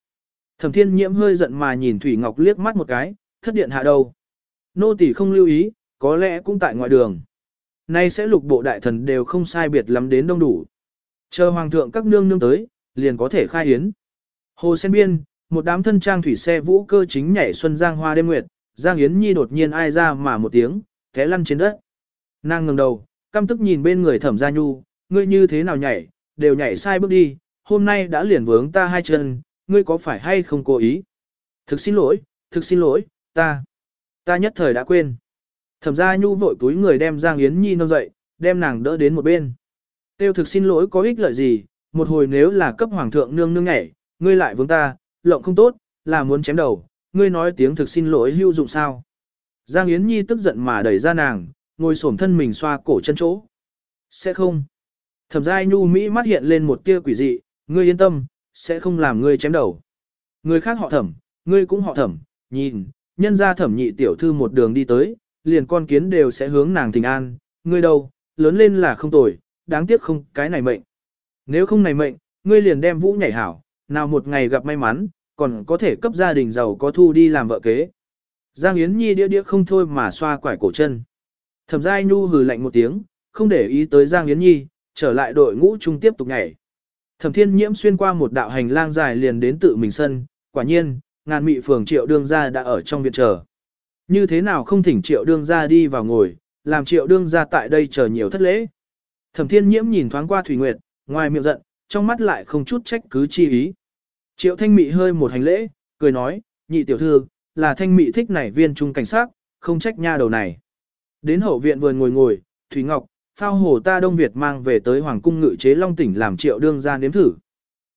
Thẩm thiên nhiễm hơi giận mà nhìn Thủy Ngọc liếc mắt một cái, thất điện hạ đâu. Nô tỳ không lưu ý, có lẽ cũng tại ngoại đường. Nay sẽ lục bộ đại thần đều không sai biệt lắm đến đông đủ. Chờ hoàng thượng các nương nương tới, liền có thể khai hiến. Hồ Sen Biên, một đám thân trang thủy xe vũ cơ chính nhảy xuân giang hoa đêm nguyệt, Giang Yến Nhi đột nhiên ai ra mà một tiếng, té lăn trên đất. Nàng ngẩng đầu, căm tức nhìn bên người thẩm gia nhu, ngươi như thế nào nhảy, đều nhảy sai bước đi, hôm nay đã liền vướng ta hai chân, ngươi có phải hay không cố ý? Thực xin lỗi, thực xin lỗi, ta, ta nhất thời đã quên. Thẩm gia nhu vội túi người đem Giang Yến Nhi nâng dậy, đem nàng đỡ đến một bên. Tiêu thực xin lỗi có ích lợi gì, một hồi nếu là cấp hoàng thượng nương nương nhảy, ngươi lại vướng ta, lộng không tốt, là muốn chém đầu, ngươi nói tiếng thực xin lỗi hữu dụng sao. Giang Yến Nhi tức giận mà đẩy ra nàng, ngồi xổm thân mình xoa cổ chân chỗ. Sẽ không. Thẩm gia nhu Mỹ mắt hiện lên một tia quỷ dị, ngươi yên tâm, sẽ không làm ngươi chém đầu. Người khác họ thẩm, ngươi cũng họ thẩm, nhìn, nhân ra thẩm nhị tiểu thư một đường đi tới, liền con kiến đều sẽ hướng nàng tình an, ngươi đâu, lớn lên là không tồi, đáng tiếc không cái này mệnh. Nếu không này mệnh, ngươi liền đem vũ nhảy hảo, nào một ngày gặp may mắn, còn có thể cấp gia đình giàu có thu đi làm vợ kế. Giang Yến Nhi đĩa đĩa không thôi mà xoa quải cổ chân. Thẩm Giai Nhu hừ lạnh một tiếng, không để ý tới Giang Yến Nhi, trở lại đội ngũ trung tiếp tục nhảy. Thẩm Thiên Nhiễm xuyên qua một đạo hành lang dài liền đến tự mình sân, quả nhiên, ngàn mị phường triệu đương gia đã ở trong viện chờ. Như thế nào không thỉnh triệu đương gia đi vào ngồi, làm triệu đương gia tại đây chờ nhiều thất lễ. Thẩm Thiên Nhiễm nhìn thoáng qua Thủy Nguyệt, ngoài miệng giận, trong mắt lại không chút trách cứ chi ý. Triệu Thanh Mị hơi một hành lễ, cười nói, nhị tiểu thư, là Thanh Mị thích nảy viên trung cảnh sát, không trách nha đầu này. Đến hậu viện vườn ngồi ngồi, Thủy Ngọc, phao hồ ta Đông Việt mang về tới Hoàng cung ngự chế Long tỉnh làm triệu đương ra nếm thử.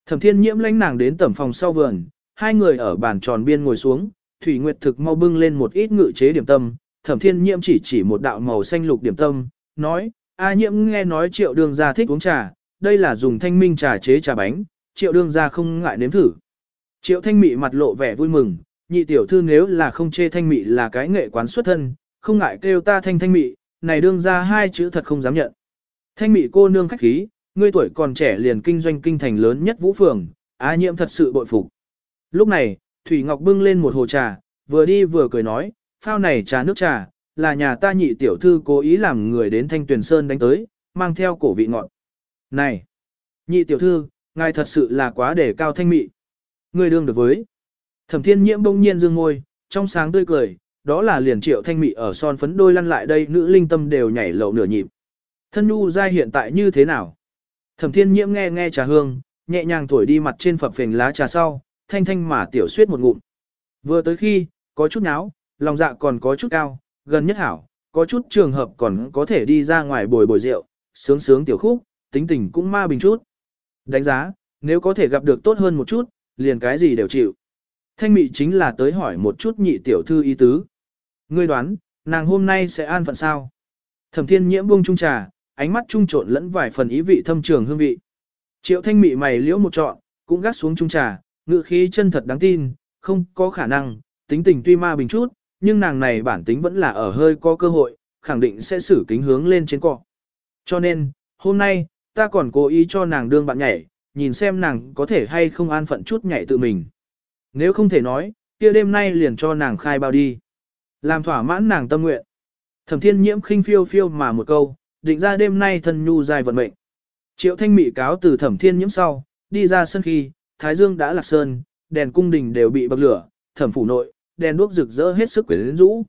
Thẩm Thiên Nhiễm lãnh nàng đến tẩm phòng sau vườn, hai người ở bàn tròn biên ngồi xuống, Thủy Nguyệt thực mau bưng lên một ít ngự chế điểm tâm, Thẩm Thiên Nhiễm chỉ chỉ một đạo màu xanh lục điểm tâm, nói, A Nhiễm nghe nói triệu đương gia thích uống trà, đây là dùng thanh minh trà chế trà bánh, triệu đương gia không ngại nếm thử. Triệu thanh mị mặt lộ vẻ vui mừng, nhị tiểu thư nếu là không chê thanh mị là cái nghệ quán xuất thân, không ngại kêu ta thanh thanh mị, này đương ra hai chữ thật không dám nhận. Thanh mị cô nương khách khí, ngươi tuổi còn trẻ liền kinh doanh kinh thành lớn nhất vũ phường, á nhiễm thật sự bội phục. Lúc này, Thủy Ngọc bưng lên một hồ trà, vừa đi vừa cười nói, phao này trà nước trà, là nhà ta nhị tiểu thư cố ý làm người đến thanh tuyển sơn đánh tới, mang theo cổ vị ngọt. Này, nhị tiểu thư, ngài thật sự là quá để cao thanh mị. Ngươi đương được với. Thẩm thiên nhiễm bỗng nhiên dương ngôi, trong sáng tươi cười, đó là liền triệu thanh mị ở son phấn đôi lăn lại đây nữ linh tâm đều nhảy lậu nửa nhịp. Thân nhu giai hiện tại như thế nào? Thẩm thiên nhiễm nghe nghe trà hương, nhẹ nhàng thổi đi mặt trên phập phình lá trà sau, thanh thanh mà tiểu suyết một ngụm. Vừa tới khi, có chút náo, lòng dạ còn có chút cao, gần nhất hảo, có chút trường hợp còn có thể đi ra ngoài bồi bồi rượu, sướng sướng tiểu khúc, tính tình cũng ma bình chút. Đánh giá, nếu có thể gặp được tốt hơn một chút, liền cái gì đều chịu. Thanh mị chính là tới hỏi một chút nhị tiểu thư ý tứ. Ngươi đoán, nàng hôm nay sẽ an phận sao? Thẩm thiên nhiễm buông trung trà, ánh mắt trung trộn lẫn vài phần ý vị thâm trường hương vị. Triệu thanh mị mày liễu một trọn, cũng gắt xuống trung trà, ngự khí chân thật đáng tin, không có khả năng, tính tình tuy ma bình chút, nhưng nàng này bản tính vẫn là ở hơi có cơ hội, khẳng định sẽ xử kính hướng lên trên cọ. Cho nên, hôm nay, ta còn cố ý cho nàng đương bạn nhảy, nhìn xem nàng có thể hay không an phận chút nhảy tự mình. Nếu không thể nói, kia đêm nay liền cho nàng khai bao đi. Làm thỏa mãn nàng tâm nguyện. Thẩm thiên nhiễm khinh phiêu phiêu mà một câu, định ra đêm nay thân nhu dài vận mệnh. Triệu thanh mị cáo từ thẩm thiên nhiễm sau, đi ra sân khi, thái dương đã lạc sơn, đèn cung đình đều bị bậc lửa, thẩm phủ nội, đèn đuốc rực rỡ hết sức quyến rũ.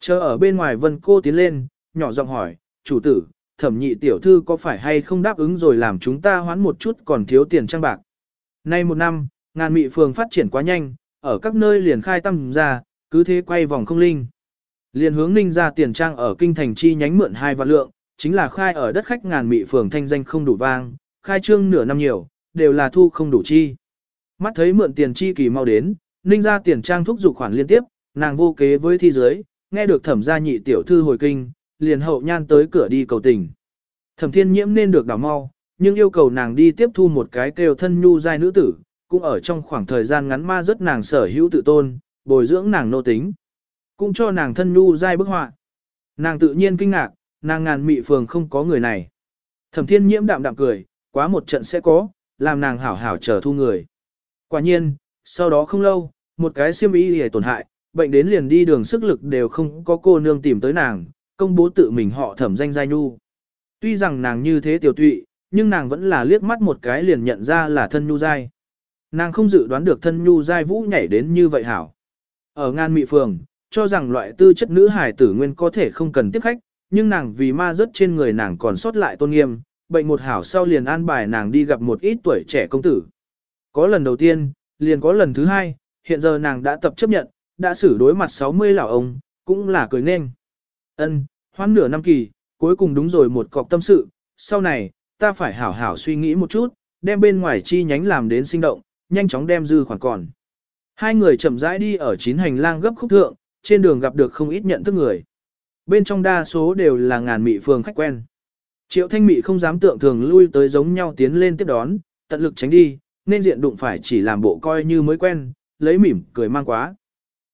Chờ ở bên ngoài vân cô tiến lên, nhỏ giọng hỏi, chủ tử, thẩm nhị tiểu thư có phải hay không đáp ứng rồi làm chúng ta hoán một chút còn thiếu tiền trang bạc. Nay một năm, ngàn mị phường phát triển quá nhanh, ở các nơi liền khai tâm ra, cứ thế quay vòng không linh. Liền hướng ninh ra tiền trang ở kinh thành chi nhánh mượn hai vạn lượng, chính là khai ở đất khách ngàn mị phường thanh danh không đủ vang, khai trương nửa năm nhiều, đều là thu không đủ chi. Mắt thấy mượn tiền chi kỳ mau đến, ninh ra tiền trang thúc dục khoản liên tiếp, nàng vô kế với thi giới, nghe được thẩm gia nhị tiểu thư hồi kinh, liền hậu nhan tới cửa đi cầu tình. Thẩm thiên nhiễm nên được đảo mau, nhưng yêu cầu nàng đi tiếp thu một cái kêu thân nhu giai nữ tử, cũng ở trong khoảng thời gian ngắn ma rất nàng sở hữu tự tôn, bồi dưỡng nàng nô tính, cũng cho nàng thân nhu giai bức họa. Nàng tự nhiên kinh ngạc, nàng ngàn mị phường không có người này. Thẩm thiên nhiễm đạm đạm cười, quá một trận sẽ có, làm nàng hảo hảo chờ thu người. Quả nhiên, sau đó không lâu, một cái siêm ý hề tổn hại, bệnh đến liền đi đường sức lực đều không có cô nương tìm tới nàng, công bố tự mình họ thẩm danh giai nhu. Tuy rằng nàng như thế tiểu tụy, nhưng nàng vẫn là liếc mắt một cái liền nhận ra là thân nhu giai. Nàng không dự đoán được thân nhu giai vũ nhảy đến như vậy hảo. Ở ngan mị phường, cho rằng loại tư chất nữ hài tử nguyên có thể không cần tiếp khách, nhưng nàng vì ma rớt trên người nàng còn sót lại tôn nghiêm, bệnh một hảo sau liền an bài nàng đi gặp một ít tuổi trẻ công tử. Có lần đầu tiên, liền có lần thứ hai, hiện giờ nàng đã tập chấp nhận, đã xử đối mặt 60 lão ông, cũng là cười nên. Ân, hoan nửa năm kỳ, cuối cùng đúng rồi một cọc tâm sự, sau này, ta phải hảo hảo suy nghĩ một chút, đem bên ngoài chi nhánh làm đến sinh động, nhanh chóng đem dư khoản còn. Hai người chậm rãi đi ở chín hành lang gấp khúc thượng, trên đường gặp được không ít nhận thức người. Bên trong đa số đều là ngàn mị phường khách quen. Triệu thanh mị không dám tượng thường lui tới giống nhau tiến lên tiếp đón, tận lực tránh đi, nên diện đụng phải chỉ làm bộ coi như mới quen, lấy mỉm cười mang quá.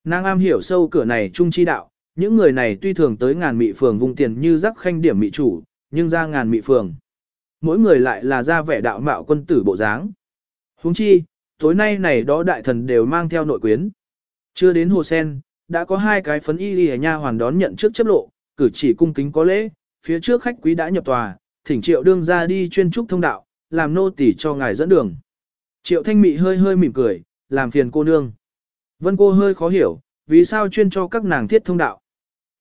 Nàng am hiểu sâu cửa này trung chi đạo, những người này tuy thường tới ngàn mị phường vùng tiền như rắc khanh điểm mị chủ, nhưng ra ngàn mị phường. Mỗi người lại là ra vẻ đạo mạo quân tử bộ dáng. Huống chi, tối nay này đó đại thần đều mang theo nội quyến. Chưa đến hồ sen, đã có hai cái phấn y y nha hoàn đón nhận trước chấp lộ, cử chỉ cung kính có lễ, phía trước khách quý đã nhập tòa, thỉnh triệu đương ra đi chuyên trúc thông đạo, làm nô tỳ cho ngài dẫn đường. Triệu thanh mị hơi hơi mỉm cười, làm phiền cô nương. Vân cô hơi khó hiểu, vì sao chuyên cho các nàng thiết thông đạo.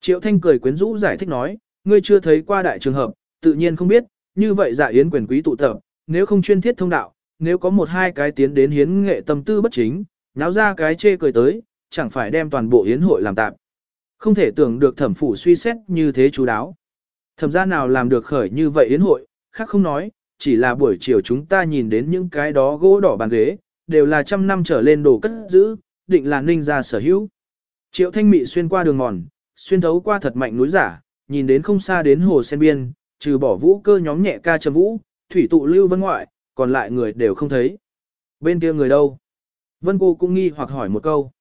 Triệu thanh cười quyến rũ giải thích nói, ngươi chưa thấy qua đại trường hợp, tự nhiên không biết, như vậy dạ yến quyền quý tụ tập, nếu không chuyên thiết thông đạo, nếu có một hai cái tiến đến hiến nghệ tâm tư bất chính, náo ra cái chê cười tới, chẳng phải đem toàn bộ hiến hội làm tạm. Không thể tưởng được thẩm phủ suy xét như thế chú đáo. Thẩm gia nào làm được khởi như vậy hiến hội, khác không nói, chỉ là buổi chiều chúng ta nhìn đến những cái đó gỗ đỏ bàn ghế, đều là trăm năm trở lên đồ cất giữ, định là ninh gia sở hữu. Triệu thanh mị xuyên qua đường mòn, xuyên thấu qua thật mạnh núi giả, nhìn đến không xa đến hồ sen biên, trừ bỏ vũ cơ nhóm nhẹ ca trầm vũ, thủy tụ lưu vân ngoại, còn lại người đều không thấy. Bên kia người đâu? Vân cô cũng nghi hoặc hỏi một câu.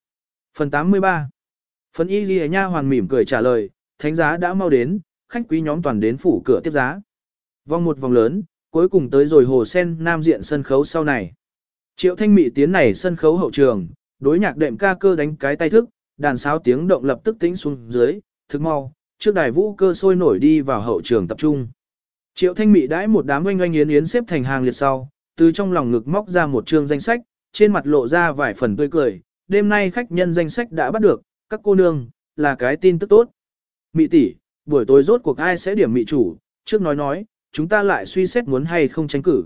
Phần 83 Phần y ghi nha hoàn mỉm cười trả lời, thánh giá đã mau đến, khách quý nhóm toàn đến phủ cửa tiếp giá. Vòng một vòng lớn, cuối cùng tới rồi hồ sen nam diện sân khấu sau này. Triệu thanh mị tiến này sân khấu hậu trường, đối nhạc đệm ca cơ đánh cái tay thức, đàn sáo tiếng động lập tức tĩnh xuống dưới, thức mau, trước đài vũ cơ sôi nổi đi vào hậu trường tập trung. Triệu thanh mị đãi một đám oanh oanh yến yến xếp thành hàng liệt sau, từ trong lòng ngực móc ra một chương danh sách, trên mặt lộ ra vài phần tươi cười, đêm nay khách nhân danh sách đã bắt được, các cô nương, là cái tin tức tốt. Mị tỷ, buổi tối rốt cuộc ai sẽ điểm mị chủ, trước nói nói, chúng ta lại suy xét muốn hay không tranh cử.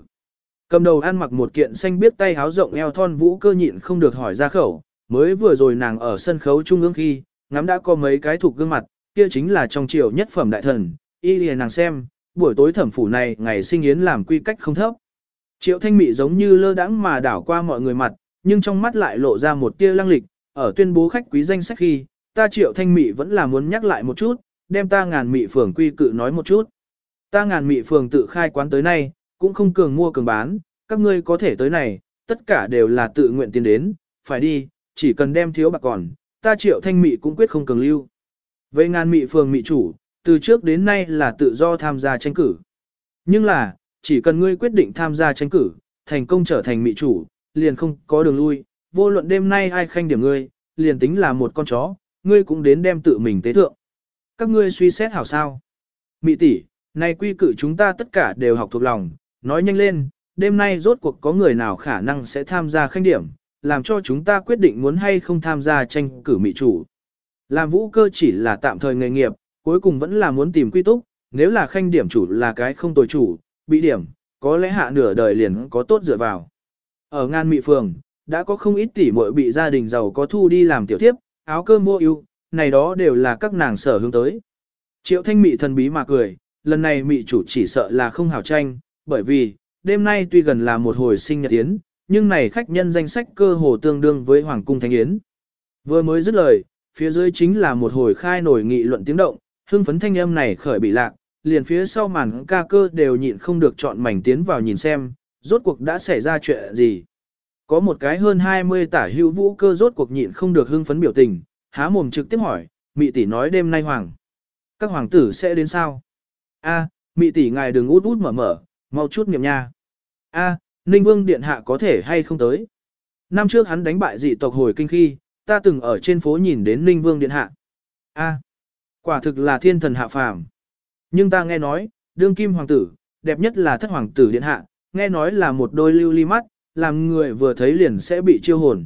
Cầm đầu ăn mặc một kiện xanh biết tay háo rộng eo thon vũ cơ nhịn không được hỏi ra khẩu, mới vừa rồi nàng ở sân khấu trung ương khi, ngắm đã có mấy cái thuộc gương mặt, kia chính là trong triều nhất phẩm đại thần, y liền nàng xem, buổi tối thẩm phủ này ngày sinh yến làm quy cách không thấp. Triệu thanh mị giống như lơ đãng mà đảo qua mọi người mặt, nhưng trong mắt lại lộ ra một tia lăng lịch, ở tuyên bố khách quý danh sách khi, ta triệu thanh mị vẫn là muốn nhắc lại một chút, đem ta ngàn mị phường quy cự nói một chút. Ta ngàn mị phường tự khai quán tới nay, cũng không cường mua cường bán, các ngươi có thể tới này, tất cả đều là tự nguyện tiến đến, phải đi, chỉ cần đem thiếu bạc còn, ta triệu thanh mị cũng quyết không cường lưu. Về ngàn mị phường mị chủ, từ trước đến nay là tự do tham gia tranh cử. Nhưng là, chỉ cần ngươi quyết định tham gia tranh cử, thành công trở thành mị chủ, liền không có đường lui, vô luận đêm nay ai khanh điểm ngươi, liền tính là một con chó, ngươi cũng đến đem tự mình tế thượng. Các ngươi suy xét hảo sao. Mị tỷ, nay quy cử chúng ta tất cả đều học thuộc lòng, nói nhanh lên, đêm nay rốt cuộc có người nào khả năng sẽ tham gia khanh điểm, làm cho chúng ta quyết định muốn hay không tham gia tranh cử mị chủ. Làm vũ cơ chỉ là tạm thời nghề nghiệp, cuối cùng vẫn là muốn tìm quy túc, nếu là khanh điểm chủ là cái không tồi chủ, bị điểm, có lẽ hạ nửa đời liền có tốt dựa vào. Ở ngan mị phường, đã có không ít tỷ muội bị gia đình giàu có thu đi làm tiểu tiếp, áo cơm mua ưu, này đó đều là các nàng sở hướng tới. Triệu thanh mị thần bí mà cười, lần này mị chủ chỉ sợ là không hảo tranh, bởi vì, đêm nay tuy gần là một hồi sinh nhật yến, nhưng này khách nhân danh sách cơ hồ tương đương với Hoàng cung Thánh Yến. Vừa mới dứt lời, phía dưới chính là một hồi khai nổi nghị luận tiếng động, hưng phấn thanh âm này khởi bị lạc, liền phía sau màn ca cơ đều nhịn không được chọn mảnh tiến vào nhìn xem, rốt cuộc đã xảy ra chuyện gì. Có một cái hơn 20 tả hữu vũ cơ rốt cuộc nhịn không được hưng phấn biểu tình, há mồm trực tiếp hỏi, mị tỷ nói đêm nay hoàng. Các hoàng tử sẽ đến sao? A, mị tỷ ngài đừng út út mở mở, mau chút nghiệm nha. A, Ninh Vương Điện Hạ có thể hay không tới? Năm trước hắn đánh bại dị tộc hồi kinh khi, ta từng ở trên phố nhìn đến Ninh Vương Điện Hạ. A, quả thực là thiên thần hạ phàm. Nhưng ta nghe nói, đương kim hoàng tử, đẹp nhất là thất hoàng tử Điện Hạ, nghe nói là một đôi lưu ly mắt, làm người vừa thấy liền sẽ bị chiêu hồn.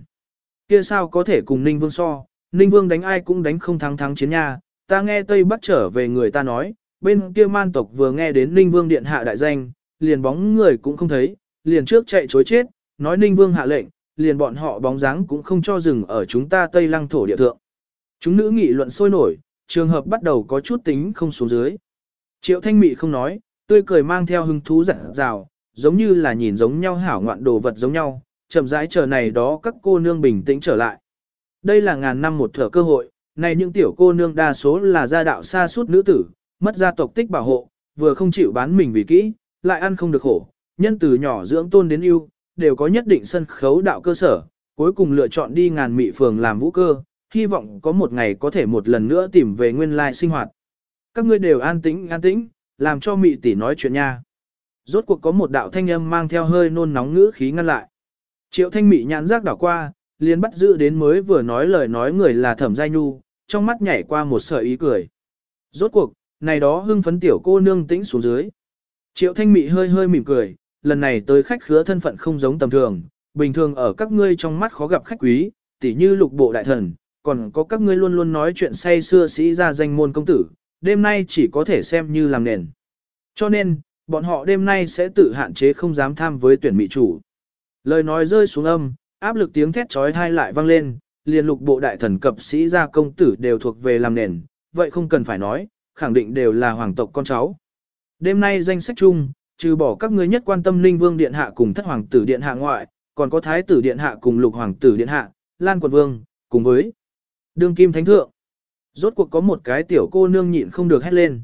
Kia sao có thể cùng Ninh Vương so, Ninh Vương đánh ai cũng đánh không thắng thắng chiến nha, ta nghe Tây Bắc trở về người ta nói, bên kia man tộc vừa nghe đến Ninh Vương Điện Hạ đại danh, liền bóng người cũng không thấy, liền trước chạy chối chết, nói Ninh Vương hạ lệnh, liền bọn họ bóng dáng cũng không cho dừng ở chúng ta Tây Lăng thổ địa thượng. Chúng nữ nghị luận sôi nổi, trường hợp bắt đầu có chút tính không xuống dưới. Triệu Thanh Mị không nói, tươi cười mang theo hứng thú dặn rào, giống như là nhìn giống nhau hảo ngoạn đồ vật giống nhau, chậm rãi chờ này đó các cô nương bình tĩnh trở lại. Đây là ngàn năm một thở cơ hội, này những tiểu cô nương đa số là gia đạo xa suốt nữ tử, mất gia tộc tích bảo hộ, vừa không chịu bán mình vì kỹ, lại ăn không được khổ, nhân từ nhỏ dưỡng tôn đến yêu, đều có nhất định sân khấu đạo cơ sở, cuối cùng lựa chọn đi ngàn mị phường làm vũ cơ, hy vọng có một ngày có thể một lần nữa tìm về nguyên lai sinh hoạt. Các ngươi đều an tĩnh an tĩnh, làm cho mị tỷ nói chuyện nha. Rốt cuộc có một đạo thanh âm mang theo hơi nôn nóng ngữ khí ngăn lại. Triệu thanh mị nhãn giác đảo qua, liền bắt giữ đến mới vừa nói lời nói người là thẩm giai nhu, trong mắt nhảy qua một sợi ý cười. Rốt cuộc, này đó hưng phấn tiểu cô nương tĩnh xuống dưới. Triệu thanh mị hơi hơi mỉm cười, lần này tới khách khứa thân phận không giống tầm thường, bình thường ở các ngươi trong mắt khó gặp khách quý, tỉ như lục bộ đại thần, còn có các ngươi luôn luôn nói chuyện say xưa sĩ ra danh môn công tử, đêm nay chỉ có thể xem như làm nền. Cho nên, bọn họ đêm nay sẽ tự hạn chế không dám tham với tuyển mỹ chủ. Lời nói rơi xuống âm, áp lực tiếng thét trói thai lại vang lên, liền lục bộ đại thần cập sĩ gia công tử đều thuộc về làm nền, vậy không cần phải nói, khẳng định đều là hoàng tộc con cháu. Đêm nay danh sách chung, trừ bỏ các ngươi nhất quan tâm linh vương điện hạ cùng thất hoàng tử điện hạ ngoại, còn có thái tử điện hạ cùng lục hoàng tử điện hạ, lan quận vương, cùng với đương kim thánh thượng. Rốt cuộc có một cái tiểu cô nương nhịn không được hét lên.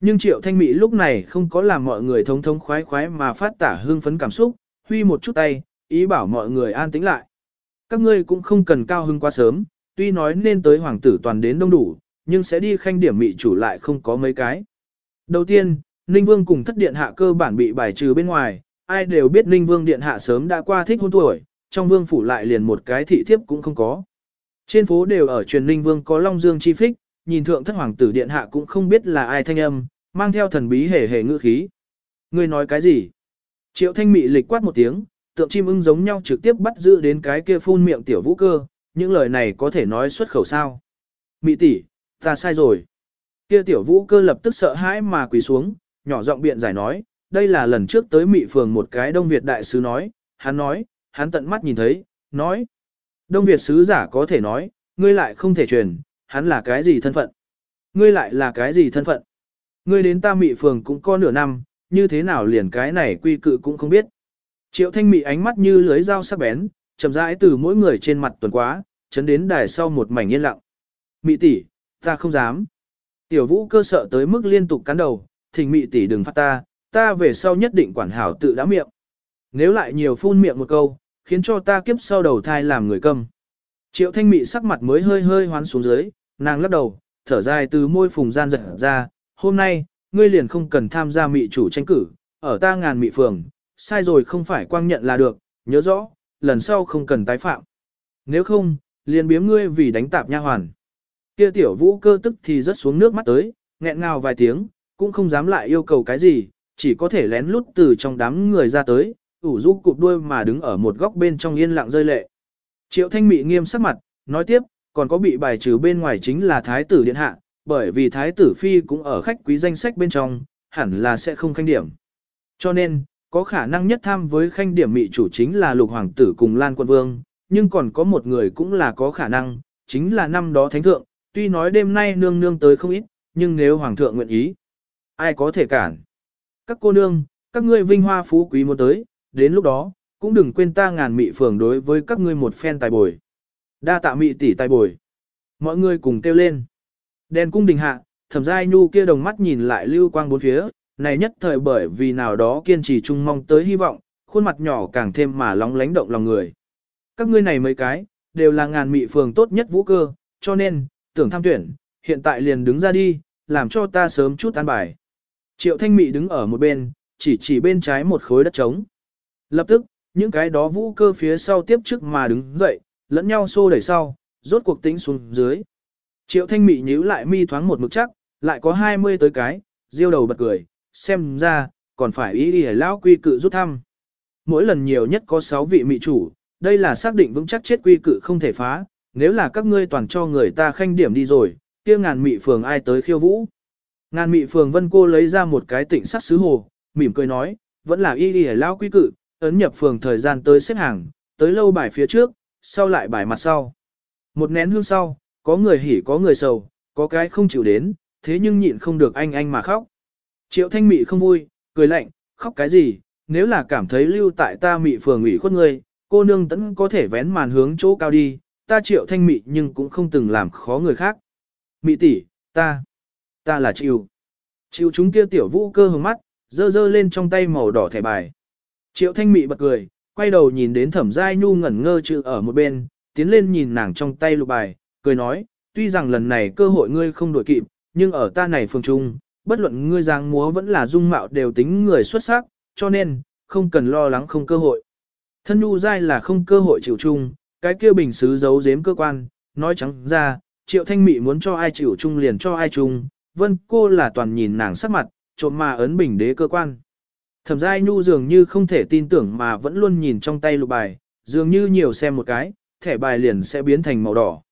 Nhưng triệu thanh mỹ lúc này không có làm mọi người thống thống khoái khoái mà phát tả hương phấn cảm xúc, huy một chút tay, ý bảo mọi người an tĩnh lại. Các ngươi cũng không cần cao hưng quá sớm, tuy nói nên tới hoàng tử toàn đến đông đủ, nhưng sẽ đi khanh điểm mị chủ lại không có mấy cái. Đầu tiên, Ninh Vương cùng thất điện hạ cơ bản bị bài trừ bên ngoài, ai đều biết Ninh Vương điện hạ sớm đã qua thích hôn tuổi, trong vương phủ lại liền một cái thị thiếp cũng không có. Trên phố đều ở truyền Ninh Vương có Long Dương chi phích, nhìn thượng thất hoàng tử điện hạ cũng không biết là ai thanh âm, mang theo thần bí hề hề ngữ khí. Ngươi nói cái gì? Triệu thanh mị lịch quát một tiếng, tượng chim ưng giống nhau trực tiếp bắt giữ đến cái kia phun miệng tiểu vũ cơ, những lời này có thể nói xuất khẩu sao. Mị tỷ, ta sai rồi. Kia tiểu vũ cơ lập tức sợ hãi mà quỳ xuống, nhỏ giọng biện giải nói, đây là lần trước tới mị phường một cái Đông Việt đại sứ nói, hắn nói, hắn tận mắt nhìn thấy, nói. Đông Việt sứ giả có thể nói, ngươi lại không thể truyền, hắn là cái gì thân phận? Ngươi lại là cái gì thân phận? Ngươi đến ta mị phường cũng có nửa năm, như thế nào liền cái này quy cự cũng không biết. Triệu thanh mị ánh mắt như lưới dao sắc bén, chậm rãi từ mỗi người trên mặt tuần quá, chấn đến đài sau một mảnh yên lặng. Mị tỷ, ta không dám. Tiểu vũ cơ sợ tới mức liên tục cắn đầu, thỉnh mị tỷ đừng phát ta, ta về sau nhất định quản hảo tự đã miệng. Nếu lại nhiều phun miệng một câu, khiến cho ta kiếp sau đầu thai làm người câm. Triệu thanh mị sắc mặt mới hơi hơi hoán xuống dưới, nàng lắc đầu, thở dài từ môi phùng gian giật ra, hôm nay, ngươi liền không cần tham gia mị chủ tranh cử, ở ta ngàn mị phường, sai rồi không phải quang nhận là được, nhớ rõ, lần sau không cần tái phạm. Nếu không, liền biếm ngươi vì đánh tạp nha hoàn. Kia tiểu vũ cơ tức thì rất xuống nước mắt tới, nghẹn ngào vài tiếng, cũng không dám lại yêu cầu cái gì, chỉ có thể lén lút từ trong đám người ra tới, ủ rũ cụp đuôi mà đứng ở một góc bên trong yên lặng rơi lệ. Triệu thanh mị nghiêm sắc mặt, nói tiếp, còn có bị bài trừ bên ngoài chính là thái tử điện hạ, bởi vì thái tử phi cũng ở khách quý danh sách bên trong, hẳn là sẽ không khanh điểm. Cho nên, có khả năng nhất tham với khanh điểm mị chủ chính là lục hoàng tử cùng Lan quân vương, nhưng còn có một người cũng là có khả năng, chính là năm đó thánh thượng, tuy nói đêm nay nương nương tới không ít, nhưng nếu hoàng thượng nguyện ý, ai có thể cản. Các cô nương, các ngươi vinh hoa phú quý muốn tới, đến lúc đó, cũng đừng quên ta ngàn mị phường đối với các ngươi một phen tài bồi. Đa tạ mị tỷ tài bồi. Mọi người cùng kêu lên. Đèn cung đình hạ, thẩm giai nhu kia đồng mắt nhìn lại lưu quang bốn phía, này nhất thời bởi vì nào đó kiên trì chung mong tới hy vọng, khuôn mặt nhỏ càng thêm mà lóng lánh động lòng người. Các ngươi này mấy cái, đều là ngàn mị phường tốt nhất vũ cơ, cho nên, tưởng tham tuyển, hiện tại liền đứng ra đi, làm cho ta sớm chút an bài. Triệu thanh mị đứng ở một bên, chỉ chỉ bên trái một khối đất trống. Lập tức, những cái đó vũ cơ phía sau tiếp trước mà đứng dậy, lẫn nhau xô đẩy sau, rốt cuộc tính xuống dưới. Triệu thanh mị nhíu lại mi thoáng một mực chắc, lại có 20 tới cái, diêu đầu bật cười, xem ra, còn phải ý đi lão quy cự rút thăm. Mỗi lần nhiều nhất có 6 vị mị chủ, đây là xác định vững chắc chết quy cự không thể phá, nếu là các ngươi toàn cho người ta khanh điểm đi rồi, kia ngàn mị phường ai tới khiêu vũ. Ngàn mị phường vân cô lấy ra một cái tịnh sắc sứ hồ, mỉm cười nói, vẫn là y đi lão quy cự, ấn nhập phường thời gian tới xếp hàng, tới lâu bài phía trước, sau lại bài mặt sau. Một nén hương sau, có người hỉ có người sầu, có cái không chịu đến, thế nhưng nhịn không được anh anh mà khóc. Triệu thanh mị không vui, cười lạnh, khóc cái gì, nếu là cảm thấy lưu tại ta mị phường ủy khuất người, cô nương tẫn có thể vén màn hướng chỗ cao đi, ta triệu thanh mị nhưng cũng không từng làm khó người khác. Mị tỷ, ta, ta là chịu. Chịu chúng kia tiểu vũ cơ hướng mắt, dơ dơ lên trong tay màu đỏ thẻ bài. Triệu thanh mị bật cười, quay đầu nhìn đến thẩm giai nhu ngẩn ngơ chữ ở một bên, tiến lên nhìn nàng trong tay lục bài, cười nói, tuy rằng lần này cơ hội ngươi không đổi kịp, nhưng ở ta này phương trung, bất luận ngươi giang múa vẫn là dung mạo đều tính người xuất sắc, cho nên, không cần lo lắng không cơ hội. Thân nhu giai là không cơ hội chịu chung, cái kia bình xứ giấu giếm cơ quan, nói trắng ra, triệu thanh mị muốn cho ai chịu chung liền cho ai chung, vân cô là toàn nhìn nàng sắc mặt, trộm mà ấn bình đế cơ quan. Thẩm giai nhu dường như không thể tin tưởng mà vẫn luôn nhìn trong tay lục bài, dường như nhiều xem một cái, thẻ bài liền sẽ biến thành màu đỏ.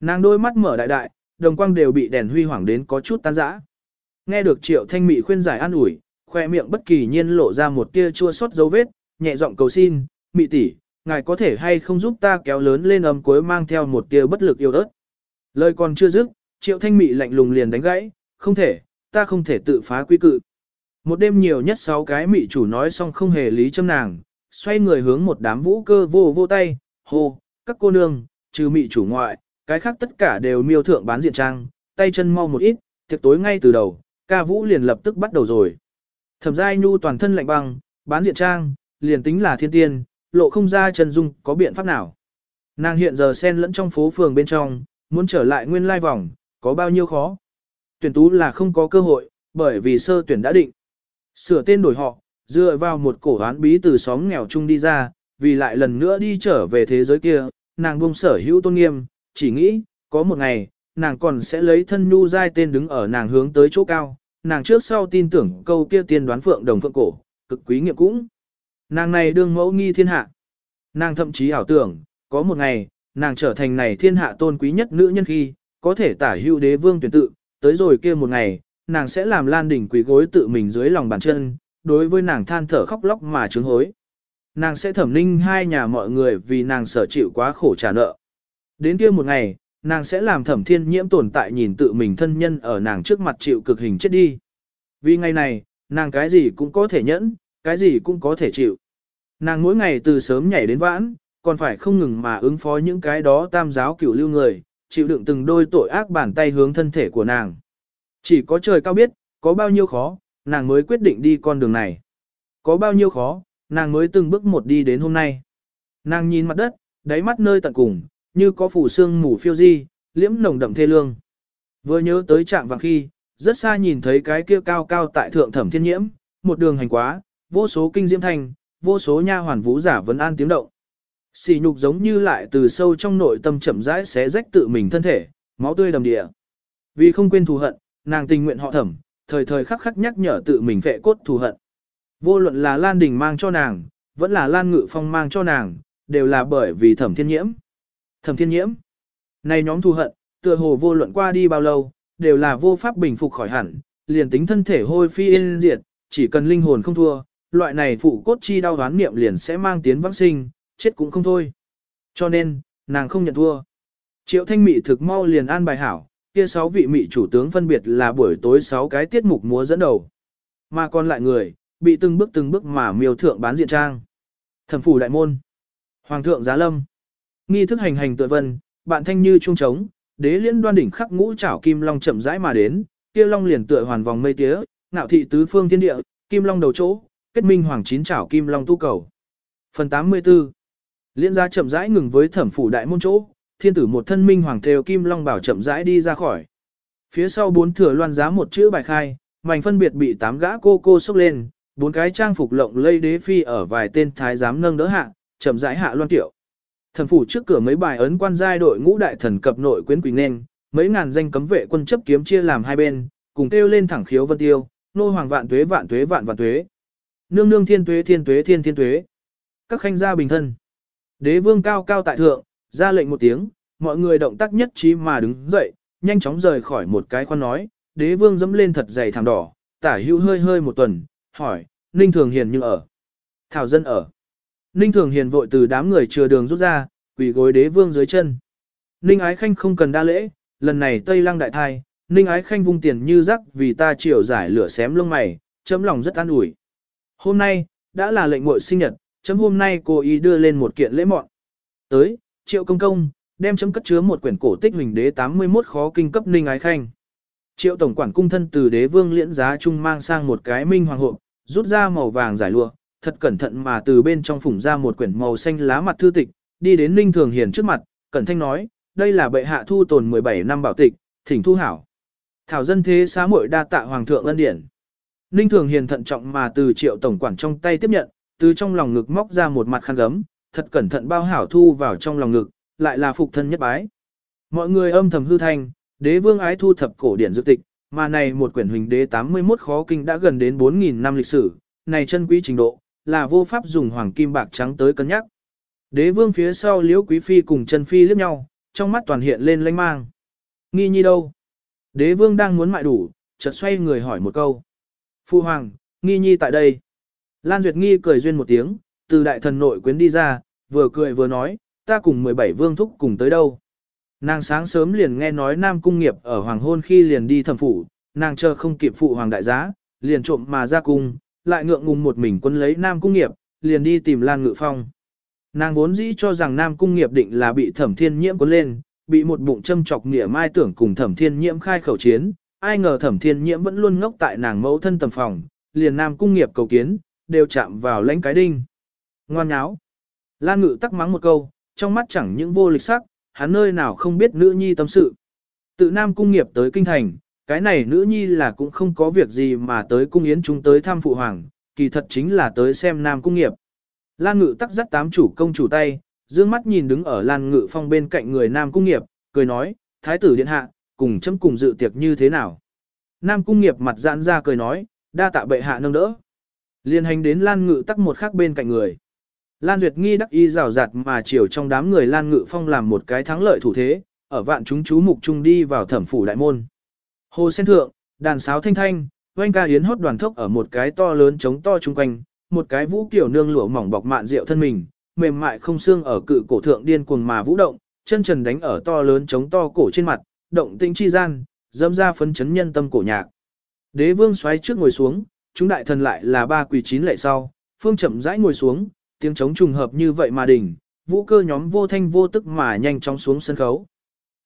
Nàng đôi mắt mở đại đại, đồng quang đều bị đèn huy hoàng đến có chút tan rã. Nghe được triệu thanh mị khuyên giải an ủi, khoe miệng bất kỳ nhiên lộ ra một tia chua xót dấu vết, nhẹ giọng cầu xin, mị tỷ, ngài có thể hay không giúp ta kéo lớn lên âm cuối mang theo một tia bất lực yêu ớt. Lời còn chưa dứt, triệu thanh mị lạnh lùng liền đánh gãy, không thể, ta không thể tự phá quy cự. Một đêm nhiều nhất sáu cái mị chủ nói xong không hề lý châm nàng, xoay người hướng một đám vũ cơ vô vô tay, hô, các cô nương, trừ mị chủ ngoại, cái khác tất cả đều miêu thượng bán diện trang, tay chân mau một ít, tiệc tối ngay từ đầu, ca vũ liền lập tức bắt đầu rồi. Thẩm giai nhu toàn thân lạnh băng, bán diện trang, liền tính là thiên tiên, lộ không ra chân dung có biện pháp nào. Nàng hiện giờ xen lẫn trong phố phường bên trong, muốn trở lại nguyên lai vòng, có bao nhiêu khó. Tuyển tú là không có cơ hội, bởi vì sơ tuyển đã định. Sửa tên đổi họ, dựa vào một cổ đoán bí từ xóm nghèo chung đi ra, vì lại lần nữa đi trở về thế giới kia, nàng buông sở hữu tôn nghiêm, chỉ nghĩ, có một ngày, nàng còn sẽ lấy thân nhu giai tên đứng ở nàng hướng tới chỗ cao, nàng trước sau tin tưởng câu kia tiên đoán phượng đồng phượng cổ, cực quý nghiệp cũng. Nàng này đương mẫu nghi thiên hạ. Nàng thậm chí ảo tưởng, có một ngày, nàng trở thành này thiên hạ tôn quý nhất nữ nhân khi, có thể tả hữu đế vương tuyển tự, tới rồi kia một ngày, nàng sẽ làm lan đỉnh quỳ gối tự mình dưới lòng bàn chân, đối với nàng than thở khóc lóc mà chứng hối. Nàng sẽ thẩm ninh hai nhà mọi người vì nàng sở chịu quá khổ trả nợ. Đến kia một ngày, nàng sẽ làm thẩm thiên nhiễm tồn tại nhìn tự mình thân nhân ở nàng trước mặt chịu cực hình chết đi. Vì ngày này, nàng cái gì cũng có thể nhẫn, cái gì cũng có thể chịu. Nàng mỗi ngày từ sớm nhảy đến vãn, còn phải không ngừng mà ứng phó những cái đó tam giáo cửu lưu người, chịu đựng từng đôi tội ác bàn tay hướng thân thể của nàng. Chỉ có trời cao biết, có bao nhiêu khó, nàng mới quyết định đi con đường này. Có bao nhiêu khó, nàng mới từng bước một đi đến hôm nay. Nàng nhìn mặt đất, đáy mắt nơi tận cùng, như có phủ sương mù phiêu di, liễm nồng đậm thê lương. Vừa nhớ tới trạng vàng khi, rất xa nhìn thấy cái kia cao cao tại thượng thẩm thiên nhiễm, một đường hành quá, vô số kinh diễm thành, vô số nha hoàn vũ giả vấn an tiếng động. Xì nhục giống như lại từ sâu trong nội tâm chậm rãi xé rách tự mình thân thể, máu tươi đầm địa. Vì không quên thù hận, nàng tình nguyện họ thẩm, thời thời khắc khắc nhắc nhở tự mình vệ cốt thù hận. Vô luận là Lan Đình mang cho nàng, vẫn là Lan Ngự Phong mang cho nàng, đều là bởi vì thẩm thiên nhiễm. Thẩm thiên nhiễm. Này nhóm thù hận, tựa hồ vô luận qua đi bao lâu, đều là vô pháp bình phục khỏi hẳn, liền tính thân thể hôi phi yên diệt, chỉ cần linh hồn không thua, loại này phụ cốt chi đau đoán niệm liền sẽ mang tiến vãng sinh, chết cũng không thôi. Cho nên, nàng không nhận thua. Triệu thanh mị thực mau liền an bài hảo, kia sáu vị mị chủ tướng phân biệt là buổi tối sáu cái tiết mục múa dẫn đầu. Mà còn lại người, bị từng bước từng bước mà miêu thượng bán diện trang. Thẩm phủ đại môn. Hoàng thượng giá lâm. Nghi thức hành hành tự vân, bạn thanh như trung trống, đế liên đoan đỉnh khắc ngũ trảo kim long chậm rãi mà đến, kia long liền tựa hoàn vòng mây tía, ngạo thị tứ phương thiên địa, kim long đầu chỗ, kết minh hoàng chín trảo kim long tu cầu. Phần 84 Liên gia chậm rãi ngừng với thẩm phủ đại môn chỗ, thiên tử một thân minh hoàng thêu kim long bảo chậm rãi đi ra khỏi. Phía sau bốn thừa loan giá một chữ bài khai, mảnh phân biệt bị tám gã cô cô xúc lên, bốn cái trang phục lộng lây đế phi ở vài tên thái giám nâng đỡ hạ, chậm rãi hạ loan tiểu. Thần phủ trước cửa mấy bài ấn quan giai đội ngũ đại thần cập nội quyến quỳnh nên, mấy ngàn danh cấm vệ quân chấp kiếm chia làm hai bên, cùng kêu lên thẳng khiếu vân tiêu, nô hoàng vạn tuế vạn tuế vạn vạn tuế. Nương nương thiên tuế thiên tuế thiên thiên tuế. Các khanh gia bình thân. Đế vương cao cao tại thượng, ra lệnh một tiếng, mọi người động tác nhất trí mà đứng dậy, nhanh chóng rời khỏi một cái khoan nói, đế vương dẫm lên thật dày thảm đỏ, tả hữu hơi hơi một tuần, hỏi, Ninh Thường Hiền như ở. Thảo dân ở. Ninh Thường Hiền vội từ đám người chừa đường rút ra, quỳ gối đế vương dưới chân. Ninh Ái Khanh không cần đa lễ, lần này Tây Lăng đại thai, Ninh Ái Khanh vung tiền như rắc vì ta chiều giải lửa xém lông mày, chấm lòng rất an ủi. Hôm nay, đã là lệnh muội sinh nhật, chấm hôm nay cô ý đưa lên một kiện lễ mọn. Tới, triệu công công, đem chấm cất chứa một quyển cổ tích huỳnh đế 81 khó kinh cấp Ninh Ái Khanh. Triệu tổng quản cung thân từ đế vương liễn giá trung mang sang một cái minh hoàng hộp, rút ra màu vàng giải lụa, thật cẩn thận mà từ bên trong phủng ra một quyển màu xanh lá mặt thư tịch, đi đến Ninh Thường Hiền trước mặt, cẩn thanh nói, đây là bệ hạ thu tồn 17 năm bảo tịch, thỉnh thu hảo. Thảo dân thế xá muội đa tạ hoàng thượng ân điển. Ninh Thường Hiền thận trọng mà từ triệu tổng quản trong tay tiếp nhận, từ trong lòng ngực móc ra một mặt khăn gấm, thật cẩn thận bao hảo thu vào trong lòng ngực, lại là phục thân nhất bái. Mọi người âm thầm hư thanh, đế vương ái thu thập cổ điển dự tịch, mà này một quyển huỳnh đế 81 khó kinh đã gần đến 4.000 năm lịch sử, này chân quý trình độ, là vô pháp dùng hoàng kim bạc trắng tới cân nhắc. Đế vương phía sau liễu quý phi cùng chân phi liếc nhau, trong mắt toàn hiện lên lanh mang. Nghi nhi đâu? Đế vương đang muốn mại đủ, chợt xoay người hỏi một câu. Phu hoàng, nghi nhi tại đây. Lan Duyệt nghi cười duyên một tiếng, từ đại thần nội quyến đi ra, vừa cười vừa nói, ta cùng 17 vương thúc cùng tới đâu. Nàng sáng sớm liền nghe nói Nam Cung Nghiệp ở hoàng hôn khi liền đi thẩm phủ, nàng chờ không kịp phụ hoàng đại giá, liền trộm mà ra cung, lại ngượng ngùng một mình quân lấy Nam Cung Nghiệp, liền đi tìm Lan Ngự Phong. Nàng vốn dĩ cho rằng Nam Cung Nghiệp định là bị thẩm thiên nhiễm quân lên, bị một bụng châm chọc nghĩa mai tưởng cùng thẩm thiên nhiễm khai khẩu chiến, ai ngờ thẩm thiên nhiễm vẫn luôn ngốc tại nàng mẫu thân tầm phòng, liền Nam Cung Nghiệp cầu kiến, đều chạm vào lãnh cái đinh. Ngoan nháo. Lan Ngự tắc mắng một câu, trong mắt chẳng những vô lịch sắc, hắn nơi nào không biết nữ nhi tâm sự. Tự Nam Cung Nghiệp tới Kinh Thành, cái này nữ nhi là cũng không có việc gì mà tới cung yến chúng tới thăm phụ hoàng, kỳ thật chính là tới xem Nam Cung Nghiệp. Lan Ngự tắc dắt tám chủ công chủ tay, dương mắt nhìn đứng ở Lan Ngự phong bên cạnh người Nam Cung Nghiệp, cười nói, Thái tử điện hạ, cùng chấm cùng dự tiệc như thế nào. Nam Cung Nghiệp mặt giãn ra cười nói, đa tạ bệ hạ nâng đỡ. Liên hành đến Lan Ngự tắc một khắc bên cạnh người. Lan Duyệt Nghi đắc y rào rạt mà chiều trong đám người Lan Ngự Phong làm một cái thắng lợi thủ thế, ở vạn chúng chú mục trung đi vào thẩm phủ đại môn. Hồ sen thượng, đàn sáo thanh thanh, oanh ca yến hót đoàn thốc ở một cái to lớn trống to chung quanh, một cái vũ kiểu nương lụa mỏng bọc mạn rượu thân mình, mềm mại không xương ở cự cổ thượng điên cuồng mà vũ động, chân trần đánh ở to lớn trống to cổ trên mặt, động tĩnh chi gian, dâm ra phấn chấn nhân tâm cổ nhạc. Đế vương xoáy trước ngồi xuống, chúng đại thần lại là ba quỳ chín lệ sau, phương chậm rãi ngồi xuống, tiếng trống trùng hợp như vậy mà đỉnh, vũ cơ nhóm vô thanh vô tức mà nhanh chóng xuống sân khấu.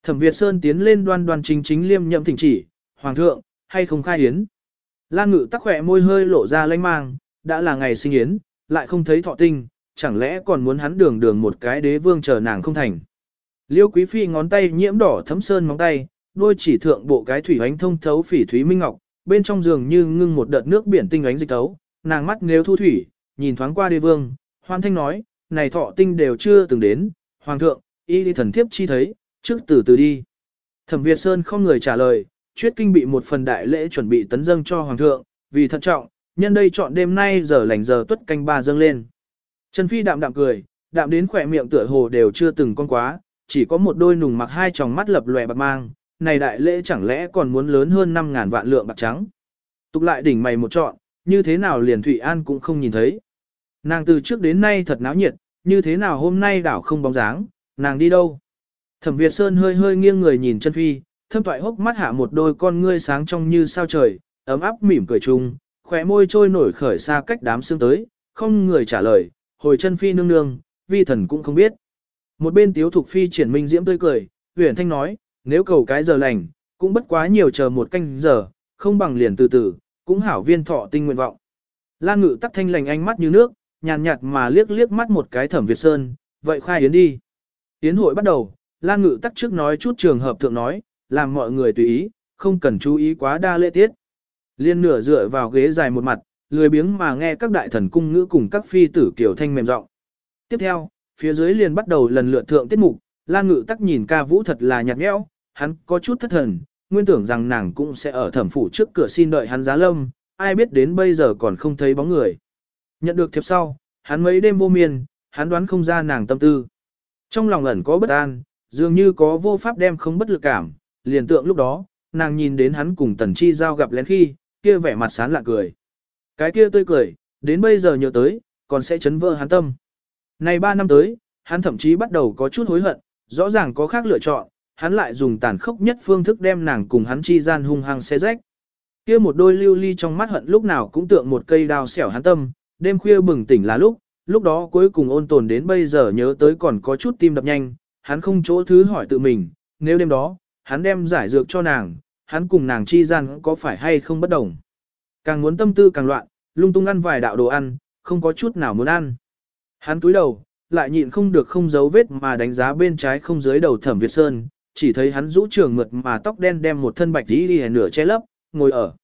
Thẩm Việt Sơn tiến lên đoan đoan chính chính liêm nhậm thỉnh chỉ, Hoàng thượng, hay không khai yến. Lan ngự tắc khỏe môi hơi lộ ra lanh mang, đã là ngày sinh yến, lại không thấy thọ tinh, chẳng lẽ còn muốn hắn đường đường một cái đế vương chờ nàng không thành. Liêu quý phi ngón tay nhiễm đỏ thấm sơn móng tay, đôi chỉ thượng bộ cái thủy ánh thông thấu phỉ thúy minh ngọc, bên trong giường như ngưng một đợt nước biển tinh ánh dịch tấu, nàng mắt nếu thu thủy, nhìn thoáng qua đế vương, hoan thanh nói, này thọ tinh đều chưa từng đến, hoàng thượng, y thần thiếp chi thấy, trước từ từ đi. Thẩm Việt Sơn không người trả lời, chuyết kinh bị một phần đại lễ chuẩn bị tấn dâng cho hoàng thượng, vì thận trọng, nhân đây chọn đêm nay giờ lành giờ tuất canh ba dâng lên. Trần Phi đạm đạm cười, đạm đến khỏe miệng tựa hồ đều chưa từng con quá, chỉ có một đôi nùng mặc hai tròng mắt lập lòe bạc mang, này đại lễ chẳng lẽ còn muốn lớn hơn 5.000 vạn lượng bạc trắng. Tục lại đỉnh mày một trọn, như thế nào liền Thủy An cũng không nhìn thấy. Nàng từ trước đến nay thật náo nhiệt, như thế nào hôm nay đảo không bóng dáng, nàng đi đâu. Thẩm Việt Sơn hơi hơi nghiêng người nhìn chân phi, thâm thoại hốc mắt hạ một đôi con ngươi sáng trong như sao trời, ấm áp mỉm cười chung, khóe môi trôi nổi khởi xa cách đám xương tới, không người trả lời, hồi chân phi nương nương, vi thần cũng không biết. Một bên tiếu thục phi triển minh diễm tươi cười, huyền thanh nói, nếu cầu cái giờ lành, cũng bất quá nhiều chờ một canh giờ, không bằng liền từ từ, cũng hảo viên thọ tinh nguyện vọng. Lan ngự tắc thanh lành ánh mắt như nước, nhàn nhạt mà liếc liếc mắt một cái thẩm Việt Sơn, vậy khai yến đi. Yến hội bắt đầu, Lan ngự tắc trước nói chút trường hợp thượng nói, làm mọi người tùy ý, không cần chú ý quá đa lễ tiết. Liên nửa dựa vào ghế dài một mặt, lười biếng mà nghe các đại thần cung ngữ cùng các phi tử kiểu thanh mềm giọng. Tiếp theo, phía dưới liền bắt đầu lần lượt thượng tiết mục, Lan Ngự tắc nhìn ca vũ thật là nhạt nhẽo, hắn có chút thất thần, nguyên tưởng rằng nàng cũng sẽ ở thẩm phủ trước cửa xin đợi hắn giá lâm, ai biết đến bây giờ còn không thấy bóng người. Nhận được thiệp sau, hắn mấy đêm vô miên, hắn đoán không ra nàng tâm tư. Trong lòng ẩn có bất an, dường như có vô pháp đem không bất lực cảm, liền tượng lúc đó, nàng nhìn đến hắn cùng tần chi giao gặp lén khi, kia vẻ mặt sán lạ cười. Cái kia tươi cười, đến bây giờ nhớ tới, còn sẽ chấn vỡ hắn tâm. Này ba năm tới, hắn thậm chí bắt đầu có chút hối hận, rõ ràng có khác lựa chọn, hắn lại dùng tàn khốc nhất phương thức đem nàng cùng hắn chi gian hung hăng xé rách. Kia một đôi lưu ly trong mắt hận lúc nào cũng tượng một cây đao xẻo hắn tâm, đêm khuya bừng tỉnh là lúc, lúc đó cuối cùng ôn tồn đến bây giờ nhớ tới còn có chút tim đập nhanh, hắn không chỗ thứ hỏi tự mình, nếu đêm đó, hắn đem giải dược cho nàng, hắn cùng nàng chi gian có phải hay không bất đồng. Càng muốn tâm tư càng loạn, lung tung ăn vài đạo đồ ăn, không có chút nào muốn ăn. Hắn túi đầu, lại nhịn không được không giấu vết mà đánh giá bên trái không dưới đầu thẩm Việt Sơn, chỉ thấy hắn rũ trường mượt mà tóc đen đem một thân bạch tí đi nửa che lấp, ngồi ở.